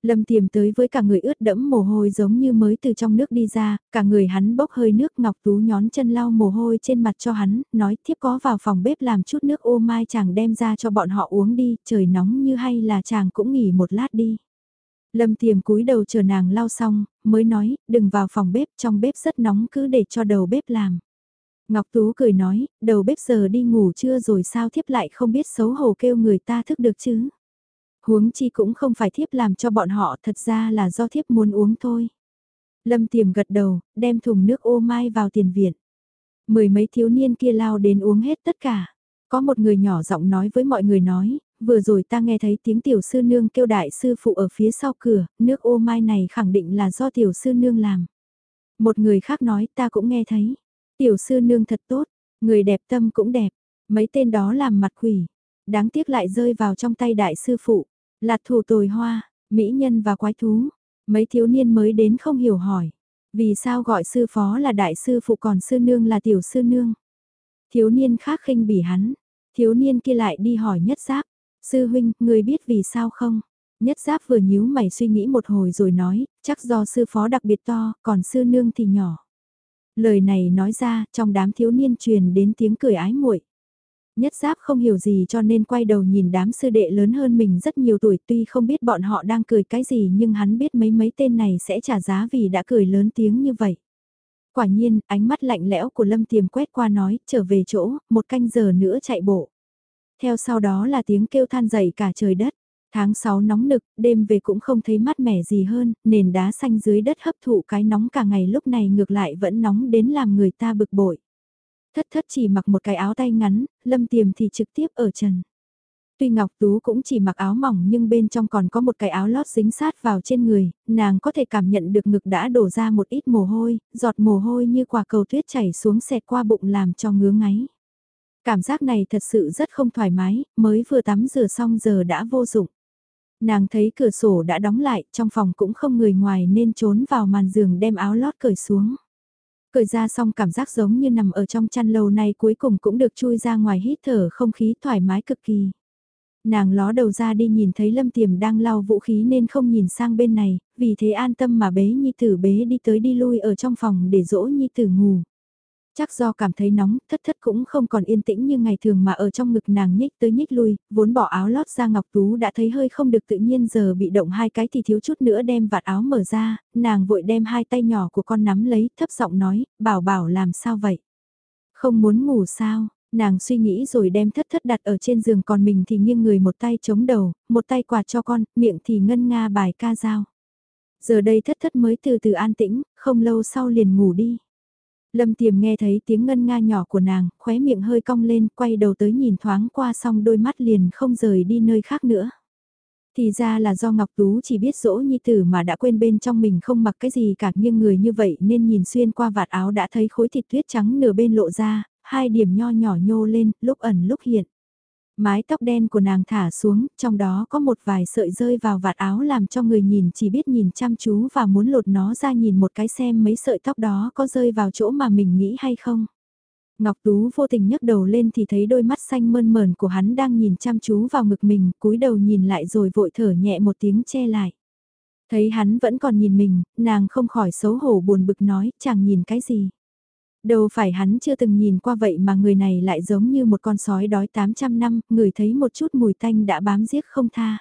Lâm tiềm tới với cả người ướt đẫm mồ hôi giống như mới từ trong nước đi ra, cả người hắn bốc hơi nước ngọc tú nhón chân lau mồ hôi trên mặt cho hắn, nói tiếp có vào phòng bếp làm chút nước ô mai chàng đem ra cho bọn họ uống đi, trời nóng như hay là chàng cũng nghỉ một lát đi. Lâm tiềm cúi đầu chờ nàng lau xong, mới nói, đừng vào phòng bếp, trong bếp rất nóng cứ để cho đầu bếp làm. Ngọc Tú cười nói, đầu bếp giờ đi ngủ chưa rồi sao thiếp lại không biết xấu hổ kêu người ta thức được chứ. Huống chi cũng không phải thiếp làm cho bọn họ thật ra là do thiếp muốn uống thôi. Lâm tiềm gật đầu, đem thùng nước ô mai vào tiền viện. Mười mấy thiếu niên kia lao đến uống hết tất cả. Có một người nhỏ giọng nói với mọi người nói, vừa rồi ta nghe thấy tiếng tiểu sư nương kêu đại sư phụ ở phía sau cửa, nước ô mai này khẳng định là do tiểu sư nương làm. Một người khác nói ta cũng nghe thấy, tiểu sư nương thật tốt, người đẹp tâm cũng đẹp, mấy tên đó làm mặt quỷ, đáng tiếc lại rơi vào trong tay đại sư phụ. Lạt thủ tồi hoa, mỹ nhân và quái thú. Mấy thiếu niên mới đến không hiểu hỏi. Vì sao gọi sư phó là đại sư phụ còn sư nương là tiểu sư nương? Thiếu niên khác khinh bỉ hắn. Thiếu niên kia lại đi hỏi nhất giáp. Sư huynh, người biết vì sao không? Nhất giáp vừa nhíu mày suy nghĩ một hồi rồi nói, chắc do sư phó đặc biệt to, còn sư nương thì nhỏ. Lời này nói ra, trong đám thiếu niên truyền đến tiếng cười ái muội. Nhất giáp không hiểu gì cho nên quay đầu nhìn đám sư đệ lớn hơn mình rất nhiều tuổi tuy không biết bọn họ đang cười cái gì nhưng hắn biết mấy mấy tên này sẽ trả giá vì đã cười lớn tiếng như vậy. Quả nhiên, ánh mắt lạnh lẽo của Lâm Tiềm quét qua nói, trở về chỗ, một canh giờ nữa chạy bộ. Theo sau đó là tiếng kêu than dậy cả trời đất. Tháng 6 nóng nực, đêm về cũng không thấy mát mẻ gì hơn, nền đá xanh dưới đất hấp thụ cái nóng cả ngày lúc này ngược lại vẫn nóng đến làm người ta bực bội. Thất thất chỉ mặc một cái áo tay ngắn, lâm tiềm thì trực tiếp ở trần. Tuy Ngọc Tú cũng chỉ mặc áo mỏng nhưng bên trong còn có một cái áo lót dính sát vào trên người, nàng có thể cảm nhận được ngực đã đổ ra một ít mồ hôi, giọt mồ hôi như quả cầu tuyết chảy xuống xẹt qua bụng làm cho ngứa ngáy. Cảm giác này thật sự rất không thoải mái, mới vừa tắm rửa xong giờ đã vô dụng. Nàng thấy cửa sổ đã đóng lại, trong phòng cũng không người ngoài nên trốn vào màn giường đem áo lót cởi xuống. Cởi ra xong cảm giác giống như nằm ở trong chăn lâu nay cuối cùng cũng được chui ra ngoài hít thở không khí thoải mái cực kỳ. Nàng ló đầu ra đi nhìn thấy Lâm Tiềm đang lau vũ khí nên không nhìn sang bên này, vì thế an tâm mà bế Nhi Tử bế đi tới đi lui ở trong phòng để dỗ Nhi Tử ngủ. Chắc do cảm thấy nóng, thất thất cũng không còn yên tĩnh như ngày thường mà ở trong ngực nàng nhích tới nhích lui, vốn bỏ áo lót ra Ngọc Tú đã thấy hơi không được tự nhiên giờ bị động hai cái thì thiếu chút nữa đem vạt áo mở ra, nàng vội đem hai tay nhỏ của con nắm lấy, thấp giọng nói, bảo bảo làm sao vậy? Không muốn ngủ sao? Nàng suy nghĩ rồi đem thất thất đặt ở trên giường còn mình thì nghiêng người một tay chống đầu, một tay quạt cho con, miệng thì ngân nga bài ca dao. Giờ đây thất thất mới từ từ an tĩnh, không lâu sau liền ngủ đi. Lâm Tiềm nghe thấy tiếng ngân nga nhỏ của nàng, khóe miệng hơi cong lên, quay đầu tới nhìn thoáng qua xong đôi mắt liền không rời đi nơi khác nữa. Thì ra là do Ngọc Tú chỉ biết dỗ nhi tử mà đã quên bên trong mình không mặc cái gì cả nhưng người như vậy nên nhìn xuyên qua vạt áo đã thấy khối thịt tuyết trắng nửa bên lộ ra, hai điểm nho nhỏ nhô lên, lúc ẩn lúc hiện. Mái tóc đen của nàng thả xuống, trong đó có một vài sợi rơi vào vạt áo làm cho người nhìn chỉ biết nhìn chăm chú và muốn lột nó ra nhìn một cái xem mấy sợi tóc đó có rơi vào chỗ mà mình nghĩ hay không. Ngọc Tú vô tình nhấc đầu lên thì thấy đôi mắt xanh mơn mờn của hắn đang nhìn chăm chú vào ngực mình, cúi đầu nhìn lại rồi vội thở nhẹ một tiếng che lại. Thấy hắn vẫn còn nhìn mình, nàng không khỏi xấu hổ buồn bực nói, chàng nhìn cái gì. Đâu phải hắn chưa từng nhìn qua vậy mà người này lại giống như một con sói đói 800 năm, người thấy một chút mùi tanh đã bám giết không tha.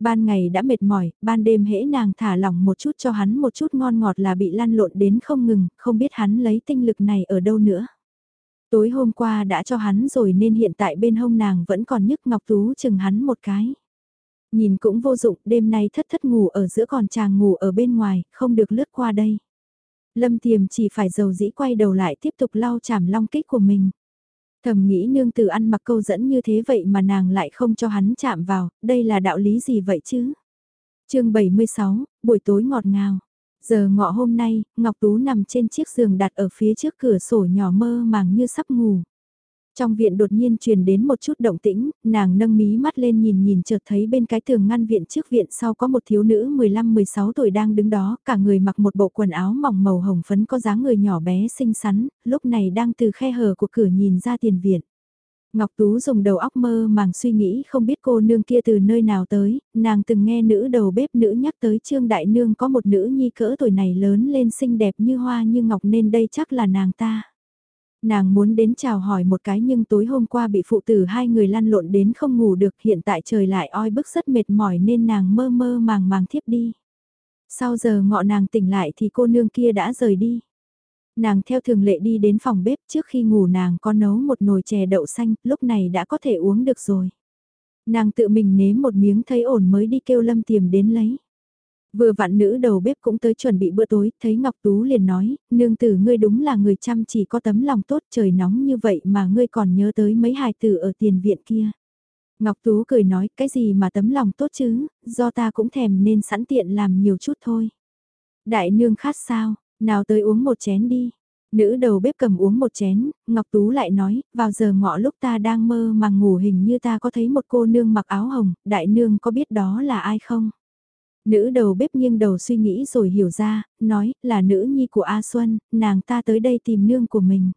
Ban ngày đã mệt mỏi, ban đêm hễ nàng thả lỏng một chút cho hắn một chút ngon ngọt là bị lăn lộn đến không ngừng, không biết hắn lấy tinh lực này ở đâu nữa. Tối hôm qua đã cho hắn rồi nên hiện tại bên hông nàng vẫn còn nhức ngọc tú chừng hắn một cái. Nhìn cũng vô dụng, đêm nay thất thất ngủ ở giữa còn chàng ngủ ở bên ngoài, không được lướt qua đây. Lâm Tiềm chỉ phải dầu dĩ quay đầu lại tiếp tục lau chảm long kích của mình. Thầm nghĩ nương tử ăn mặc câu dẫn như thế vậy mà nàng lại không cho hắn chạm vào, đây là đạo lý gì vậy chứ? chương 76, buổi tối ngọt ngào. Giờ ngọ hôm nay, Ngọc Tú nằm trên chiếc giường đặt ở phía trước cửa sổ nhỏ mơ màng như sắp ngủ. Trong viện đột nhiên truyền đến một chút động tĩnh, nàng nâng mí mắt lên nhìn nhìn chợt thấy bên cái tường ngăn viện trước viện sau có một thiếu nữ 15-16 tuổi đang đứng đó, cả người mặc một bộ quần áo mỏng màu hồng phấn có dáng người nhỏ bé xinh xắn, lúc này đang từ khe hở của cửa nhìn ra tiền viện. Ngọc Tú dùng đầu óc mơ màng suy nghĩ không biết cô nương kia từ nơi nào tới, nàng từng nghe nữ đầu bếp nữ nhắc tới Trương Đại Nương có một nữ nhi cỡ tuổi này lớn lên xinh đẹp như hoa như ngọc nên đây chắc là nàng ta. Nàng muốn đến chào hỏi một cái nhưng tối hôm qua bị phụ tử hai người lăn lộn đến không ngủ được hiện tại trời lại oi bức rất mệt mỏi nên nàng mơ mơ màng màng thiếp đi. Sau giờ ngọ nàng tỉnh lại thì cô nương kia đã rời đi. Nàng theo thường lệ đi đến phòng bếp trước khi ngủ nàng có nấu một nồi chè đậu xanh, lúc này đã có thể uống được rồi. Nàng tự mình nếm một miếng thấy ổn mới đi kêu lâm tiềm đến lấy. Vừa vặn nữ đầu bếp cũng tới chuẩn bị bữa tối, thấy Ngọc Tú liền nói, nương tử ngươi đúng là người chăm chỉ có tấm lòng tốt trời nóng như vậy mà ngươi còn nhớ tới mấy hài tử ở tiền viện kia. Ngọc Tú cười nói, cái gì mà tấm lòng tốt chứ, do ta cũng thèm nên sẵn tiện làm nhiều chút thôi. Đại nương khát sao, nào tới uống một chén đi. Nữ đầu bếp cầm uống một chén, Ngọc Tú lại nói, vào giờ ngọ lúc ta đang mơ mà ngủ hình như ta có thấy một cô nương mặc áo hồng, đại nương có biết đó là ai không? Nữ đầu bếp nghiêng đầu suy nghĩ rồi hiểu ra, nói là nữ nhi của A Xuân, nàng ta tới đây tìm nương của mình.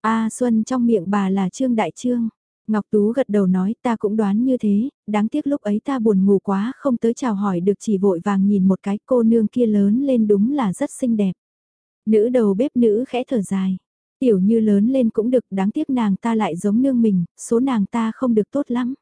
A Xuân trong miệng bà là Trương Đại Trương. Ngọc Tú gật đầu nói ta cũng đoán như thế, đáng tiếc lúc ấy ta buồn ngủ quá không tới chào hỏi được chỉ vội vàng nhìn một cái cô nương kia lớn lên đúng là rất xinh đẹp. Nữ đầu bếp nữ khẽ thở dài. Tiểu như lớn lên cũng được đáng tiếc nàng ta lại giống nương mình, số nàng ta không được tốt lắm.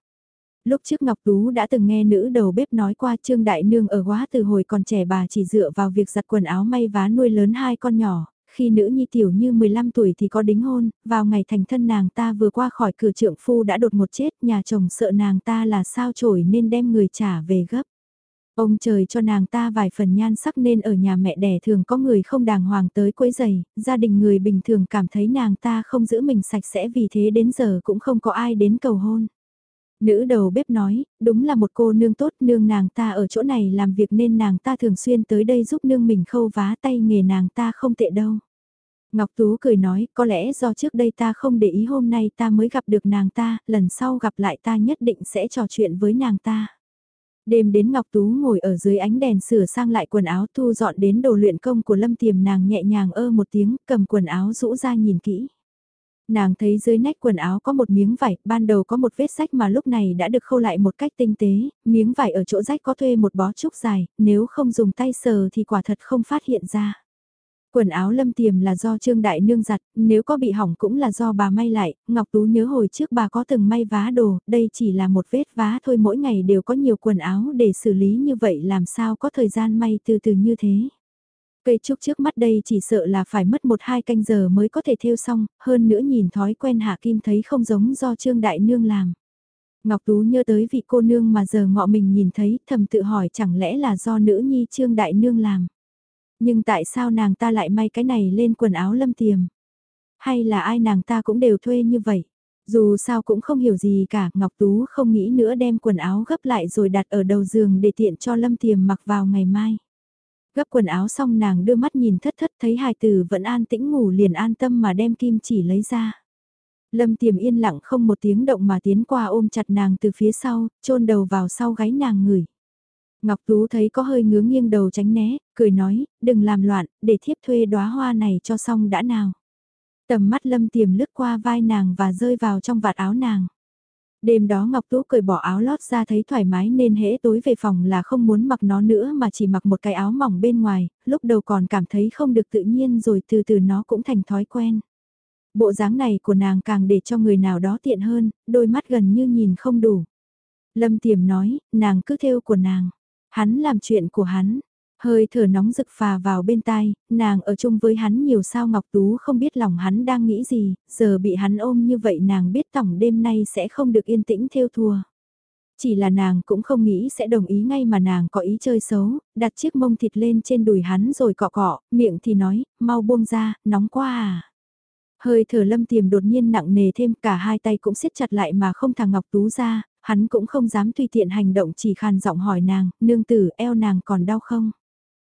Lúc trước Ngọc Tú đã từng nghe nữ đầu bếp nói qua Trương Đại Nương ở quá từ hồi còn trẻ bà chỉ dựa vào việc giặt quần áo may vá nuôi lớn hai con nhỏ, khi nữ nhi tiểu như 15 tuổi thì có đính hôn, vào ngày thành thân nàng ta vừa qua khỏi cửa trượng phu đã đột một chết, nhà chồng sợ nàng ta là sao chổi nên đem người trả về gấp. Ông trời cho nàng ta vài phần nhan sắc nên ở nhà mẹ đẻ thường có người không đàng hoàng tới quấy giày, gia đình người bình thường cảm thấy nàng ta không giữ mình sạch sẽ vì thế đến giờ cũng không có ai đến cầu hôn. Nữ đầu bếp nói, đúng là một cô nương tốt, nương nàng ta ở chỗ này làm việc nên nàng ta thường xuyên tới đây giúp nương mình khâu vá tay nghề nàng ta không tệ đâu. Ngọc Tú cười nói, có lẽ do trước đây ta không để ý hôm nay ta mới gặp được nàng ta, lần sau gặp lại ta nhất định sẽ trò chuyện với nàng ta. Đêm đến Ngọc Tú ngồi ở dưới ánh đèn sửa sang lại quần áo thu dọn đến đồ luyện công của Lâm Tiềm nàng nhẹ nhàng ơ một tiếng cầm quần áo rũ ra nhìn kỹ. Nàng thấy dưới nách quần áo có một miếng vải, ban đầu có một vết rách mà lúc này đã được khâu lại một cách tinh tế, miếng vải ở chỗ rách có thuê một bó trúc dài, nếu không dùng tay sờ thì quả thật không phát hiện ra. Quần áo lâm tiềm là do Trương Đại Nương giặt, nếu có bị hỏng cũng là do bà may lại, Ngọc Tú nhớ hồi trước bà có từng may vá đồ, đây chỉ là một vết vá thôi mỗi ngày đều có nhiều quần áo để xử lý như vậy làm sao có thời gian may từ từ như thế. Cây trúc trước mắt đây chỉ sợ là phải mất một hai canh giờ mới có thể thêu xong, hơn nữa nhìn thói quen Hạ Kim thấy không giống do Trương Đại Nương làm. Ngọc Tú nhớ tới vị cô nương mà giờ ngọ mình nhìn thấy thầm tự hỏi chẳng lẽ là do nữ nhi Trương Đại Nương làm. Nhưng tại sao nàng ta lại may cái này lên quần áo lâm tiềm? Hay là ai nàng ta cũng đều thuê như vậy? Dù sao cũng không hiểu gì cả, Ngọc Tú không nghĩ nữa đem quần áo gấp lại rồi đặt ở đầu giường để tiện cho lâm tiềm mặc vào ngày mai. Gấp quần áo xong nàng đưa mắt nhìn thất thất thấy hài tử vẫn an tĩnh ngủ liền an tâm mà đem kim chỉ lấy ra. Lâm tiềm yên lặng không một tiếng động mà tiến qua ôm chặt nàng từ phía sau, chôn đầu vào sau gáy nàng ngửi. Ngọc Tú thấy có hơi ngứa nghiêng đầu tránh né, cười nói, đừng làm loạn, để thiếp thuê đóa hoa này cho xong đã nào. Tầm mắt lâm tiềm lướt qua vai nàng và rơi vào trong vạt áo nàng. Đêm đó Ngọc Tú cởi bỏ áo lót ra thấy thoải mái nên hễ tối về phòng là không muốn mặc nó nữa mà chỉ mặc một cái áo mỏng bên ngoài, lúc đầu còn cảm thấy không được tự nhiên rồi từ từ nó cũng thành thói quen. Bộ dáng này của nàng càng để cho người nào đó tiện hơn, đôi mắt gần như nhìn không đủ. Lâm Tiềm nói, nàng cứ theo của nàng. Hắn làm chuyện của hắn, hơi thở nóng rực phà vào bên tai, nàng ở chung với hắn nhiều sao Ngọc Tú không biết lòng hắn đang nghĩ gì, giờ bị hắn ôm như vậy nàng biết tổng đêm nay sẽ không được yên tĩnh theo thua. Chỉ là nàng cũng không nghĩ sẽ đồng ý ngay mà nàng có ý chơi xấu, đặt chiếc mông thịt lên trên đùi hắn rồi cọ cọ, miệng thì nói, mau buông ra, nóng quá à. Hơi thở lâm tiềm đột nhiên nặng nề thêm cả hai tay cũng siết chặt lại mà không thằng Ngọc Tú ra, hắn cũng không dám tùy tiện hành động chỉ khàn giọng hỏi nàng, nương tử eo nàng còn đau không?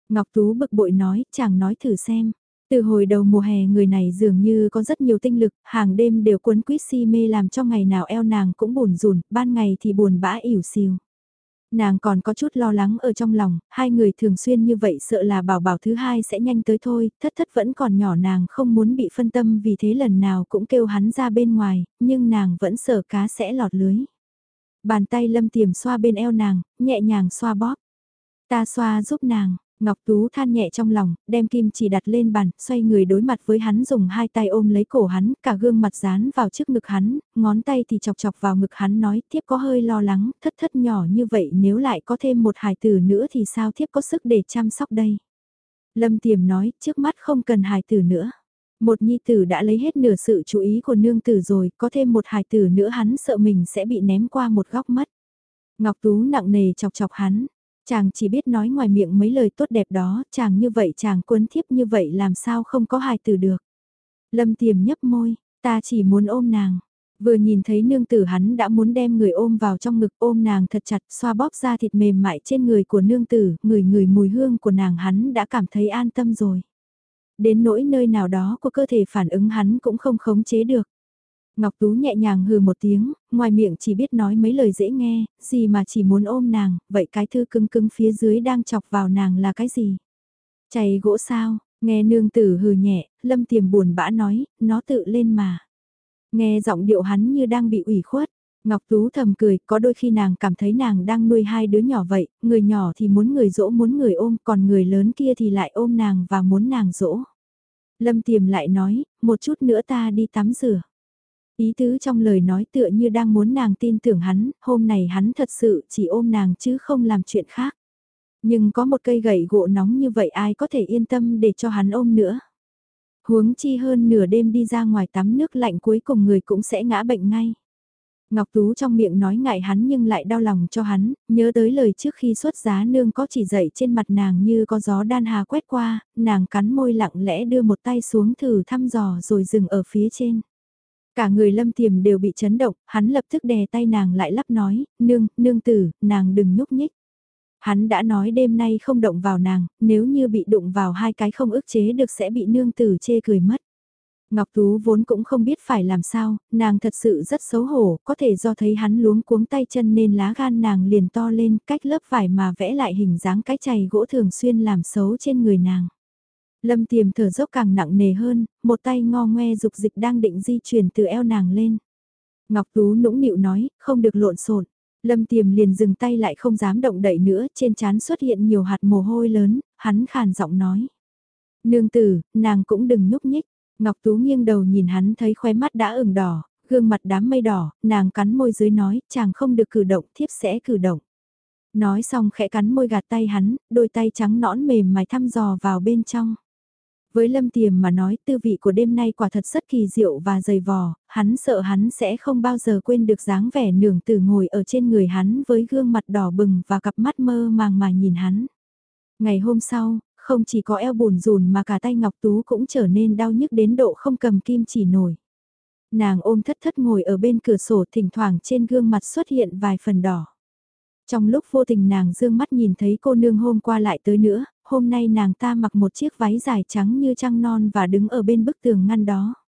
Ngọc Tú bực bội nói, chàng nói thử xem. Từ hồi đầu mùa hè người này dường như có rất nhiều tinh lực, hàng đêm đều cuốn quýt si mê làm cho ngày nào eo nàng cũng buồn rùn, ban ngày thì buồn bã ỉu xìu. Nàng còn có chút lo lắng ở trong lòng, hai người thường xuyên như vậy sợ là bảo bảo thứ hai sẽ nhanh tới thôi, thất thất vẫn còn nhỏ nàng không muốn bị phân tâm vì thế lần nào cũng kêu hắn ra bên ngoài, nhưng nàng vẫn sợ cá sẽ lọt lưới. Bàn tay lâm tiềm xoa bên eo nàng, nhẹ nhàng xoa bóp. Ta xoa giúp nàng, Ngọc Tú than nhẹ trong lòng, đem kim chỉ đặt lên bàn, xoay người đối mặt với hắn dùng hai tay ôm lấy cổ hắn, cả gương mặt dán vào trước ngực hắn, ngón tay thì chọc chọc vào ngực hắn nói tiếp có hơi lo lắng, thất thất nhỏ như vậy nếu lại có thêm một hài tử nữa thì sao thiếp có sức để chăm sóc đây. Lâm Tiềm nói, trước mắt không cần hài tử nữa. Một nhi tử đã lấy hết nửa sự chú ý của nương tử rồi, có thêm một hài tử nữa hắn sợ mình sẽ bị ném qua một góc mất. Ngọc Tú nặng nề chọc chọc hắn, chàng chỉ biết nói ngoài miệng mấy lời tốt đẹp đó, chàng như vậy chàng cuốn thiếp như vậy làm sao không có hài tử được. Lâm tiềm nhấp môi, ta chỉ muốn ôm nàng. Vừa nhìn thấy nương tử hắn đã muốn đem người ôm vào trong ngực ôm nàng thật chặt xoa bóp ra thịt mềm mại trên người của nương tử, người người mùi hương của nàng hắn đã cảm thấy an tâm rồi. Đến nỗi nơi nào đó của cơ thể phản ứng hắn cũng không khống chế được. Ngọc Tú nhẹ nhàng hừ một tiếng, ngoài miệng chỉ biết nói mấy lời dễ nghe, gì mà chỉ muốn ôm nàng, vậy cái thư cứng cứng phía dưới đang chọc vào nàng là cái gì? Chày gỗ sao, nghe nương tử hừ nhẹ, lâm tiềm buồn bã nói, nó tự lên mà. Nghe giọng điệu hắn như đang bị ủy khuất, Ngọc Tú thầm cười, có đôi khi nàng cảm thấy nàng đang nuôi hai đứa nhỏ vậy, người nhỏ thì muốn người dỗ muốn người ôm, còn người lớn kia thì lại ôm nàng và muốn nàng dỗ. Lâm Tiềm lại nói, một chút nữa ta đi tắm rửa. Ý tứ trong lời nói tựa như đang muốn nàng tin tưởng hắn, hôm này hắn thật sự chỉ ôm nàng chứ không làm chuyện khác. Nhưng có một cây gậy gỗ nóng như vậy ai có thể yên tâm để cho hắn ôm nữa. Huống chi hơn nửa đêm đi ra ngoài tắm nước lạnh cuối cùng người cũng sẽ ngã bệnh ngay. Ngọc Tú trong miệng nói ngại hắn nhưng lại đau lòng cho hắn, nhớ tới lời trước khi xuất giá nương có chỉ dậy trên mặt nàng như có gió đan hà quét qua, nàng cắn môi lặng lẽ đưa một tay xuống thử thăm dò rồi dừng ở phía trên. Cả người lâm tiềm đều bị chấn động, hắn lập tức đè tay nàng lại lắp nói, nương, nương tử, nàng đừng nhúc nhích. Hắn đã nói đêm nay không động vào nàng, nếu như bị đụng vào hai cái không ức chế được sẽ bị nương tử chê cười mất. Ngọc Tú vốn cũng không biết phải làm sao, nàng thật sự rất xấu hổ, có thể do thấy hắn luống cuống tay chân nên lá gan nàng liền to lên cách lớp vải mà vẽ lại hình dáng cái chày gỗ thường xuyên làm xấu trên người nàng. Lâm tiềm thở dốc càng nặng nề hơn, một tay ngo ngoe dục dịch đang định di chuyển từ eo nàng lên. Ngọc Tú nũng nịu nói, không được lộn xộn. Lâm tiềm liền dừng tay lại không dám động đậy nữa, trên trán xuất hiện nhiều hạt mồ hôi lớn, hắn khàn giọng nói. Nương tử, nàng cũng đừng nhúc nhích. Ngọc Tú nghiêng đầu nhìn hắn thấy khóe mắt đã ửng đỏ, gương mặt đám mây đỏ, nàng cắn môi dưới nói, chàng không được cử động, thiếp sẽ cử động. Nói xong khẽ cắn môi gạt tay hắn, đôi tay trắng nõn mềm mại thăm dò vào bên trong. Với Lâm Tiềm mà nói tư vị của đêm nay quả thật rất kỳ diệu và dày vò, hắn sợ hắn sẽ không bao giờ quên được dáng vẻ nường tử ngồi ở trên người hắn với gương mặt đỏ bừng và cặp mắt mơ màng mà nhìn hắn. Ngày hôm sau, không chỉ có eo bùn rùn mà cả tay Ngọc Tú cũng trở nên đau nhức đến độ không cầm kim chỉ nổi. Nàng ôm thất thất ngồi ở bên cửa sổ thỉnh thoảng trên gương mặt xuất hiện vài phần đỏ. Trong lúc vô tình nàng dương mắt nhìn thấy cô nương hôm qua lại tới nữa, hôm nay nàng ta mặc một chiếc váy dài trắng như trăng non và đứng ở bên bức tường ngăn đó.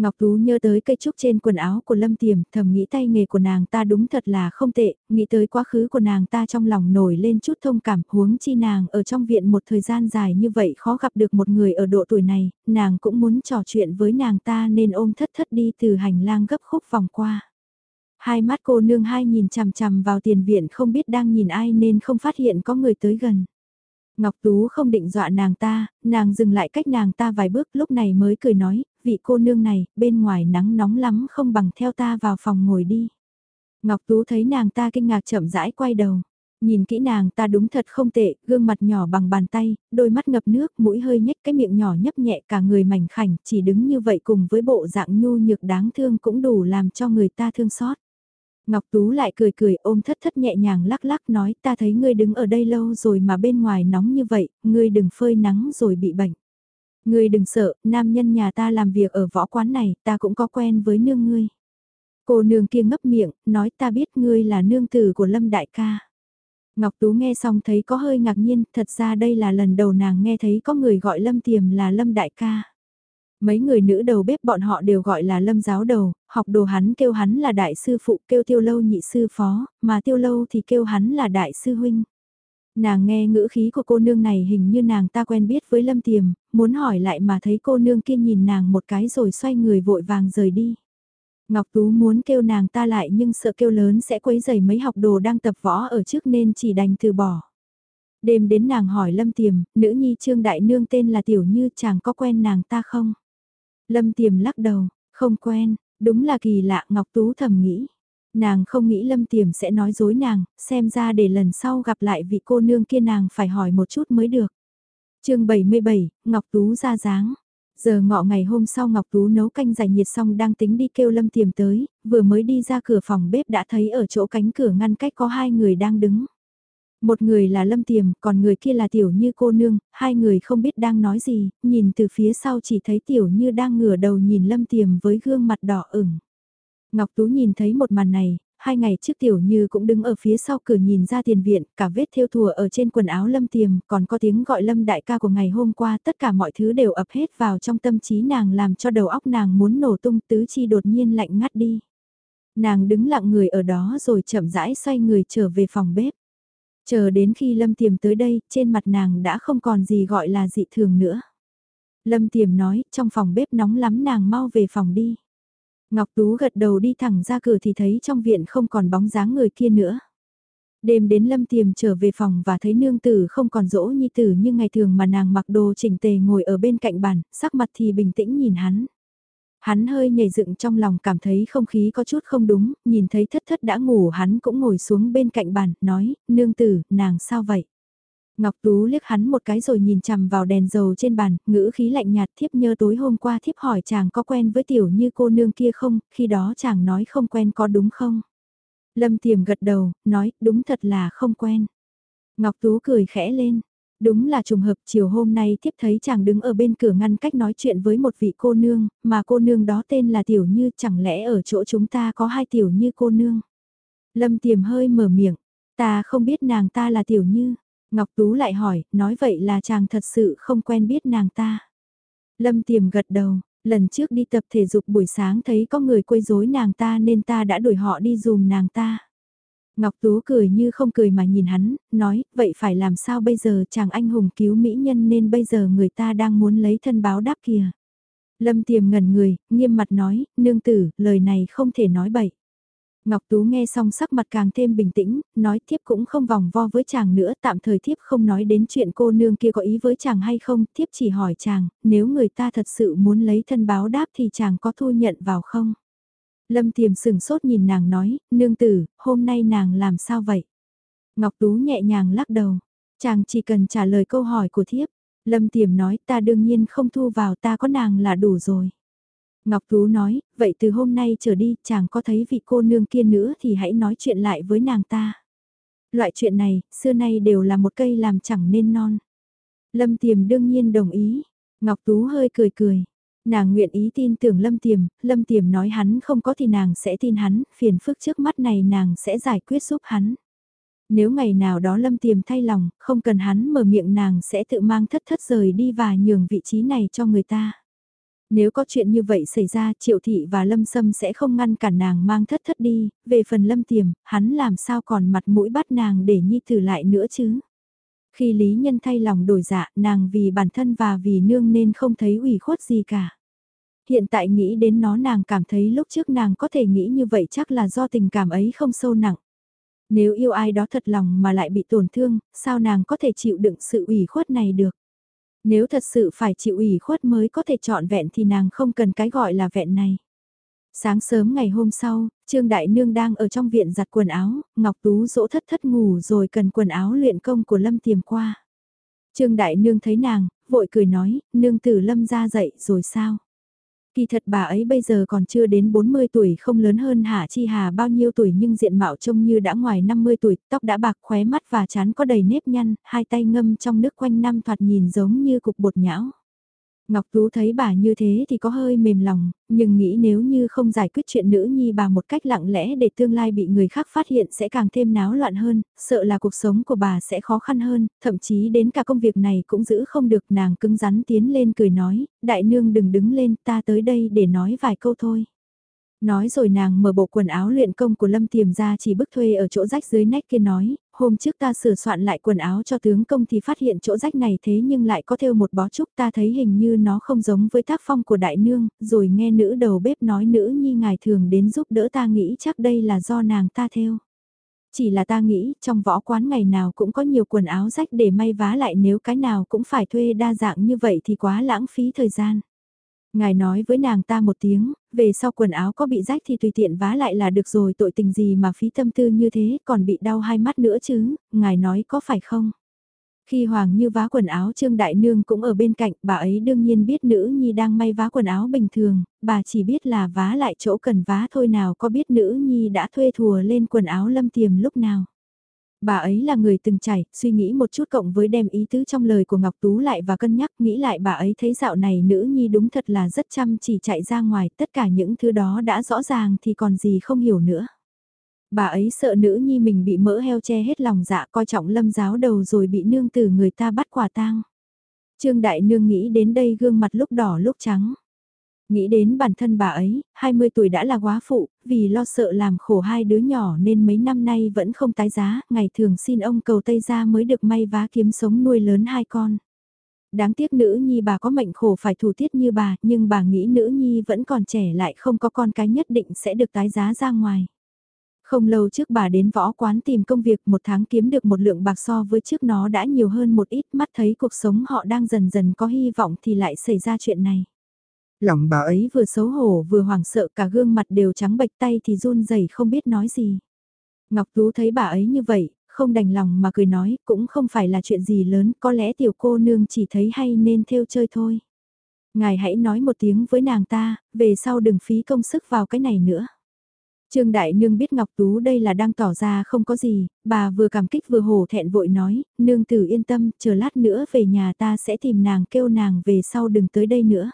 Ngọc Tú nhớ tới cây trúc trên quần áo của Lâm Tiềm, thầm nghĩ tay nghề của nàng ta đúng thật là không tệ, nghĩ tới quá khứ của nàng ta trong lòng nổi lên chút thông cảm, huống chi nàng ở trong viện một thời gian dài như vậy khó gặp được một người ở độ tuổi này, nàng cũng muốn trò chuyện với nàng ta nên ôm thất thất đi từ hành lang gấp khúc vòng qua. Hai mắt cô nương hai nhìn chằm chằm vào tiền viện không biết đang nhìn ai nên không phát hiện có người tới gần. Ngọc Tú không định dọa nàng ta, nàng dừng lại cách nàng ta vài bước lúc này mới cười nói, vị cô nương này, bên ngoài nắng nóng lắm không bằng theo ta vào phòng ngồi đi. Ngọc Tú thấy nàng ta kinh ngạc chậm rãi quay đầu. Nhìn kỹ nàng ta đúng thật không tệ, gương mặt nhỏ bằng bàn tay, đôi mắt ngập nước, mũi hơi nhếch cái miệng nhỏ nhấp nhẹ cả người mảnh khảnh, chỉ đứng như vậy cùng với bộ dạng nhu nhược đáng thương cũng đủ làm cho người ta thương xót. Ngọc Tú lại cười cười ôm thất thất nhẹ nhàng lắc lắc nói ta thấy ngươi đứng ở đây lâu rồi mà bên ngoài nóng như vậy, ngươi đừng phơi nắng rồi bị bệnh. Ngươi đừng sợ, nam nhân nhà ta làm việc ở võ quán này, ta cũng có quen với nương ngươi. Cô nương kia ngấp miệng, nói ta biết ngươi là nương tử của Lâm Đại ca. Ngọc Tú nghe xong thấy có hơi ngạc nhiên, thật ra đây là lần đầu nàng nghe thấy có người gọi Lâm Tiềm là Lâm Đại ca. Mấy người nữ đầu bếp bọn họ đều gọi là lâm giáo đầu, học đồ hắn kêu hắn là đại sư phụ kêu tiêu lâu nhị sư phó, mà tiêu lâu thì kêu hắn là đại sư huynh. Nàng nghe ngữ khí của cô nương này hình như nàng ta quen biết với lâm tiềm, muốn hỏi lại mà thấy cô nương kia nhìn nàng một cái rồi xoay người vội vàng rời đi. Ngọc Tú muốn kêu nàng ta lại nhưng sợ kêu lớn sẽ quấy rầy mấy học đồ đang tập võ ở trước nên chỉ đành từ bỏ. Đêm đến nàng hỏi Lâm Tiềm, nữ nhi Trương Đại Nương tên là Tiểu Như chàng có quen nàng ta không? Lâm Tiềm lắc đầu, không quen, đúng là kỳ lạ Ngọc Tú thầm nghĩ. Nàng không nghĩ Lâm Tiềm sẽ nói dối nàng, xem ra để lần sau gặp lại vị cô nương kia nàng phải hỏi một chút mới được. chương 77, Ngọc Tú ra dáng. Giờ ngọ ngày hôm sau Ngọc Tú nấu canh giải nhiệt xong đang tính đi kêu Lâm Tiềm tới, vừa mới đi ra cửa phòng bếp đã thấy ở chỗ cánh cửa ngăn cách có hai người đang đứng. Một người là Lâm Tiềm, còn người kia là Tiểu Như cô nương, hai người không biết đang nói gì, nhìn từ phía sau chỉ thấy Tiểu Như đang ngửa đầu nhìn Lâm Tiềm với gương mặt đỏ ửng. Ngọc Tú nhìn thấy một màn này, hai ngày trước Tiểu Như cũng đứng ở phía sau cửa nhìn ra tiền viện, cả vết thêu thùa ở trên quần áo Lâm Tiềm, còn có tiếng gọi Lâm đại ca của ngày hôm qua, tất cả mọi thứ đều ập hết vào trong tâm trí nàng làm cho đầu óc nàng muốn nổ tung tứ chi đột nhiên lạnh ngắt đi. Nàng đứng lặng người ở đó rồi chậm rãi xoay người trở về phòng bếp. Chờ đến khi Lâm Tiềm tới đây, trên mặt nàng đã không còn gì gọi là dị thường nữa. Lâm Tiềm nói, trong phòng bếp nóng lắm nàng mau về phòng đi. Ngọc Tú gật đầu đi thẳng ra cửa thì thấy trong viện không còn bóng dáng người kia nữa. Đêm đến Lâm Tiềm trở về phòng và thấy nương tử không còn dỗ nhi tử như ngày thường mà nàng mặc đồ chỉnh tề ngồi ở bên cạnh bàn, sắc mặt thì bình tĩnh nhìn hắn. Hắn hơi nhảy dựng trong lòng cảm thấy không khí có chút không đúng, nhìn thấy thất thất đã ngủ hắn cũng ngồi xuống bên cạnh bàn, nói, nương tử, nàng sao vậy? Ngọc Tú liếc hắn một cái rồi nhìn chằm vào đèn dầu trên bàn, ngữ khí lạnh nhạt thiếp nhớ tối hôm qua thiếp hỏi chàng có quen với tiểu như cô nương kia không, khi đó chàng nói không quen có đúng không? Lâm Tiềm gật đầu, nói, đúng thật là không quen. Ngọc Tú cười khẽ lên, Đúng là trùng hợp chiều hôm nay tiếp thấy chàng đứng ở bên cửa ngăn cách nói chuyện với một vị cô nương, mà cô nương đó tên là Tiểu Như chẳng lẽ ở chỗ chúng ta có hai Tiểu Như cô nương. Lâm tiềm hơi mở miệng, ta không biết nàng ta là Tiểu Như. Ngọc Tú lại hỏi, nói vậy là chàng thật sự không quen biết nàng ta. Lâm tiềm gật đầu, Lần trước đi tập thể dục buổi sáng thấy có người quấy rối nàng ta nên ta đã đuổi họ đi dùm nàng ta. Ngọc Tú cười như không cười mà nhìn hắn, nói, vậy phải làm sao bây giờ chàng anh hùng cứu mỹ nhân nên bây giờ người ta đang muốn lấy thân báo đáp kìa. Lâm tiềm ngẩn người, nghiêm mặt nói, nương tử, lời này không thể nói bậy. Ngọc Tú nghe xong sắc mặt càng thêm bình tĩnh, nói thiếp cũng không vòng vo với chàng nữa, tạm thời thiếp không nói đến chuyện cô nương kia có ý với chàng hay không, thiếp chỉ hỏi chàng, nếu người ta thật sự muốn lấy thân báo đáp thì chàng có thu nhận vào không? Lâm Tiềm sừng sốt nhìn nàng nói, nương tử, hôm nay nàng làm sao vậy? Ngọc Tú nhẹ nhàng lắc đầu, chàng chỉ cần trả lời câu hỏi của thiếp. Lâm Tiềm nói ta đương nhiên không thu vào ta có nàng là đủ rồi. Ngọc Tú nói, vậy từ hôm nay trở đi chàng có thấy vị cô nương kia nữa thì hãy nói chuyện lại với nàng ta. Loại chuyện này, xưa nay đều là một cây làm chẳng nên non. Lâm Tiềm đương nhiên đồng ý. Ngọc Tú hơi cười cười. Nàng nguyện ý tin tưởng Lâm Tiềm, Lâm Tiềm nói hắn không có thì nàng sẽ tin hắn, phiền phức trước mắt này nàng sẽ giải quyết giúp hắn. Nếu ngày nào đó Lâm Tiềm thay lòng, không cần hắn mở miệng nàng sẽ tự mang thất thất rời đi và nhường vị trí này cho người ta. Nếu có chuyện như vậy xảy ra Triệu Thị và Lâm Sâm sẽ không ngăn cản nàng mang thất thất đi, về phần Lâm Tiềm, hắn làm sao còn mặt mũi bắt nàng để nhi tử lại nữa chứ. Khi Lý Nhân thay lòng đổi dạ, nàng vì bản thân và vì nương nên không thấy ủy khuất gì cả. Hiện tại nghĩ đến nó nàng cảm thấy lúc trước nàng có thể nghĩ như vậy chắc là do tình cảm ấy không sâu nặng. Nếu yêu ai đó thật lòng mà lại bị tổn thương, sao nàng có thể chịu đựng sự ủy khuất này được? Nếu thật sự phải chịu ủy khuất mới có thể chọn vẹn thì nàng không cần cái gọi là vẹn này. Sáng sớm ngày hôm sau, Trương Đại Nương đang ở trong viện giặt quần áo, Ngọc Tú dỗ thất thất ngủ rồi cần quần áo luyện công của Lâm tiềm qua. Trương Đại Nương thấy nàng, vội cười nói, nương tử Lâm ra dậy rồi sao? Kỳ thật bà ấy bây giờ còn chưa đến 40 tuổi không lớn hơn Hạ Chi Hà bao nhiêu tuổi nhưng diện mạo trông như đã ngoài 50 tuổi, tóc đã bạc khóe mắt và chán có đầy nếp nhăn, hai tay ngâm trong nước quanh năm thoạt nhìn giống như cục bột nhão. Ngọc Tú thấy bà như thế thì có hơi mềm lòng, nhưng nghĩ nếu như không giải quyết chuyện nữ nhi bà một cách lặng lẽ để tương lai bị người khác phát hiện sẽ càng thêm náo loạn hơn, sợ là cuộc sống của bà sẽ khó khăn hơn, thậm chí đến cả công việc này cũng giữ không được nàng cứng rắn tiến lên cười nói, đại nương đừng đứng lên ta tới đây để nói vài câu thôi. Nói rồi nàng mở bộ quần áo luyện công của Lâm Tiềm ra chỉ bức thuê ở chỗ rách dưới nách kia nói, hôm trước ta sửa soạn lại quần áo cho tướng công thì phát hiện chỗ rách này thế nhưng lại có theo một bó trúc ta thấy hình như nó không giống với tác phong của đại nương, rồi nghe nữ đầu bếp nói nữ nhi ngài thường đến giúp đỡ ta nghĩ chắc đây là do nàng ta theo. Chỉ là ta nghĩ trong võ quán ngày nào cũng có nhiều quần áo rách để may vá lại nếu cái nào cũng phải thuê đa dạng như vậy thì quá lãng phí thời gian. Ngài nói với nàng ta một tiếng, về sau quần áo có bị rách thì tùy tiện vá lại là được rồi tội tình gì mà phí tâm tư như thế còn bị đau hai mắt nữa chứ, ngài nói có phải không? Khi Hoàng Như vá quần áo Trương Đại Nương cũng ở bên cạnh, bà ấy đương nhiên biết nữ nhi đang may vá quần áo bình thường, bà chỉ biết là vá lại chỗ cần vá thôi nào có biết nữ nhi đã thuê thùa lên quần áo lâm tiềm lúc nào. Bà ấy là người từng trải, suy nghĩ một chút cộng với đem ý tứ trong lời của Ngọc Tú lại và cân nhắc nghĩ lại bà ấy thấy dạo này nữ nhi đúng thật là rất chăm chỉ chạy ra ngoài, tất cả những thứ đó đã rõ ràng thì còn gì không hiểu nữa. Bà ấy sợ nữ nhi mình bị mỡ heo che hết lòng dạ coi trọng lâm giáo đầu rồi bị nương từ người ta bắt quả tang. Trương Đại Nương nghĩ đến đây gương mặt lúc đỏ lúc trắng. Nghĩ đến bản thân bà ấy, 20 tuổi đã là quá phụ, vì lo sợ làm khổ hai đứa nhỏ nên mấy năm nay vẫn không tái giá, ngày thường xin ông cầu Tây ra mới được may vá kiếm sống nuôi lớn hai con. Đáng tiếc nữ nhi bà có mệnh khổ phải thủ tiết như bà, nhưng bà nghĩ nữ nhi vẫn còn trẻ lại không có con cái nhất định sẽ được tái giá ra ngoài. Không lâu trước bà đến võ quán tìm công việc một tháng kiếm được một lượng bạc so với trước nó đã nhiều hơn một ít mắt thấy cuộc sống họ đang dần dần có hy vọng thì lại xảy ra chuyện này. Lòng bà ấy vừa xấu hổ vừa hoảng sợ cả gương mặt đều trắng bệch tay thì run rẩy không biết nói gì. Ngọc Tú thấy bà ấy như vậy, không đành lòng mà cười nói cũng không phải là chuyện gì lớn, có lẽ tiểu cô nương chỉ thấy hay nên theo chơi thôi. Ngài hãy nói một tiếng với nàng ta, về sau đừng phí công sức vào cái này nữa. Trương Đại Nương biết Ngọc Tú đây là đang tỏ ra không có gì, bà vừa cảm kích vừa hổ thẹn vội nói, nương tử yên tâm, chờ lát nữa về nhà ta sẽ tìm nàng kêu nàng về sau đừng tới đây nữa.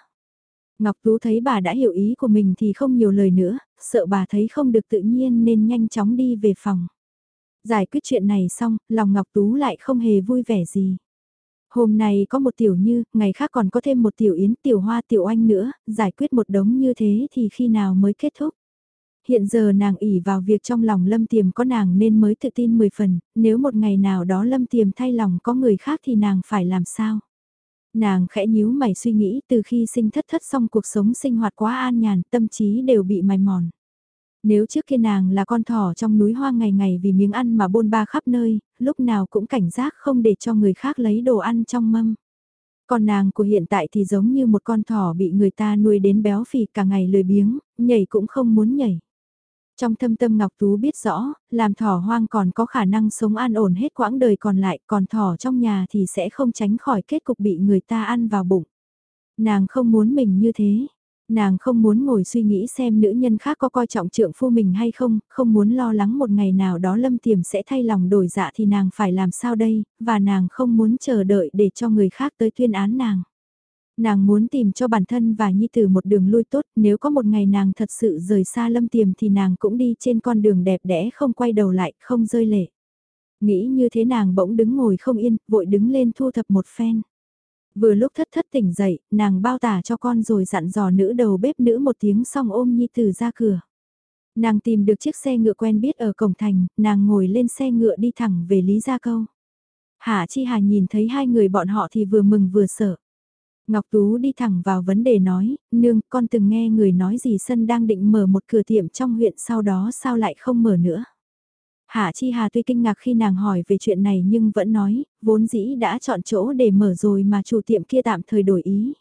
Ngọc Tú thấy bà đã hiểu ý của mình thì không nhiều lời nữa, sợ bà thấy không được tự nhiên nên nhanh chóng đi về phòng. Giải quyết chuyện này xong, lòng Ngọc Tú lại không hề vui vẻ gì. Hôm nay có một tiểu như, ngày khác còn có thêm một tiểu yến, tiểu hoa, tiểu anh nữa, giải quyết một đống như thế thì khi nào mới kết thúc. Hiện giờ nàng ỉ vào việc trong lòng lâm tiềm có nàng nên mới tự tin 10 phần, nếu một ngày nào đó lâm tiềm thay lòng có người khác thì nàng phải làm sao? Nàng khẽ nhíu mày suy nghĩ từ khi sinh thất thất xong cuộc sống sinh hoạt quá an nhàn, tâm trí đều bị mài mòn. Nếu trước kia nàng là con thỏ trong núi hoang ngày ngày vì miếng ăn mà bôn ba khắp nơi, lúc nào cũng cảnh giác không để cho người khác lấy đồ ăn trong mâm. Còn nàng của hiện tại thì giống như một con thỏ bị người ta nuôi đến béo phì cả ngày lười biếng, nhảy cũng không muốn nhảy. Trong thâm tâm Ngọc Tú biết rõ, làm thỏ hoang còn có khả năng sống an ổn hết quãng đời còn lại, còn thỏ trong nhà thì sẽ không tránh khỏi kết cục bị người ta ăn vào bụng. Nàng không muốn mình như thế, Nàng không muốn ngồi suy nghĩ xem nữ nhân khác có coi trọng trượng phu mình hay không, không muốn lo lắng một ngày nào đó lâm tiềm sẽ thay lòng đổi dạ thì nàng phải làm sao đây, và nàng không muốn chờ đợi để cho người khác tới tuyên án nàng. Nàng muốn tìm cho bản thân và nhi tử một đường lui tốt, nếu có một ngày nàng thật sự rời xa lâm tiềm thì nàng cũng đi trên con đường đẹp đẽ không quay đầu lại, không rơi lệ. Nghĩ như thế nàng bỗng đứng ngồi không yên, vội đứng lên thu thập một phen. Vừa lúc thất thất tỉnh dậy, nàng bao tả cho con rồi dặn dò nữ đầu bếp nữ một tiếng xong ôm Nhi Tử ra cửa. Nàng tìm được chiếc xe ngựa quen biết ở cổng thành, nàng ngồi lên xe ngựa đi thẳng về Lý Gia Câu. Hạ Chi Hà nhìn thấy hai người bọn họ thì vừa mừng vừa sợ. Ngọc Tú đi thẳng vào vấn đề nói, nương, con từng nghe người nói gì sân đang định mở một cửa tiệm trong huyện sau đó sao lại không mở nữa. Hạ Chi Hà tuy kinh ngạc khi nàng hỏi về chuyện này nhưng vẫn nói, vốn dĩ đã chọn chỗ để mở rồi mà chủ tiệm kia tạm thời đổi ý.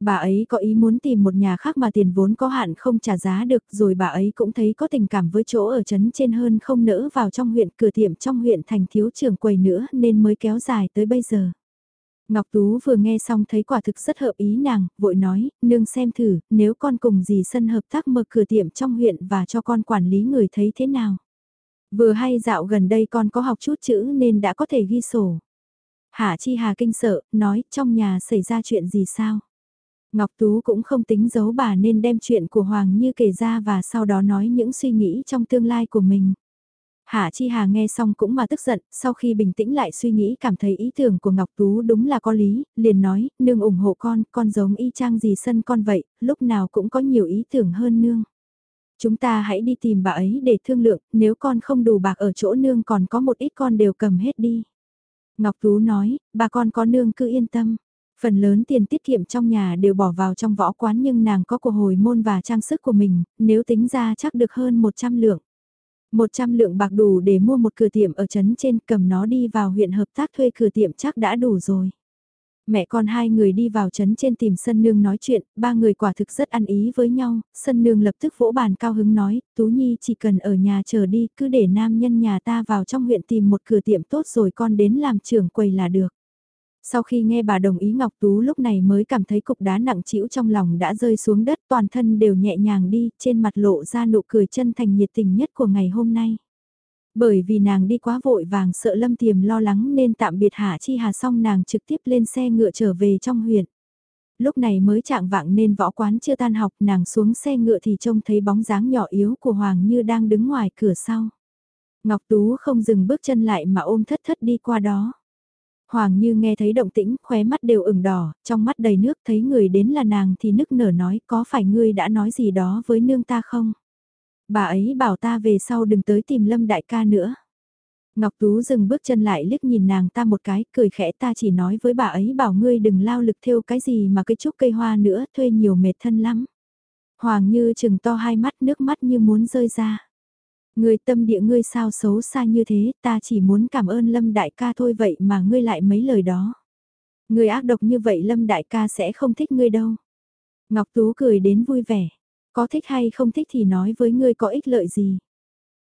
Bà ấy có ý muốn tìm một nhà khác mà tiền vốn có hạn không trả giá được rồi bà ấy cũng thấy có tình cảm với chỗ ở trấn trên hơn không nỡ vào trong huyện cửa tiệm trong huyện thành thiếu trưởng quầy nữa nên mới kéo dài tới bây giờ. Ngọc Tú vừa nghe xong thấy quả thực rất hợp ý nàng, vội nói, nương xem thử, nếu con cùng dì sân hợp tác mở cửa tiệm trong huyện và cho con quản lý người thấy thế nào. Vừa hay dạo gần đây con có học chút chữ nên đã có thể ghi sổ. Hạ Chi Hà kinh sợ, nói trong nhà xảy ra chuyện gì sao? Ngọc Tú cũng không tính giấu bà nên đem chuyện của Hoàng Như kể ra và sau đó nói những suy nghĩ trong tương lai của mình. Hạ Chi Hà nghe xong cũng mà tức giận, sau khi bình tĩnh lại suy nghĩ cảm thấy ý tưởng của Ngọc Tú đúng là có lý, liền nói, nương ủng hộ con, con giống y chang gì sân con vậy, lúc nào cũng có nhiều ý tưởng hơn nương. Chúng ta hãy đi tìm bà ấy để thương lượng, nếu con không đủ bạc ở chỗ nương còn có một ít con đều cầm hết đi. Ngọc Tú nói, bà con có nương cứ yên tâm. Phần lớn tiền tiết kiệm trong nhà đều bỏ vào trong võ quán nhưng nàng có của hồi môn và trang sức của mình, nếu tính ra chắc được hơn 100 lượng. 100 lượng bạc đủ để mua một cửa tiệm ở trấn trên cầm nó đi vào huyện hợp tác thuê cửa tiệm chắc đã đủ rồi. Mẹ con hai người đi vào trấn trên tìm sân nương nói chuyện, ba người quả thực rất ăn ý với nhau, sân nương lập tức vỗ bàn cao hứng nói, Tú Nhi chỉ cần ở nhà chờ đi, cứ để nam nhân nhà ta vào trong huyện tìm một cửa tiệm tốt rồi con đến làm trưởng quầy là được. Sau khi nghe bà đồng ý Ngọc Tú lúc này mới cảm thấy cục đá nặng trĩu trong lòng đã rơi xuống đất toàn thân đều nhẹ nhàng đi, trên mặt lộ ra nụ cười chân thành nhiệt tình nhất của ngày hôm nay. Bởi vì nàng đi quá vội vàng sợ Lâm Tiềm lo lắng nên tạm biệt Hạ Chi Hà xong nàng trực tiếp lên xe ngựa trở về trong huyện. Lúc này mới trạng vạng nên võ quán chưa tan học nàng xuống xe ngựa thì trông thấy bóng dáng nhỏ yếu của Hoàng Như đang đứng ngoài cửa sau. Ngọc Tú không dừng bước chân lại mà ôm thất thất đi qua đó. Hoàng Như nghe thấy động tĩnh, khóe mắt đều ửng đỏ, trong mắt đầy nước thấy người đến là nàng thì nức nở nói có phải ngươi đã nói gì đó với nương ta không? Bà ấy bảo ta về sau đừng tới tìm Lâm đại ca nữa. Ngọc Tú dừng bước chân lại liếc nhìn nàng ta một cái, cười khẽ ta chỉ nói với bà ấy bảo ngươi đừng lao lực theo cái gì mà cái trúc cây hoa nữa, thuê nhiều mệt thân lắm. Hoàng Như chừng to hai mắt nước mắt như muốn rơi ra. Ngươi tâm địa ngươi sao xấu xa như thế, ta chỉ muốn cảm ơn Lâm đại ca thôi vậy mà ngươi lại mấy lời đó. Ngươi ác độc như vậy Lâm đại ca sẽ không thích ngươi đâu. Ngọc Tú cười đến vui vẻ. Có thích hay không thích thì nói với ngươi có ích lợi gì.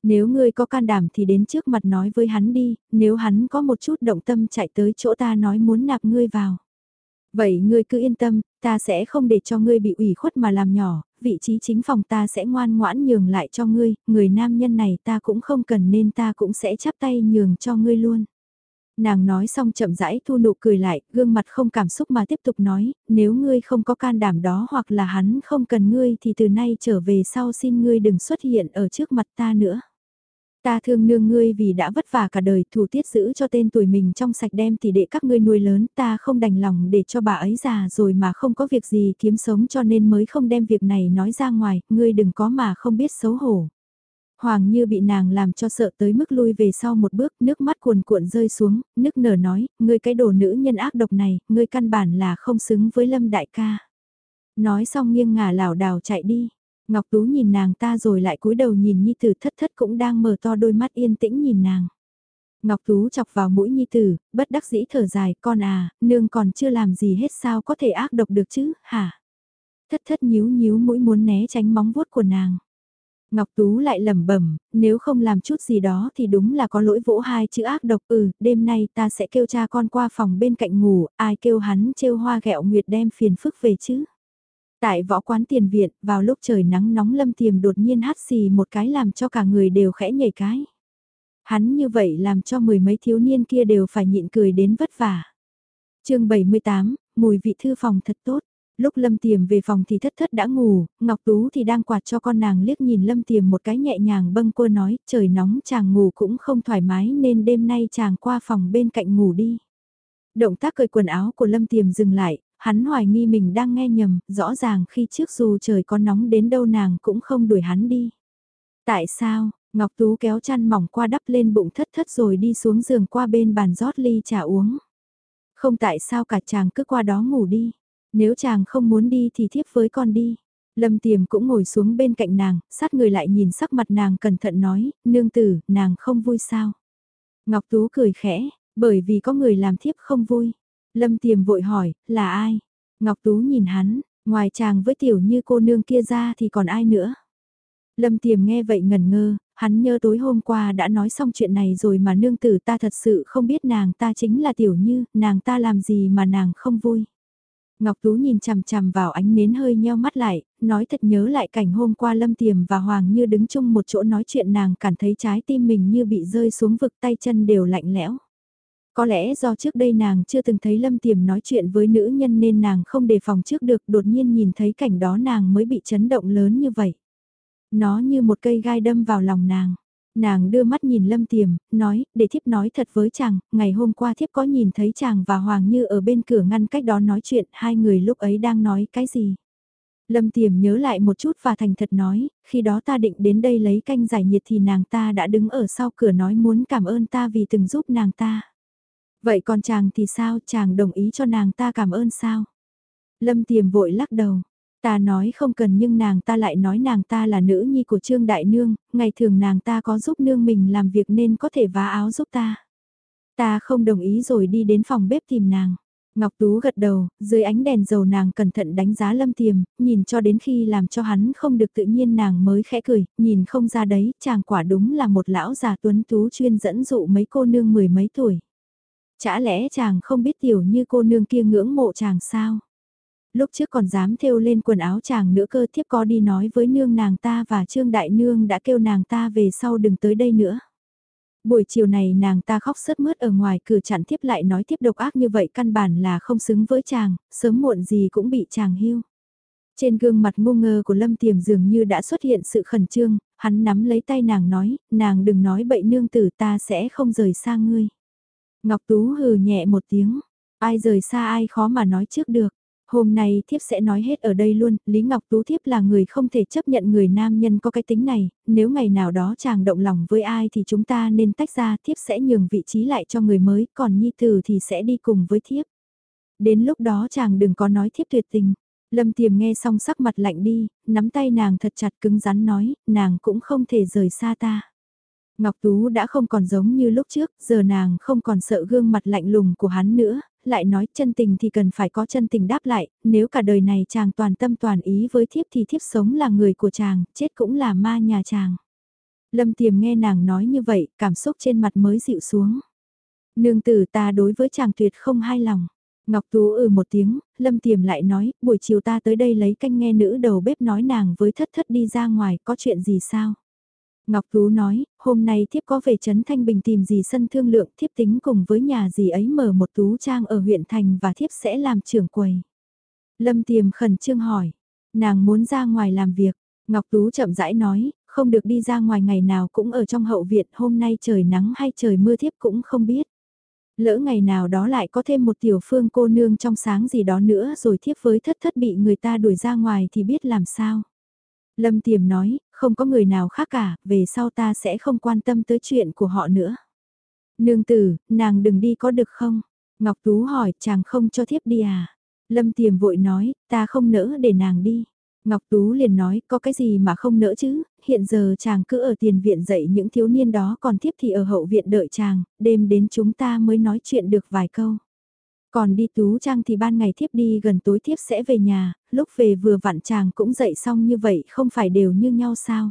Nếu ngươi có can đảm thì đến trước mặt nói với hắn đi, nếu hắn có một chút động tâm chạy tới chỗ ta nói muốn nạp ngươi vào. Vậy ngươi cứ yên tâm, ta sẽ không để cho ngươi bị ủy khuất mà làm nhỏ, vị trí chính phòng ta sẽ ngoan ngoãn nhường lại cho ngươi, người nam nhân này ta cũng không cần nên ta cũng sẽ chắp tay nhường cho ngươi luôn. Nàng nói xong chậm rãi thu nụ cười lại, gương mặt không cảm xúc mà tiếp tục nói, nếu ngươi không có can đảm đó hoặc là hắn không cần ngươi thì từ nay trở về sau xin ngươi đừng xuất hiện ở trước mặt ta nữa. Ta thương nương ngươi vì đã vất vả cả đời thủ tiết giữ cho tên tuổi mình trong sạch đem thì đệ các ngươi nuôi lớn ta không đành lòng để cho bà ấy già rồi mà không có việc gì kiếm sống cho nên mới không đem việc này nói ra ngoài, ngươi đừng có mà không biết xấu hổ. Hoàng như bị nàng làm cho sợ tới mức lui về sau một bước, nước mắt cuồn cuộn rơi xuống, nước nở nói, ngươi cái đồ nữ nhân ác độc này, ngươi căn bản là không xứng với lâm đại ca. Nói xong nghiêng ngả lảo đảo chạy đi. Ngọc Tú nhìn nàng ta rồi lại cúi đầu nhìn Nhi Tử thất thất cũng đang mở to đôi mắt yên tĩnh nhìn nàng. Ngọc Tú chọc vào mũi Nhi Tử, bất đắc dĩ thở dài, con à, nương còn chưa làm gì hết sao có thể ác độc được chứ, hả? Thất thất nhíu nhíu mũi muốn né tránh móng vuốt của nàng. Ngọc Tú lại lẩm bẩm, nếu không làm chút gì đó thì đúng là có lỗi vỗ hai chữ ác độc ừ, đêm nay ta sẽ kêu cha con qua phòng bên cạnh ngủ, ai kêu hắn trêu hoa ghẹo nguyệt đem phiền phức về chứ. Tại võ quán tiền viện, vào lúc trời nắng nóng lâm tiềm đột nhiên hát xì một cái làm cho cả người đều khẽ nhảy cái. Hắn như vậy làm cho mười mấy thiếu niên kia đều phải nhịn cười đến vất vả. chương 78, mùi vị thư phòng thật tốt. Lúc Lâm Tiềm về phòng thì thất thất đã ngủ, Ngọc Tú thì đang quạt cho con nàng liếc nhìn Lâm Tiềm một cái nhẹ nhàng bâng cua nói, trời nóng chàng ngủ cũng không thoải mái nên đêm nay chàng qua phòng bên cạnh ngủ đi. Động tác cởi quần áo của Lâm Tiềm dừng lại, hắn hoài nghi mình đang nghe nhầm, rõ ràng khi trước dù trời có nóng đến đâu nàng cũng không đuổi hắn đi. Tại sao, Ngọc Tú kéo chăn mỏng qua đắp lên bụng thất thất rồi đi xuống giường qua bên bàn rót ly trà uống. Không tại sao cả chàng cứ qua đó ngủ đi. Nếu chàng không muốn đi thì thiếp với con đi. Lâm Tiềm cũng ngồi xuống bên cạnh nàng, sát người lại nhìn sắc mặt nàng cẩn thận nói, nương tử, nàng không vui sao. Ngọc Tú cười khẽ, bởi vì có người làm thiếp không vui. Lâm Tiềm vội hỏi, là ai? Ngọc Tú nhìn hắn, ngoài chàng với tiểu như cô nương kia ra thì còn ai nữa? Lâm Tiềm nghe vậy ngần ngơ, hắn nhớ tối hôm qua đã nói xong chuyện này rồi mà nương tử ta thật sự không biết nàng ta chính là tiểu như, nàng ta làm gì mà nàng không vui. Ngọc Tú nhìn chằm chằm vào ánh nến hơi nheo mắt lại, nói thật nhớ lại cảnh hôm qua Lâm Tiềm và Hoàng Như đứng chung một chỗ nói chuyện nàng cảm thấy trái tim mình như bị rơi xuống vực tay chân đều lạnh lẽo. Có lẽ do trước đây nàng chưa từng thấy Lâm Tiềm nói chuyện với nữ nhân nên nàng không đề phòng trước được đột nhiên nhìn thấy cảnh đó nàng mới bị chấn động lớn như vậy. Nó như một cây gai đâm vào lòng nàng. Nàng đưa mắt nhìn Lâm Tiềm, nói, để thiếp nói thật với chàng, ngày hôm qua thiếp có nhìn thấy chàng và Hoàng Như ở bên cửa ngăn cách đó nói chuyện, hai người lúc ấy đang nói cái gì. Lâm Tiềm nhớ lại một chút và thành thật nói, khi đó ta định đến đây lấy canh giải nhiệt thì nàng ta đã đứng ở sau cửa nói muốn cảm ơn ta vì từng giúp nàng ta. Vậy còn chàng thì sao, chàng đồng ý cho nàng ta cảm ơn sao? Lâm Tiềm vội lắc đầu, Ta nói không cần nhưng nàng ta lại nói nàng ta là nữ nhi của Trương Đại Nương, ngày thường nàng ta có giúp nương mình làm việc nên có thể vá áo giúp ta. Ta không đồng ý rồi đi đến phòng bếp tìm nàng. Ngọc Tú gật đầu, dưới ánh đèn dầu nàng cẩn thận đánh giá lâm tiềm, nhìn cho đến khi làm cho hắn không được tự nhiên nàng mới khẽ cười, nhìn không ra đấy, chàng quả đúng là một lão già tuấn tú chuyên dẫn dụ mấy cô nương mười mấy tuổi. Chả lẽ chàng không biết tiểu như cô nương kia ngưỡng mộ chàng sao? Lúc trước còn dám thêu lên quần áo chàng nữa cơ thiếp có đi nói với nương nàng ta và Trương Đại Nương đã kêu nàng ta về sau đừng tới đây nữa. Buổi chiều này nàng ta khóc sớt mướt ở ngoài cửa chặn thiếp lại nói thiếp độc ác như vậy căn bản là không xứng với chàng, sớm muộn gì cũng bị chàng hiu. Trên gương mặt ngu ngơ của Lâm Tiềm dường như đã xuất hiện sự khẩn trương, hắn nắm lấy tay nàng nói, nàng đừng nói bậy nương tử ta sẽ không rời xa ngươi. Ngọc Tú hừ nhẹ một tiếng, ai rời xa ai khó mà nói trước được. Hôm nay thiếp sẽ nói hết ở đây luôn, Lý Ngọc Tú thiếp là người không thể chấp nhận người nam nhân có cái tính này, nếu ngày nào đó chàng động lòng với ai thì chúng ta nên tách ra thiếp sẽ nhường vị trí lại cho người mới, còn Nhi Tử thì sẽ đi cùng với thiếp. Đến lúc đó chàng đừng có nói thiếp tuyệt tình. Lâm Tiềm nghe xong sắc mặt lạnh đi, nắm tay nàng thật chặt cứng rắn nói, nàng cũng không thể rời xa ta. Ngọc Tú đã không còn giống như lúc trước, giờ nàng không còn sợ gương mặt lạnh lùng của hắn nữa, lại nói chân tình thì cần phải có chân tình đáp lại, nếu cả đời này chàng toàn tâm toàn ý với thiếp thì thiếp sống là người của chàng, chết cũng là ma nhà chàng. Lâm Tiềm nghe nàng nói như vậy, cảm xúc trên mặt mới dịu xuống. Nương tử ta đối với chàng tuyệt không hai lòng. Ngọc Tú ừ một tiếng, Lâm Tiềm lại nói, buổi chiều ta tới đây lấy canh nghe nữ đầu bếp nói nàng với thất thất đi ra ngoài, có chuyện gì sao? Ngọc Tú nói, hôm nay thiếp có về Trấn Thanh Bình tìm gì sân thương lượng thiếp tính cùng với nhà gì ấy mở một tú trang ở huyện thành và thiếp sẽ làm trưởng quầy. Lâm Tiềm khẩn trương hỏi, nàng muốn ra ngoài làm việc, Ngọc Tú chậm rãi nói, không được đi ra ngoài ngày nào cũng ở trong hậu viện, hôm nay trời nắng hay trời mưa thiếp cũng không biết. Lỡ ngày nào đó lại có thêm một tiểu phương cô nương trong sáng gì đó nữa rồi thiếp với thất thất bị người ta đuổi ra ngoài thì biết làm sao. Lâm Tiềm nói, không có người nào khác cả, về sau ta sẽ không quan tâm tới chuyện của họ nữa. Nương tử, nàng đừng đi có được không? Ngọc Tú hỏi, chàng không cho thiếp đi à? Lâm Tiềm vội nói, ta không nỡ để nàng đi. Ngọc Tú liền nói, có cái gì mà không nỡ chứ, hiện giờ chàng cứ ở tiền viện dạy những thiếu niên đó còn thiếp thì ở hậu viện đợi chàng, đêm đến chúng ta mới nói chuyện được vài câu. Còn đi Tú Trang thì ban ngày thiếp đi gần tối thiếp sẽ về nhà, lúc về vừa vặn chàng cũng dậy xong như vậy không phải đều như nhau sao.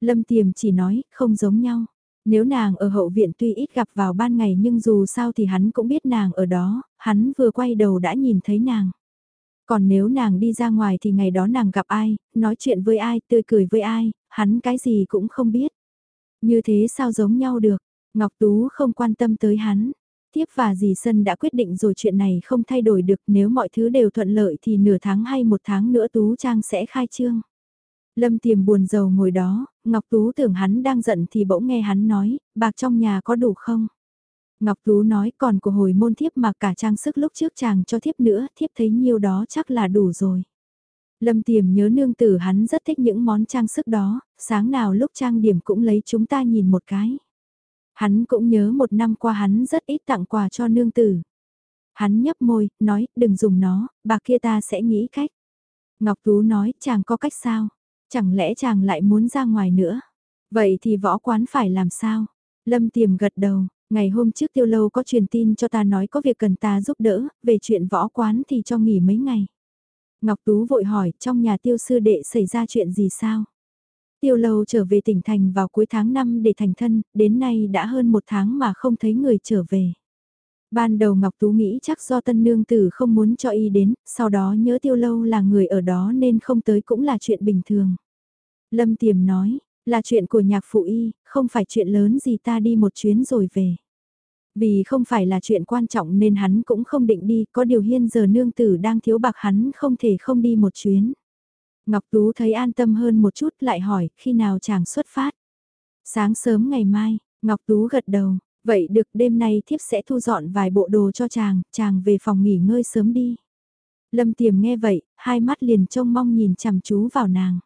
Lâm Tiềm chỉ nói, không giống nhau. Nếu nàng ở hậu viện tuy ít gặp vào ban ngày nhưng dù sao thì hắn cũng biết nàng ở đó, hắn vừa quay đầu đã nhìn thấy nàng. Còn nếu nàng đi ra ngoài thì ngày đó nàng gặp ai, nói chuyện với ai, tươi cười với ai, hắn cái gì cũng không biết. Như thế sao giống nhau được, Ngọc Tú không quan tâm tới hắn. Tiếp và dì Sân đã quyết định rồi chuyện này không thay đổi được nếu mọi thứ đều thuận lợi thì nửa tháng hay một tháng nữa Tú Trang sẽ khai trương. Lâm tiềm buồn rầu ngồi đó, Ngọc Tú tưởng hắn đang giận thì bỗng nghe hắn nói, bạc trong nhà có đủ không? Ngọc Tú nói còn của hồi môn thiếp mà cả trang sức lúc trước chàng cho thiếp nữa, thiếp thấy nhiêu đó chắc là đủ rồi. Lâm tiềm nhớ nương tử hắn rất thích những món trang sức đó, sáng nào lúc trang điểm cũng lấy chúng ta nhìn một cái. Hắn cũng nhớ một năm qua hắn rất ít tặng quà cho nương tử. Hắn nhấp môi, nói, đừng dùng nó, bà kia ta sẽ nghĩ cách. Ngọc Tú nói, chàng có cách sao? Chẳng lẽ chàng lại muốn ra ngoài nữa? Vậy thì võ quán phải làm sao? Lâm tiềm gật đầu, ngày hôm trước tiêu lâu có truyền tin cho ta nói có việc cần ta giúp đỡ, về chuyện võ quán thì cho nghỉ mấy ngày. Ngọc Tú vội hỏi, trong nhà tiêu sư đệ xảy ra chuyện gì sao? Tiêu lâu trở về tỉnh thành vào cuối tháng 5 để thành thân, đến nay đã hơn một tháng mà không thấy người trở về. Ban đầu Ngọc Tú nghĩ chắc do tân nương tử không muốn cho y đến, sau đó nhớ tiêu lâu là người ở đó nên không tới cũng là chuyện bình thường. Lâm Tiềm nói, là chuyện của nhạc phụ y, không phải chuyện lớn gì ta đi một chuyến rồi về. Vì không phải là chuyện quan trọng nên hắn cũng không định đi, có điều hiên giờ nương tử đang thiếu bạc hắn không thể không đi một chuyến. Ngọc Tú thấy an tâm hơn một chút lại hỏi, khi nào chàng xuất phát? Sáng sớm ngày mai, Ngọc Tú gật đầu, vậy được đêm nay thiếp sẽ thu dọn vài bộ đồ cho chàng, chàng về phòng nghỉ ngơi sớm đi. Lâm Tiềm nghe vậy, hai mắt liền trông mong nhìn chằm chú vào nàng.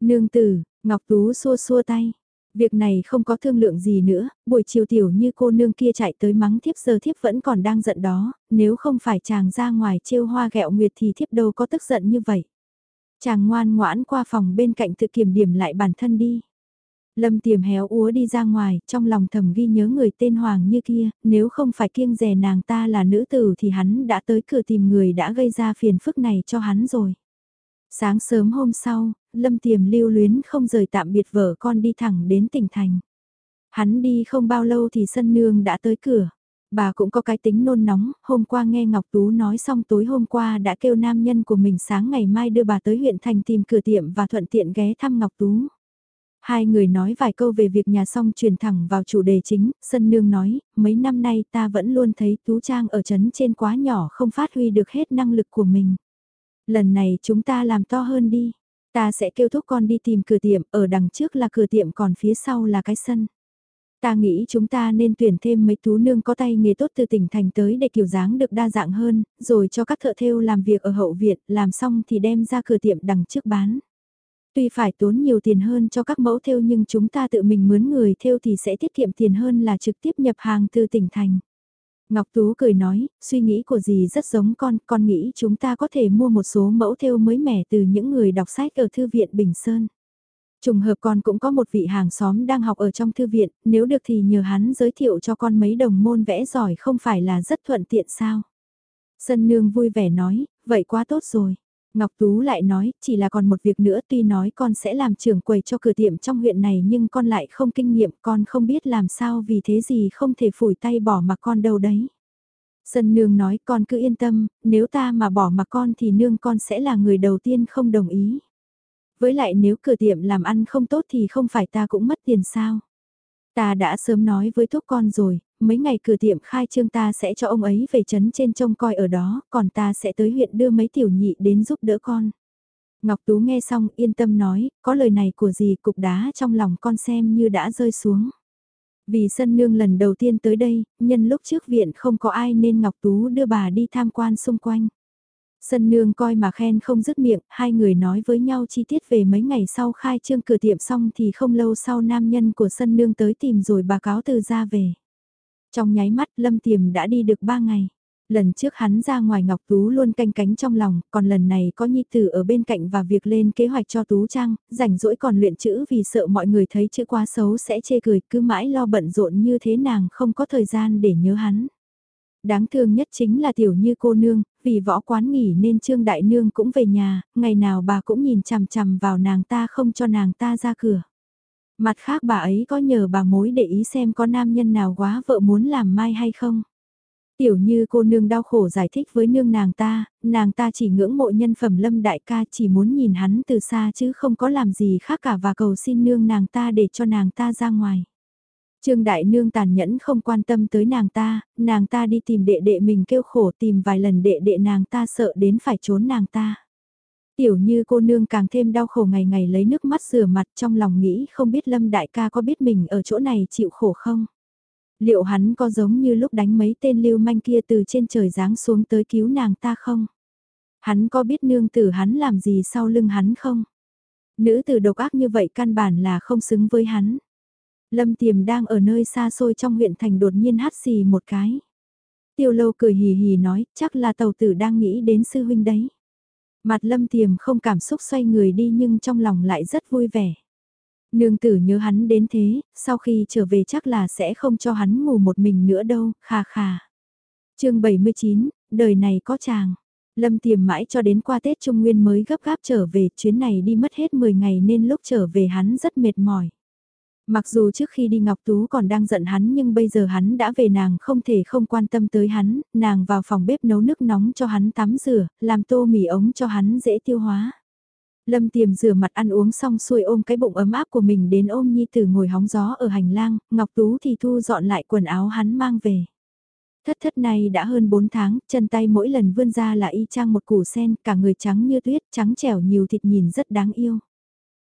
Nương tử, Ngọc Tú xua xua tay. Việc này không có thương lượng gì nữa, buổi chiều tiểu như cô nương kia chạy tới mắng thiếp giờ thiếp vẫn còn đang giận đó, nếu không phải chàng ra ngoài trêu hoa gẹo nguyệt thì thiếp đâu có tức giận như vậy. Chàng ngoan ngoãn qua phòng bên cạnh tự kiểm điểm lại bản thân đi. Lâm tiềm héo úa đi ra ngoài, trong lòng thầm ghi nhớ người tên Hoàng như kia, nếu không phải kiêng rè nàng ta là nữ tử thì hắn đã tới cửa tìm người đã gây ra phiền phức này cho hắn rồi. Sáng sớm hôm sau, Lâm tiềm lưu luyến không rời tạm biệt vợ con đi thẳng đến tỉnh thành. Hắn đi không bao lâu thì sân nương đã tới cửa. Bà cũng có cái tính nôn nóng, hôm qua nghe Ngọc Tú nói xong tối hôm qua đã kêu nam nhân của mình sáng ngày mai đưa bà tới huyện thành tìm cửa tiệm và thuận tiện ghé thăm Ngọc Tú. Hai người nói vài câu về việc nhà xong truyền thẳng vào chủ đề chính, Sân Nương nói, mấy năm nay ta vẫn luôn thấy Tú Trang ở chấn trên quá nhỏ không phát huy được hết năng lực của mình. Lần này chúng ta làm to hơn đi, ta sẽ kêu thúc con đi tìm cửa tiệm, ở đằng trước là cửa tiệm còn phía sau là cái sân. Ta nghĩ chúng ta nên tuyển thêm mấy tú nương có tay nghề tốt từ tỉnh thành tới để kiểu dáng được đa dạng hơn, rồi cho các thợ thêu làm việc ở hậu viện, làm xong thì đem ra cửa tiệm đằng trước bán. Tuy phải tốn nhiều tiền hơn cho các mẫu thêu nhưng chúng ta tự mình mướn người thêu thì sẽ tiết kiệm tiền hơn là trực tiếp nhập hàng từ tỉnh thành. Ngọc Tú cười nói, suy nghĩ của dì rất giống con, con nghĩ chúng ta có thể mua một số mẫu thêu mới mẻ từ những người đọc sách ở Thư viện Bình Sơn. Trùng hợp con cũng có một vị hàng xóm đang học ở trong thư viện, nếu được thì nhờ hắn giới thiệu cho con mấy đồng môn vẽ giỏi không phải là rất thuận tiện sao. Sân nương vui vẻ nói, vậy quá tốt rồi. Ngọc Tú lại nói, chỉ là còn một việc nữa tuy nói con sẽ làm trưởng quầy cho cửa tiệm trong huyện này nhưng con lại không kinh nghiệm, con không biết làm sao vì thế gì không thể phủi tay bỏ mặc con đâu đấy. Sân nương nói con cứ yên tâm, nếu ta mà bỏ mặc con thì nương con sẽ là người đầu tiên không đồng ý. Với lại nếu cửa tiệm làm ăn không tốt thì không phải ta cũng mất tiền sao. Ta đã sớm nói với thúc con rồi, mấy ngày cửa tiệm khai trương ta sẽ cho ông ấy về trấn trên trông coi ở đó, còn ta sẽ tới huyện đưa mấy tiểu nhị đến giúp đỡ con. Ngọc Tú nghe xong yên tâm nói, có lời này của gì cục đá trong lòng con xem như đã rơi xuống. Vì sân nương lần đầu tiên tới đây, nhân lúc trước viện không có ai nên Ngọc Tú đưa bà đi tham quan xung quanh. Sân nương coi mà khen không dứt miệng, hai người nói với nhau chi tiết về mấy ngày sau khai trương cửa tiệm xong thì không lâu sau nam nhân của sân nương tới tìm rồi bà cáo từ ra về. Trong nháy mắt Lâm Tiềm đã đi được ba ngày. Lần trước hắn ra ngoài Ngọc Tú luôn canh cánh trong lòng, còn lần này có Nhi Tử ở bên cạnh và việc lên kế hoạch cho Tú Trang, rảnh rỗi còn luyện chữ vì sợ mọi người thấy chữ quá xấu sẽ chê cười, cứ mãi lo bận rộn như thế nàng không có thời gian để nhớ hắn. Đáng thương nhất chính là tiểu như cô nương, vì võ quán nghỉ nên Trương Đại Nương cũng về nhà, ngày nào bà cũng nhìn chằm chằm vào nàng ta không cho nàng ta ra cửa. Mặt khác bà ấy có nhờ bà mối để ý xem có nam nhân nào quá vợ muốn làm mai hay không. Tiểu như cô nương đau khổ giải thích với nương nàng ta, nàng ta chỉ ngưỡng mộ nhân phẩm lâm đại ca chỉ muốn nhìn hắn từ xa chứ không có làm gì khác cả và cầu xin nương nàng ta để cho nàng ta ra ngoài. Trương Đại Nương tàn nhẫn không quan tâm tới nàng ta, nàng ta đi tìm đệ đệ mình kêu khổ tìm vài lần đệ đệ nàng ta sợ đến phải trốn nàng ta. Tiểu như cô nương càng thêm đau khổ ngày ngày lấy nước mắt rửa mặt trong lòng nghĩ không biết Lâm Đại ca có biết mình ở chỗ này chịu khổ không? Liệu hắn có giống như lúc đánh mấy tên lưu manh kia từ trên trời giáng xuống tới cứu nàng ta không? Hắn có biết nương tử hắn làm gì sau lưng hắn không? Nữ tử độc ác như vậy căn bản là không xứng với hắn. Lâm Tiềm đang ở nơi xa xôi trong huyện thành đột nhiên hát xì một cái. Tiêu lâu cười hì hì nói, chắc là tàu tử đang nghĩ đến sư huynh đấy. Mặt Lâm Tiềm không cảm xúc xoay người đi nhưng trong lòng lại rất vui vẻ. Nương tử nhớ hắn đến thế, sau khi trở về chắc là sẽ không cho hắn ngủ một mình nữa đâu, khà khà. chương 79, đời này có chàng. Lâm tiềm mãi cho đến qua Tết Trung Nguyên mới gấp gáp trở về, chuyến này đi mất hết 10 ngày nên lúc trở về hắn rất mệt mỏi. Mặc dù trước khi đi Ngọc Tú còn đang giận hắn nhưng bây giờ hắn đã về nàng không thể không quan tâm tới hắn, nàng vào phòng bếp nấu nước nóng cho hắn tắm rửa, làm tô mì ống cho hắn dễ tiêu hóa. Lâm tiềm rửa mặt ăn uống xong xuôi ôm cái bụng ấm áp của mình đến ôm Nhi Tử ngồi hóng gió ở hành lang, Ngọc Tú thì thu dọn lại quần áo hắn mang về. Thất thất này đã hơn 4 tháng, chân tay mỗi lần vươn ra là y chang một củ sen, cả người trắng như tuyết, trắng trẻo nhiều thịt nhìn rất đáng yêu.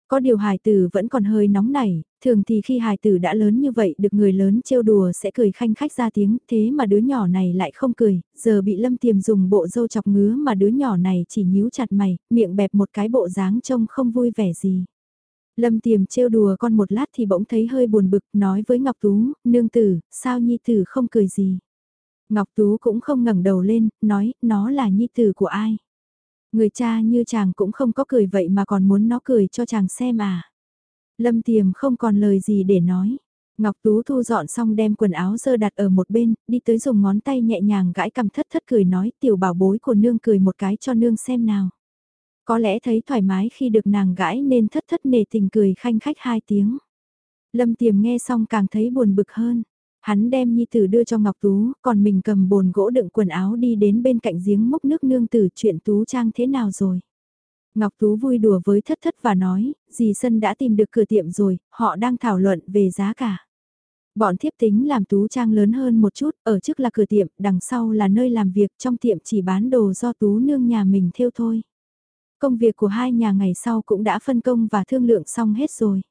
Có điều hài tử vẫn còn hơi nóng nảy, thường thì khi hài tử đã lớn như vậy được người lớn trêu đùa sẽ cười khanh khách ra tiếng, thế mà đứa nhỏ này lại không cười, giờ bị lâm tiềm dùng bộ dâu chọc ngứa mà đứa nhỏ này chỉ nhíu chặt mày, miệng bẹp một cái bộ dáng trông không vui vẻ gì. Lâm tiềm trêu đùa con một lát thì bỗng thấy hơi buồn bực, nói với Ngọc Tú, nương tử, sao nhi tử không cười gì. Ngọc Tú cũng không ngẩng đầu lên, nói, nó là nhi tử của ai. Người cha như chàng cũng không có cười vậy mà còn muốn nó cười cho chàng xem à. Lâm Tiềm không còn lời gì để nói. Ngọc Tú thu dọn xong đem quần áo dơ đặt ở một bên, đi tới dùng ngón tay nhẹ nhàng gãi cầm thất thất cười nói tiểu bảo bối của nương cười một cái cho nương xem nào. Có lẽ thấy thoải mái khi được nàng gãi nên thất thất nề tình cười khanh khách hai tiếng. Lâm Tiềm nghe xong càng thấy buồn bực hơn. Hắn đem nhi tử đưa cho Ngọc Tú, còn mình cầm bồn gỗ đựng quần áo đi đến bên cạnh giếng múc nước nương tử chuyện Tú Trang thế nào rồi. Ngọc Tú vui đùa với thất thất và nói, dì Sân đã tìm được cửa tiệm rồi, họ đang thảo luận về giá cả. Bọn thiếp tính làm Tú Trang lớn hơn một chút, ở trước là cửa tiệm, đằng sau là nơi làm việc, trong tiệm chỉ bán đồ do Tú nương nhà mình theo thôi. Công việc của hai nhà ngày sau cũng đã phân công và thương lượng xong hết rồi.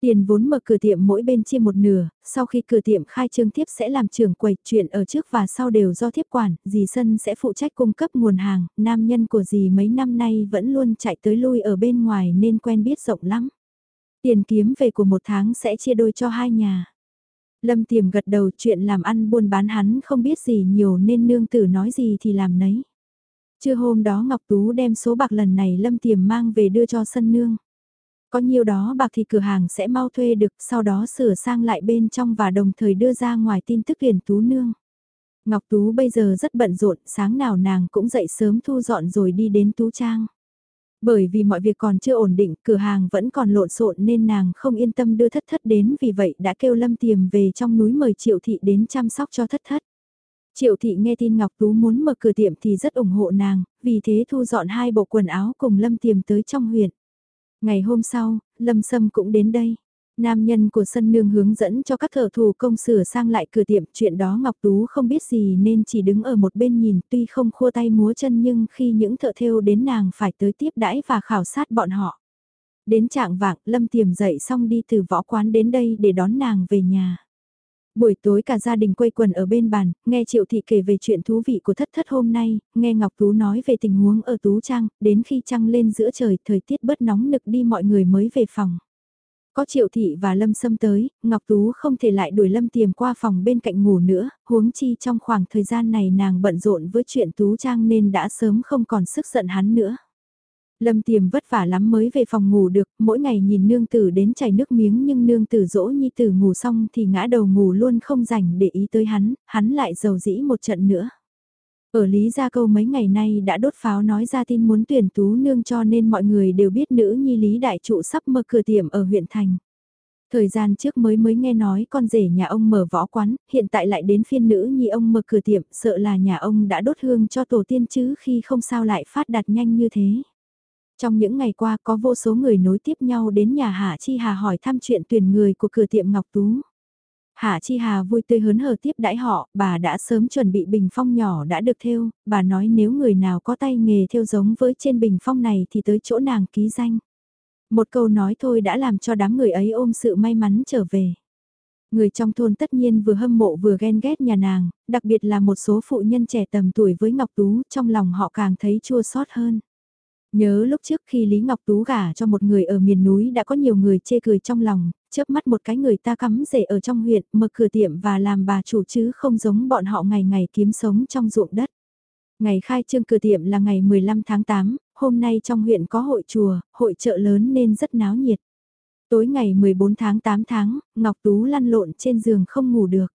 Tiền vốn mở cửa tiệm mỗi bên chia một nửa, sau khi cửa tiệm khai trương tiếp sẽ làm trưởng quầy, chuyện ở trước và sau đều do thiếp quản, dì Sân sẽ phụ trách cung cấp nguồn hàng, nam nhân của dì mấy năm nay vẫn luôn chạy tới lui ở bên ngoài nên quen biết rộng lắm. Tiền kiếm về của một tháng sẽ chia đôi cho hai nhà. Lâm tiềm gật đầu chuyện làm ăn buôn bán hắn không biết gì nhiều nên nương tử nói gì thì làm nấy. Trưa hôm đó Ngọc Tú đem số bạc lần này Lâm tiềm mang về đưa cho sân nương. Có nhiều đó bạc thì cửa hàng sẽ mau thuê được, sau đó sửa sang lại bên trong và đồng thời đưa ra ngoài tin tức hiển Tú Nương. Ngọc Tú bây giờ rất bận rộn, sáng nào nàng cũng dậy sớm thu dọn rồi đi đến Tú Trang. Bởi vì mọi việc còn chưa ổn định, cửa hàng vẫn còn lộn xộn nên nàng không yên tâm đưa thất thất đến vì vậy đã kêu Lâm Tiềm về trong núi mời Triệu Thị đến chăm sóc cho thất thất. Triệu Thị nghe tin Ngọc Tú muốn mở cửa tiệm thì rất ủng hộ nàng, vì thế thu dọn hai bộ quần áo cùng Lâm Tiềm tới trong huyện. Ngày hôm sau, Lâm Sâm cũng đến đây. Nam nhân của sân nương hướng dẫn cho các thợ thủ công sửa sang lại cửa tiệm, chuyện đó Ngọc Tú không biết gì nên chỉ đứng ở một bên nhìn tuy không khua tay múa chân nhưng khi những thợ thêu đến nàng phải tới tiếp đãi và khảo sát bọn họ. Đến trạng vạng, Lâm Tiềm dậy xong đi từ võ quán đến đây để đón nàng về nhà. Buổi tối cả gia đình quây quần ở bên bàn, nghe Triệu Thị kể về chuyện thú vị của thất thất hôm nay, nghe Ngọc Tú nói về tình huống ở Tú Trang, đến khi trăng lên giữa trời thời tiết bớt nóng nực đi mọi người mới về phòng. Có Triệu Thị và Lâm Sâm tới, Ngọc Tú không thể lại đuổi Lâm Tiềm qua phòng bên cạnh ngủ nữa, huống chi trong khoảng thời gian này nàng bận rộn với chuyện Tú Trang nên đã sớm không còn sức giận hắn nữa. Lâm tiềm vất vả lắm mới về phòng ngủ được, mỗi ngày nhìn nương tử đến chảy nước miếng nhưng nương tử dỗ nhi tử ngủ xong thì ngã đầu ngủ luôn không rảnh để ý tới hắn, hắn lại giàu dĩ một trận nữa. Ở Lý Gia Câu mấy ngày nay đã đốt pháo nói ra tin muốn tuyển tú nương cho nên mọi người đều biết nữ nhi Lý Đại Trụ sắp mở cửa tiệm ở huyện thành. Thời gian trước mới mới nghe nói con rể nhà ông mở võ quán, hiện tại lại đến phiên nữ nhi ông mở cửa tiệm, sợ là nhà ông đã đốt hương cho tổ tiên chứ khi không sao lại phát đạt nhanh như thế. Trong những ngày qua có vô số người nối tiếp nhau đến nhà Hạ Chi Hà hỏi thăm chuyện tuyển người của cửa tiệm Ngọc Tú. Hạ Chi Hà vui tươi hớn hở tiếp đãi họ, bà đã sớm chuẩn bị bình phong nhỏ đã được thêu, bà nói nếu người nào có tay nghề thêu giống với trên bình phong này thì tới chỗ nàng ký danh. Một câu nói thôi đã làm cho đám người ấy ôm sự may mắn trở về. Người trong thôn tất nhiên vừa hâm mộ vừa ghen ghét nhà nàng, đặc biệt là một số phụ nhân trẻ tầm tuổi với Ngọc Tú, trong lòng họ càng thấy chua xót hơn. Nhớ lúc trước khi Lý Ngọc Tú gả cho một người ở miền núi đã có nhiều người chê cười trong lòng, chớp mắt một cái người ta cắm rể ở trong huyện, mở cửa tiệm và làm bà chủ chứ không giống bọn họ ngày ngày kiếm sống trong ruộng đất. Ngày khai trương cửa tiệm là ngày 15 tháng 8, hôm nay trong huyện có hội chùa, hội chợ lớn nên rất náo nhiệt. Tối ngày 14 tháng 8 tháng, Ngọc Tú lăn lộn trên giường không ngủ được.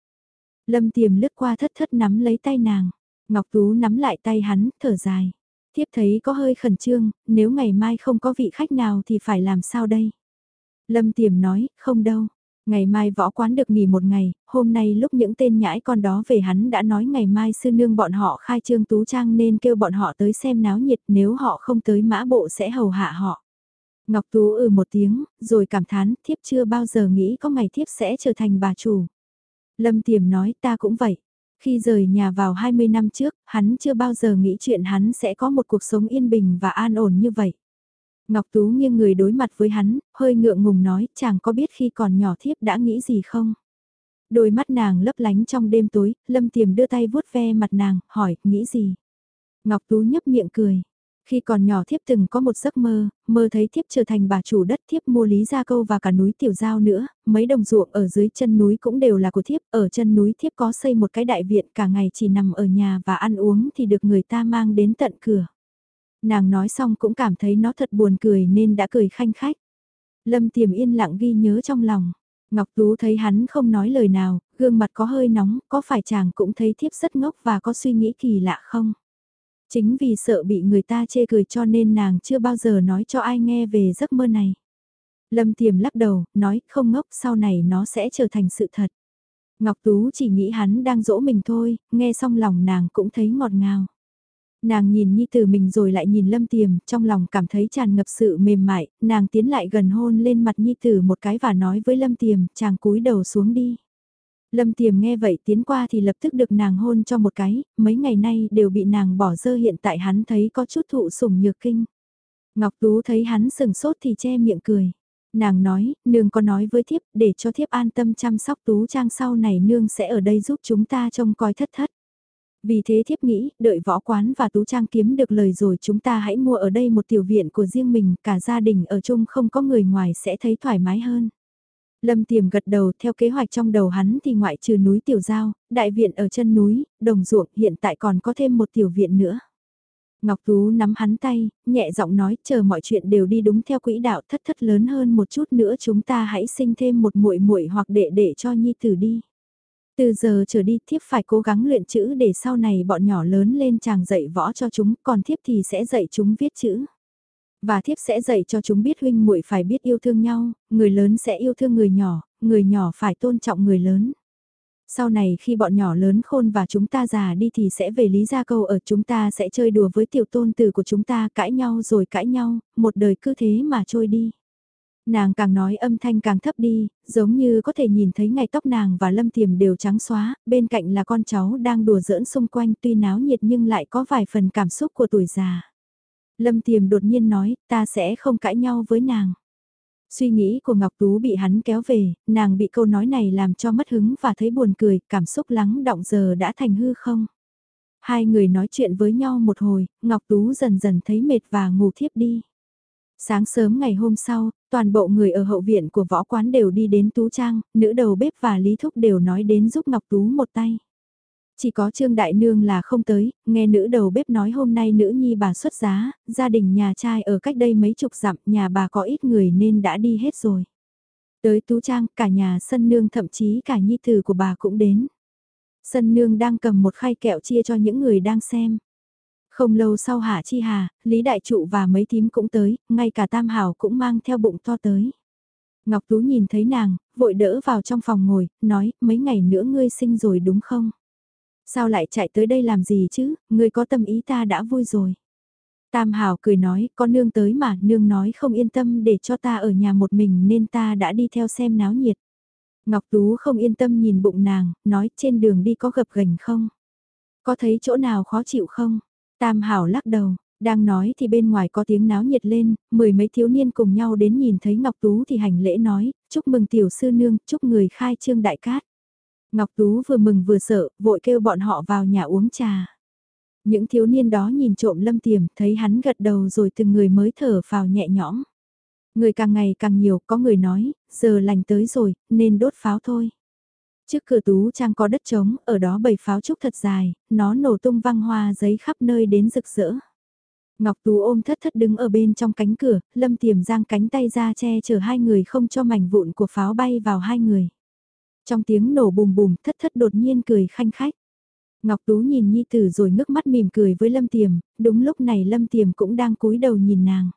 Lâm tiềm lướt qua thất thất nắm lấy tay nàng. Ngọc Tú nắm lại tay hắn, thở dài. Thiếp thấy có hơi khẩn trương, nếu ngày mai không có vị khách nào thì phải làm sao đây? Lâm Tiềm nói, không đâu. Ngày mai võ quán được nghỉ một ngày, hôm nay lúc những tên nhãi con đó về hắn đã nói ngày mai sư nương bọn họ khai trương tú trang nên kêu bọn họ tới xem náo nhiệt nếu họ không tới mã bộ sẽ hầu hạ họ. Ngọc Tú ừ một tiếng, rồi cảm thán thiếp chưa bao giờ nghĩ có ngày thiếp sẽ trở thành bà chủ. Lâm Tiềm nói ta cũng vậy. Khi rời nhà vào 20 năm trước, hắn chưa bao giờ nghĩ chuyện hắn sẽ có một cuộc sống yên bình và an ổn như vậy. Ngọc Tú nghiêng người đối mặt với hắn, hơi ngượng ngùng nói, chàng có biết khi còn nhỏ thiếp đã nghĩ gì không? Đôi mắt nàng lấp lánh trong đêm tối, lâm tiềm đưa tay vuốt ve mặt nàng, hỏi, nghĩ gì? Ngọc Tú nhấp miệng cười, khi còn nhỏ thiếp từng có một giấc mơ, mơ thấy thiếp trở thành bà chủ đất thiếp mua lý gia câu và cả núi tiểu giao nữa, mấy đồng ruộng ở dưới chân núi cũng đều là của thiếp, ở chân núi thiếp có xây một cái đại viện cả ngày chỉ nằm ở nhà và ăn uống thì được người ta mang đến tận cửa. Nàng nói xong cũng cảm thấy nó thật buồn cười nên đã cười khanh khách. Lâm tiềm yên lặng ghi nhớ trong lòng. Ngọc Tú thấy hắn không nói lời nào, gương mặt có hơi nóng, có phải chàng cũng thấy thiếp rất ngốc và có suy nghĩ kỳ lạ không? Chính vì sợ bị người ta chê cười cho nên nàng chưa bao giờ nói cho ai nghe về giấc mơ này. Lâm Tiềm lắc đầu, nói không ngốc sau này nó sẽ trở thành sự thật. Ngọc Tú chỉ nghĩ hắn đang dỗ mình thôi, nghe xong lòng nàng cũng thấy ngọt ngào. Nàng nhìn Nhi Tử mình rồi lại nhìn Lâm Tiềm, trong lòng cảm thấy tràn ngập sự mềm mại, nàng tiến lại gần hôn lên mặt Nhi Tử một cái và nói với Lâm Tiềm, chàng cúi đầu xuống đi. Lâm Tiềm nghe vậy tiến qua thì lập tức được nàng hôn cho một cái, mấy ngày nay đều bị nàng bỏ dơ hiện tại hắn thấy có chút thụ sủng nhược kinh. Ngọc Tú thấy hắn sừng sốt thì che miệng cười. Nàng nói, nương có nói với thiếp để cho thiếp an tâm chăm sóc Tú Trang sau này nương sẽ ở đây giúp chúng ta trông coi thất thất. Vì thế thiếp nghĩ, đợi võ quán và Tú Trang kiếm được lời rồi chúng ta hãy mua ở đây một tiểu viện của riêng mình, cả gia đình ở chung không có người ngoài sẽ thấy thoải mái hơn. Lâm Tiềm gật đầu theo kế hoạch trong đầu hắn thì ngoại trừ núi Tiểu Giao, đại viện ở chân núi, đồng ruộng hiện tại còn có thêm một tiểu viện nữa. Ngọc Tú nắm hắn tay, nhẹ giọng nói chờ mọi chuyện đều đi đúng theo quỹ đạo thất thất lớn hơn một chút nữa chúng ta hãy sinh thêm một muội muội hoặc đệ đệ cho nhi tử đi. Từ giờ trở đi thiếp phải cố gắng luyện chữ để sau này bọn nhỏ lớn lên chàng dạy võ cho chúng còn thiếp thì sẽ dạy chúng viết chữ. Và thiếp sẽ dạy cho chúng biết huynh muội phải biết yêu thương nhau, người lớn sẽ yêu thương người nhỏ, người nhỏ phải tôn trọng người lớn. Sau này khi bọn nhỏ lớn khôn và chúng ta già đi thì sẽ về Lý Gia Câu ở chúng ta sẽ chơi đùa với tiểu tôn tử của chúng ta cãi nhau rồi cãi nhau, một đời cứ thế mà trôi đi. Nàng càng nói âm thanh càng thấp đi, giống như có thể nhìn thấy ngày tóc nàng và lâm tiềm đều trắng xóa, bên cạnh là con cháu đang đùa giỡn xung quanh tuy náo nhiệt nhưng lại có vài phần cảm xúc của tuổi già. Lâm tiềm đột nhiên nói, ta sẽ không cãi nhau với nàng. Suy nghĩ của Ngọc Tú bị hắn kéo về, nàng bị câu nói này làm cho mất hứng và thấy buồn cười, cảm xúc lắng động giờ đã thành hư không. Hai người nói chuyện với nhau một hồi, Ngọc Tú dần dần thấy mệt và ngủ thiếp đi. Sáng sớm ngày hôm sau, toàn bộ người ở hậu viện của võ quán đều đi đến Tú Trang, nữ đầu bếp và Lý Thúc đều nói đến giúp Ngọc Tú một tay. Chỉ có Trương Đại Nương là không tới, nghe nữ đầu bếp nói hôm nay nữ nhi bà xuất giá, gia đình nhà trai ở cách đây mấy chục dặm, nhà bà có ít người nên đã đi hết rồi. Tới Tú Trang, cả nhà sân nương thậm chí cả nhi tử của bà cũng đến. Sân nương đang cầm một khay kẹo chia cho những người đang xem. Không lâu sau Hạ Chi Hà, Lý Đại Trụ và mấy tím cũng tới, ngay cả Tam Hảo cũng mang theo bụng to tới. Ngọc Tú nhìn thấy nàng, vội đỡ vào trong phòng ngồi, nói, mấy ngày nữa ngươi sinh rồi đúng không? Sao lại chạy tới đây làm gì chứ, ngươi có tâm ý ta đã vui rồi. Tam Hảo cười nói, con nương tới mà, nương nói không yên tâm để cho ta ở nhà một mình nên ta đã đi theo xem náo nhiệt. Ngọc Tú không yên tâm nhìn bụng nàng, nói trên đường đi có gập gành không? Có thấy chỗ nào khó chịu không? Tam Hảo lắc đầu, đang nói thì bên ngoài có tiếng náo nhiệt lên, mười mấy thiếu niên cùng nhau đến nhìn thấy Ngọc Tú thì hành lễ nói, chúc mừng tiểu sư nương, chúc người khai trương đại cát. Ngọc Tú vừa mừng vừa sợ, vội kêu bọn họ vào nhà uống trà. Những thiếu niên đó nhìn trộm lâm tiềm, thấy hắn gật đầu rồi từng người mới thở vào nhẹ nhõm. Người càng ngày càng nhiều, có người nói, giờ lành tới rồi, nên đốt pháo thôi. Trước cửa tú trang có đất trống, ở đó bầy pháo trúc thật dài, nó nổ tung văng hoa giấy khắp nơi đến rực rỡ. Ngọc Tú ôm thất thất đứng ở bên trong cánh cửa, lâm tiềm giang cánh tay ra che chở hai người không cho mảnh vụn của pháo bay vào hai người. Trong tiếng nổ bùm bùm, thất thất đột nhiên cười khanh khách. Ngọc Tú nhìn Nhi Tử rồi ngước mắt mỉm cười với Lâm Tiềm, đúng lúc này Lâm Tiềm cũng đang cúi đầu nhìn nàng.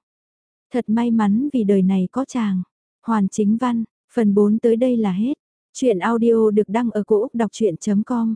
Thật may mắn vì đời này có chàng. Hoàn chính văn, phần 4 tới đây là hết. Chuyện audio được đăng ở cổ Úc đọc chuyện.com